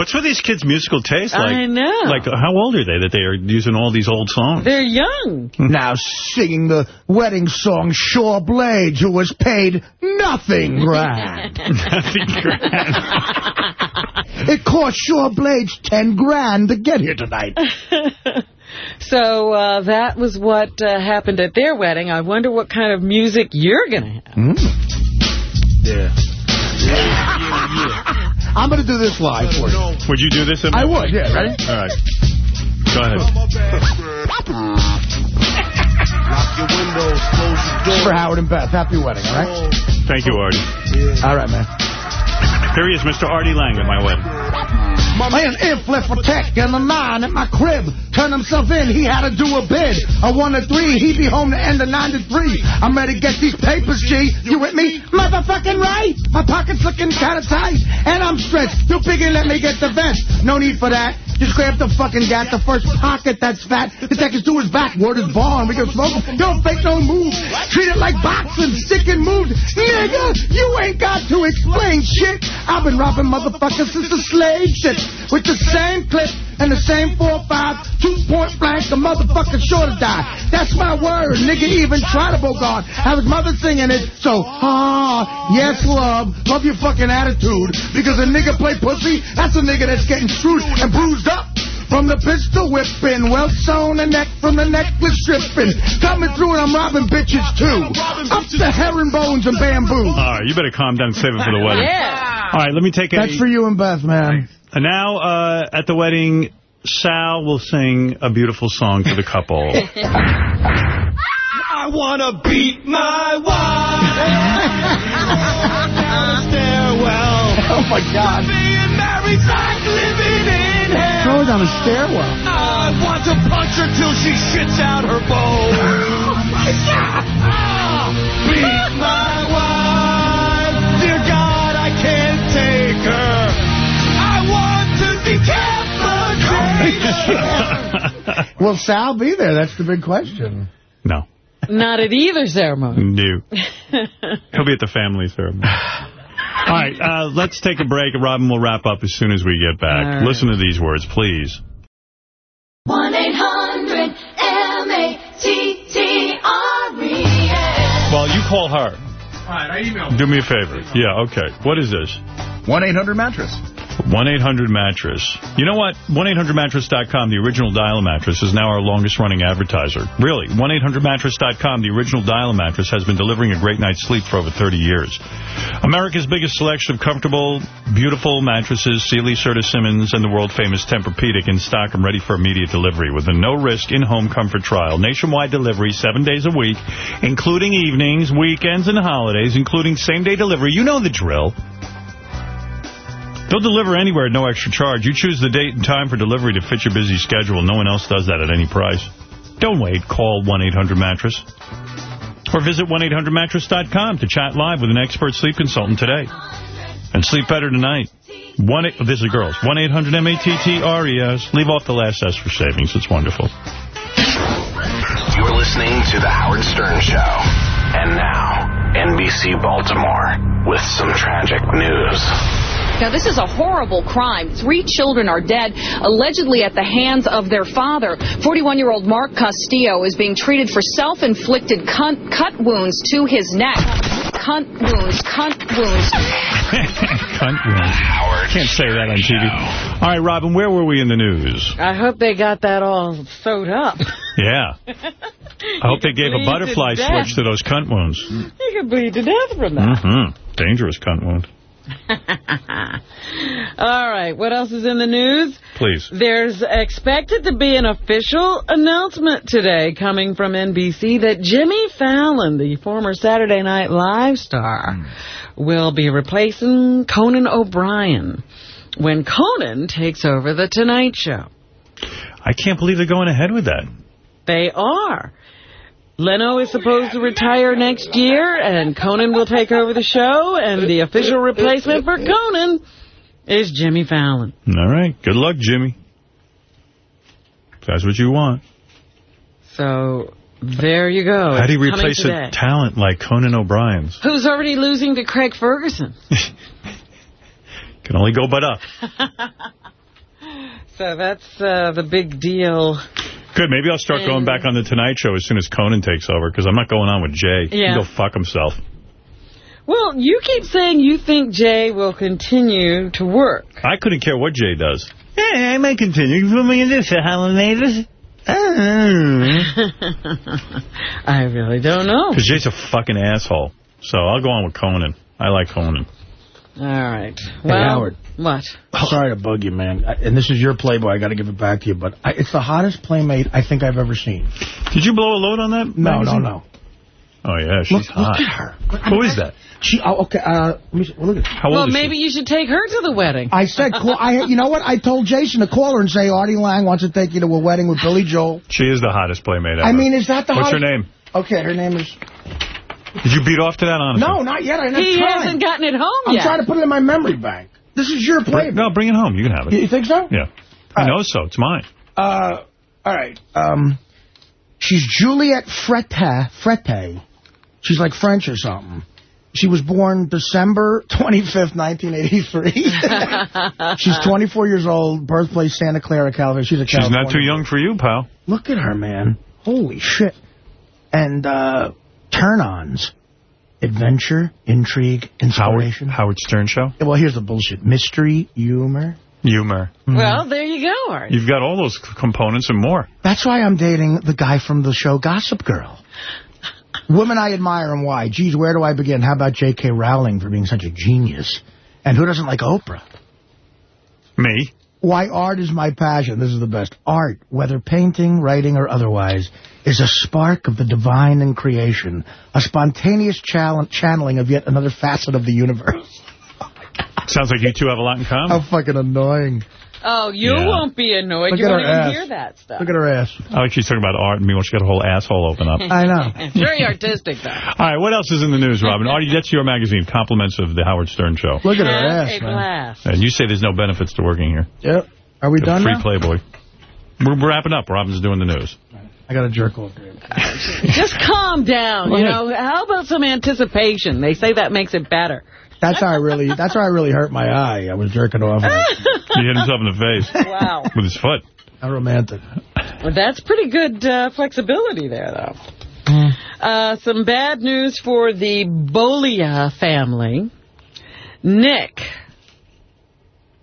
What's with these kids' musical taste? Like, I know. Like, how old are they that they are using all these old songs? They're young. now singing the wedding song Shaw Blades, who was paid nothing grand. Nothing grand. it cost Shaw Blades 10 grand to get here tonight. So uh, that was what uh, happened at their wedding. I wonder what kind of music you're going to have. Yeah. I'm going to do this live for you. Would you do this? In I would, yeah. Ready? All right. Go ahead. Lock your windows, close your door. For Howard and Beth. Happy wedding, all right? Thank you, Artie. All right, man. Here he is, Mr. Artie Lange at my wedding. My man If left for tech and the nine at my crib. Turned himself in, he had to do a bid. A one to three, he be home to end of nine to three. I'm ready to get these papers, G. You with me? Motherfucking right. My pocket's looking kinda tight. And I'm stretched. Too big and let me get the vest. No need for that. Just grab the fucking gat, the first pocket that's fat. The is to his back, word is born. We can smoke 'em. Don't fake no move. Treat it like boxing, sick and moved. Nigga, you ain't got to explain shit. I've been robbing motherfuckers since the slave shit. With the same clip and the same 4-5, two point blank, the motherfucker sure to die. That's my word. Nigga even try to bogart. Have his mother singing it. So, ah, yes, love. Love your fucking attitude. Because a nigga play pussy, that's a nigga that's getting screwed and bruised up. From the pistol whipping, well sewn the neck from the necklace stripping. Coming through and I'm robbing bitches too. Up the herringbones and bamboo. All right, you better calm down and save it for the wedding. Yeah. All right, let me take a... That's for you and Beth, man. And now, uh, at the wedding, Sal will sing a beautiful song for the couple. I want to beat my wife. stairwell. Oh, my God. Throw it down a stairwell. I want to punch her till she shits out her bowl. oh, my God. Ah, beat my wife. Dear God, I can't take her. I want to decapitate her. Will Sal be there? That's the big question. No. Not at either ceremony. No. He'll be at the family ceremony. All right, uh, let's take a break. Robin will wrap up as soon as we get back. All right. Listen to these words, please. 1-800-M-A-T-T-R-E-S. Well, you call her. All right, I emailed. Do me a favor. Yeah, okay. What is this? 1-800-Mattress. 1-800-Mattress. You know what? 1-800-Mattress.com, the original dial-a-mattress, is now our longest-running advertiser. Really. 1-800-Mattress.com, the original dial-a-mattress, has been delivering a great night's sleep for over 30 years. America's biggest selection of comfortable, beautiful mattresses, Sealy, Serta Simmons, and the world-famous Tempur-Pedic in stock and ready for immediate delivery with a no-risk in-home comfort trial. Nationwide delivery, seven days a week, including evenings, weekends, and holidays, including same-day delivery. You know the drill. They'll deliver anywhere at no extra charge. You choose the date and time for delivery to fit your busy schedule. No one else does that at any price. Don't wait. Call 1-800-MATTRESS. Or visit 1-800-MATTRESS.com to chat live with an expert sleep consultant today. And sleep better tonight. One, oh, this is girls. 1-800-M-A-T-T-R-E-S. Leave off the last S for savings. It's wonderful. You're listening to The Howard Stern Show. And now, NBC Baltimore with some tragic news. Now, this is a horrible crime. Three children are dead, allegedly at the hands of their father. 41-year-old Mark Castillo is being treated for self-inflicted cut, cut wounds to his neck. Cunt wounds, cunt wounds. Cunt wounds. Can't say that on TV. All right, Robin, where were we in the news? I hope they got that all sewed up. Yeah. I hope they gave a Bleed to butterfly switch to those cunt wounds. You could bleed to death from that. Mm-hmm. Dangerous cunt wound. All right, what else is in the news? Please. There's expected to be an official announcement today coming from NBC that Jimmy Fallon, the former Saturday Night Live star, hmm. will be replacing Conan O'Brien when Conan takes over The Tonight Show. I can't believe they're going ahead with that. They are. Leno is supposed to retire next year, and Conan will take over the show, and the official replacement for Conan is Jimmy Fallon. All right. Good luck, Jimmy. If that's what you want. So, there you go. How do you replace a talent like Conan O'Brien's? Who's already losing to Craig Ferguson. Can only go but up. So that's uh, the big deal. Good. Maybe I'll start going back on the Tonight Show as soon as Conan takes over, because I'm not going on with Jay. He Yeah. can go fuck himself. Well, you keep saying you think Jay will continue to work. I couldn't care what Jay does. Yeah, I might continue. You put me in this, uh, Helen I really don't know. Because Jay's a fucking asshole. So I'll go on with Conan. I like Conan. All right. Hey, Well, Howard. What? Sorry to bug you, man. I- And this is your Playboy. I got to give it back to you. But I, it's the hottest Playmate I think I've ever seen. Did you blow a load on that? No, magazine? no, no. Oh, yeah, she's Look, hot. look at her. Who is that? She. Oh, okay. Uh, let me see. Well, look at her. How well, maybe you should take her to the wedding. I said, call, I. You know what? I told Jason to call her and say Artie Lange wants to take you to a wedding with Billy Joel. She is the hottest playmate ever. I mean, is that the What's hottest? her name? Okay, her name is. Did you beat off to that, honestly? No, not yet. I didn't He time. hasn't gotten it home I'm yet. trying to put it in my memory bank. This is your Playboy. No, bring it home. You can have it. You think so? Yeah. I know so. It's mine. Uh, all right. Um, she's Juliette Frette. Frette. She's like French or something. She was born December 25th, 1983. she's 24 years old, birthplace Santa Clara, California. She's a She's California. not too young for you, pal. Look at her, man. Holy shit. And uh, turn-ons. Adventure, intrigue, inspiration. Howard Stern show? Well, here's the bullshit. Mystery, humor. Humor. Well, mm-hmm. there you go, Art. You've got all those components and more. That's why I'm dating the guy from the show Gossip Girl. Women I admire and why. Geez, where do I begin? How about J.K. Rowling for being such a genius? And who doesn't like Oprah? Me. Why art is my passion. This is the best. Art, whether painting, writing, or otherwise, is a spark of the divine in creation, a spontaneous channeling of yet another facet of the universe. Sounds like you two have a lot in common. How fucking annoying. Oh, you Yeah. won't be annoyed. Look you won't her even ass. hear that stuff. Look at her ass. I like she's talking about art, and meanwhile she got her whole asshole open up. I know. It's very artistic, though. All right, what else is in the news, Robin? Artie, that's your magazine, Compliments of the Howard Stern Show. Look at her ass, a man. blast. And you say there's no benefits to working here. Yep. Are we done Free now? Playboy. We're we're wrapping up. Robin's doing the news. I got a jerk off. Just calm down, you know. How about some anticipation? They say that makes it better. That's how I really. That's how I really hurt my eye. I was jerking off. He hit himself in the face Wow. with his foot. How romantic. Well, that's pretty good uh, flexibility there, though. Uh, some bad news for the Bollea family. Nick,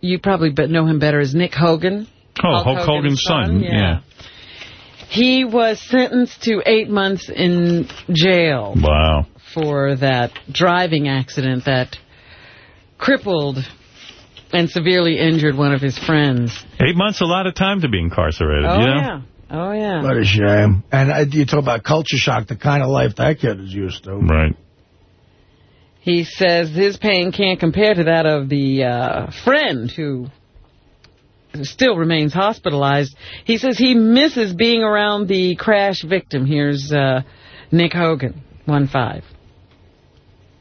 you probably be- know him better as Nick Hogan. Oh, Hulk, Hogan's son. Yeah. He was sentenced to eight months in jail Wow. for that driving accident that crippled and severely injured one of his friends. Eight months, a lot of time to be incarcerated, Oh, you know? yeah. Oh, yeah. What a shame. And uh, you talk about culture shock, the kind of life that kid is used to. Right. He says his pain can't compare to that of the uh, friend who still remains hospitalized. He says he misses being around the crash victim. Here's uh, Nick Hogan, 1-5.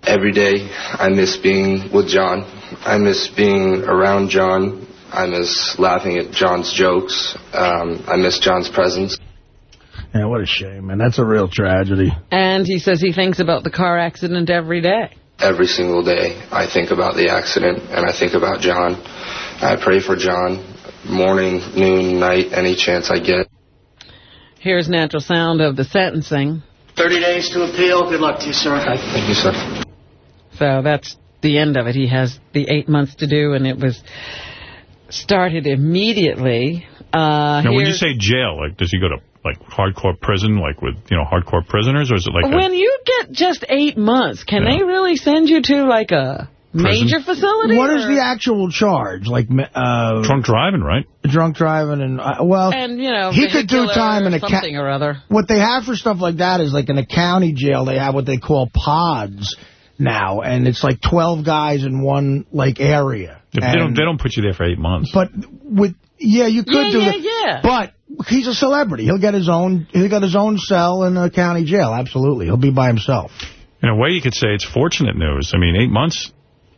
Every day, I miss being with John. I miss being around John. I miss laughing at John's jokes. Um, I miss John's presence. Yeah, what a shame, man. That's a real tragedy. And he says he thinks about the car accident every day. Every single day, I think about the accident and I think about John. I pray for John morning, noon, night, any chance I get. Here's natural sound of the sentencing. 30 days to appeal. Good luck to you, sir. Thank you, sir. So that's the end of it. He has the eight months to do, and it was started immediately. Uh, Now, when you say jail, like, does he go to, like, hardcore prison, like with, you know, hardcore prisoners, or is it like a... when you get just eight months, can they really send you to like a Major facility? What is or- the actual charge? Like uh, Drunk driving, right? Drunk driving and uh, well, And, you know, he could do time in a ca- something or other. What they have for stuff like that is like in a county jail, they have what they call pods now, and it's like 12 guys in one like area. They don't, they don't put you there for eight months. But with yeah, you could Yeah, do yeah, that. yeah. But he's a celebrity. He'll get his own. He'll get his own cell in a county jail. Absolutely, he'll be by himself. In a way, you could say it's fortunate news. I mean, eight months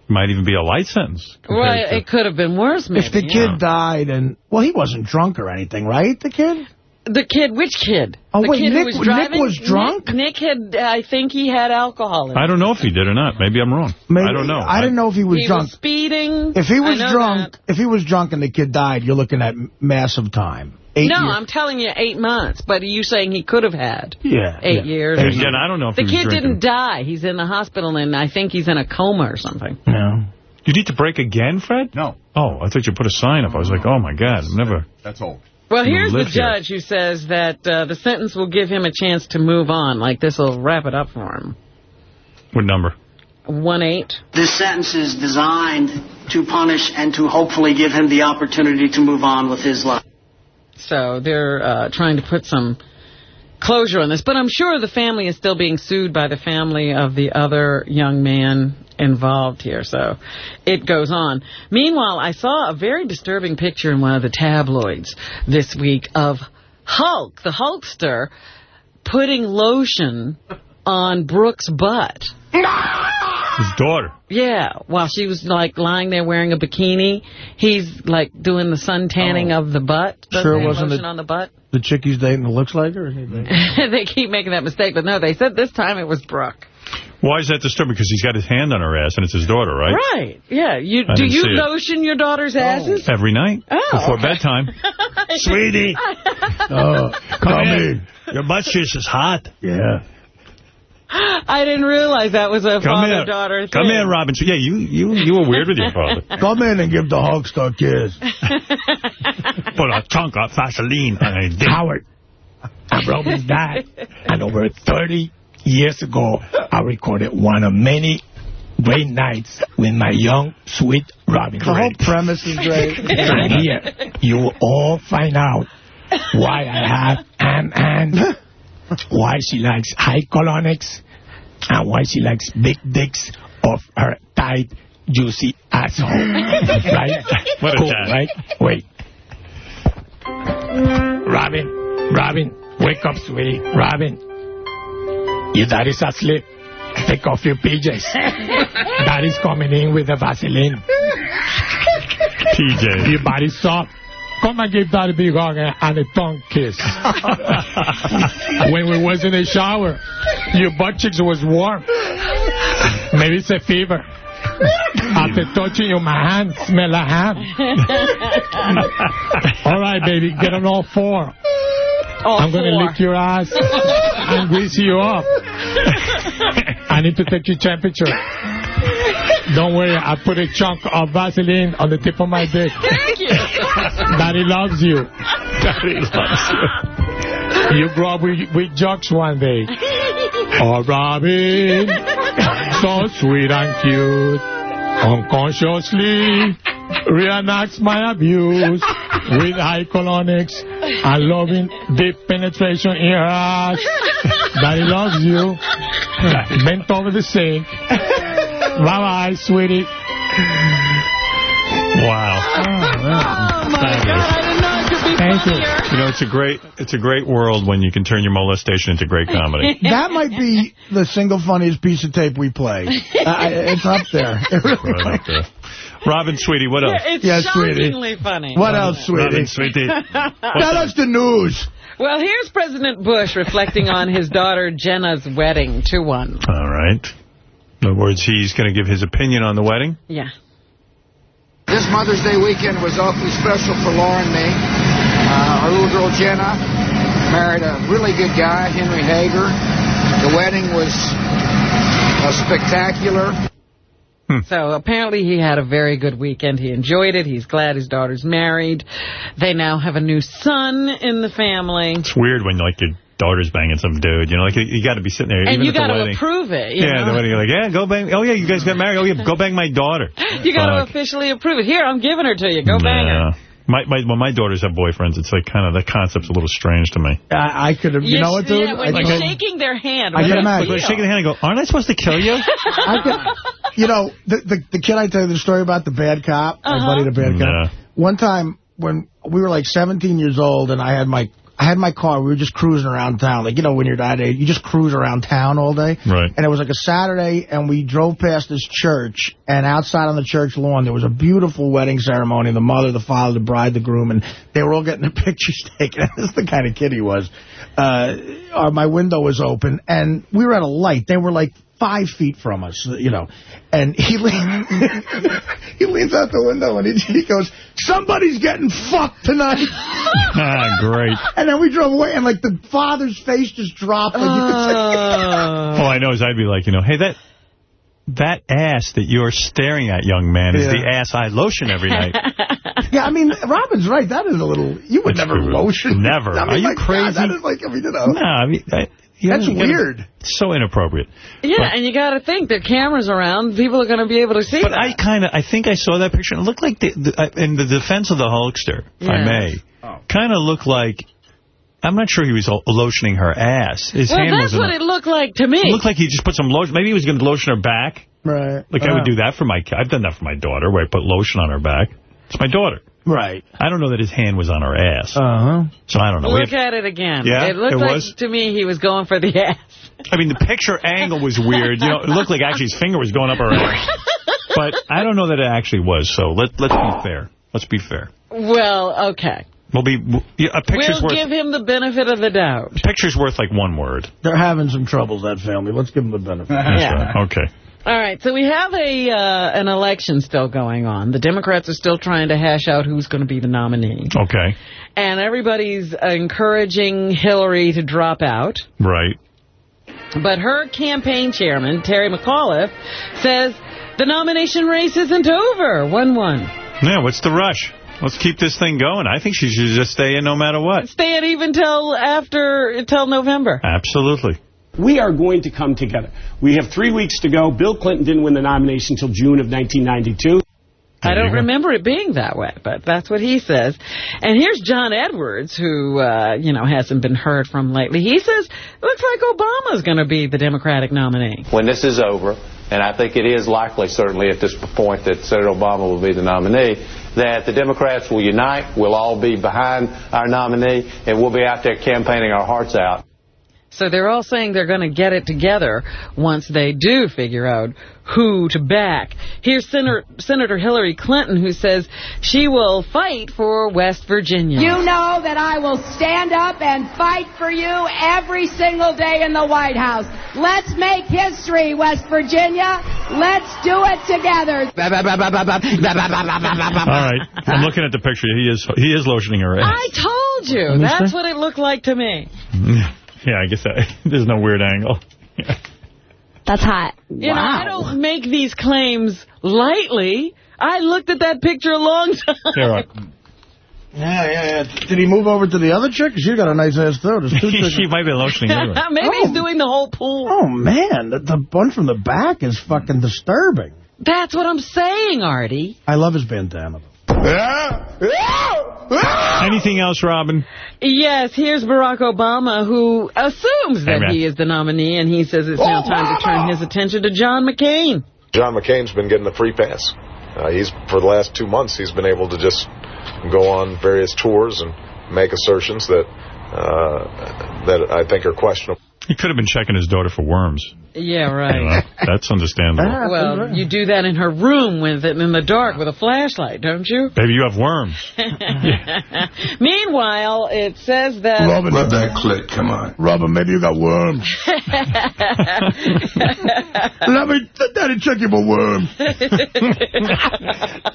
might even be a light sentence. Well, to- it could have been worse, maybe. if the kid died and well, he wasn't drunk or anything, right? The kid. The kid, which kid? Oh, the wait, kid Nick- who was Nick was drunk? Nick, Nick had, I think he had alcohol in I don't know if he did or not. Maybe I'm wrong. Maybe- I don't know. I didn't know if he was he drunk. was speeding. if he was I know drunk, if he was drunk and the kid died, you're looking at massive time. That. Eight no, years. I'm telling you eight months, but are you saying he could have had Yeah, eight yeah. years? And again, I don't know if The he kid drinking. didn't die. He's in the hospital, and I think he's in a coma or something. No. You need to break again, Fred? No. Oh, I thought you put a sign up. I was like, oh, my God, I'm never... That's old. Well, here's the live here. judge who says that uh, the sentence will give him a chance to move on. Like, this will wrap it up for him. What number? One eight. This sentence is designed to punish and to hopefully give him the opportunity to move on with his life. So they're uh, trying to put some closure on this. But I'm sure the family is still being sued by the family of the other young man involved here. So it goes on. Meanwhile, I saw a very disturbing picture in one of the tabloids this week of Hulk, the Hulkster, putting lotion on Brooke's butt. His daughter. Yeah, while she was like lying there wearing a bikini, he's like doing the sun tanning oh. of the butt. Doesn't Sure wasn't lotion it- on the butt? The chick he's dating that looks like her. or anything? they keep making that mistake, but no, they said this time it was Brooke. Why is that disturbing? Because he's got his hand on her ass, and it's his daughter, right? Right? Yeah. You I do you see it. lotion your daughter's oh. asses? Every night Oh, before okay. bedtime. Sweetie. Oh, come in. Your butt cheeks is hot. Yeah. I didn't realize that was a father-daughter thing. Come here, Robin. Yeah, you, you, you were weird with your father. Come in and give the Hulkster a kiss. Put a chunk of Vaseline on a dick. Howard, I'm Robin's dad. And over 30 years ago, I recorded one of many great nights with my young, sweet Robin The whole premise is great. And here, you will all find out why I have Ann Ann, why she likes high colonics, and why she likes big dicks of her tight, juicy asshole. right? What a cool, right? Wait. Robin, Robin, wake up, sweetie. Robin, your daddy's asleep. Take off your PJs. Daddy's coming in with the Vaseline. PJ. Your body's soft. Come and give daddy a big hug and and a tongue kiss. when we was in the shower, your butt cheeks was warm. Maybe it's a fever. After touching you, my hand smell a ham. all right, baby, get on all four. All I'm going to lick your ass and grease you up. I need to take your temperature. Don't worry, I put a chunk of Vaseline on the tip of my dick. Thank you. Daddy loves you. Daddy loves you. You grow up with, with jokes one day. Oh, Robin, so sweet and cute. Unconsciously reenacts my abuse with high colonics and loving deep penetration in her ass. Daddy loves you. Bent over the sink. Bye-bye, sweetie. Wow. Oh, my God. I didn't know it could be Thank you. funnier. You know, it's a great it's a great world when you can turn your molestation into great comedy. That might be the single funniest piece of tape we play. Uh, it's up there. It really Right up there. Robin, sweetie, what else? It's Yeah, sweetie. funny. What else, sweetie? Robin, sweetie. Tell us the news. Well, here's President Bush reflecting on his daughter Jenna's wedding, 2-1. All right. In other words, he's going to give his opinion on the wedding. Yeah. This Mother's Day weekend was awfully special for Laura and me. Uh, our little girl Jenna married a really good guy, Henry Hager. The wedding was uh, spectacular. So apparently he had a very good weekend. He enjoyed it. He's glad his daughter's married. They now have a new son in the family. It's weird when like your daughter's banging some dude. You know, like, you, you got to be sitting there. And even you the got to approve it. You Yeah, know? the wedding, you're like, yeah, go bang. Oh, yeah, you guys got married. Oh, yeah, go bang my daughter. You got to officially approve it. Here, I'm giving her to you. Go bang her. Yeah. My, my, when my daughters have boyfriends, it's like kind of, that concept's a little strange to me. I, I could have, you know what, dude? Yeah, when I you're could- shaking their hand. I what can do you imagine. feel? Shaking the hand, I go, aren't I supposed to kill you? I could, you know, the, the the kid I tell you the story about, the bad cop, my Uh-huh. buddy, the bad cop. Yeah. One time when we were like 17 years old and I had my I had my car, we were just cruising around town. Like, you know, when you're that age, you just cruise around town all day. Right. And it was like a Saturday, and we drove past this church, and outside on the church lawn, there was a beautiful wedding ceremony. The mother, the father, the bride, the groom, and they were all getting their pictures taken. this is the kind of kid he was. Uh, uh, my window was open, and we were at a light. They were like five feet from us, you know. And he leans, he leans out the window, and he, he goes, somebody's getting fucked tonight. ah, great. And then we drove away, and like the father's face just dropped. Like, you could see- All I know is I'd be like, you know, hey, that that ass that you're staring at, young man, is the ass I lotion every night. yeah, I mean, Robin's right. That is a little. You would never lotion. Never. I mean, Are you my God, crazy? that is like, I mean, you know. No, I mean, I, you That's know, gotta- weird. It's so inappropriate. Yeah, and you got to think, there are cameras around. People are going to be able to see But that. I kind of, I think I saw that picture. and It looked like, the, the, uh, in the defense of the Hulkster, if I Yeah. may, kind of looked like, I'm not sure he was lotioning her ass. His well, hand that's was in what it looked like to me. It looked like he just put some lotion. Maybe he was going to lotion her back. Right. Like I would do that for my I've done that for my daughter, where I put lotion on her back. It's my daughter. Right. I don't know that his hand was on her ass. Uh-huh. So I don't know. Look have- at it again. Yeah, it looked it like was? to me he was going for the ass. I mean, the picture angle was weird. You know, it looked like actually his finger was going up her ass. But I don't know that it actually was. So let let's be fair. Let's be fair. Well, okay. We'll be a picture's we'll worth give him the benefit of the doubt. a picture's worth like one word. They're having some troubles, that family. Let's give them the benefit. That's Yeah. right. Okay. All right, so we have a uh, an election still going on. The Democrats are still trying to hash out who's going to be the nominee. Okay. And everybody's encouraging Hillary to drop out. Right. But her campaign chairman, Terry McAuliffe, says the nomination race isn't over. 1-1. Yeah. What's the rush? Let's keep this thing going. I think she should just stay in no matter what. Stay it even till after, till November. Absolutely. We are going to come together. We have three weeks to go. Bill Clinton didn't win the nomination until June of 1992. I don't remember it being that way, but that's what he says. And here's John Edwards, who, uh, you know, hasn't been heard from lately. He says, looks like Obama's going to be the Democratic nominee. when this is over, and I think it is likely, certainly at this point, that Senator Obama will be the nominee, that the Democrats will unite, we'll all be behind our nominee, and we'll be out there campaigning our hearts out. So they're all saying they're going to get it together once they do figure out who to back. Here's Senator, Senator Hillary Clinton, who says she will fight for West Virginia. You know that I will stand up and fight for you every single day in the White House. Let's make history, West Virginia. Let's do it together. All right. I'm looking at the picture. He is he is lotioning her ass. I told you. That's what it looked like to me. Mm. Yeah, I guess that, there's no weird angle. That's hot. You know, I don't make these claims lightly. I looked at that picture a long time. Here, right. Yeah, yeah, yeah. Did he move over to the other chick? Because She got a nice ass, too. There's two she might be lotioning anyway. Maybe he's oh. doing the whole pool. Oh, man. The, the one from the back is fucking disturbing. That's what I'm saying, Artie. I love his bandana. Anything else, Robin? Yes, here's Barack Obama, who assumes that Amen. he is the nominee, and he says it's now time to turn his attention to John McCain. John McCain's been getting the free pass. Uh, he's for the last two months he's been able to just go on various tours and make assertions that uh, that I think are questionable. He could have been checking his daughter for worms. Yeah, You right. know, that's understandable. Well, ah, you do that in her room with it in the dark with a flashlight, don't you? Baby, you have worms. Meanwhile, it says that... Robin, Rub that clit, come on. Robin, maybe you got worms. Let me, Daddy, check you for worms.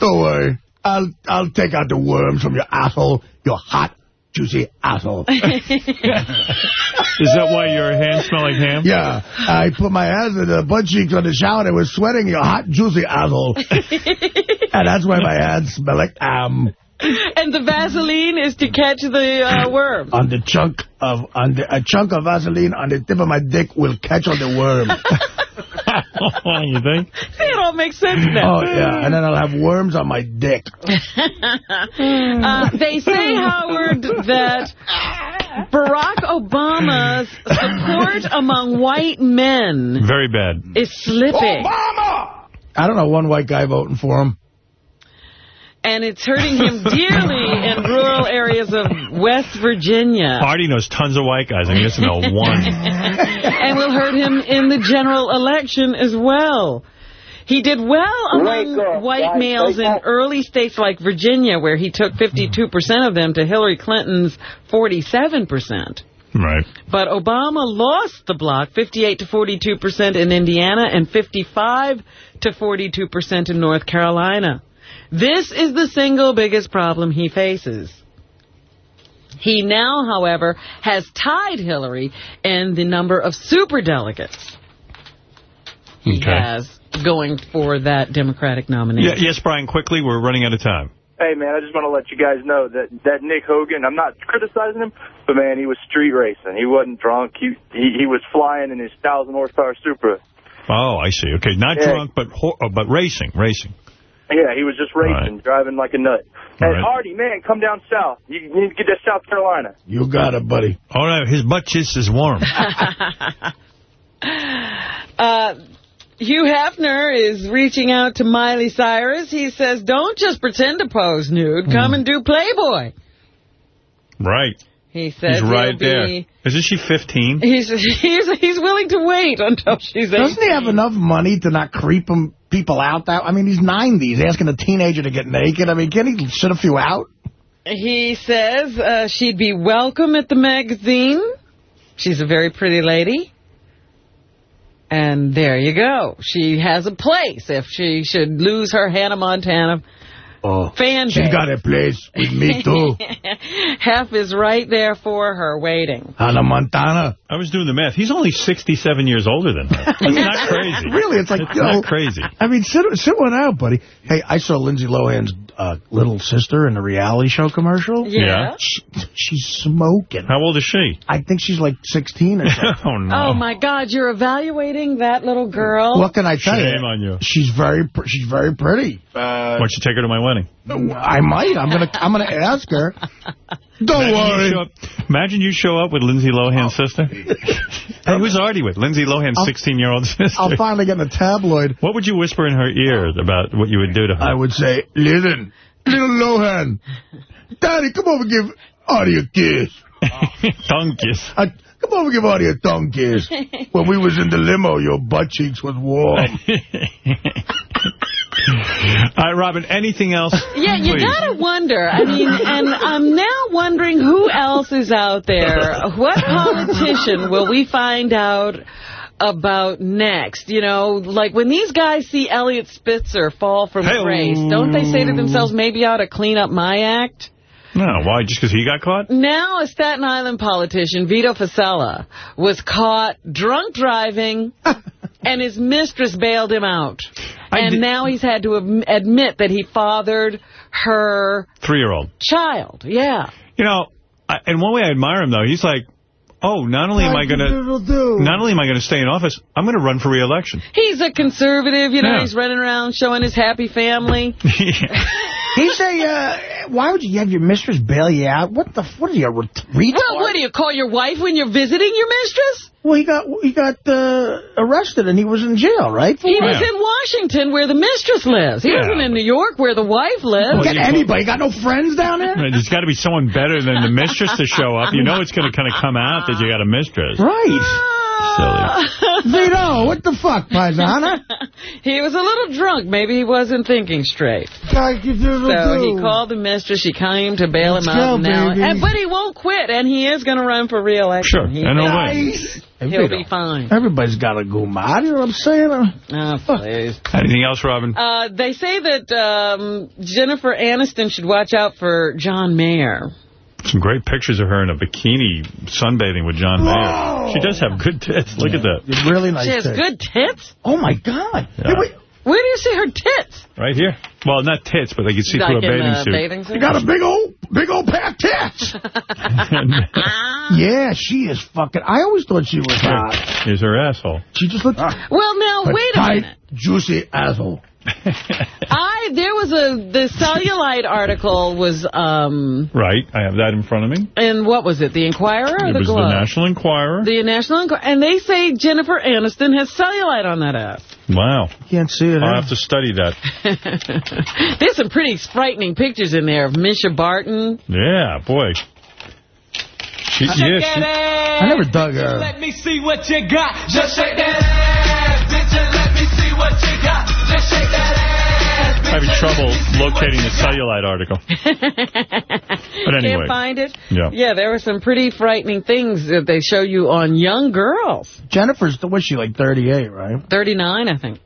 Don't worry. I'll, I'll take out the worms from your asshole, your hot, juicy asshole. Is that why your hands smell like ham? Yeah, I put my hands in the butt cheeks on the shower and it was sweating your hot, juicy asshole. and that's why my hands smell like ham. and the Vaseline is to catch the uh, worm. On the chunk of on the, a chunk of Vaseline on the tip of my dick will catch on the worm. you think? See, it all makes sense now. Oh yeah, and then I'll have worms on my dick. uh, they say, Howard, that Barack Obama's support among white men Very bad. is slipping. Obama! I don't know one white guy voting for him. And it's hurting him dearly in rural areas of West Virginia. Artie knows tons of white guys. I mean, to know one. and will hurt him in the general election as well. He did well among up, white guys. males in early states like Virginia, where he took 52% of them to Hillary Clinton's 47%. Right. But Obama lost the block 58 to 42% in Indiana and 55 to 42% in North Carolina. This is the single biggest problem he faces. He now, however, has tied Hillary in the number of superdelegates he Okay. has going for that Democratic nomination. Yeah, yes, Brian, quickly. We're running out of time. Hey, man, I just want to let you guys know that, that Nick Hogan, I'm not criticizing him, but, man, he was street racing. He wasn't drunk. He he, he was flying in his 1,000 horsepower Supra. Oh, I see. Okay, not Yeah. drunk, but uh, but racing, racing. Yeah, he was just racing, driving like a nut. Hey, All right. Artie, man, come down south. You, you need to get to South Carolina. You got it, buddy. All right, his butt cheeks is warm. Uh, Hugh Hefner is reaching out to Miley Cyrus. He says, don't just pretend to pose nude. Hmm. Come and do Playboy. right. He says He's right he'll there. be- Isn't she 15? He's, he's, he's willing to wait until she's Doesn't he have enough money to not creep him, people out that? I mean, he's 90. He's asking a teenager to get naked. I mean, can he sit a few out? He says uh, she'd be welcome at the magazine. She's a very pretty lady. And there you go. She has a place if she should lose her Hannah Montana Oh, fan she base. got a place with me, too. Hef is right there for her waiting. Hannah Montana. I was doing the math. He's only 67 years older than her. That's not crazy. Really, it's like, It's you know, not crazy. I mean, sit, sit one out, buddy. Hey, I saw Lindsay Lohan's uh, little sister in the reality show commercial. Yeah. Yeah. She, she's smoking. How old is she? I think she's like 16 or something. oh, no. Oh, my God, you're evaluating that little girl? What can I tell you? Shame on you. She's very, she's very pretty. Uh, Why don't you take her to my wedding? I might. I'm gonna, I'm gonna ask her. Don't Imagine worry. You up, imagine you show up with Lindsay Lohan's oh. sister. hey, who's Artie with? Lindsay Lohan's 16-year-old sister. I'll finally get in a tabloid. What would you whisper in her ear about what you would do to her? I would say, listen, little Lohan, Daddy, come over and give Artie a kiss. Tongue kiss. I, come over and give Artie a tongue kiss. when we was in the limo, your butt cheeks was warm. All right, Robin, anything else? Yeah, you gotta wonder. I mean, and I'm now wondering who else is out there. What politician will we find out about next? You know, like when these guys see Eliot Spitzer fall from Hey-o. grace, don't they say to themselves, maybe I ought to clean up my act? No, why? Just because he got caught? Now a Staten Island politician, Vito Fossella, was caught drunk driving, and his mistress bailed him out. and now he's had to admit that he fathered her Three-year-old. child. Yeah. You know, I, in one way I admire him, though. He's like, oh, not only am I going to... Not only am I going to stay in office, I'm going to run for re-election. He's a conservative, you know, Yeah. he's running around showing his happy family. He's a, uh, why would you have your mistress bail you out? What the, what are you, a ret- retard? Well, what do you call your wife when you're visiting your mistress? Well, he got, he got, uh, arrested and he was in jail, right? For He what? was in Washington where the mistress lives. He Yeah. wasn't in New York where the wife lives. Get anybody, got no friends down there? Right, There's got to be someone better than the mistress to show up. You know it's going to kind of come out that you got a mistress. Right. Vito, what the fuck, Paisana? he was a little drunk. Maybe he wasn't thinking straight. So he called the mistress. She came to bail him Let's out go, now. And, but he won't quit, and he is going to run for re-election. Sure, He and he'll thinks win. He'll be fine. Everybody's got a go mad, you know what I'm saying? Oh, please. Anything else, Robin? Uh, they say that um, Jennifer Aniston should watch out for John Mayer. Some great pictures of her in a bikini sunbathing with John Mayer. She does have good tits. Look at that. Really nice she has tits. good tits? Oh, my God. Yeah. Hey, Where do you see her tits? Right here. Well, not tits, but they can see Like through a bathing the suit. bathing suit? You got a big old, big old pair of tits. Ah. yeah, she is fucking. I always thought she was hot. Uh, Here's her asshole. She just looked. Well, now, wait a tight, minute. juicy asshole. I there was a the cellulite article was um Right. I have that in front of me. and what was it the Enquirer or It the was Globe? the National Enquirer. The National Enquirer, and they say Jennifer Aniston has cellulite on that ass. Wow. Can't see it. I'll have to study that. There's some pretty frightening pictures in there of Mischa Barton. Yeah, boy. She, yeah, she, I never dug her. Let me see what you got. Just shake that ass, bitch, and let me see what you got. Just shake that ass, bitch. having trouble locating the cellulite article. But anyway. Can't find it? Yeah. Yeah, there were some pretty frightening things that they show you on young girls. Jennifer's, was she like 38, right? 39, I think.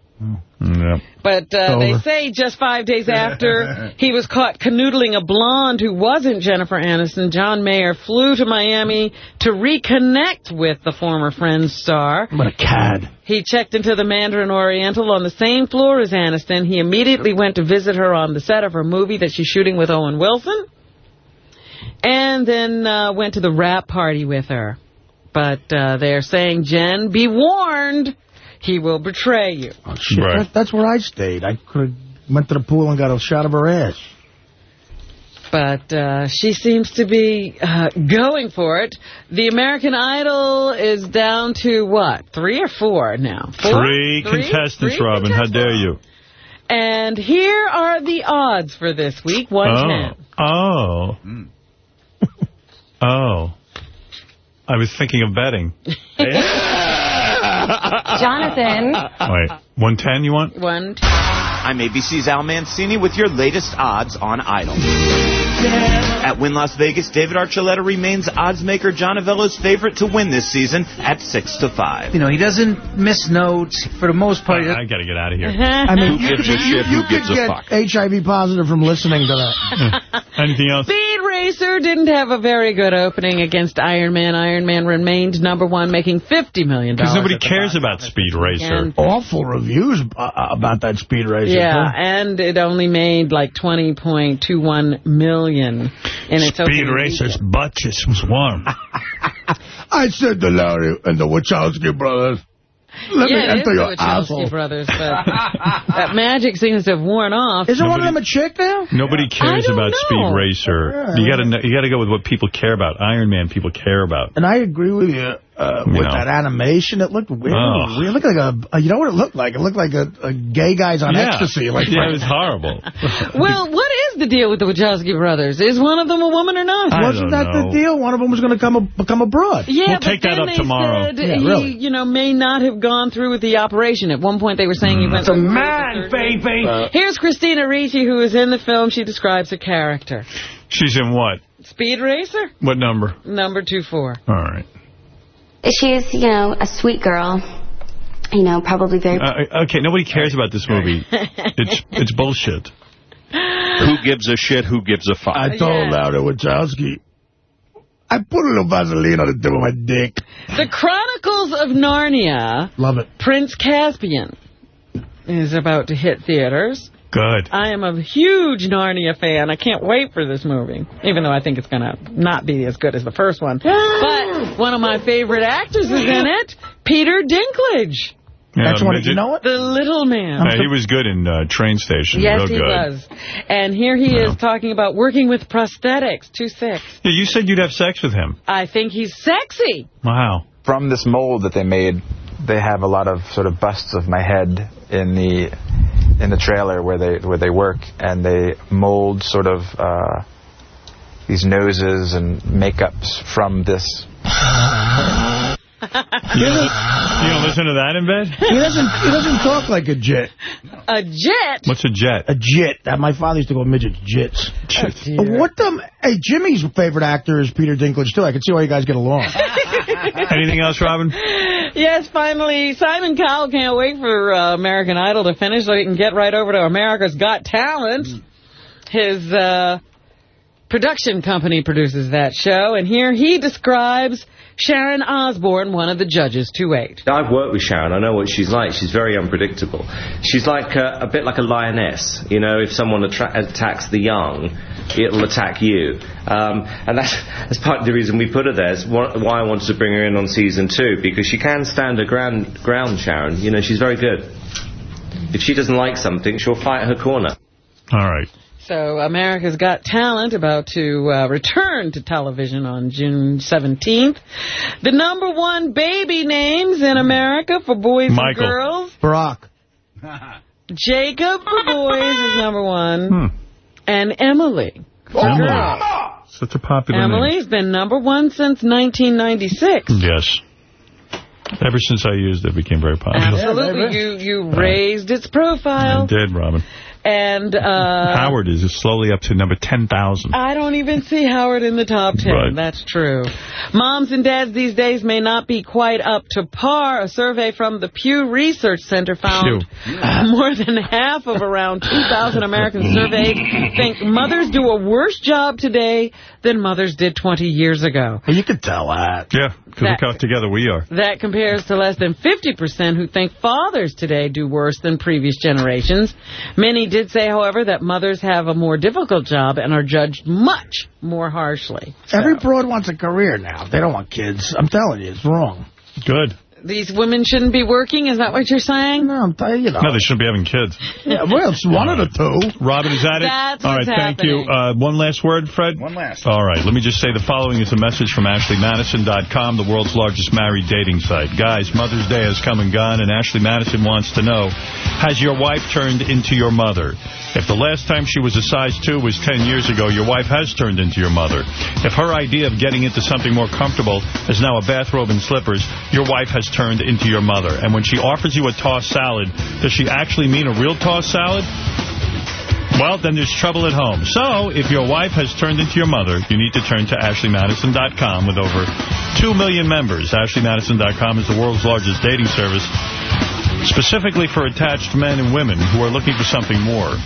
Yeah. But uh, they say just five days after he was caught canoodling a blonde who wasn't Jennifer Aniston, John Mayer flew to Miami to reconnect with the former Friends star. What a cad. He checked into the Mandarin Oriental on the same floor as Aniston. He immediately went to visit her on the set of her movie that she's shooting with Owen Wilson. And then uh, went to the rap party with her. But uh, they're saying, Jen, be warned, he will betray you. Oh, shit, that, that's where I stayed. I could have went to the pool and got a shot of her ass. But uh, she seems to be uh, going for it. The American Idol is down to what? Three or four now? Four? Three, contestants, Three Robin. How dare you? And here are the odds for this week. 110. Oh. Oh. oh. I was thinking of betting. Jonathan. Wait, 110 you want? One. I'm ABC's Al Mancini with your latest odds on Idol. At Wynn Las Vegas, David Archuleta remains odds maker John Avello's favorite to win this season at 6 to 5. You know, he doesn't miss notes for the most part. I, I got to get out of here. I mean, Who you gives could, a shit? you Who gives could a get fuck? HIV positive from listening to that. Anything else? Speed Racer didn't have a very good opening against Iron Man. Iron Man remained number one, making $50 million. Because nobody cares box about. Speed Racer. And- Awful reviews uh, about that speed racer. Yeah, huh? and it only made like 20.21 million in its Speed opening Racer's weekend. butt just was warm. I said to Larry and the Wachowski brothers, let yeah, me it is enter the your Wachowski asshole. brothers, but that magic seems to have worn off. Isn't one of them a chick now? Nobody cares about know. Speed Racer. You got to you got to go with what people care about. Iron Man people care about. And I agree with you uh, with know. that animation. It looked weird. Ugh. It looked like a, uh, you know what it looked like? It looked like a, a gay guys on yeah. ecstasy. Like, yeah, it was horrible. Well, what is the deal with the Wachowski brothers? Is one of them a woman or not? I Wasn't don't that know. the deal? One of them was going to come a, become a broad. Yeah, We'll but take that then up they tomorrow. said Yeah, he, really. you know, may not have gone through with the operation. At one point, they were saying he went. It's a man, the surgery. baby. Here's Christina Ricci, who is in the film. She describes her character. She's in what? Speed Racer, What number? number two four. All right. She's, you know, a sweet girl. You know, probably very... Uh, okay, nobody cares about this movie. It's it's bullshit. Who gives a shit? Who gives a fuck? I told Yeah. Larry Wachowski, I put a little Vaseline on the tip of my dick. The Chronicles of Narnia, Love it. Prince Caspian, is about to hit theaters. Good. I am a huge Narnia fan. I can't wait for this movie, even though I think it's going to not be as good as the first one. But one of my favorite actors is in it, Peter Dinklage, Yeah, That's one. midget. You know what? the little man. Yeah, he was good in uh, Train Station. Yes, Real he good. was. And here he is talking about working with prosthetics. Two six. Yeah, you said you'd have sex with him. I think he's sexy. Wow. From this mold that they made, they have a lot of sort of busts of my head in the in the trailer where they where they work, and they mold sort of uh, these noses and makeups from this. You don't, you don't listen to that in bed? He doesn't. He doesn't talk like a jet. A jet? What's a jet? A jit. That my father used to call midgets jits. what the? Hey, Jimmy's favorite actor is Peter Dinklage too. I can see why you guys get along. Anything else, Robin? Yes, finally, Simon Cowell can't wait for uh, American Idol to finish so he can get right over to America's Got Talent. His uh, production company produces that show, and here he describes Sharon Osbourne, one of the judges, to eight. I've worked with Sharon. I know what she's like. She's very unpredictable. She's like a, a bit like a lioness. You know, if someone attra- attacks the young, it'll attack you. Um, and that's, that's part of the reason we put her there. It's why I wanted to bring her in on season two, because she can stand her ground, ground, Sharon. You know, she's very good. If she doesn't like something, she'll fight her corner. All right. So America's Got Talent about to uh, return to television on June 17th. The number one baby names in America for boys Michael. and girls. Barack. Jacob for boys is number one. And Emily for Hmm. Emily. girls. Such a popular name. Emily's been number one since 1996. Yes. Ever since I used it, it became very popular. Absolutely. You, you raised its profile. I did, Robin. And uh, Howard is slowly up to number 10,000. I don't even see Howard in the top 10. Right. That's true. Moms and dads these days may not be quite up to par. A survey from the Pew Research Center found more than half of around 2,000 Americans surveyed think mothers do a worse job today than mothers did 20 years ago. You could tell that. Yeah, because look how together we are. That compares to less than 50% who think fathers today do worse than previous generations. Many did say, however, that mothers have a more difficult job and are judged much more harshly. Every broad wants a career now. They don't want kids. I'm telling you, it's wrong. Good. These women shouldn't be working? Is that what you're saying? No, I'm telling you. No, they shouldn't be having kids. Yeah, well, it's one of the two. Robin, is that it? That's All right, what's thank you. Uh, one last word, Fred? One last. All right, let me just say the following is a message from AshleyMadison.com, the world's largest married dating site. Guys, Mother's Day has come and gone, and Ashley Madison wants to know, has your wife turned into your mother? If the last time she was a size 2 was 10 years ago, your wife has turned into your mother. If her idea of getting into something more comfortable is now a bathrobe and slippers, your wife has turned into your mother. And when she offers you a tossed salad, does she actually mean a real tossed salad? Well, then there's trouble at home. So, if your wife has turned into your mother, you need to turn to AshleyMadison.com with over 2 million members. AshleyMadison.com is the world's largest dating service specifically for attached men and women who are looking for something more.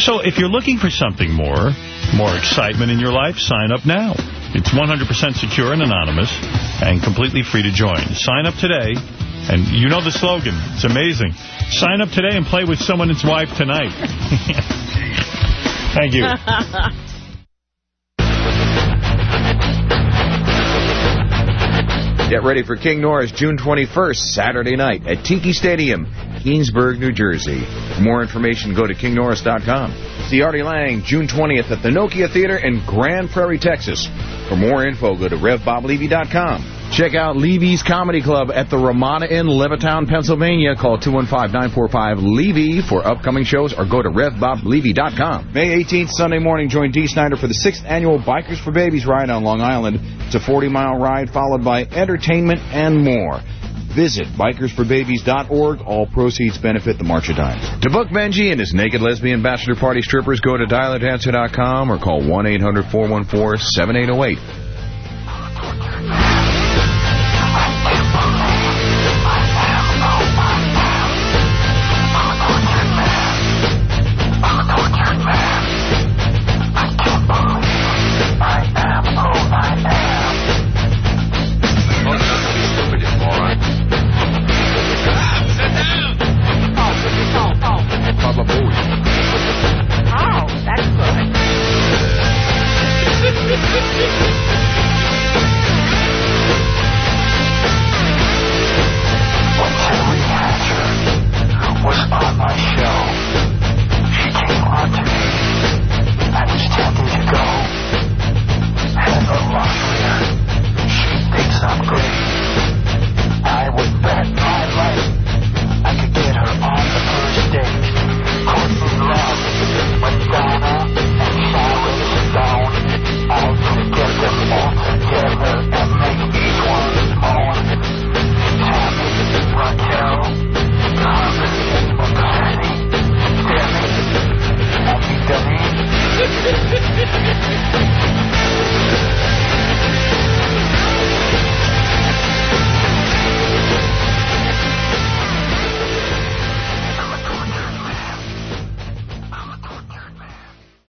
So if you're looking for something more, more excitement in your life, sign up now. It's 100% secure and anonymous and completely free to join. Sign up today, and you know the slogan. It's amazing. Sign up today and play with someone and his wife tonight. Thank you. Get ready for King Norris June 21st, Saturday night at Tiki Stadium, Keansburg, New Jersey. For more information, go to kingnorris.com. See Artie Lange June 20th at the Nokia Theater in Grand Prairie, Texas. For more info, go to RevBobLevy.com. Check out Levy's Comedy Club at the Ramada Inn, Levittown, Pennsylvania. Call 215-945-LEVY for upcoming shows or go to RevBobLevy.com. May 18th, Sunday morning, join Dee Snider for the 6th annual Bikers for Babies ride on Long Island. It's a 40-mile ride followed by entertainment and more. Visit bikersforbabies.org. All proceeds benefit the March of Dimes. To book Benji and his naked lesbian bachelor party strippers, go to dialerdancer.com or call 1-800-414-7808.